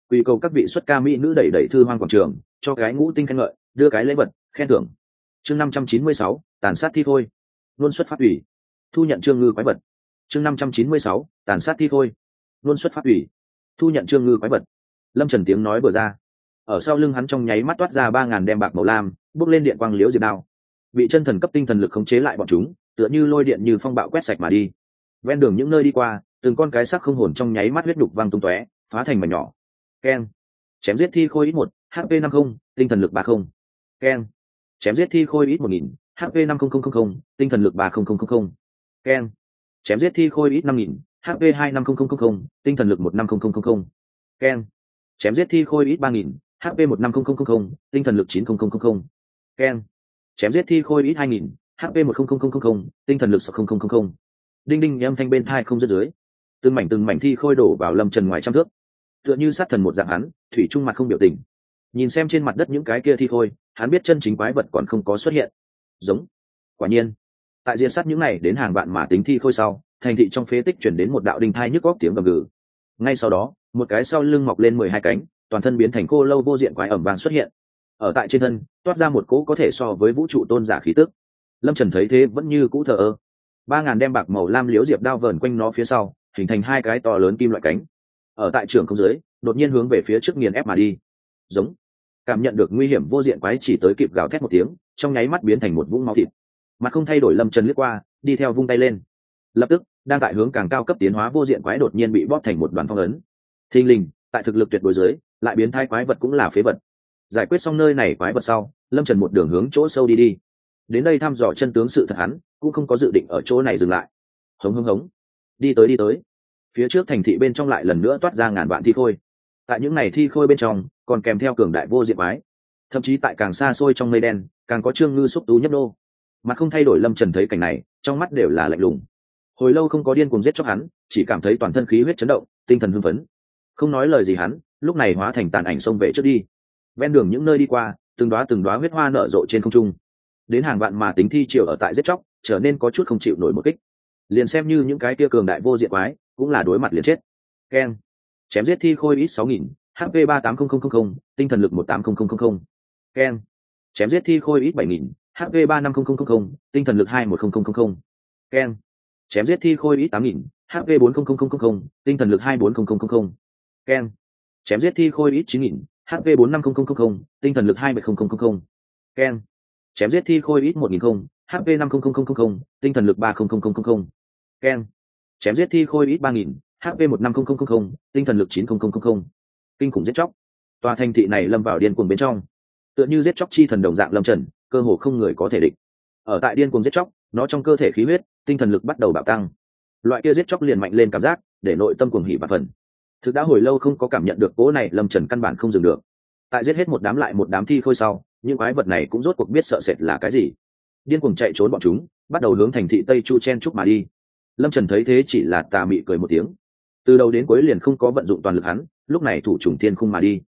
Quy cầu các vị xuất ca mỹ nữ đẩy đẩy thư hoang quảng trường, cho cái ngũ tinh khen ngợi, đưa cái lễ vật, khen thưởng. Chương năm trăm chín mươi sáu, tàn sát thi thôi. Luôn xuất phát ủy. Thu nhận trương ngư quái vật. Chương năm trăm chín mươi sáu, tàn sát thi thôi. Luôn xuất phát ủy. Thu nhận trương ngư quái vật. Lâm trần tiếng nói vừa ra. Ở sau lưng hắn trong nháy mắt toát ra ba ngàn đem bạc màu lam, bước lên điện quang liễu diệt đao bị chân thần cấp tinh thần lực khống chế lại bọn chúng tựa như lôi điện như phong bạo quét sạch mà đi ven đường những nơi đi qua từng con cái sắc không hồn trong nháy mắt huyết đục văng tung tóe phá thành mảnh nhỏ keng chém giết thi khôi ít một hp năm không tinh thần lực ba không keng chém giết thi khôi ít một nghìn hp năm không không không không tinh thần lực ba không không không không keng chém giết thi khôi ít năm nghìn hp hai năm không không không không tinh thần lực một năm không không không không keng chém giết thi khôi ít ba nghìn hp một năm không không không không tinh thần lực chín không không không không keng chém giết thi khôi ít hai nghìn hp một không không không không tinh thần lực sáu không không không không. Đinh đinh âm thanh bên thai không dứt dưới. Từng mảnh từng mảnh thi khôi đổ vào lâm trần ngoài trăm thước. Tựa như sát thần một dạng hắn, thủy trung mặt không biểu tình. Nhìn xem trên mặt đất những cái kia thi khôi, hắn biết chân chính quái vật còn không có xuất hiện. Giống. Quả nhiên. Tại diện sát những này đến hàng vạn mà tính thi khôi sau, thành thị trong phế tích chuyển đến một đạo đinh thai nhức góc tiếng gầm gừ. Ngay sau đó, một cái sau lưng mọc lên mười hai cánh, toàn thân biến thành khô lâu vô diện quái ẩm vàng xuất hiện ở tại trên thân, toát ra một cỗ có thể so với vũ trụ tôn giả khí tức. Lâm trần thấy thế vẫn như cũ thờ ơ. Ba ngàn đem bạc màu lam liếu diệp đao vờn quanh nó phía sau, hình thành hai cái to lớn kim loại cánh. Ở tại trường không dưới, đột nhiên hướng về phía trước nghiền ép mà đi. Giống. Cảm nhận được nguy hiểm vô diện quái chỉ tới kịp gào thét một tiếng, trong nháy mắt biến thành một vũng máu thịt. Mặt không thay đổi lâm trần lướt qua, đi theo vung tay lên. Lập tức, đang tại hướng càng cao cấp tiến hóa vô diện quái đột nhiên bị bóp thành một đoàn phong ấn. Thình lình, tại thực lực tuyệt đối dưới, lại biến thai quái vật cũng là phế vật giải quyết xong nơi này quái vật sau, lâm trần một đường hướng chỗ sâu đi đi. Đến đây thăm dò chân tướng sự thật hắn, cũng không có dự định ở chỗ này dừng lại. Hống hống hống. Đi tới đi tới. Phía trước thành thị bên trong lại lần nữa toát ra ngàn vạn thi khôi. Tại những ngày thi khôi bên trong, còn kèm theo cường đại vô diệp mái thậm chí tại càng xa xôi trong mây đen, càng có trương ngư xúc tú nhấp đô mặt không thay đổi lâm trần thấy cảnh này, trong mắt đều là lạnh lùng. Hồi lâu không có điên cùng giết chóc hắn, chỉ cảm thấy toàn thân khí huyết chấn động, tinh thần hưng phấn. Không nói lời gì hắn, lúc này hóa thành tàn ảnh xông về trước đi ven đường những nơi đi qua từng đoá từng đoá huyết hoa nở rộ trên không trung đến hàng vạn mà tính thi triều ở tại giết chóc trở nên có chút không chịu nổi một kích liền xem như những cái kia cường đại vô diện quái cũng là đối mặt liền chết keng chém giết thi khôi ít sáu nghìn hp ba tám không không không không tinh thần lực một tám không không không không keng chém giết thi khôi ít bảy nghìn hp ba năm không không không không tinh thần lực hai một không không không không keng chém giết thi khôi ít tám nghìn hp bốn không không không không tinh thần lực hai bốn không không không không keng chém giết thi khôi ít chín nghìn hp bốn năm không không không không tinh thần lực hai ken keng chém giết thi khôi ít một nghìn không hp năm không không không không tinh thần lực ba ken keng chém giết thi khôi ít ba nghìn hp một năm không không không tinh thần lực chín không không không kinh khủng giết chóc tòa thành thị này lâm vào điên cuồng bên trong tựa như giết chóc chi thần đồng dạng lâm trần cơ hồ không người có thể địch ở tại điên cuồng giết chóc nó trong cơ thể khí huyết tinh thần lực bắt đầu bạo tăng loại kia giết chóc liền mạnh lên cảm giác để nội tâm cuồng hỉ và phần thực đã hồi lâu không có cảm nhận được cỗ này lâm trần căn bản không dừng được. Tại giết hết một đám lại một đám thi khôi sau, những quái vật này cũng rốt cuộc biết sợ sệt là cái gì. Điên cuồng chạy trốn bọn chúng, bắt đầu hướng thành thị tây chu chen trúc mà đi. Lâm trần thấy thế chỉ là tà mị cười một tiếng. Từ đầu đến cuối liền không có vận dụng toàn lực hắn, lúc này thủ trùng thiên khung mà đi.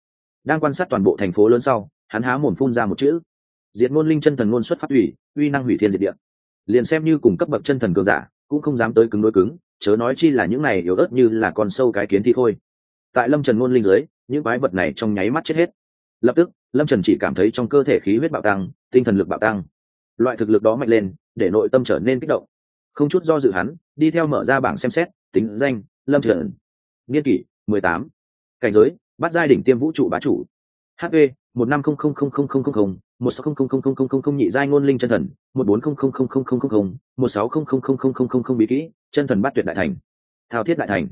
Đang quan sát toàn bộ thành phố lớn sau, hắn há mồm phun ra một chữ. Diệt ngôn linh chân thần ngôn xuất phát ủy uy năng hủy thiên diệt địa. Liền xem như cùng cấp bậc chân thần cường giả, cũng không dám tới cứng đối cứng chớ nói chi là những này yếu ớt như là con sâu cái kiến thi thôi. Tại lâm trần ngôn linh dưới, những quái vật này trong nháy mắt chết hết. Lập tức, lâm trần chỉ cảm thấy trong cơ thể khí huyết bạo tăng, tinh thần lực bạo tăng. Loại thực lực đó mạnh lên, để nội tâm trở nên kích động. Không chút do dự hắn, đi theo mở ra bảng xem xét, tính danh, lâm trần. Niên kỷ, mười tám. Cảnh giới bắt giai đỉnh tiêm vũ trụ bá chủ. Hp một năm không không không không không không không một sáu không không không không không không không nhị giai ngôn linh chân thần một bốn không không không không không không không một sáu không không không không không không không bí kỹ chân thần bát tuyệt đại thành thao thiết đại thành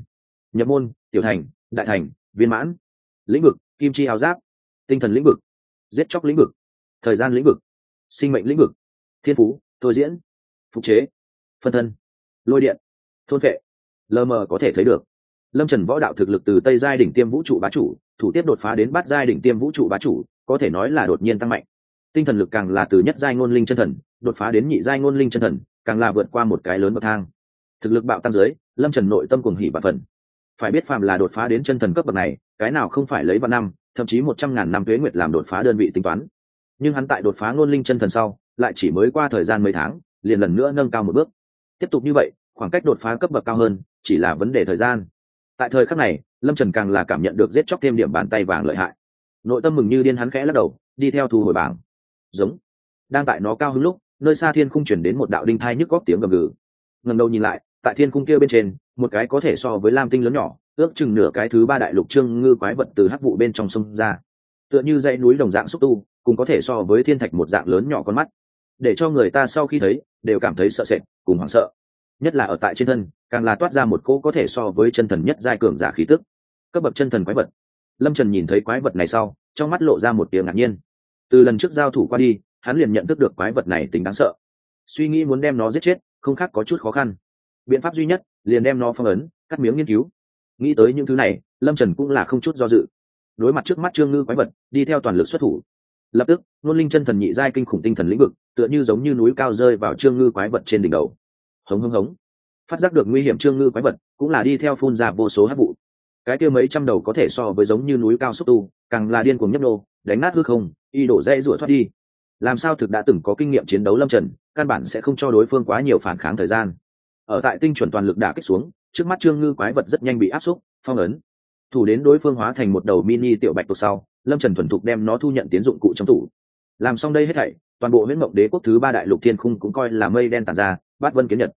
nhập môn tiểu thành đại thành viên mãn lĩnh vực kim chi áo giáp tinh thần lĩnh vực giết chóc lĩnh vực thời gian lĩnh vực sinh mệnh lĩnh vực thiên phú thôi diễn phục chế phân thân lôi điện thôn vệ lờ mờ có thể thấy được lâm trần võ đạo thực lực từ tây giai đỉnh tiêm vũ trụ bá chủ thủ tiếp đột phá đến bát giai đỉnh tiêm vũ trụ bá chủ có thể nói là đột nhiên tăng mạnh tinh thần lực càng là từ nhất giai ngôn linh chân thần, đột phá đến nhị giai ngôn linh chân thần, càng là vượt qua một cái lớn bậc thang. Thực lực bạo tăng dưới, lâm trần nội tâm cùng hỉ và phần phải biết phàm là đột phá đến chân thần cấp bậc này, cái nào không phải lấy vạn năm, thậm chí một trăm ngàn năm tuế nguyệt làm đột phá đơn vị tính toán. Nhưng hắn tại đột phá ngôn linh chân thần sau, lại chỉ mới qua thời gian mấy tháng, liền lần nữa nâng cao một bước. Tiếp tục như vậy, khoảng cách đột phá cấp bậc cao hơn, chỉ là vấn đề thời gian. Tại thời khắc này, lâm trần càng là cảm nhận được giết chóc thêm điểm bàn tay vàng lợi hại. Nội tâm mừng như điên hắn khẽ lắc đầu, đi theo thu hồi bảng giống. Đang tại nó cao hứng lúc, nơi xa thiên khung chuyển đến một đạo đinh thai nhức góp tiếng gầm gừ. Ngầm đầu nhìn lại, tại thiên khung kia bên trên, một cái có thể so với lam tinh lớn nhỏ, ước chừng nửa cái thứ ba đại lục trương ngư quái vật từ hắc vụ bên trong sông ra. Tựa như dãy núi đồng dạng xúc tu, cùng có thể so với thiên thạch một dạng lớn nhỏ con mắt. Để cho người ta sau khi thấy, đều cảm thấy sợ sệt, cùng hoảng sợ. Nhất là ở tại trên thân, càng là toát ra một cỗ có thể so với chân thần nhất giai cường giả khí tức. Cấp bậc chân thần quái vật. Lâm trần nhìn thấy quái vật này sau, trong mắt lộ ra một tiếng ngạc nhiên từ lần trước giao thủ qua đi, hắn liền nhận thức được quái vật này tính đáng sợ. Suy nghĩ muốn đem nó giết chết, không khác có chút khó khăn. Biện pháp duy nhất, liền đem nó phong ấn, cắt miếng nghiên cứu. Nghĩ tới những thứ này, lâm trần cũng là không chút do dự. Đối mặt trước mắt trương ngư quái vật, đi theo toàn lực xuất thủ. Lập tức, nôn linh chân thần nhị giai kinh khủng tinh thần lĩnh vực, tựa như giống như núi cao rơi vào trương ngư quái vật trên đỉnh đầu. Hống hống hống. Phát giác được nguy hiểm trương ngư quái vật, cũng là đi theo phun ra vô số hát vụ. Cái kia mấy trăm đầu có thể so với giống như núi cao xúc tu, càng là điên cuồng nhấp nô, đánh nát hư không y đổ dây rủa thoát đi. Làm sao thực đã từng có kinh nghiệm chiến đấu lâm trần, căn bản sẽ không cho đối phương quá nhiều phản kháng thời gian. Ở tại tinh chuẩn toàn lực đả kích xuống, trước mắt trương ngư quái vật rất nhanh bị áp xúc, phong ấn. Thủ đến đối phương hóa thành một đầu mini tiểu bạch tuộc sau, lâm trần thuần thục đem nó thu nhận tiến dụng cụ trong tủ. Làm xong đây hết thảy, toàn bộ huyễn mộng đế quốc thứ ba đại lục thiên khung cũng coi là mây đen tàn ra, bát vân kiến nhật.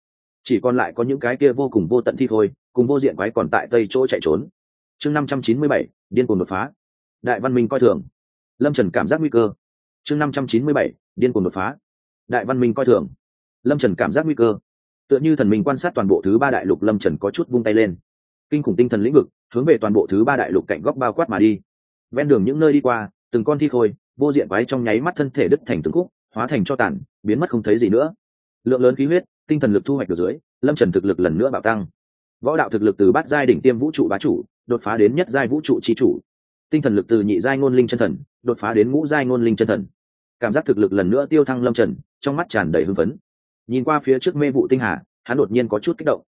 Chỉ còn lại có những cái kia vô cùng vô tận thi thôi cùng vô diện quái còn tại tây chỗ chạy trốn. Chương năm trăm chín mươi bảy, điên cuồng đột phá. Đại văn minh coi thường lâm trần cảm giác nguy cơ. Chương năm trăm chín mươi bảy, điên cuồng đột phá. Đại văn minh coi thường. Lâm trần cảm giác nguy cơ. Tựa như thần minh quan sát toàn bộ thứ ba đại lục, lâm trần có chút vung tay lên. Kinh khủng tinh thần lĩnh vực, hướng về toàn bộ thứ ba đại lục cạnh góc bao quát mà đi. Ven đường những nơi đi qua, từng con thi khôi, vô diện váy trong nháy mắt thân thể đứt thành từng khúc, hóa thành cho tàn, biến mất không thấy gì nữa. Lượng lớn khí huyết, tinh thần lực thu hoạch được dưới, lâm trần thực lực lần nữa bạo tăng. Võ đạo thực lực từ bát giai đỉnh tiêm vũ trụ bá chủ, đột phá đến nhất giai vũ trụ tri chủ tinh thần lực từ nhị giai ngôn linh chân thần, đột phá đến ngũ giai ngôn linh chân thần. Cảm giác thực lực lần nữa tiêu thăng lâm trần, trong mắt tràn đầy hưng phấn. Nhìn qua phía trước mê vụ tinh hà, hắn đột nhiên có chút kích động.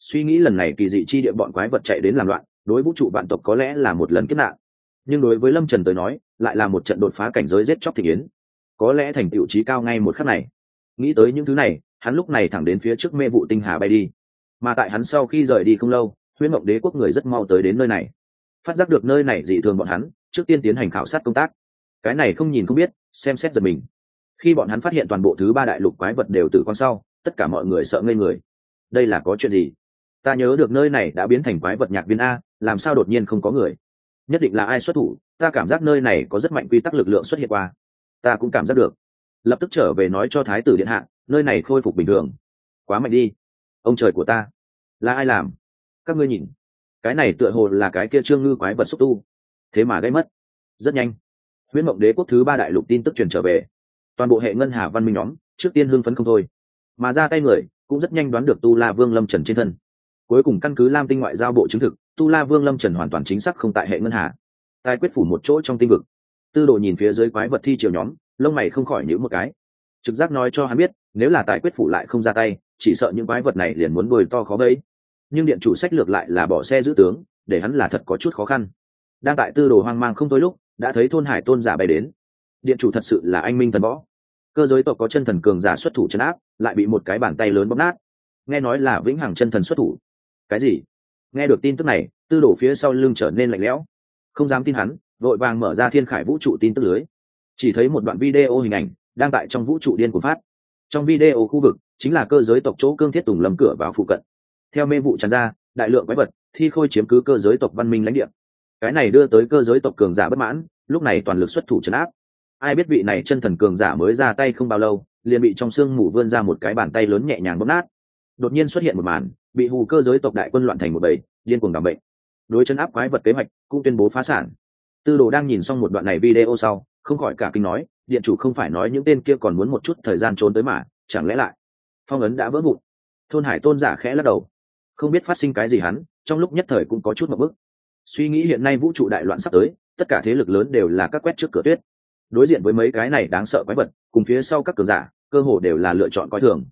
Suy nghĩ lần này kỳ dị chi địa bọn quái vật chạy đến làm loạn, đối vũ trụ vạn tộc có lẽ là một lần kết nạn. Nhưng đối với lâm trần tới nói, lại là một trận đột phá cảnh giới giết chóc thị yến. Có lẽ thành tựu trí cao ngay một khắc này. Nghĩ tới những thứ này, hắn lúc này thẳng đến phía trước mê vụ tinh hà bay đi. Mà tại hắn sau khi rời đi không lâu, huyễn mộng đế quốc người rất mau tới đến nơi này phát giác được nơi này dị thường bọn hắn, trước tiên tiến hành khảo sát công tác. Cái này không nhìn không biết, xem xét giật mình. Khi bọn hắn phát hiện toàn bộ thứ ba đại lục quái vật đều tử con sau, tất cả mọi người sợ ngây người. Đây là có chuyện gì? Ta nhớ được nơi này đã biến thành quái vật nhạc viên a, làm sao đột nhiên không có người? Nhất định là ai xuất thủ, ta cảm giác nơi này có rất mạnh quy tắc lực lượng xuất hiện qua. Ta cũng cảm giác được. Lập tức trở về nói cho thái tử điện hạ, nơi này khôi phục bình thường. Quá mạnh đi. Ông trời của ta. Là ai làm? Các ngươi nhìn cái này tựa hồ là cái kia trương ngư quái vật xúc tu. Thế mà gây mất. Rất nhanh, huyễn mộng đế quốc thứ ba đại lục tin tức truyền trở về. Toàn bộ hệ ngân hà văn minh nhóm, trước tiên hưng phấn không thôi. Mà ra tay người, cũng rất nhanh đoán được tu la vương lâm trần trên thân. Cuối cùng căn cứ lam tinh ngoại giao bộ chứng thực, tu la vương lâm trần hoàn toàn chính xác không tại hệ ngân hà. Tài quyết phủ một chỗ trong tinh vực. Tư đồ nhìn phía dưới quái vật thi triều nhóm, lông mày không khỏi nhữ một cái. Trực giác nói cho hắn biết, nếu là tài quyết phủ lại không ra tay, chỉ sợ những quái vật này liền muốn đồi to khó gây nhưng điện chủ sách lược lại là bỏ xe giữ tướng, để hắn là thật có chút khó khăn. Đang tại tư đồ hoang mang không thôi lúc, đã thấy thôn hải tôn giả bay đến. Điện chủ thật sự là anh minh thần võ. Cơ giới tộc có chân thần cường giả xuất thủ chấn áp, lại bị một cái bàn tay lớn bóp nát. Nghe nói là vĩnh hằng chân thần xuất thủ. Cái gì? Nghe được tin tức này, tư đồ phía sau lưng trở nên lạnh lẽo. Không dám tin hắn, vội vàng mở ra thiên khải vũ trụ tin tức lưới. Chỉ thấy một đoạn video hình ảnh đang tại trong vũ trụ điên của phát. Trong video khu vực, chính là cơ giới tộc chỗ cương thiết tùng lầm cửa vào phụ cận theo mê vụ tràn ra, đại lượng quái vật, thi khôi chiếm cứ cơ giới tộc văn minh lãnh địa. Cái này đưa tới cơ giới tộc cường giả bất mãn, lúc này toàn lực xuất thủ trấn áp. Ai biết vị này chân thần cường giả mới ra tay không bao lâu, liền bị trong sương mù vươn ra một cái bàn tay lớn nhẹ nhàng bóp nát. Đột nhiên xuất hiện một màn, bị hù cơ giới tộc đại quân loạn thành một bầy, điên cuồng đảm bệnh. Đối chân áp quái vật kế hoạch cũng tuyên bố phá sản. Tư đồ đang nhìn xong một đoạn này video sau, không khỏi cả kinh nói, điện chủ không phải nói những tên kia còn muốn một chút thời gian trốn tới mà, chẳng lẽ lại? Phong ấn đã vỡ vụn. Thôn hải tôn giả khẽ lắc đầu không biết phát sinh cái gì hắn, trong lúc nhất thời cũng có chút một bức suy nghĩ hiện nay vũ trụ đại loạn sắp tới, tất cả thế lực lớn đều là các quét trước cửa tuyết. Đối diện với mấy cái này đáng sợ quái vật, cùng phía sau các cường giả, cơ hồ đều là lựa chọn coi thường.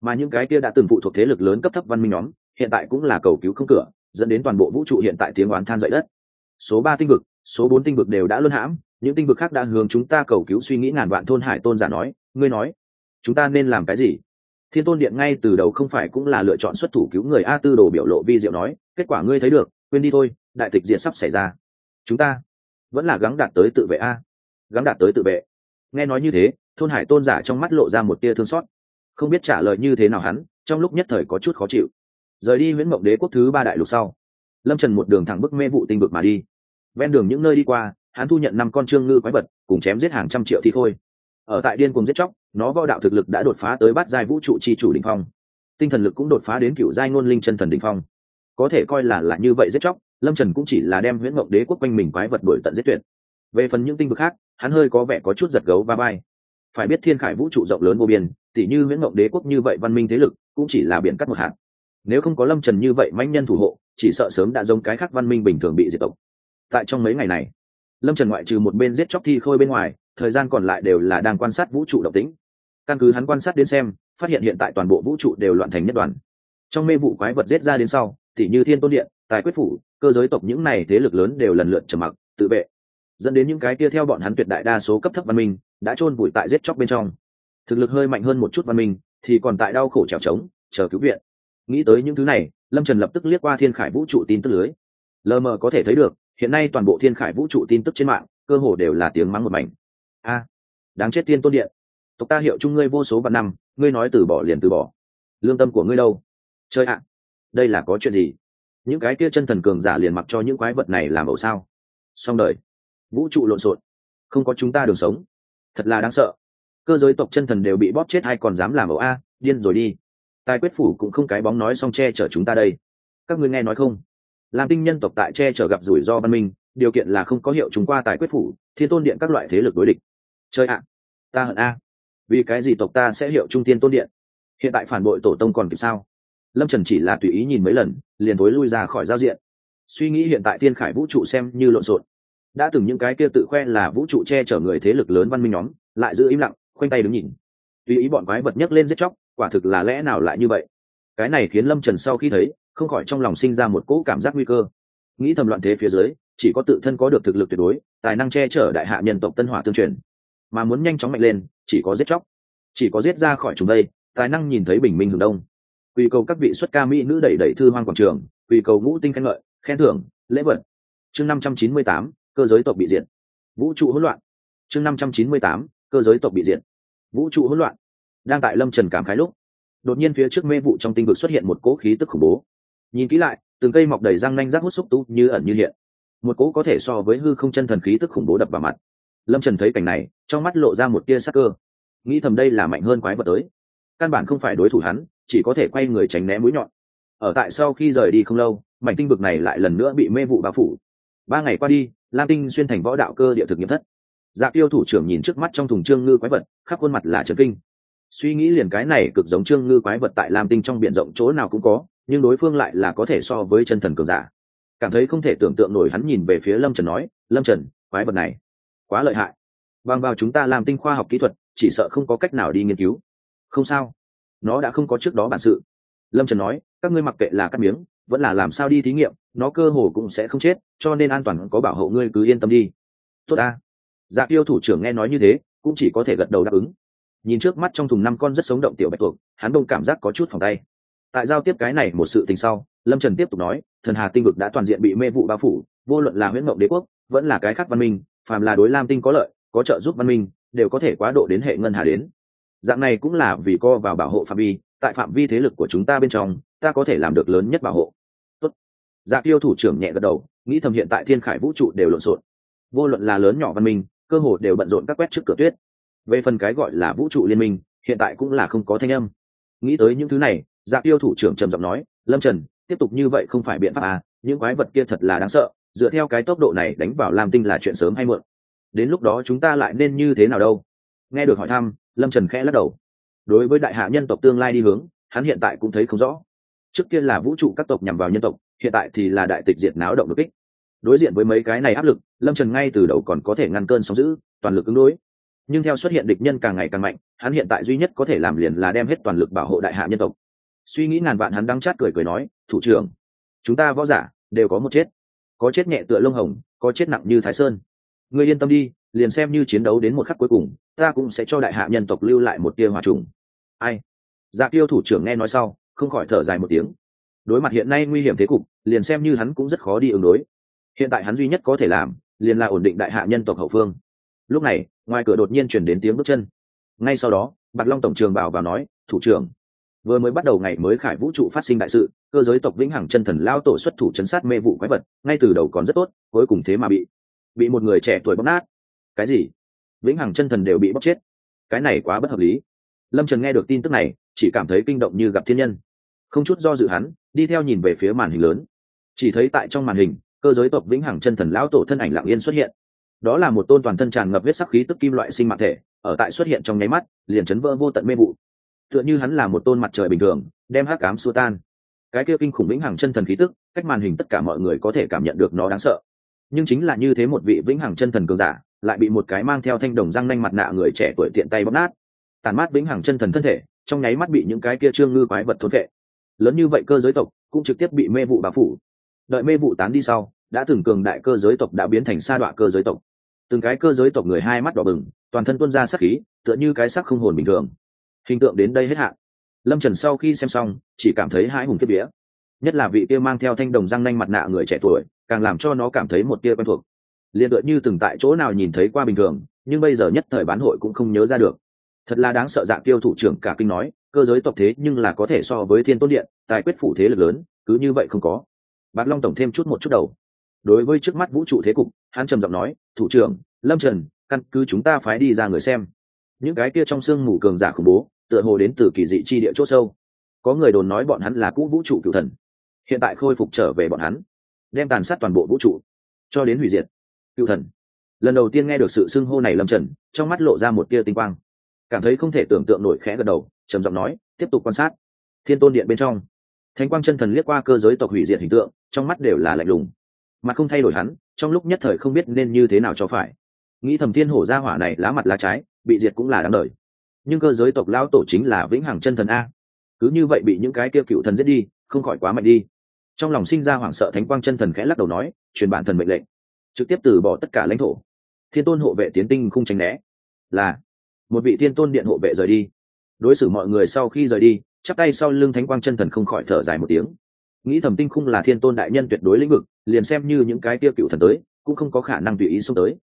Mà những cái kia đã từng phụ thuộc thế lực lớn cấp thấp văn minh nhóm, hiện tại cũng là cầu cứu không cửa, dẫn đến toàn bộ vũ trụ hiện tại tiếng oán than dậy đất. Số ba tinh vực, số bốn tinh vực đều đã luân hãm, những tinh vực khác đang hướng chúng ta cầu cứu suy nghĩ ngàn vạn thôn hải tôn giả nói, ngươi nói, chúng ta nên làm cái gì? Thiên tôn điện ngay từ đầu không phải cũng là lựa chọn xuất thủ cứu người a tư đồ biểu lộ vi diệu nói, kết quả ngươi thấy được, quên đi thôi, đại tịch diện sắp xảy ra. Chúng ta vẫn là gắng đạt tới tự vệ a. Gắng đạt tới tự vệ. Nghe nói như thế, thôn hải tôn giả trong mắt lộ ra một tia thương xót. Không biết trả lời như thế nào hắn, trong lúc nhất thời có chút khó chịu. Rời đi nguyễn mộng đế quốc thứ ba đại lục sau, lâm trần một đường thẳng bức mê vụ tinh vực mà đi. Ven đường những nơi đi qua, hắn thu nhận năm con trương ngư quái vật, cùng chém giết hàng trăm triệu thi khôi. Ở tại điên cùng giết chóc nó võ đạo thực lực đã đột phá tới bát giai vũ trụ chi chủ đỉnh phong. Tinh thần lực cũng đột phá đến cựu giai ngôn linh chân thần đỉnh phong. Có thể coi là là như vậy giết chóc, lâm trần cũng chỉ là đem huyễn mộng đế quốc quanh mình quái vật đổi tận giết tuyệt. Về phần những tinh vực khác, hắn hơi có vẻ có chút giật gấu và bay phải biết thiên khải vũ trụ rộng lớn vô biên, tỉ như huyễn mộng đế quốc như vậy văn minh thế lực, cũng chỉ là biển cắt một hạt. Nếu không có lâm trần như vậy manh nhân thủ hộ, chỉ sợ sớm đã giống cái khác văn minh bình thường bị diệt tộc. Tại trong mấy ngày này, lâm trần ngoại trừ một bên giết chóc thi khôi bên ngoài, thời gian còn lại đều là đang quan sát vũ trụ độc tính căn cứ hắn quan sát đến xem, phát hiện hiện tại toàn bộ vũ trụ đều loạn thành nhất đoàn. Trong mê vụ quái vật giết ra đến sau, thì như thiên tôn điện, tài quyết phủ, cơ giới tộc những này thế lực lớn đều lần lượt trầm mặc, tự vệ. Dẫn đến những cái kia theo bọn hắn tuyệt đại đa số cấp thấp văn minh, đã chôn vùi tại giết chóc bên trong. Thực lực hơi mạnh hơn một chút văn minh, thì còn tại đau khổ trèo trống chờ cứu viện. Nghĩ tới những thứ này, lâm trần lập tức liếc qua thiên khải vũ trụ tin tức lưới. Lờ mờ có thể thấy được, hiện nay toàn bộ thiên khải vũ trụ tin tức trên mạng, cơ hồ đều là tiếng mắng một mảnh. A, đáng chết tiên tôn điện tộc ta hiệu chung ngươi vô số vạn năm, ngươi nói từ bỏ liền từ bỏ. Lương tâm của ngươi đâu? Chơi ạ à, đây là có chuyện gì? Những cái kia chân thần cường giả liền mặc cho những quái vật này làm ẩu sao? Xong đời. Vũ trụ lộn xộn. Không có chúng ta đường sống. Thật là đáng sợ. Cơ giới tộc chân thần đều bị bóp chết hay còn dám làm ẩu a? Điên rồi đi. Tài quyết phủ cũng không cái bóng nói xong che chở chúng ta đây. Các ngươi nghe nói không? Làm tinh nhân tộc tại che chở gặp rủi ro văn minh, điều kiện là không có hiệu chúng qua tài quyết phủ, thiên tôn điện các loại thế lực đối địch. Chơi ạ à, ta hận a vì cái gì tộc ta sẽ hiệu trung tiên tôn điện? Hiện tại phản bội tổ tông còn kịp sao? Lâm trần chỉ là tùy ý nhìn mấy lần, liền thối lui ra khỏi giao diện. Suy nghĩ hiện tại thiên khải vũ trụ xem như lộn xộn. Đã từng những cái kia tự khoe là vũ trụ che chở người thế lực lớn văn minh nhóm, lại giữ im lặng, khoanh tay đứng nhìn. Tùy ý bọn quái vật nhấc lên giết chóc, quả thực là lẽ nào lại như vậy? Cái này khiến lâm trần sau khi thấy, không khỏi trong lòng sinh ra một cỗ cảm giác nguy cơ. Nghĩ thầm loạn thế phía dưới, chỉ có tự thân có được thực lực tuyệt đối, tài năng che chở đại hạ nhân tộc tân hỏa tương truyền mà muốn nhanh chóng mạnh lên, chỉ có giết chóc, chỉ có giết ra khỏi chúng đây, tài năng nhìn thấy bình minh hưởng đông. Quy cầu các vị xuất ca mỹ nữ đẩy đẩy thư hoang quảng trường, quy cầu ngũ tinh khen ngợi, khen thưởng, lễ vật. Chương năm trăm chín mươi tám, cơ giới tộc bị diệt. Vũ trụ hỗn loạn. Chương năm trăm chín mươi tám, cơ giới tộc bị diệt. Vũ trụ hỗn loạn. Đang tại lâm trần cảm khái lúc, đột nhiên phía trước mê vụ trong tinh vực xuất hiện một cỗ khí tức khủng bố. Nhìn kỹ lại, từng cây mọc đầy răng nanh rác hút xúc tu như ẩn như hiện. Một cỗ có thể so với hư không chân thần khí tức khủng bố đập vào mặt lâm trần thấy cảnh này trong mắt lộ ra một tia sắc cơ nghĩ thầm đây là mạnh hơn quái vật tới căn bản không phải đối thủ hắn chỉ có thể quay người tránh né mũi nhọn ở tại sau khi rời đi không lâu mảnh tinh vực này lại lần nữa bị mê vụ bao phủ ba ngày qua đi lam tinh xuyên thành võ đạo cơ địa thực nghiệm thất dạ tiêu thủ trưởng nhìn trước mắt trong thùng trương ngư quái vật khắp khuôn mặt là trần kinh suy nghĩ liền cái này cực giống trương ngư quái vật tại lam tinh trong b i ể n rộng chỗ nào cũng có nhưng đối phương lại là có thể so với chân thần cường giả cảm thấy không thể tưởng tượng nổi hắn nhìn về phía lâm trần nói lâm trần quái vật này quá lợi hại. Bằng vào chúng ta làm tinh khoa học kỹ thuật, chỉ sợ không có cách nào đi nghiên cứu. Không sao. Nó đã không có trước đó bản sự. Lâm trần nói, các ngươi mặc kệ là cắt miếng, vẫn là làm sao đi thí nghiệm, nó cơ hồ cũng sẽ không chết, cho nên an toàn có bảo hộ ngươi cứ yên tâm đi. Tốt ta. Dạ yêu thủ trưởng nghe nói như thế, cũng chỉ có thể gật đầu đáp ứng. Nhìn trước mắt trong thùng năm con rất sống động tiểu bạch tuộc, hắn đông cảm giác có chút phòng tay. Tại giao tiếp cái này một sự tình sau, lâm trần tiếp tục nói, thần hà tinh vực đã toàn diện bị mê vụ bao phủ, vô luận là huyễn mộng đế quốc, vẫn là cái khác văn minh phàm là đối lam tinh có lợi, có trợ giúp văn minh, đều có thể quá độ đến hệ ngân hà đến. Dạng này cũng là vì co vào bảo hộ phạm vi, tại phạm vi thế lực của chúng ta bên trong, ta có thể làm được lớn nhất bảo hộ. Tốt. dạ tiêu thủ trưởng nhẹ gật đầu, nghĩ thầm hiện tại thiên khải vũ trụ đều lộn xộn. Vô luận là lớn nhỏ văn minh, cơ hồ đều bận rộn các quét trước cửa tuyết. Về phần cái gọi là vũ trụ liên minh, hiện tại cũng là không có thanh âm. Nghĩ tới những thứ này dạ tiêu thủ trưởng trầm giọng nói, lâm trần, tiếp tục như vậy không phải biện pháp à những quái vật kia thật là đáng sợ dựa theo cái tốc độ này đánh vào lam tinh là chuyện sớm hay muộn. Đến lúc đó chúng ta lại nên như thế nào đâu? Nghe được hỏi thăm, lâm trần khẽ lắc đầu. Đối với đại hạ nhân tộc tương lai đi hướng, hắn hiện tại cũng thấy không rõ. Trước kia là vũ trụ các tộc nhằm vào nhân tộc, hiện tại thì là đại tịch diệt náo động đột kích. Đối diện với mấy cái này áp lực, lâm trần ngay từ đầu còn có thể ngăn cơn sóng giữ toàn lực ứng đối. Nhưng theo xuất hiện địch nhân càng ngày càng mạnh, hắn hiện tại duy nhất có thể làm liền là đem hết toàn lực bảo hộ đại hạ nhân tộc. Suy nghĩ ngàn vạn hắn đang chát cười cười nói, thủ trưởng, chúng ta võ giả đều có một chết có chết nhẹ tựa lông hồng, có chết nặng như thái sơn. Ngươi yên tâm đi, liền xem như chiến đấu đến một khắc cuối cùng, ta cũng sẽ cho đại hạ nhân tộc lưu lại một tia hòa trùng. Ai? Dạ tiêu thủ trưởng nghe nói sau, không khỏi thở dài một tiếng. Đối mặt hiện nay nguy hiểm thế cục, liền xem như hắn cũng rất khó đi ứng đối. Hiện tại hắn duy nhất có thể làm, liền là ổn định đại hạ nhân tộc hậu phương. Lúc này, ngoài cửa đột nhiên chuyển đến tiếng bước chân. Ngay sau đó bạc long tổng trường bảo vào nói, thủ trưởng vừa mới bắt đầu ngày mới khải vũ trụ phát sinh đại sự, cơ giới tộc vĩnh hằng chân thần lao tổ xuất thủ chấn sát mê vụ quái vật, ngay từ đầu còn rất tốt, cuối cùng thế mà bị bị một người trẻ tuổi bóc nát. Cái gì? Vĩnh hằng chân thần đều bị bóc chết. Cái này quá bất hợp lý. Lâm trần nghe được tin tức này, chỉ cảm thấy kinh động như gặp thiên nhân. Không chút do dự hắn, đi theo nhìn về phía màn hình lớn. Chỉ thấy tại trong màn hình, cơ giới tộc vĩnh hằng chân thần lão tổ thân ảnh lạng yên xuất hiện. Đó là một tôn toàn thân tràn ngập huyết sắc khí tức kim loại sinh mạng thể, ở tại xuất hiện trong nháy mắt, liền chấn vỡ vô tận mê vụ tựa như hắn là một tôn mặt trời bình thường, đem hắc cám xua tan. Cái kia kinh khủng vĩnh hằng chân thần khí tức, cách màn hình tất cả mọi người có thể cảm nhận được nó đáng sợ. Nhưng chính là như thế một vị vĩnh hằng chân thần cường giả, lại bị một cái mang theo thanh đồng răng nanh mặt nạ người trẻ tuổi tiện tay bóp nát. Tàn mát vĩnh hằng chân thần thân thể, trong nháy mắt bị những cái kia trương ngư quái vật thốn vệ lớn như vậy cơ giới tộc cũng trực tiếp bị mê vụ bà phủ. Đợi mê vụ tán đi sau, đã từng cường đại cơ giới tộc đã biến thành sa đọa cơ giới tộc. Từng cái cơ giới tộc người hai mắt đỏ bừng, toàn thân tuôn ra sắc khí, tựa như cái sắc không hồn bình thường hình tượng đến đây hết hạn. Lâm trần sau khi xem xong, chỉ cảm thấy hãi hùng kiếp vía. Nhất là vị kia mang theo thanh đồng răng nanh mặt nạ người trẻ tuổi, càng làm cho nó cảm thấy một tia quen thuộc. Liền tựa như từng tại chỗ nào nhìn thấy qua bình thường, nhưng bây giờ nhất thời bán hội cũng không nhớ ra được. Thật là đáng sợ dạng tiêu thủ trưởng cả kinh nói, cơ giới tộc thế nhưng là có thể so với thiên tôn điện, tài quyết phủ thế lực lớn, cứ như vậy không có. Bạc long tổng thêm chút một chút đầu. Đối với trước mắt vũ trụ thế cục, hắn trầm giọng nói, thủ trưởng, lâm trần, căn cứ chúng ta phái đi ra người xem. Những cái kia trong sương mù cường giả khủng bố tựa hồ đến từ kỳ dị chi địa c h ỗ sâu. Có người đồn nói bọn hắn là cũ vũ trụ cựu thần. Hiện tại khôi phục trở về bọn hắn, đem tàn sát toàn bộ vũ trụ, cho đến hủy diệt. Cựu thần. Lần đầu tiên nghe được sự xưng hô này lâm trần, trong mắt lộ ra một tia tinh quang. Cảm thấy không thể tưởng tượng nổi khẽ gật đầu, trầm giọng nói, tiếp tục quan sát. Thiên tôn điện bên trong. Thánh quang chân thần liếc qua cơ giới tộc hủy diệt hình tượng, trong mắt đều là lạnh lùng. Mà không thay đổi hắn, trong lúc nhất thời không biết nên như thế nào cho phải. Nghĩ thầm thiên hổ ra hỏa này lá mặt lá trái, bị diệt cũng là đáng đời nhưng cơ giới tộc lão tổ chính là vĩnh hằng chân thần a. Cứ như vậy bị những cái kia cựu thần giết đi, không khỏi quá mạnh đi. Trong lòng sinh ra hoảng sợ thánh quang chân thần khẽ lắc đầu nói, truyền bản thần mệnh lệnh. Trực tiếp từ bỏ tất cả lãnh thổ. Thiên tôn hộ vệ tiến tinh không tránh né. Là, một vị thiên tôn điện hộ vệ rời đi. Đối xử mọi người sau khi rời đi, chắp tay sau lưng thánh quang chân thần không khỏi thở dài một tiếng. Nghĩ thẩm tinh khung là thiên tôn đại nhân tuyệt đối lĩnh vực, liền xem như những cái kia cựu thần tới, cũng không có khả năng tùy ý xông tới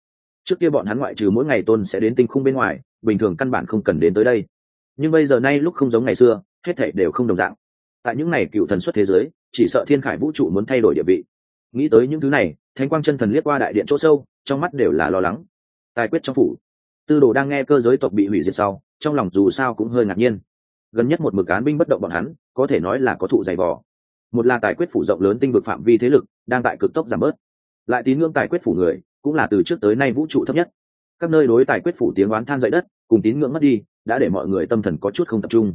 trước kia bọn hắn ngoại trừ mỗi ngày tôn sẽ đến tinh khung bên ngoài, bình thường căn bản không cần đến tới đây. Nhưng bây giờ nay lúc không giống ngày xưa, hết thảy đều không đồng dạng. Tại những ngày cựu thần xuất thế giới, chỉ sợ thiên khải vũ trụ muốn thay đổi địa vị. Nghĩ tới những thứ này, thánh quang chân thần liếc qua đại điện chỗ sâu, trong mắt đều là lo lắng. Tài quyết trong phủ. Tư đồ đang nghe cơ giới tộc bị hủy diệt sau, trong lòng dù sao cũng hơi ngạc nhiên. Gần nhất một mực án binh bất động bọn hắn, có thể nói là có thụ dày vò. Một là tài quyết phủ rộng lớn tinh vực phạm vi thế lực, đang tại cực tốc giảm bớt. Lại tín ngưỡng tài quyết phủ người cũng là từ trước tới nay vũ trụ thấp nhất. Các nơi đối tài quyết phủ tiếng oán than dậy đất, cùng tín ngưỡng mất đi, đã để mọi người tâm thần có chút không tập trung.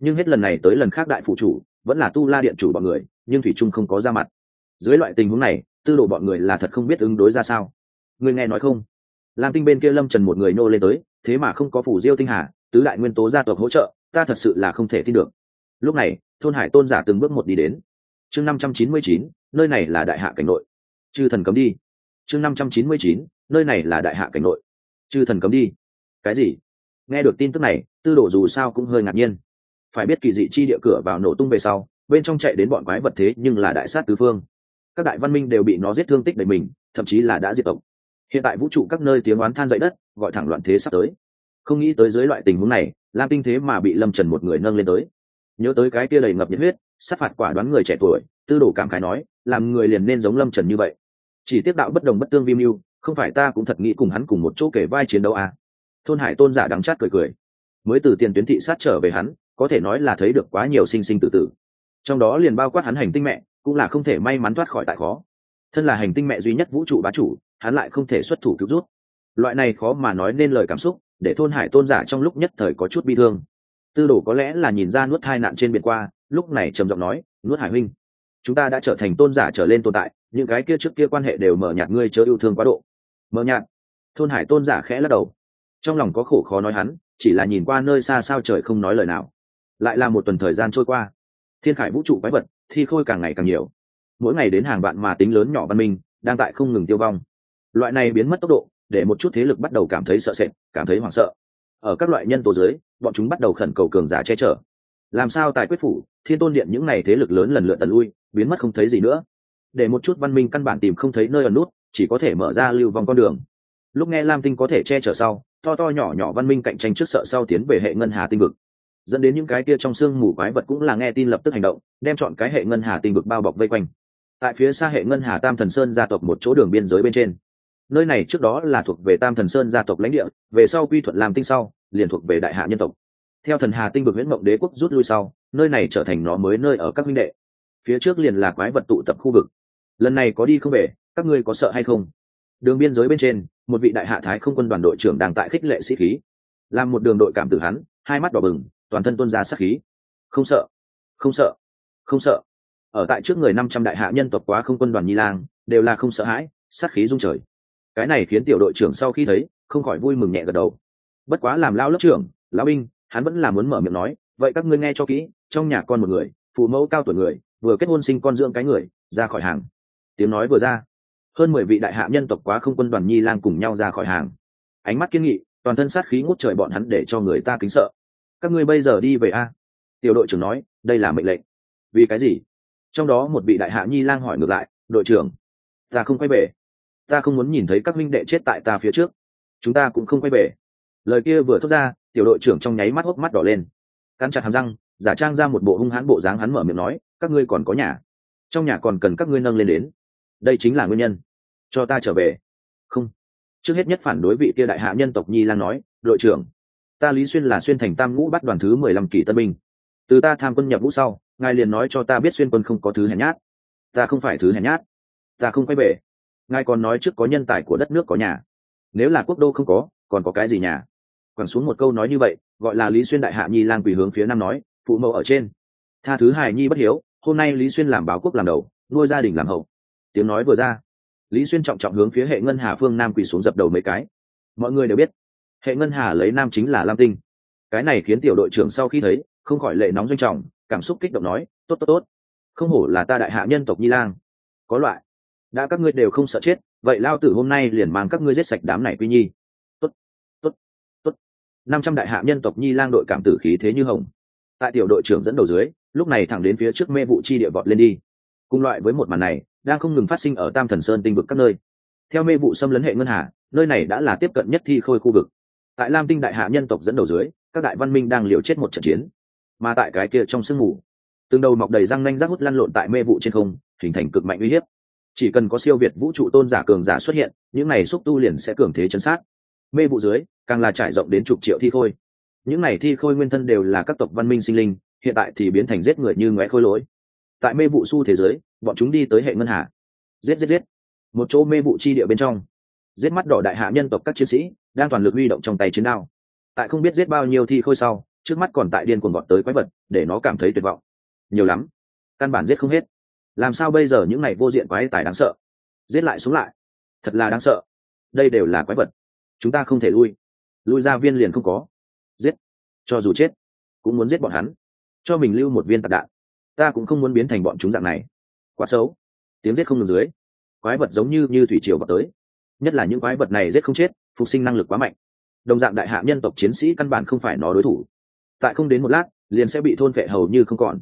Nhưng hết lần này tới lần khác đại phụ chủ, vẫn là tu la điện chủ bọn người, nhưng thủy trung không có ra mặt. Dưới loại tình huống này, tư đồ bọn người là thật không biết ứng đối ra sao. Người nghe nói không? Lam tinh bên kia lâm trần một người nô lên tới, thế mà không có phủ diêu tinh hà, tứ đại nguyên tố gia tộc hỗ trợ, ta thật sự là không thể tin được. Lúc này, thôn hải tôn giả từng bước một đi đến. Chương năm trăm chín mươi chín, nơi này là đại hạ cảnh nội. Chư thần cấm đi chương năm trăm chín mươi chín, nơi này là đại hạ cảnh nội. Chư thần cấm đi. Cái gì? Nghe được tin tức này, tư đồ dù sao cũng hơi ngạc nhiên. Phải biết kỳ dị chi địa cửa vào nổ tung về sau, bên trong chạy đến bọn quái vật thế nhưng là đại sát tứ phương. Các đại văn minh đều bị nó giết thương tích đầy mình, thậm chí là đã diệt tộc. Hiện tại vũ trụ các nơi tiếng oán than dậy đất, gọi thẳng loạn thế sắp tới. Không nghĩ tới dưới loại tình huống này, lam tinh thế mà bị lâm trần một người nâng lên tới. Nhớ tới cái kia đầy ngập nhiệt huyết, sát phạt quả đoán người trẻ tuổi, tư đồ cảm khái nói, làm người liền nên giống lâm trần như vậy chỉ tiếp đạo bất đồng bất tương vi mưu, không phải ta cũng thật nghĩ cùng hắn cùng một chỗ kể vai chiến đấu à. thôn hải tôn giả đắng chát cười cười. Mới từ tiền tuyến thị sát trở về hắn, có thể nói là thấy được quá nhiều sinh sinh tự tử. Trong đó liền bao quát hắn hành tinh mẹ, cũng là không thể may mắn thoát khỏi tại khó. Thân là hành tinh mẹ duy nhất vũ trụ bá chủ, hắn lại không thể xuất thủ cứu rút. Loại này khó mà nói nên lời cảm xúc, để thôn hải tôn giả trong lúc nhất thời có chút bi thương. Tư đồ có lẽ là nhìn ra nuốt hai nạn trên biển qua, lúc này trầm giọng nói, nuốt hải huynh, chúng ta đã trở thành tôn giả trở lên tồn tại những cái kia trước kia quan hệ đều mở nhạt, ngươi chớ yêu thương quá độ. Mở nhạt. Thôn hải tôn giả khẽ lắc đầu. Trong lòng có khổ khó nói hắn, chỉ là nhìn qua nơi xa sao trời không nói lời nào. Lại là một tuần thời gian trôi qua. Thiên khải vũ trụ quái vật, thi khôi càng ngày càng nhiều. Mỗi ngày đến hàng vạn mà tính lớn nhỏ văn minh, đang tại không ngừng tiêu vong. Loại này biến mất tốc độ, để một chút thế lực bắt đầu cảm thấy sợ sệt, cảm thấy hoảng sợ. Ở các loại nhân tố dưới bọn chúng bắt đầu khẩn cầu cường giả che chở. Làm sao tại quyết phủ, thiên tôn điện những n à y thế lực lớn lần lượt tần lui, biến mất không thấy gì nữa để một chút văn minh căn bản tìm không thấy nơi ẩn nút, chỉ có thể mở ra lưu vong con đường. Lúc nghe lam tinh có thể che chở sau, to to nhỏ nhỏ văn minh cạnh tranh trước sợ sau tiến về hệ ngân hà tinh vực. Dẫn đến những cái kia trong xương mù quái vật cũng là nghe tin lập tức hành động, đem chọn cái hệ ngân hà tinh vực bao bọc vây quanh. Tại phía xa hệ ngân hà tam thần sơn gia tộc một chỗ đường biên giới bên trên. Nơi này trước đó là thuộc về tam thần sơn gia tộc lãnh địa, về sau quy thuận làm tinh sau, liền thuộc về đại hạ nhân tộc. Theo thần hà tinh vực nguyễn mộng đế quốc rút lui sau, nơi này trở thành nó mới nơi ở các minh đệ. Phía trước liền là quái vật tụ tập khu vực lần này có đi không về, các ngươi có sợ hay không? Đường biên giới bên trên, một vị đại hạ thái không quân đoàn đội trưởng đang tại khích lệ sĩ khí. Làm một đường đội cảm tử hắn, hai mắt đỏ bừng, toàn thân tuôn ra sát khí. Không sợ không sợ không sợ. Ở tại trước người năm trăm đại hạ nhân tộc quá không quân đoàn nhi lang, đều là không sợ hãi, sát khí rung trời. Cái này khiến tiểu đội trưởng sau khi thấy, không khỏi vui mừng nhẹ gật đầu. Bất quá làm lao lớp trưởng, lão binh, hắn vẫn là muốn mở miệng nói, vậy các ngươi nghe cho kỹ, trong nhà con một người, phụ mẫu cao tuổi người, vừa kết hôn sinh con dưỡng cái người, ra khỏi hàng tiếng nói vừa ra, hơn mười vị đại hạ nhân tộc quá không quân đoàn nhi lang cùng nhau ra khỏi hàng. Ánh mắt kiên nghị, toàn thân sát khí ngút trời bọn hắn để cho người ta kính sợ. Các ngươi bây giờ đi về a? Tiểu đội trưởng nói, đây là mệnh lệnh. Vì cái gì? Trong đó một vị đại hạ nhi lang hỏi ngược lại, đội trưởng, ta không quay về. Ta không muốn nhìn thấy các minh đệ chết tại ta phía trước. Chúng ta cũng không quay về. Lời kia vừa thốt ra, tiểu đội trưởng trong nháy mắt hốc mắt đỏ lên. Cắn chặt hàm răng, giả trang ra một bộ hung hãn bộ dáng hắn mở miệng nói, các ngươi còn có nhà. Trong nhà còn cần các ngươi nâng lên đến đây chính là nguyên nhân. Cho ta trở về. Không. Trước hết nhất phản đối vị kia đại hạ nhân tộc nhi lang nói, đội trưởng, ta lý xuyên là xuyên thành tam ngũ bắt đoàn thứ mười lăm kỳ tân binh. Từ ta tham quân nhập ngũ sau, ngài liền nói cho ta biết xuyên quân không có thứ hèn nhát. Ta không phải thứ hèn nhát. Ta không quay về. Ngài còn nói trước có nhân tài của đất nước có nhà. Nếu là quốc đô không có, còn có cái gì nhà? Quẳng xuống một câu nói như vậy, gọi là lý xuyên đại hạ nhi lang quỳ hướng phía nam nói, phụ mẫu ở trên. Tha thứ hài nhi bất hiếu, hôm nay lý xuyên làm báo quốc làm đầu, nuôi gia đình làm hậu tiếng nói vừa ra, lý xuyên trọng trọng hướng phía hệ ngân hà phương nam quỳ xuống dập đầu mấy cái. Mọi người đều biết, hệ ngân hà lấy nam chính là lam tinh. Cái này khiến tiểu đội trưởng sau khi thấy, không khỏi lệ nóng doanh trọng, cảm xúc kích động nói, tốt tốt tốt. Không hổ là ta đại hạ nhân tộc nhi lang. Có loại, đã các ngươi đều không sợ chết, vậy lao tử hôm nay liền mang các ngươi giết sạch đám này quy nhi. Tốt tốt tốt. Năm trăm đại hạ nhân tộc nhi lang đội cảm tử khí thế như hồng. Tại tiểu đội trưởng dẫn đầu dưới, lúc này thẳng đến phía trước mê vụ chi địa vọt lên đi. Cùng loại với một màn này đang không ngừng phát sinh ở tam thần sơn tinh vực các nơi. Theo mê vụ xâm lấn hệ ngân hà, nơi này đã là tiếp cận nhất thi khôi khu vực. Tại lam tinh đại hạ nhân tộc dẫn đầu dưới, các đại văn minh đang liều chết một trận chiến. Mà tại cái kia trong sương mù, từng đầu mọc đầy răng nanh rác hút lăn lộn tại mê vụ trên không, hình thành cực mạnh uy hiếp. Chỉ cần có siêu việt vũ trụ tôn giả cường giả xuất hiện, những này xúc tu liền sẽ cường thế chấn sát. Mê vụ dưới, càng là trải rộng đến chục triệu thi khôi. Những này thi khôi nguyên thân đều là các tộc văn minh sinh linh, hiện tại thì biến thành giết người như ngoé khôi lỗi. Tại mê vụ su thế giới bọn chúng đi tới hệ ngân hà. Giết giết giết. Một chỗ mê vụ chi địa bên trong. Giết mắt đỏ đại hạ nhân tộc các chiến sĩ, đang toàn lực huy động trong tay chiến đao. Tại không biết giết bao nhiêu thi khôi sau, trước mắt còn tại điên cuồng gọn tới quái vật, để nó cảm thấy tuyệt vọng. Nhiều lắm. Căn bản giết không hết. Làm sao bây giờ những này vô diện quái tài đáng sợ? Giết lại xuống lại. Thật là đáng sợ. Đây đều là quái vật. Chúng ta không thể lui. Lui ra viên liền không có. Giết. Cho dù chết, cũng muốn giết bọn hắn. Cho mình lưu một viên tạc đạn. Ta cũng không muốn biến thành bọn chúng dạng này quá xấu. Tiếng giết không ngừng dưới quái vật giống như như thủy triều vào tới. Nhất là những quái vật này giết không chết phục sinh năng lực quá mạnh. Đồng dạng đại hạ nhân tộc chiến sĩ căn bản không phải nó đối thủ. Tại không đến một lát liền sẽ bị thôn vệ hầu như không còn.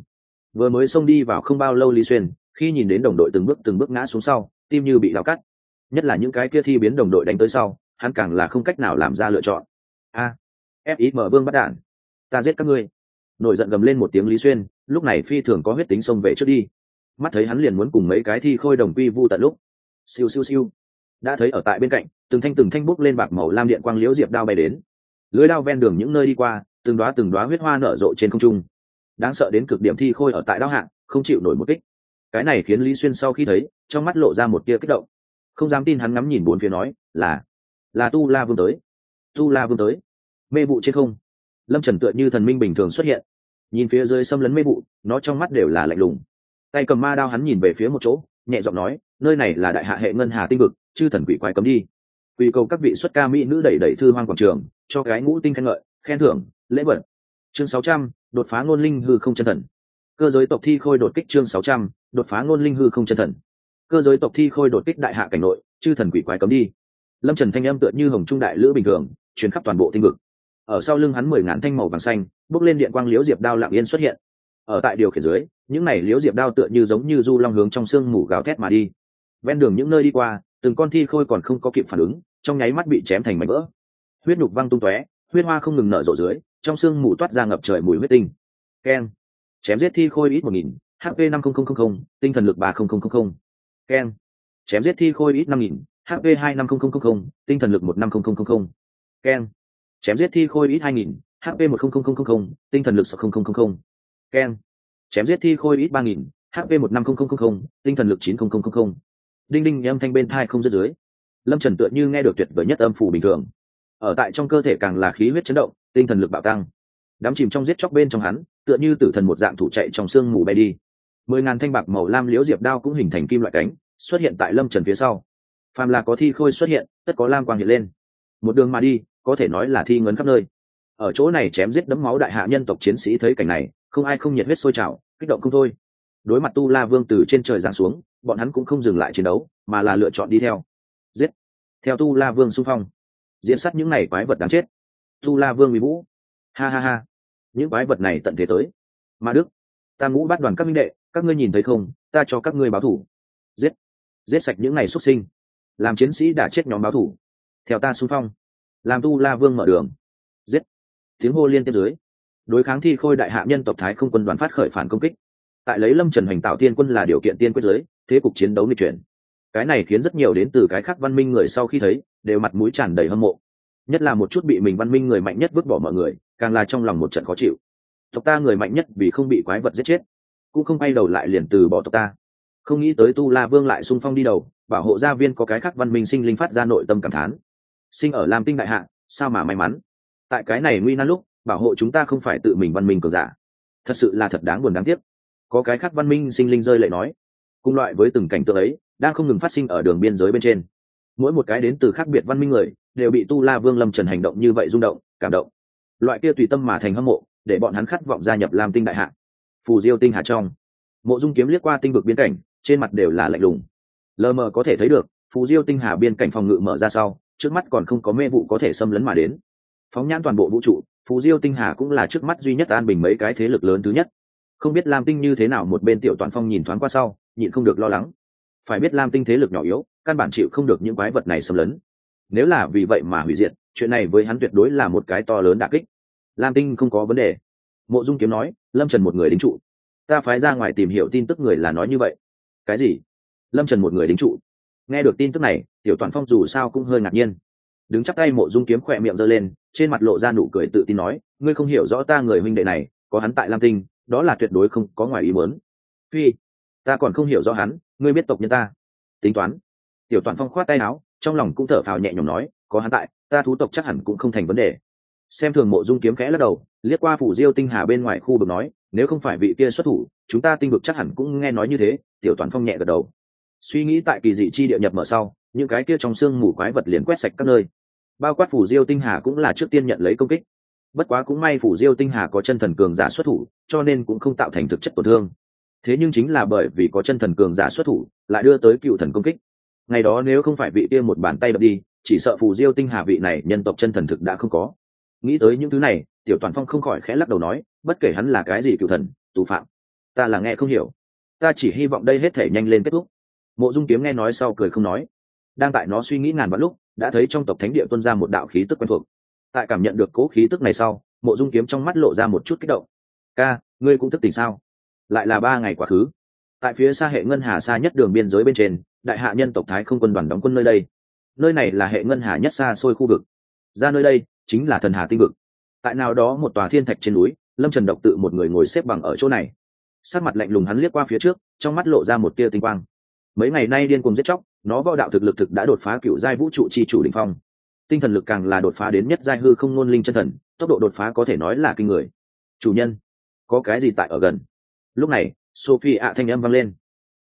Vừa mới xông đi vào không bao lâu lý xuyên khi nhìn đến đồng đội từng bước từng bước ngã xuống sau tim như bị đào cắt. Nhất là những cái kia thi biến đồng đội đánh tới sau hắn càng là không cách nào làm ra lựa chọn. A à, vương bắt đạn. Ta giết các ngươi. Nổi giận gầm lên một tiếng lý xuyên lúc này phi thường có huyết tính xông về trước đi mắt thấy hắn liền muốn cùng mấy cái thi khôi đồng quy vu tận lúc. Siêu siêu siêu. Đã thấy ở tại bên cạnh, từng thanh từng thanh bốc lên bạc màu lam điện quang liễu diệp đao bay đến. Lưới đao ven đường những nơi đi qua, từng đoá từng đoá huyết hoa nở rộ trên không trung. Đáng sợ đến cực điểm thi khôi ở tại đao hạng không chịu nổi một kích. Cái này khiến lý xuyên sau khi thấy, trong mắt lộ ra một tia kích động. Không dám tin hắn ngắm nhìn bốn phía nói, là là tu la vương tới. Tu la vương tới. Mê vụ trên không. Lâm trần tựa như thần minh bình thường xuất hiện. Nhìn phía dưới xâm lấn mê vụ, nó trong mắt đều là lạnh lùng tay cầm ma đao hắn nhìn về phía một chỗ, nhẹ giọng nói, nơi này là đại hạ hệ ngân hà tinh vực, chư thần quỷ quái cấm đi. Quy cầu các vị xuất ca mỹ nữ đẩy đẩy thư hoang quảng trường, cho cái ngũ tinh khen ngợi, khen thưởng, lễ vật. Chương sáu trăm, đột phá ngôn linh hư không chân thần. Cơ giới tộc thi khôi đột kích chương sáu trăm, đột phá ngôn linh hư không chân thần. Cơ giới tộc thi khôi đột kích đại hạ cảnh nội, chư thần quỷ quái cấm đi. Lâm trần thanh âm tựa như hồng trung đại lữ bình thường, truyền khắp toàn bộ tinh vực. Ở sau lưng hắn mười ngàn thanh màu vàng xanh bước lên điện quang liễu diệp đao lạng yên xuất hiện ở tại điều khiển dưới những này liễu diệp đao tựa như giống như du long hướng trong sương mù gào thét mà đi ven đường những nơi đi qua từng con thi khôi còn không có kịp phản ứng trong nháy mắt bị chém thành mảnh vỡ huyết nhục văng tung tóe huyết hoa không ngừng nở rộ dưới trong sương mù toát ra ngập trời mùi huyết tinh keng chém giết thi khôi ít một nghìn hp năm nghìn tinh thần lực ba nghìn keng chém giết thi khôi ít năm nghìn hp hai năm nghìn tinh thần lực một năm nghìn keng chém giết thi khôi ít hai nghìn hp một nghìn tinh thần lực sáu nghìn keng chém giết thi khôi ít ba nghìn hp một năm nghìn tinh thần lực chín nghìn đinh đinh âm thanh bên thai không dứt dưới. Lâm trần tựa như nghe được tuyệt vời nhất âm phủ bình thường. Ở tại trong cơ thể càng là khí huyết chấn động, tinh thần lực bạo tăng. Đám chìm trong giết chóc bên trong hắn, tựa như tử thần một dạng thủ chạy trong sương mù bay đi. Mười ngàn thanh bạc màu lam liễu diệp đao cũng hình thành kim loại cánh, xuất hiện tại lâm trần phía sau. Phàm là có thi khôi xuất hiện, tất có lam quang hiện lên. Một đường mà đi, có thể nói là thi ngấn khắp nơi. Ở chỗ này chém giết đấm máu đại hạ nhân tộc chiến sĩ thấy cảnh này không ai không nhiệt huyết sôi trào, kích động không thôi. Đối mặt tu la vương từ trên trời giáng xuống, bọn hắn cũng không dừng lại chiến đấu, mà là lựa chọn đi theo. Giết! Theo tu la vương xung phong, diễn sát những này quái vật đáng chết. Tu la vương bị vũ. Ha ha ha! Những quái vật này tận thế tới. Ma đức, ta ngũ bắt đoàn các minh đệ, các ngươi nhìn thấy không? Ta cho các ngươi báo thủ. Giết! Giết sạch những ngày xuất sinh. Làm chiến sĩ đã chết nhóm báo thủ. Theo ta xung phong, làm tu la vương mở đường. Giết! Tiếng hô liên tiếp dưới đối kháng thi khôi đại hạ nhân tộc thái không quân đoàn phát khởi phản công kích. Tại lấy lâm trần hoành tạo tiên quân là điều kiện tiên quyết giới, thế cục chiến đấu nghịch chuyển. Cái này khiến rất nhiều đến từ cái khác văn minh người sau khi thấy, đều mặt mũi tràn đầy hâm mộ. Nhất là một chút bị mình văn minh người mạnh nhất vứt bỏ mọi người, càng là trong lòng một trận khó chịu. Tộc ta người mạnh nhất vì không bị quái vật giết chết, cũng không bay đầu lại liền từ bỏ tộc ta. Không nghĩ tới tu la vương lại sung phong đi đầu, bảo hộ gia viên có cái khác văn minh sinh linh phát ra nội tâm cảm thán. Sinh ở lam tinh đại hạ, sao mà may mắn? Tại cái này nguy nan lúc bảo hộ chúng ta không phải tự mình văn minh cường giả. Thật sự là thật đáng buồn đáng tiếc. Có cái khác văn minh sinh linh rơi lệ nói. Cùng loại với từng cảnh tượng ấy, đang không ngừng phát sinh ở đường biên giới bên trên. Mỗi một cái đến từ khác biệt văn minh người, đều bị tu la vương lâm trần hành động như vậy rung động, cảm động. Loại kia tùy tâm mà thành hâm mộ, để bọn hắn khát vọng gia nhập lam tinh đại hạ. Phù diêu tinh hạ trong. Mộ dung kiếm liếc qua tinh vực biên cảnh, trên mặt đều là lạnh lùng. Lờ mờ có thể thấy được, phù diêu tinh hà biên cảnh phòng ngự mở ra sau, trước mắt còn không có mê vụ có thể xâm lấn mà đến. Phóng nhãn toàn bộ vũ trụ Phú diêu tinh hà cũng là trước mắt duy nhất an bình mấy cái thế lực lớn thứ nhất. Không biết lam tinh như thế nào một bên tiểu toàn phong nhìn thoáng qua sau, nhịn không được lo lắng. Phải biết lam tinh thế lực nhỏ yếu, căn bản chịu không được những quái vật này xâm lấn. Nếu là vì vậy mà hủy diệt, chuyện này với hắn tuyệt đối là một cái to lớn đà kích. Lam tinh không có vấn đề. Mộ dung kiếm nói, lâm trần một người đính trụ. Ta phái ra ngoài tìm hiểu tin tức người là nói như vậy. Cái gì? Lâm trần một người đính trụ. Nghe được tin tức này, tiểu toàn phong dù sao cũng hơi ngạc nhiên đứng chắp tay mộ dung kiếm khỏe miệng giơ lên, trên mặt lộ ra nụ cười tự tin nói, ngươi không hiểu rõ ta người huynh đệ này, có hắn tại lam tinh, đó là tuyệt đối không có ngoài ý muốn. Phi, ta còn không hiểu rõ hắn, ngươi biết tộc nhân ta. Tính toán. Tiểu toàn phong khoát tay áo, trong lòng cũng thở phào nhẹ nhõm nói, có hắn tại, ta thú tộc chắc hẳn cũng không thành vấn đề. Xem thường mộ dung kiếm khẽ lắc đầu, liếc qua phủ diêu tinh hà bên ngoài khu vực nói, nếu không phải vị kia xuất thủ, chúng ta tinh vực chắc hẳn cũng nghe nói như thế. Tiểu toàn phong nhẹ gật đầu. Suy nghĩ tại kỳ dị chi địa nhập mở sau, những cái kia trong xương mù quái vật liền quét sạch các nơi bao quát phủ diêu tinh hà cũng là trước tiên nhận lấy công kích. Bất quá cũng may phủ diêu tinh hà có chân thần cường giả xuất thủ, cho nên cũng không tạo thành thực chất tổn thương. Thế nhưng chính là bởi vì có chân thần cường giả xuất thủ, lại đưa tới cựu thần công kích. Ngày đó nếu không phải vị kia một bàn tay đập đi, chỉ sợ phù diêu tinh hà vị này nhân tộc chân thần thực đã không có. Nghĩ tới những thứ này, tiểu toàn phong không khỏi khẽ lắc đầu nói, bất kể hắn là cái gì cựu thần, tù phạm, ta là nghe không hiểu. Ta chỉ hy vọng đây hết thể nhanh lên kết thúc. Mộ dung kiếm nghe nói sau cười không nói. Đang tại nó suy nghĩ ngàn vạn lúc đã thấy trong tộc thánh địa tuân ra một đạo khí tức quen thuộc. Tại cảm nhận được cố khí tức này sau, mộ dung kiếm trong mắt lộ ra một chút kích động. Ca, ngươi cũng thức tỉnh sao? Lại là ba ngày quá khứ. Tại phía xa hệ ngân hà xa nhất đường biên giới bên trên, đại hạ nhân tộc thái không quân đoàn đóng quân nơi đây. Nơi này là hệ ngân hà nhất xa xôi khu vực. Ra nơi đây, chính là thần hà tinh vực. Tại nào đó một tòa thiên thạch trên núi, lâm trần độc tự một người ngồi xếp bằng ở chỗ này. Sát mặt lạnh lùng hắn liếc qua phía trước, trong mắt lộ ra một tia tinh quang. Mấy ngày nay điên cùng giết chóc nó võ đạo thực lực thực đã đột phá cựu giai vũ trụ chi chủ đình phong. Tinh thần lực càng là đột phá đến nhất giai hư không ngôn linh chân thần, tốc độ đột phá có thể nói là kinh người. Chủ nhân, có cái gì tại ở gần? Lúc này, sophie ạ thanh âm vang lên.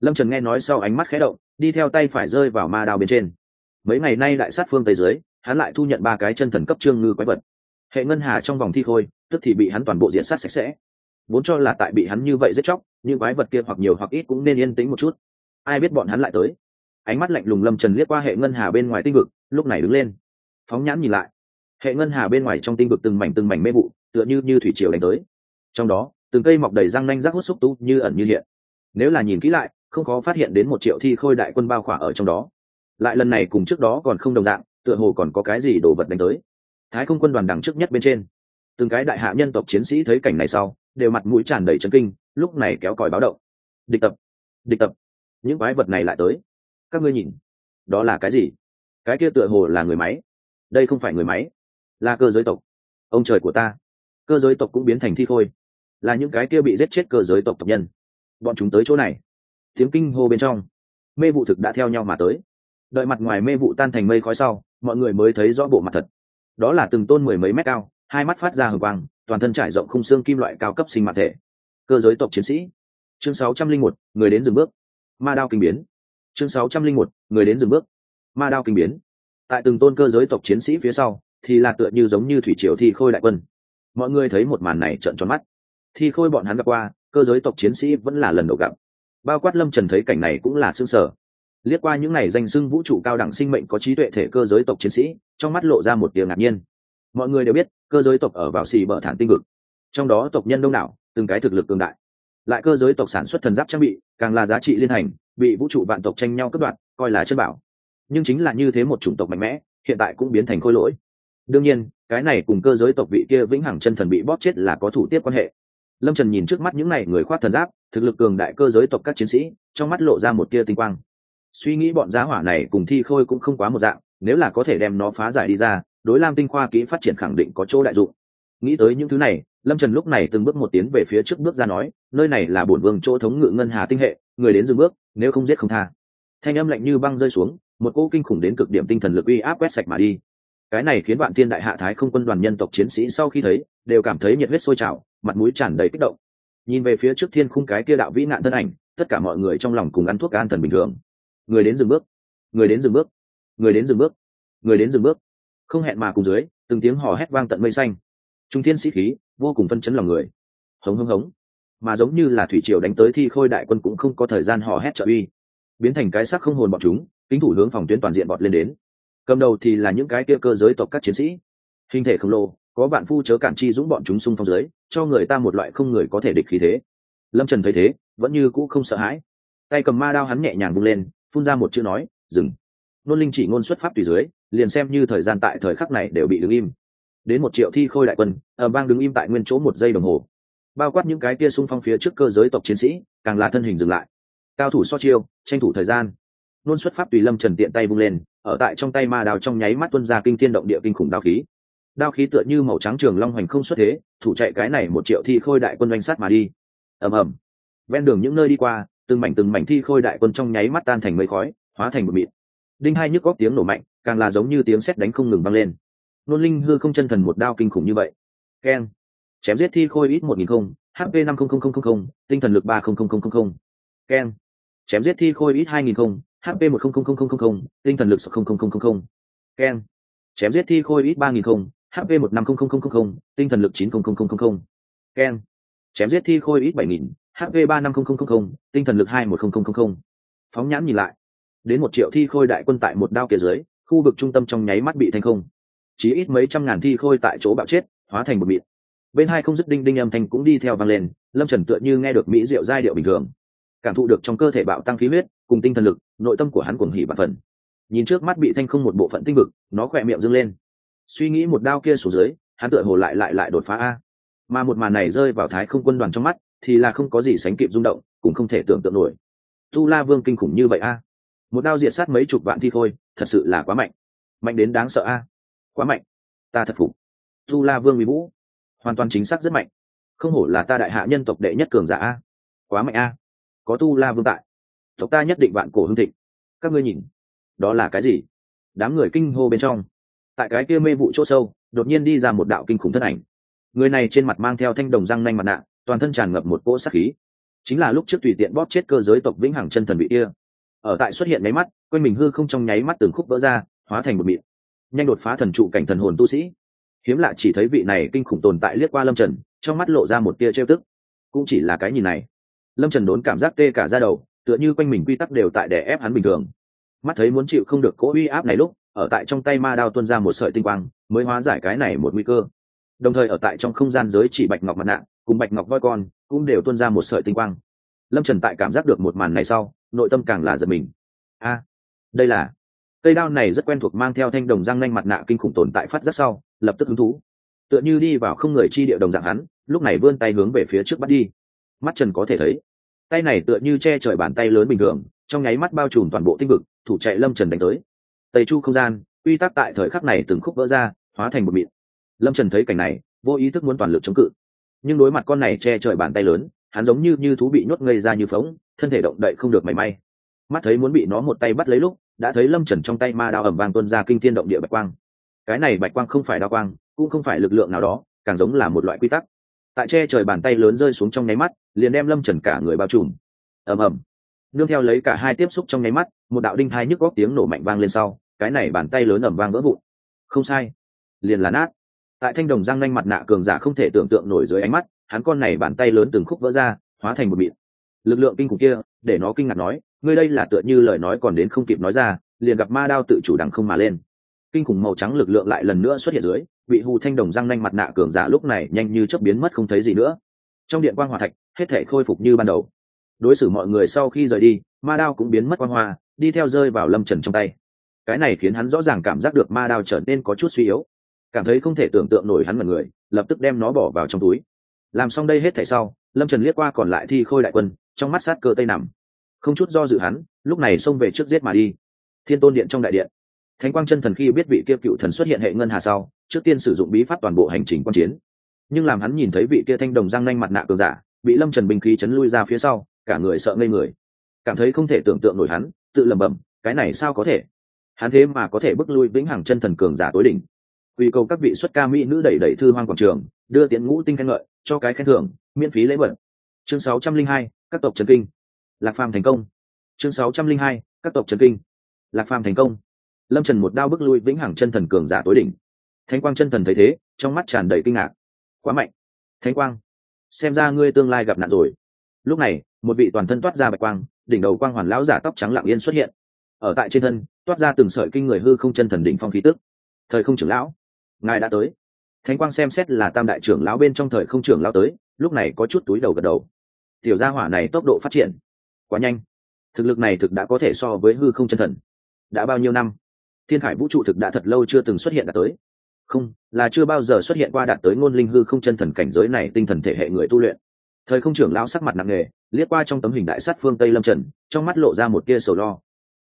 Lâm trần nghe nói sau ánh mắt khé động, đi theo tay phải rơi vào ma đao bên trên. Mấy ngày nay đại sát phương tây dưới hắn lại thu nhận ba cái chân thần cấp trương ngư quái vật. Hệ ngân hà trong vòng thi khôi, tức thì bị hắn toàn bộ diện sát sạch sẽ. Vốn cho là tại bị hắn như vậy giết chóc nhưng quái vật kia hoặc nhiều hoặc ít cũng nên yên tĩnh một chút. Ai biết bọn hắn lại tới? Ánh mắt lạnh lùng lâm trần liếc qua hệ ngân hà bên ngoài tinh vực, lúc này đứng lên. Phóng nhãn nhìn lại, hệ ngân hà bên ngoài trong tinh vực từng mảnh từng mảnh mê vụ, tựa như như thủy triều đánh tới. Trong đó, từng cây mọc đầy răng nanh rác hút xúc tu như ẩn như hiện. Nếu là nhìn kỹ lại, không khó phát hiện đến một triệu thi khôi đại quân bao khỏa ở trong đó. Lại lần này cùng trước đó còn không đồng dạng, tựa hồ còn có cái gì đồ vật đánh tới. Thái không quân đoàn đằng trước nhất bên trên, từng cái đại hạ nhân tộc chiến sĩ thấy cảnh này sau, đều mặt mũi tràn đầy chấn kinh, lúc này kéo còi báo động. Địch tập địch tập. Những quái vật này lại tới các ngươi nhìn. Đó là cái gì? Cái kia tựa hồ là người máy. Đây không phải người máy, là cơ giới tộc. Ông trời của ta. Cơ giới tộc cũng biến thành thi khôi. Là những cái kia bị giết chết cơ giới tộc tộc nhân. Bọn chúng tới chỗ này. Tiếng kinh hô bên trong. Mê vụ thực đã theo nhau mà tới. Đợi mặt ngoài mê vụ tan thành mây khói sau, mọi người mới thấy rõ bộ mặt thật. Đó là từng tôn mười mấy mét cao, hai mắt phát ra hờ quang, toàn thân trải rộng khung xương kim loại cao cấp sinh mạng thể. Cơ giới tộc chiến sĩ. Chương sáu trăm linh một, người đến dừng bước. Ma đao kinh biến chương sáu trăm linh một, người đến dừng bước. Ma đao kinh biến. Tại từng tôn cơ giới tộc chiến sĩ phía sau, thì là tựa như giống như thủy triều thi khôi đại quân. Mọi người thấy một màn này trợn tròn mắt. Thi khôi bọn hắn gặp qua, cơ giới tộc chiến sĩ vẫn là lần đầu gặp. Bao quát lâm trần thấy cảnh này cũng là xương sở liếc qua những n à y danh xưng vũ trụ cao đẳng sinh mệnh có trí tuệ thể cơ giới tộc chiến sĩ, trong mắt lộ ra một tiếng ngạc nhiên. Mọi người đều biết, cơ giới tộc ở vào xì bờ thản tinh vực. Trong đó tộc nhân đông đảo, từng cái thực lực cường đại. Lại cơ giới tộc sản xuất thần giáp trang bị, càng là giá trị liên hành bị vũ trụ vạn tộc tranh nhau cướp đoạt, coi là chân bảo. Nhưng chính là như thế một chủng tộc mạnh mẽ, hiện tại cũng biến thành khôi lỗi. Đương nhiên, cái này cùng cơ giới tộc vị kia vĩnh hằng chân thần bị bóp chết là có thủ tiếp quan hệ. Lâm trần nhìn trước mắt những n à y người khoác thần giáp, thực lực cường đại cơ giới tộc các chiến sĩ, trong mắt lộ ra một tia tinh quang. Suy nghĩ bọn giá hỏa này cùng thi khôi cũng không quá một dạng, nếu là có thể đem nó phá giải đi ra, đối lam tinh khoa kỹ phát triển khẳng định có chỗ đại dụng. Nghĩ tới những thứ này, lâm trần lúc này từng bước một tiến về phía trước bước ra nói, nơi này là bổn vương chỗ thống ngự ngân hà tinh hệ người đến dừng bước, nếu không giết không tha. Thanh âm lạnh như băng rơi xuống, một cỗ kinh khủng đến cực điểm tinh thần lực uy áp quét sạch mà đi. Cái này khiến bạn thiên đại hạ thái không quân đoàn nhân tộc chiến sĩ sau khi thấy, đều cảm thấy nhiệt huyết sôi trào, mặt mũi tràn đầy kích động. Nhìn về phía trước thiên khung cái kia đạo vĩ nạn thân ảnh, tất cả mọi người trong lòng cùng ăn thuốc an thần bình thường. Người đến dừng bước, người đến dừng bước, người đến dừng bước, người đến dừng bước. Không hẹn mà cùng dưới, từng tiếng hò hét vang tận mây xanh. Trung thiên sĩ khí, vô cùng phân chấn lòng người. Hống hống hống mà giống như là thủy triều đánh tới thi khôi đại quân cũng không có thời gian hò hét trợ uy. Biến thành cái sắc không hồn bọn chúng, kính thủ hướng phòng tuyến toàn diện bọt lên đến. Cầm đầu thì là những cái kia cơ giới tộc các chiến sĩ. Hình thể khổng lồ, có bạn phu chớ cản chi dũng bọn chúng xung phong dưới, cho người ta một loại không người có thể địch khí thế. Lâm trần thấy thế, vẫn như cũ không sợ hãi. Tay cầm ma đao hắn nhẹ nhàng bung lên, phun ra một chữ nói, dừng. Nôn linh chỉ ngôn xuất pháp tùy dưới, liền xem như thời gian tại thời khắc này đều bị đứng im. Đến một triệu thi khôi đại quân ở bang đứng im tại nguyên chỗ một giây đồng hồ bao quát những cái kia xung phong phía trước cơ giới tộc chiến sĩ, càng là thân hình dừng lại. Cao thủ so chiêu, tranh thủ thời gian. Nôn xuất pháp tùy lâm trần tiện tay vung lên, ở tại trong tay ma đào trong nháy mắt tuân ra kinh thiên động địa kinh khủng đao khí. Đao khí tựa như màu trắng trường long hoành không xuất thế, thủ chạy cái này một triệu thi khôi đại quân doanh sát mà đi. Ầm ầm. Ven đường những nơi đi qua, từng mảnh từng mảnh thi khôi đại quân trong nháy mắt tan thành mây khói, hóa thành một mịn đinh hai nhức góc tiếng nổ mạnh, càng là giống như tiếng sét đánh không ngừng vang lên. Nôn linh hư không chân thần một đao kinh khủng như vậy. Keng chém giết thi khôi ít một nghìn không hp năm không không không không không, tinh thần lực ba không không không không keng chém giết thi khôi ít hai nghìn không hp một không không không không không tinh thần lực không không không không không keng chém giết thi khôi ít ba nghìn không hp một năm không không không không tinh thần lực chín không không không không keng chém giết thi khôi ít bảy nghìn hp ba năm không không không không, tinh thần lực hai một không không không không. phóng nhãn nhìn lại đến một triệu thi khôi đại quân tại một đao kia dưới khu vực trung tâm trong nháy mắt bị thành không chỉ ít mấy trăm ngàn thi khôi tại chỗ bạo chết hóa thành một mịn bên hai không dứt đinh đinh âm thanh cũng đi theo vang lên, lâm trần tựa như nghe được mỹ rượu giai điệu bình thường. Cảm thụ được trong cơ thể bạo tăng khí huyết, cùng tinh thần lực, nội tâm của hắn cuồng hỉ và phần. Nhìn trước mắt bị thanh không một bộ phận tinh vực, nó khỏe miệng dâng lên. Suy nghĩ một đao kia xuống dưới, hắn tựa hồ lại lại lại đột phá a. Mà một màn này rơi vào thái không quân đoàn trong mắt, thì là không có gì sánh kịp rung động, cũng không thể tưởng tượng nổi. Tu la vương kinh khủng như vậy a. Một đao diệt sát mấy chục vạn thi thôi thật sự là quá mạnh. Mạnh đến đáng sợ a. Quá mạnh. Ta thật phục. Tu la vương bị vũ hoàn toàn chính xác rất mạnh. Không hổ là ta đại hạ nhân tộc đệ nhất cường giả a. Quá mạnh a. Có tu la vương tại. Tộc ta nhất định vạn cổ hưng thịnh. Các ngươi nhìn. Đó là cái gì? Đám người kinh hô bên trong. Tại cái kia mê vụ chỗ sâu đột nhiên đi ra một đạo kinh khủng thân ảnh. Người này trên mặt mang theo thanh đồng răng nanh mặt nạ toàn thân tràn ngập một cỗ sắc khí. Chính là lúc trước tùy tiện bóp chết cơ giới tộc vĩnh hằng chân thần bị kia. Ở tại xuất hiện nháy mắt quanh mình hư không trong nháy mắt từng khúc vỡ ra hóa thành một miệng, nhanh đột phá thần trụ cảnh thần hồn tu sĩ hiếm lạ chỉ thấy vị này kinh khủng tồn tại liếc qua lâm trần, trong mắt lộ ra một tia trêu tức. Cũng chỉ là cái nhìn này. Lâm trần đốn cảm giác tê cả ra đầu, tựa như quanh mình quy tắc đều tại đè ép hắn bình thường. Mắt thấy muốn chịu không được cỗ uy áp này lúc, ở tại trong tay ma đao tuân ra một sợi tinh quang, mới hóa giải cái này một nguy cơ. Đồng thời ở tại trong không gian giới chỉ bạch ngọc mặt nạ, cùng bạch ngọc voi con, cũng đều tuân ra một sợi tinh quang. Lâm trần tại cảm giác được một màn này sau, nội tâm càng là giật mình. A, đây là. Cây đao này rất quen thuộc mang theo thanh đồng răng nanh mặt nạ kinh khủng tồn tại phát rất sau lập tức hứng thú. Tựa như đi vào không người chi địa đồng dạng hắn, lúc này vươn tay hướng về phía trước bắt đi. Mắt trần có thể thấy, tay này tựa như che trời bàn tay lớn bình thường, trong nháy mắt bao trùm toàn bộ tinh vực, thủ chạy lâm trần đánh tới. Tây chu không gian, quy tắc tại thời khắc này từng khúc vỡ ra, hóa thành một mịn. Lâm trần thấy cảnh này, vô ý thức muốn toàn lực chống cự. Nhưng đối mặt con này che trời bàn tay lớn, hắn giống như như thú bị nhốt ngây ra như phóng, thân thể động đậy không được mảy may. Mắt thấy muốn bị nó một tay bắt lấy lúc, đã thấy lâm trần trong tay ma đao ẩm vang tuân ra kinh thiên động địa bạch quang cái này bạch quang không phải đa quang, cũng không phải lực lượng nào đó, càng giống là một loại quy tắc. Tại che trời bàn tay lớn rơi xuống trong nháy mắt, liền đem lâm trần cả người bao trùm. Ầm ầm. Nương theo lấy cả hai tiếp xúc trong nháy mắt, một đạo đinh hai nhức góc tiếng nổ mạnh vang lên sau, cái này bàn tay lớn ẩm vang vỡ vụn. Không sai. Liền là nát. Tại thanh đồng răng nanh mặt nạ cường giả không thể tưởng tượng nổi dưới ánh mắt, hắn con này bàn tay lớn từng khúc vỡ ra, hóa thành một mịn. Lực lượng kinh khủng kia, để nó kinh ngạc nói, ngươi đây là tựa như lời nói còn đến không kịp nói ra, liền gặp ma đao tự chủ đằng không mà lên kinh khủng màu trắng lực lượng lại lần nữa xuất hiện dưới bị hù thanh đồng răng nanh mặt nạ cường giả lúc này nhanh như chớp biến mất không thấy gì nữa. Trong điện quan hòa thạch, hết thể khôi phục như ban đầu. Đối xử mọi người sau khi rời đi, ma đao cũng biến mất quan hoa, đi theo rơi vào lâm trần trong tay. Cái này khiến hắn rõ ràng cảm giác được ma đao trở nên có chút suy yếu. Cảm thấy không thể tưởng tượng nổi hắn mật người, lập tức đem nó bỏ vào trong túi. Làm xong đây hết thảy sau, lâm trần liếc qua còn lại thi khôi đại quân, trong mắt sát cơ tây nằm. Không chút do dự hắn, lúc này xông về trước giết mà đi. Thiên tôn điện trong đại điện thánh quang chân thần khi biết vị kia cựu thần xuất hiện hệ ngân hà sau trước tiên sử dụng bí pháp toàn bộ hành trình quan chiến. Nhưng làm hắn nhìn thấy vị kia thanh đồng giang nanh mặt nạ cường giả bị lâm trần bình khí chấn lui ra phía sau cả người sợ ngây người. Cảm thấy không thể tưởng tượng nổi hắn tự lẩm bẩm cái này sao có thể? Hắn thế mà có thể bước lui vĩnh hằng chân thần cường giả tối đỉnh. Quy cầu các vị xuất ca mỹ nữ đẩy đẩy thư hoang quảng trường đưa tiện ngũ tinh khen ngợi cho cái khen thưởng miễn phí lễ vật. Chương 602, các tộc trần kinh. Lạc phàm thành công. Chương 602, các tộc trần kinh. Lạc phàm thành công lâm trần một đao bước lui vĩnh hằng chân thần cường giả tối đỉnh. Thánh quang chân thần thấy thế, trong mắt tràn đầy kinh ngạc. Quá mạnh. Thánh quang, xem ra ngươi tương lai gặp nạn rồi. Lúc này, một vị toàn thân toát ra bạch quang, đỉnh đầu quang hoàn lão giả tóc trắng lặng yên xuất hiện. Ở tại trên thân, toát ra từng sợi kinh người hư không chân thần đỉnh phong khí tức. Thời không trưởng lão, ngài đã tới. Thánh quang xem xét là tam đại trưởng lão bên trong thời không trưởng lão tới, lúc này có chút túi đầu gật đầu. Tiểu gia hỏa này tốc độ phát triển quá nhanh. Thực lực này thực đã có thể so với hư không chân thần. Đã bao nhiêu năm? Thiên khải vũ trụ thực đã thật lâu chưa từng xuất hiện đạt tới. Không, là chưa bao giờ xuất hiện qua đạt tới ngôn linh hư không chân thần cảnh giới này tinh thần thể hệ người tu luyện. Thời không trưởng lão sắc mặt nặng nề, liếc qua trong tấm hình đại sát phương tây lâm trần, trong mắt lộ ra một tia sầu lo.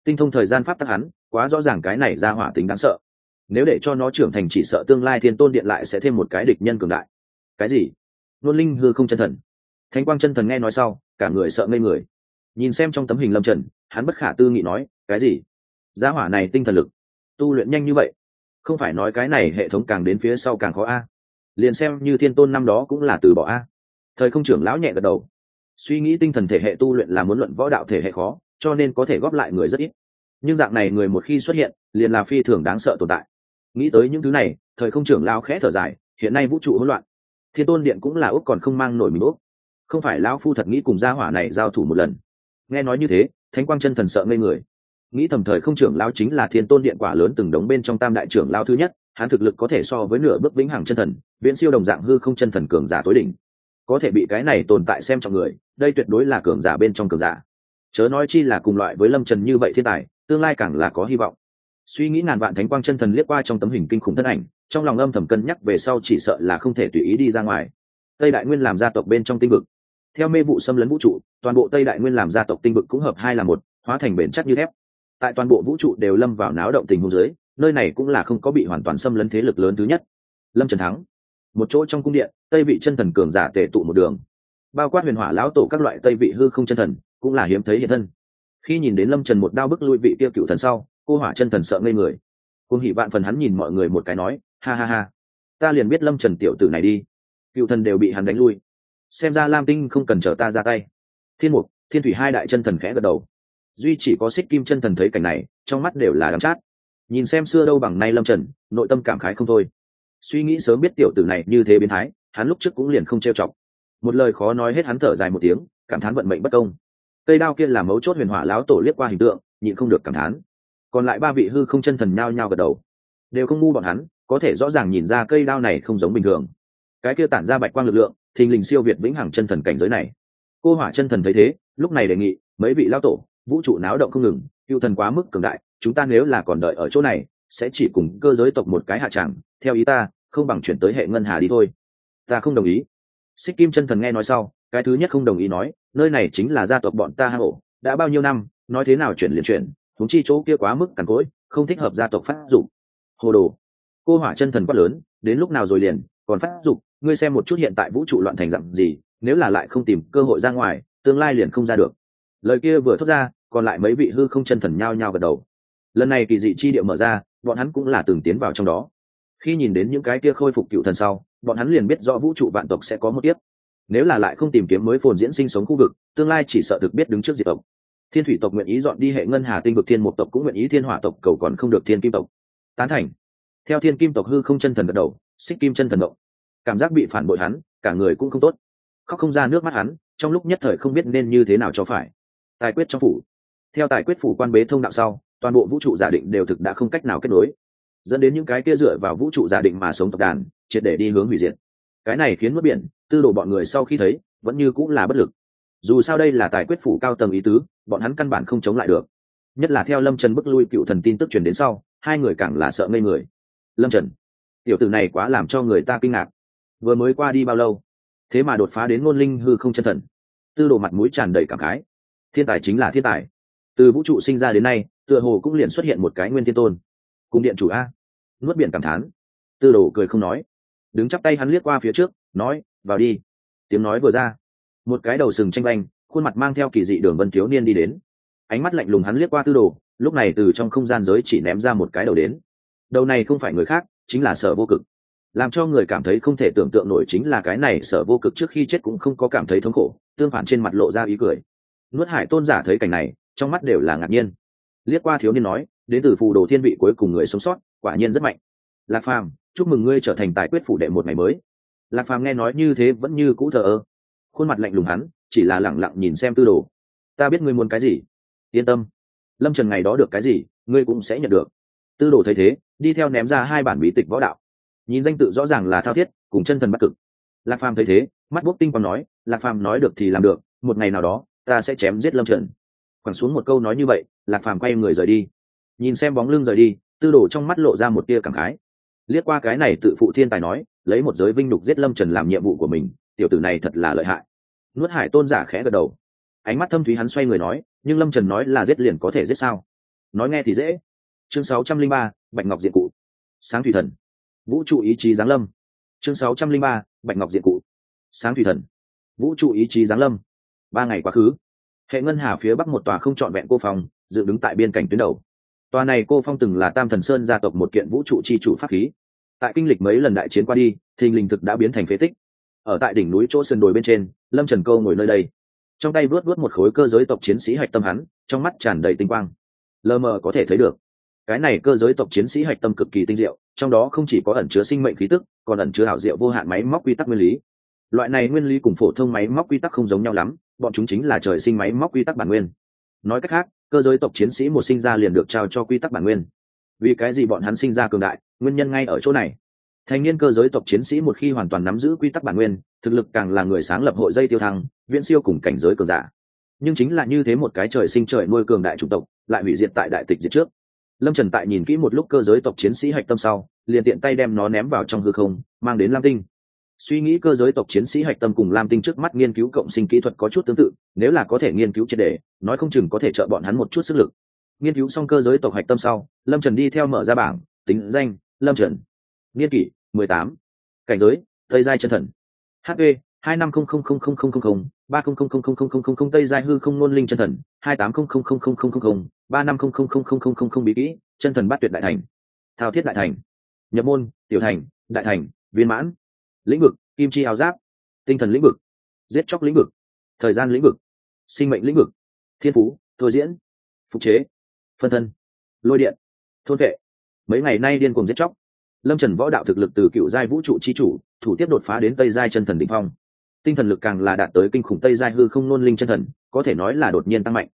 Tinh thông thời gian pháp tắc hắn, quá rõ ràng cái này ra hỏa tính đáng sợ. Nếu để cho nó trưởng thành chỉ sợ tương lai thiên tôn điện lại sẽ thêm một cái địch nhân cường đại. Cái gì? Ngôn linh hư không chân thần. Thánh quang chân thần nghe nói sau, cả người sợ ngây người. Nhìn xem trong tấm hình lâm trần, hắn bất khả tư nghị nói, cái gì? Giá hỏa này tinh thần lực tu luyện nhanh như vậy. Không phải nói cái này hệ thống càng đến phía sau càng khó a? Liền xem như thiên tôn năm đó cũng là từ bỏ a. Thời không trưởng lão nhẹ gật đầu. Suy nghĩ tinh thần thể hệ tu luyện là muốn luận võ đạo thể hệ khó, cho nên có thể góp lại người rất ít. Nhưng dạng này người một khi xuất hiện, liền là phi thường đáng sợ tồn tại. Nghĩ tới những thứ này, thời không trưởng lão khẽ thở dài, hiện nay vũ trụ hỗn loạn. Thiên tôn điện cũng là úc còn không mang nổi mình úc không phải lão phu thật nghĩ cùng gia hỏa này giao thủ một lần. Nghe nói như thế, thánh quang chân thần sợ ngây người nghĩ thầm thời không trưởng lão chính là thiên tôn điện quả lớn từng đống bên trong tam đại trưởng lão thứ nhất, hắn thực lực có thể so với nửa bước vĩnh hằng chân thần, viễn siêu đồng dạng hư không chân thần cường giả tối đỉnh. Có thể bị cái này tồn tại xem trọng người, đây tuyệt đối là cường giả bên trong cường giả. Chớ nói chi là cùng loại với lâm trần như vậy thiên tài, tương lai càng là có hy vọng. Suy nghĩ ngàn vạn thánh quang chân thần liếc qua trong tấm hình kinh khủng thân ảnh, trong lòng âm thầm cân nhắc về sau chỉ sợ là không thể tùy ý đi ra ngoài. Tây đại nguyên làm gia tộc bên trong tinh vực. Theo mê vụ xâm lấn vũ trụ, toàn bộ tây đại nguyên làm gia tộc tinh vực cũng hợp hai là một, hóa thành bền chắc như thép tại toàn bộ vũ trụ đều lâm vào náo động tình huống dưới, nơi này cũng là không có bị hoàn toàn xâm lấn thế lực lớn thứ nhất. Lâm trần thắng, một chỗ trong cung điện, tây vị chân thần cường giả tề tụ một đường. Bao quát huyền hỏa lão tổ các loại tây vị hư không chân thần, cũng là hiếm thấy hiện thân. Khi nhìn đến lâm trần một đao bức lui vị tiêu cựu thần sau, cô hỏa chân thần sợ ngây người. Cung hỉ vạn phần hắn nhìn mọi người một cái nói, ha ha ha, ta liền biết lâm trần tiểu tử này đi. Cựu thần đều bị hắn đánh lui. Xem ra lam tinh không cần chờ ta ra tay. Thiên mục, thiên thủy hai đại chân thần khẽ gật đầu duy chỉ có xích kim chân thần thấy cảnh này, trong mắt đều là đắm chát. Nhìn xem xưa đâu bằng nay lâm trần, nội tâm cảm khái không thôi. Suy nghĩ sớm biết tiểu tử này như thế biến thái, hắn lúc trước cũng liền không trêu chọc. Một lời khó nói hết hắn thở dài một tiếng, cảm thán vận mệnh bất công. Cây đao kia là mấu chốt huyền hỏa lão tổ liếc qua hình tượng, nhịn không được cảm thán. Còn lại ba vị hư không chân thần nhao nhao gật đầu. Đều không ngu bọn hắn, có thể rõ ràng nhìn ra cây đao này không giống bình thường. Cái kia tản ra bạch quang lực lượng, thình lình siêu việt vĩnh hằng chân thần cảnh giới này. Cô hỏa chân thần thấy thế, lúc này đề nghị, mấy vị lao tổ vũ trụ náo động không ngừng, cựu thần quá mức cường đại, chúng ta nếu là còn đợi ở chỗ này, sẽ chỉ cùng cơ giới tộc một cái hạ tràng, theo ý ta, không bằng chuyển tới hệ ngân hà đi thôi. Ta không đồng ý. Xích kim chân thần nghe nói sau, cái thứ nhất không đồng ý nói, nơi này chính là gia tộc bọn ta hang ổ, đã bao nhiêu năm, nói thế nào chuyển liền chuyển thúng chi chỗ kia quá mức cằn cỗi, không thích hợp gia tộc phát dụng hồ đồ. Cô hỏa chân thần quát lớn, đến lúc nào rồi liền, còn phát dục, ngươi xem một chút hiện tại vũ trụ loạn thành dặm gì, nếu là lại không tìm cơ hội ra ngoài, tương lai liền không ra được lời kia vừa thốt ra, còn lại mấy vị hư không chân thần nhao nhao gật đầu. Lần này kỳ dị chi địa mở ra, bọn hắn cũng là từng tiến vào trong đó. Khi nhìn đến những cái kia khôi phục cựu thần sau, bọn hắn liền biết rõ vũ trụ vạn tộc sẽ có một tiếp nếu là lại không tìm kiếm mới phồn diễn sinh sống khu vực, tương lai chỉ sợ thực biết đứng trước diệt tộc. Thiên thủy tộc nguyện ý dọn đi hệ ngân hà tinh vực, thiên một tộc cũng nguyện ý thiên hỏa tộc, cầu còn không được thiên kim tộc. Tán thành. Theo thiên kim tộc hư không chân thần gật đầu, xích kim chân thần động. Cảm giác bị phản bội hắn, cả người cũng không tốt. Khóc không ra nước mắt hắn, trong lúc nhất thời không biết nên như thế nào cho phải tài quyết trong phủ. Theo tài quyết phủ quan bế thông đạo sau, toàn bộ vũ trụ giả định đều thực đã không cách nào kết nối. Dẫn đến những cái kia dựa vào vũ trụ giả định mà sống tộc đàn, triệt để đi hướng hủy diệt. Cái này khiến mất biển, tư đồ bọn người sau khi thấy, vẫn như cũng là bất lực. Dù sao đây là tài quyết phủ cao tầng ý tứ, bọn hắn căn bản không chống lại được. Nhất là theo lâm trần bức lui cựu thần tin tức truyền đến sau, hai người càng là sợ ngây người. Lâm trần, tiểu tử này quá làm cho người ta kinh ngạc. Vừa mới qua đi bao lâu? Thế mà đột phá đến ngôn linh hư không chân thần. Tư đồ mặt mũi tràn đầy cảm khái thiên tài chính là thiên tài. Từ vũ trụ sinh ra đến nay, tựa hồ cũng liền xuất hiện một cái nguyên thiên tôn. Cung điện chủ a. Nuốt biển cảm thán. Tư đồ cười không nói. Đứng chắp tay hắn liếc qua phía trước, nói, vào đi. Tiếng nói vừa ra, một cái đầu sừng tranh vanh khuôn mặt mang theo kỳ dị đường vân thiếu niên đi đến. Ánh mắt lạnh lùng hắn liếc qua tư đồ, lúc này từ trong không gian giới chỉ ném ra một cái đầu đến. Đầu này không phải người khác, chính là sở vô cực. Làm cho người cảm thấy không thể tưởng tượng nổi chính là cái này sở vô cực trước khi chết cũng không có cảm thấy thống khổ, tương phản trên mặt lộ ra ý cười nuốt hải tôn giả thấy cảnh này, trong mắt đều là ngạc nhiên. Liếc qua thiếu niên nói, đến từ phù đồ thiên vị cuối cùng người sống sót, quả nhiên rất mạnh. Lạc phàm, chúc mừng ngươi trở thành tài quyết phủ đệ một ngày mới. Lạc phàm nghe nói như thế vẫn như cũ thờ ơ. Khuôn mặt lạnh lùng hắn, chỉ là lẳng lặng nhìn xem tư đồ. Ta biết ngươi muốn cái gì. Yên tâm. Lâm trần ngày đó được cái gì, ngươi cũng sẽ nhận được. Tư đồ thấy thế, đi theo ném ra hai bản bí tịch võ đạo. Nhìn danh tự rõ ràng là thao thiết, cùng chân thần bắc cực. Lạc phàm thấy thế, mắt bốc tinh còn nói, lạc phàm nói được thì làm được, một ngày nào đó ta sẽ chém giết lâm trần. Quẳng xuống một câu nói như vậy, lạc phàm quay người rời đi. Nhìn xem bóng lưng rời đi, tư đồ trong mắt lộ ra một tia cảm khái. Liếc qua cái này tự phụ thiên tài nói, lấy một giới vinh đục giết lâm trần làm nhiệm vụ của mình, tiểu tử này thật là lợi hại. Nuốt hải tôn giả khẽ gật đầu. Ánh mắt thâm thúy hắn xoay người nói, nhưng lâm trần nói là giết liền có thể giết sao? Nói nghe thì dễ. Chương sáu trăm linh ba, bạch ngọc diện cụ. Sáng thủy thần. Vũ trụ ý chí giáng lâm. Chương sáu trăm linh ba, bạch ngọc diện cụ. Sáng thủy thần. Vũ trụ ý chí giáng lâm ba ngày quá khứ. Hệ ngân hà phía bắc một tòa không trọn vẹn cô phòng, dựng đứng tại biên cảnh tuyến đầu. Tòa này cô phong từng là tam thần sơn gia tộc một kiện vũ trụ chi chủ pháp khí. Tại kinh lịch mấy lần đại chiến qua đi, thình lình thực đã biến thành phế tích. Ở tại đỉnh núi chỗ sườn đồi bên trên, lâm trần câu ngồi nơi đây. Trong tay vuốt vuốt một khối cơ giới tộc chiến sĩ hạch tâm hắn, trong mắt tràn đầy tinh quang. Lờ mờ có thể thấy được. Cái này cơ giới tộc chiến sĩ hạch tâm cực kỳ tinh diệu, trong đó không chỉ có ẩn chứa sinh mệnh khí tức, còn ẩn chứa hảo diệu vô hạn máy móc quy tắc nguyên lý. Loại này nguyên lý cùng phổ thông máy móc quy tắc không giống nhau lắm bọn chúng chính là trời sinh máy móc quy tắc bản nguyên. Nói cách khác, cơ giới tộc chiến sĩ một sinh ra liền được trao cho quy tắc bản nguyên. Vì cái gì bọn hắn sinh ra cường đại, nguyên nhân ngay ở chỗ này? Thành niên cơ giới tộc chiến sĩ một khi hoàn toàn nắm giữ quy tắc bản nguyên, thực lực càng là người sáng lập hội dây tiêu thăng, viễn siêu cùng cảnh giới cường giả. Nhưng chính là như thế một cái trời sinh trời nuôi cường đại chủng tộc, lại hủy diệt tại đại tịch diệt trước. Lâm trần tại nhìn kỹ một lúc cơ giới tộc chiến sĩ hạch tâm sau, liền tiện tay đem nó ném vào trong hư không, mang đến lam tinh suy nghĩ cơ giới tộc chiến sĩ hạch tâm cùng lam tinh trước mắt nghiên cứu cộng sinh kỹ thuật có chút tương tự nếu là có thể nghiên cứu triệt đề nói không chừng có thể trợ bọn hắn một chút sức lực nghiên cứu xong cơ giới tộc hạch tâm sau lâm trần đi theo mở ra bảng tính danh lâm trần niên kỷ mười tám cảnh giới tây giai chân thần hp hai năm không không không không không không không ba không không không không không không không không tây giai hư không ngôn linh chân thần hai tám không không không không không không không ba năm không không không không không không không bí kỹ chân thần bát tuyệt đại thành thao thiết đại thành nhập môn tiểu thành đại thành viên mãn lĩnh vực, kim chi áo giáp, tinh thần lĩnh vực, giết chóc lĩnh vực, thời gian lĩnh vực, sinh mệnh lĩnh vực, thiên phú, thôi diễn, phục chế, phân thân, lôi điện, thôn vệ. Mấy ngày nay điên cùng giết chóc. Lâm trần võ đạo thực lực từ cựu giai vũ trụ chi chủ, thủ tiếp đột phá đến tây giai chân thần định phong. Tinh thần lực càng là đạt tới kinh khủng tây giai hư không nôn linh chân thần, có thể nói là đột nhiên tăng mạnh.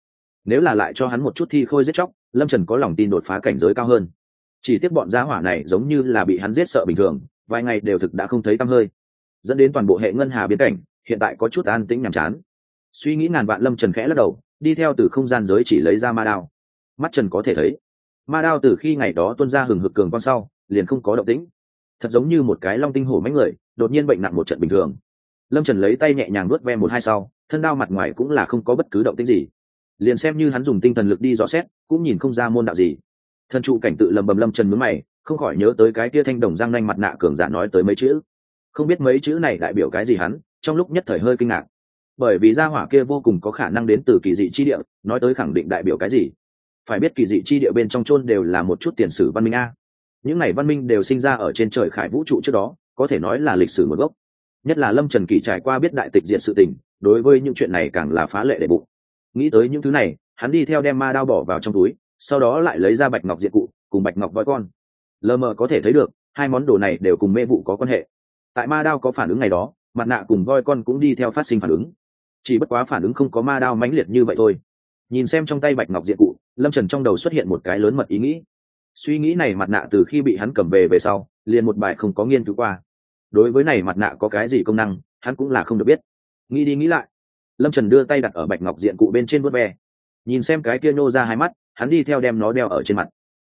Nếu là lại cho hắn một chút thi khôi giết chóc, lâm trần có lòng tin đột phá cảnh giới cao hơn. Chỉ tiếc bọn gia hỏa này giống như là bị hắn giết sợ bình thường vài ngày đều thực đã không thấy tăm hơi. Dẫn đến toàn bộ hệ ngân hà biến cảnh, hiện tại có chút an tĩnh nhàm chán. Suy nghĩ ngàn vạn lâm trần khẽ lắc đầu, đi theo từ không gian giới chỉ lấy ra ma đao. Mắt trần có thể thấy, ma đao từ khi ngày đó tuân ra hừng hực cường con sau, liền không có động tĩnh. Thật giống như một cái long tinh hổ mấy người, đột nhiên bệnh nặng một trận bình thường. Lâm trần lấy tay nhẹ nhàng nuốt ve một hai sau, thân đao mặt ngoài cũng là không có bất cứ động tĩnh gì. Liền xem như hắn dùng tinh thần lực đi dò xét, cũng nhìn không ra môn đạo gì. Thần trụ cảnh tự lầm bầm lâm trần mướn mày không khỏi nhớ tới cái kia thanh đồng răng nanh mặt nạ cường giả nói tới mấy chữ. Không biết mấy chữ này đại biểu cái gì hắn, trong lúc nhất thời hơi kinh ngạc. Bởi vì gia hỏa kia vô cùng có khả năng đến từ kỳ dị chi địa, nói tới khẳng định đại biểu cái gì? Phải biết kỳ dị chi địa bên trong chôn đều là một chút tiền sử văn minh a. Những ngày văn minh đều sinh ra ở trên trời khải vũ trụ trước đó, có thể nói là lịch sử một gốc. Nhất là lâm trần kỳ trải qua biết đại tịch diện sự tình, đối với những chuyện này càng là phá lệ đệ bụng. Nghĩ tới những thứ này, hắn đi theo đem ma đao bỏ vào trong túi, sau đó lại lấy ra bạch ngọc diện cụ, cùng bạch ngọc voi con lờ mờ có thể thấy được, hai món đồ này đều cùng mê vụ có quan hệ. Tại ma đao có phản ứng ngày đó, mặt nạ cùng voi con cũng đi theo phát sinh phản ứng. Chỉ bất quá phản ứng không có ma đao mãnh liệt như vậy thôi. Nhìn xem trong tay bạch ngọc diện cụ, lâm trần trong đầu xuất hiện một cái lớn mật ý nghĩ. Suy nghĩ này mặt nạ từ khi bị hắn cầm về về sau, liền một bài không có nghiên cứu qua. Đối với này mặt nạ có cái gì công năng, hắn cũng là không được biết. Nghĩ đi nghĩ lại, lâm trần đưa tay đặt ở bạch ngọc diện cụ bên trên vớt ve. Nhìn xem cái kia nhô ra hai mắt, hắn đi theo đem nó đeo ở trên mặt.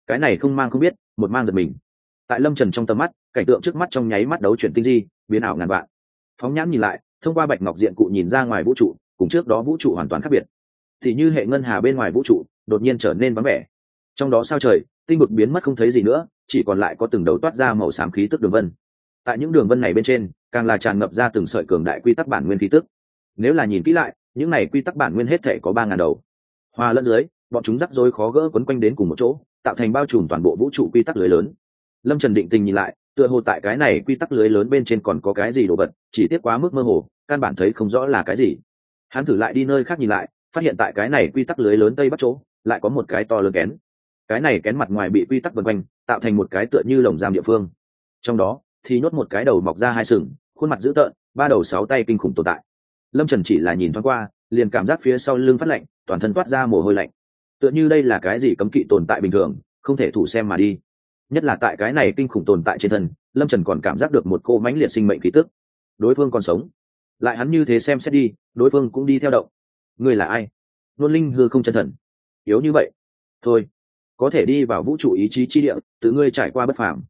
Cái này không mang không biết một mang giật mình. Tại lâm trần trong tầm mắt, cảnh tượng trước mắt trong nháy mắt đấu chuyển tinh di, biến ảo ngàn vạn. Phóng nhãn nhìn lại, thông qua bạch ngọc diện cụ nhìn ra ngoài vũ trụ, cùng trước đó vũ trụ hoàn toàn khác biệt. Thì như hệ ngân hà bên ngoài vũ trụ, đột nhiên trở nên vắng vẻ. Trong đó sao trời, tinh vực biến mất không thấy gì nữa, chỉ còn lại có từng đầu toát ra màu xám khí tức đường vân. Tại những đường vân này bên trên, càng là tràn ngập ra từng sợi cường đại quy tắc bản nguyên khí tức. Nếu là nhìn kỹ lại, những này quy tắc bản nguyên hết thể có ba ngàn đầu. Hoa lẫn dưới bọn chúng rắc rối khó gỡ quấn quanh đến cùng một chỗ, tạo thành bao trùm toàn bộ vũ trụ quy tắc lưới lớn. Lâm trần định tình nhìn lại, tựa hồ tại cái này quy tắc lưới lớn bên trên còn có cái gì đồ vật, chỉ tiếc quá mức mơ hồ, căn bản thấy không rõ là cái gì. Hắn thử lại đi nơi khác nhìn lại, phát hiện tại cái này quy tắc lưới lớn tây bắc chỗ, lại có một cái to lớn kén. Cái này kén mặt ngoài bị quy tắc vân quanh, tạo thành một cái tựa như lồng giam địa phương. Trong đó, thì nhốt một cái đầu mọc ra hai sừng, khuôn mặt dữ tợn, ba đầu sáu tay kinh khủng tồn tại. Lâm trần chỉ là nhìn thoáng qua, liền cảm giác phía sau lưng phát lạnh, toàn thân toát ra mồ hôi lạnh tựa như đây là cái gì cấm kỵ tồn tại bình thường, không thể thủ xem mà đi. Nhất là tại cái này kinh khủng tồn tại trên thân, lâm trần còn cảm giác được một cô mãnh liệt sinh mệnh khí tức. Đối phương còn sống. Lại hắn như thế xem xét đi, đối phương cũng đi theo động. Ngươi là ai? Nôn linh hư không chân thần. Yếu như vậy. Thôi, có thể đi vào vũ trụ ý chí chi địa, tự ngươi trải qua bất phàm.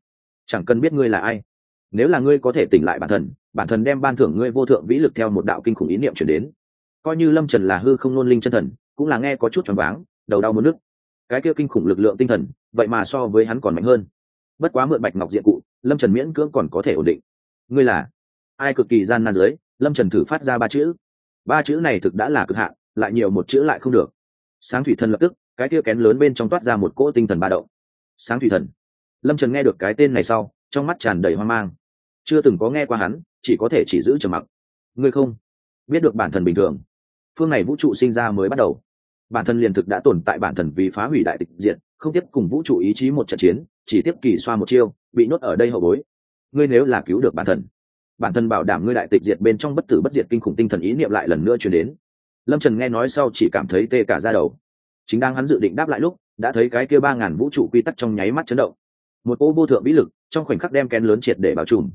Chẳng cần biết ngươi là ai. Nếu là ngươi có thể tỉnh lại bản thân bản thân đem ban thưởng ngươi vô thượng vĩ lực theo một đạo kinh khủng ý niệm chuyển đến. Coi như lâm trần là hư không nôn linh chân thần, cũng là nghe có chút choáng váng đầu đau muốn nứt. Cái kia kinh khủng lực lượng tinh thần, vậy mà so với hắn còn mạnh hơn. Bất quá mượn bạch ngọc diện cụ, lâm trần miễn cưỡng còn có thể ổn định. Ngươi là ai cực kỳ gian nan dưới, lâm trần thử phát ra ba chữ. Ba chữ này thực đã là cực hạn, lại nhiều một chữ lại không được. Sáng thủy thần lập tức, cái kia kén lớn bên trong toát ra một cỗ tinh thần ba động. Sáng thủy thần. Lâm trần nghe được cái tên này sau, trong mắt tràn đầy hoang mang. Chưa từng có nghe qua hắn, chỉ có thể chỉ giữ trầm mặc. Ngươi không biết được bản thân bình thường. Phương này vũ trụ sinh ra mới bắt đầu bản thân liền thực đã tồn tại bản thân vì phá hủy đại tịch diện không tiếp cùng vũ trụ ý chí một trận chiến, chỉ tiếp kỳ xoa một chiêu, bị nhốt ở đây hậu bối. Ngươi nếu là cứu được bản thân bản thân bảo đảm ngươi đại tịch diệt bên trong bất tử bất diệt kinh khủng tinh thần ý niệm lại lần nữa chuyển đến. Lâm trần nghe nói sau chỉ cảm thấy tê cả ra đầu. Chính đang hắn dự định đáp lại lúc, đã thấy cái kia ba ngàn vũ trụ quy tắc trong nháy mắt chấn động. Một ô vô thượng vĩ lực trong khoảnh khắc đem kén lớn triệt để bao trùm.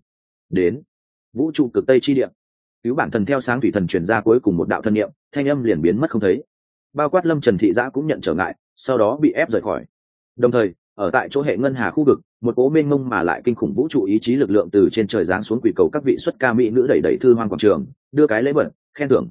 Đến, vũ trụ cực tây chi địa. Cứu bản thần theo sáng thủy thần truyền ra cuối cùng một đạo thân niệm, thanh âm liền biến mất không thấy bao quát lâm trần thị giã cũng nhận trở ngại, sau đó bị ép rời khỏi. Đồng thời, ở tại chỗ hệ ngân hà khu vực, một cố mênh mông mà lại kinh khủng vũ trụ ý chí lực lượng từ trên trời giáng xuống quỷ cầu các vị xuất ca mỹ nữ đẩy đẩy thư hoang quảng trường, đưa cái lễ vật, khen thưởng.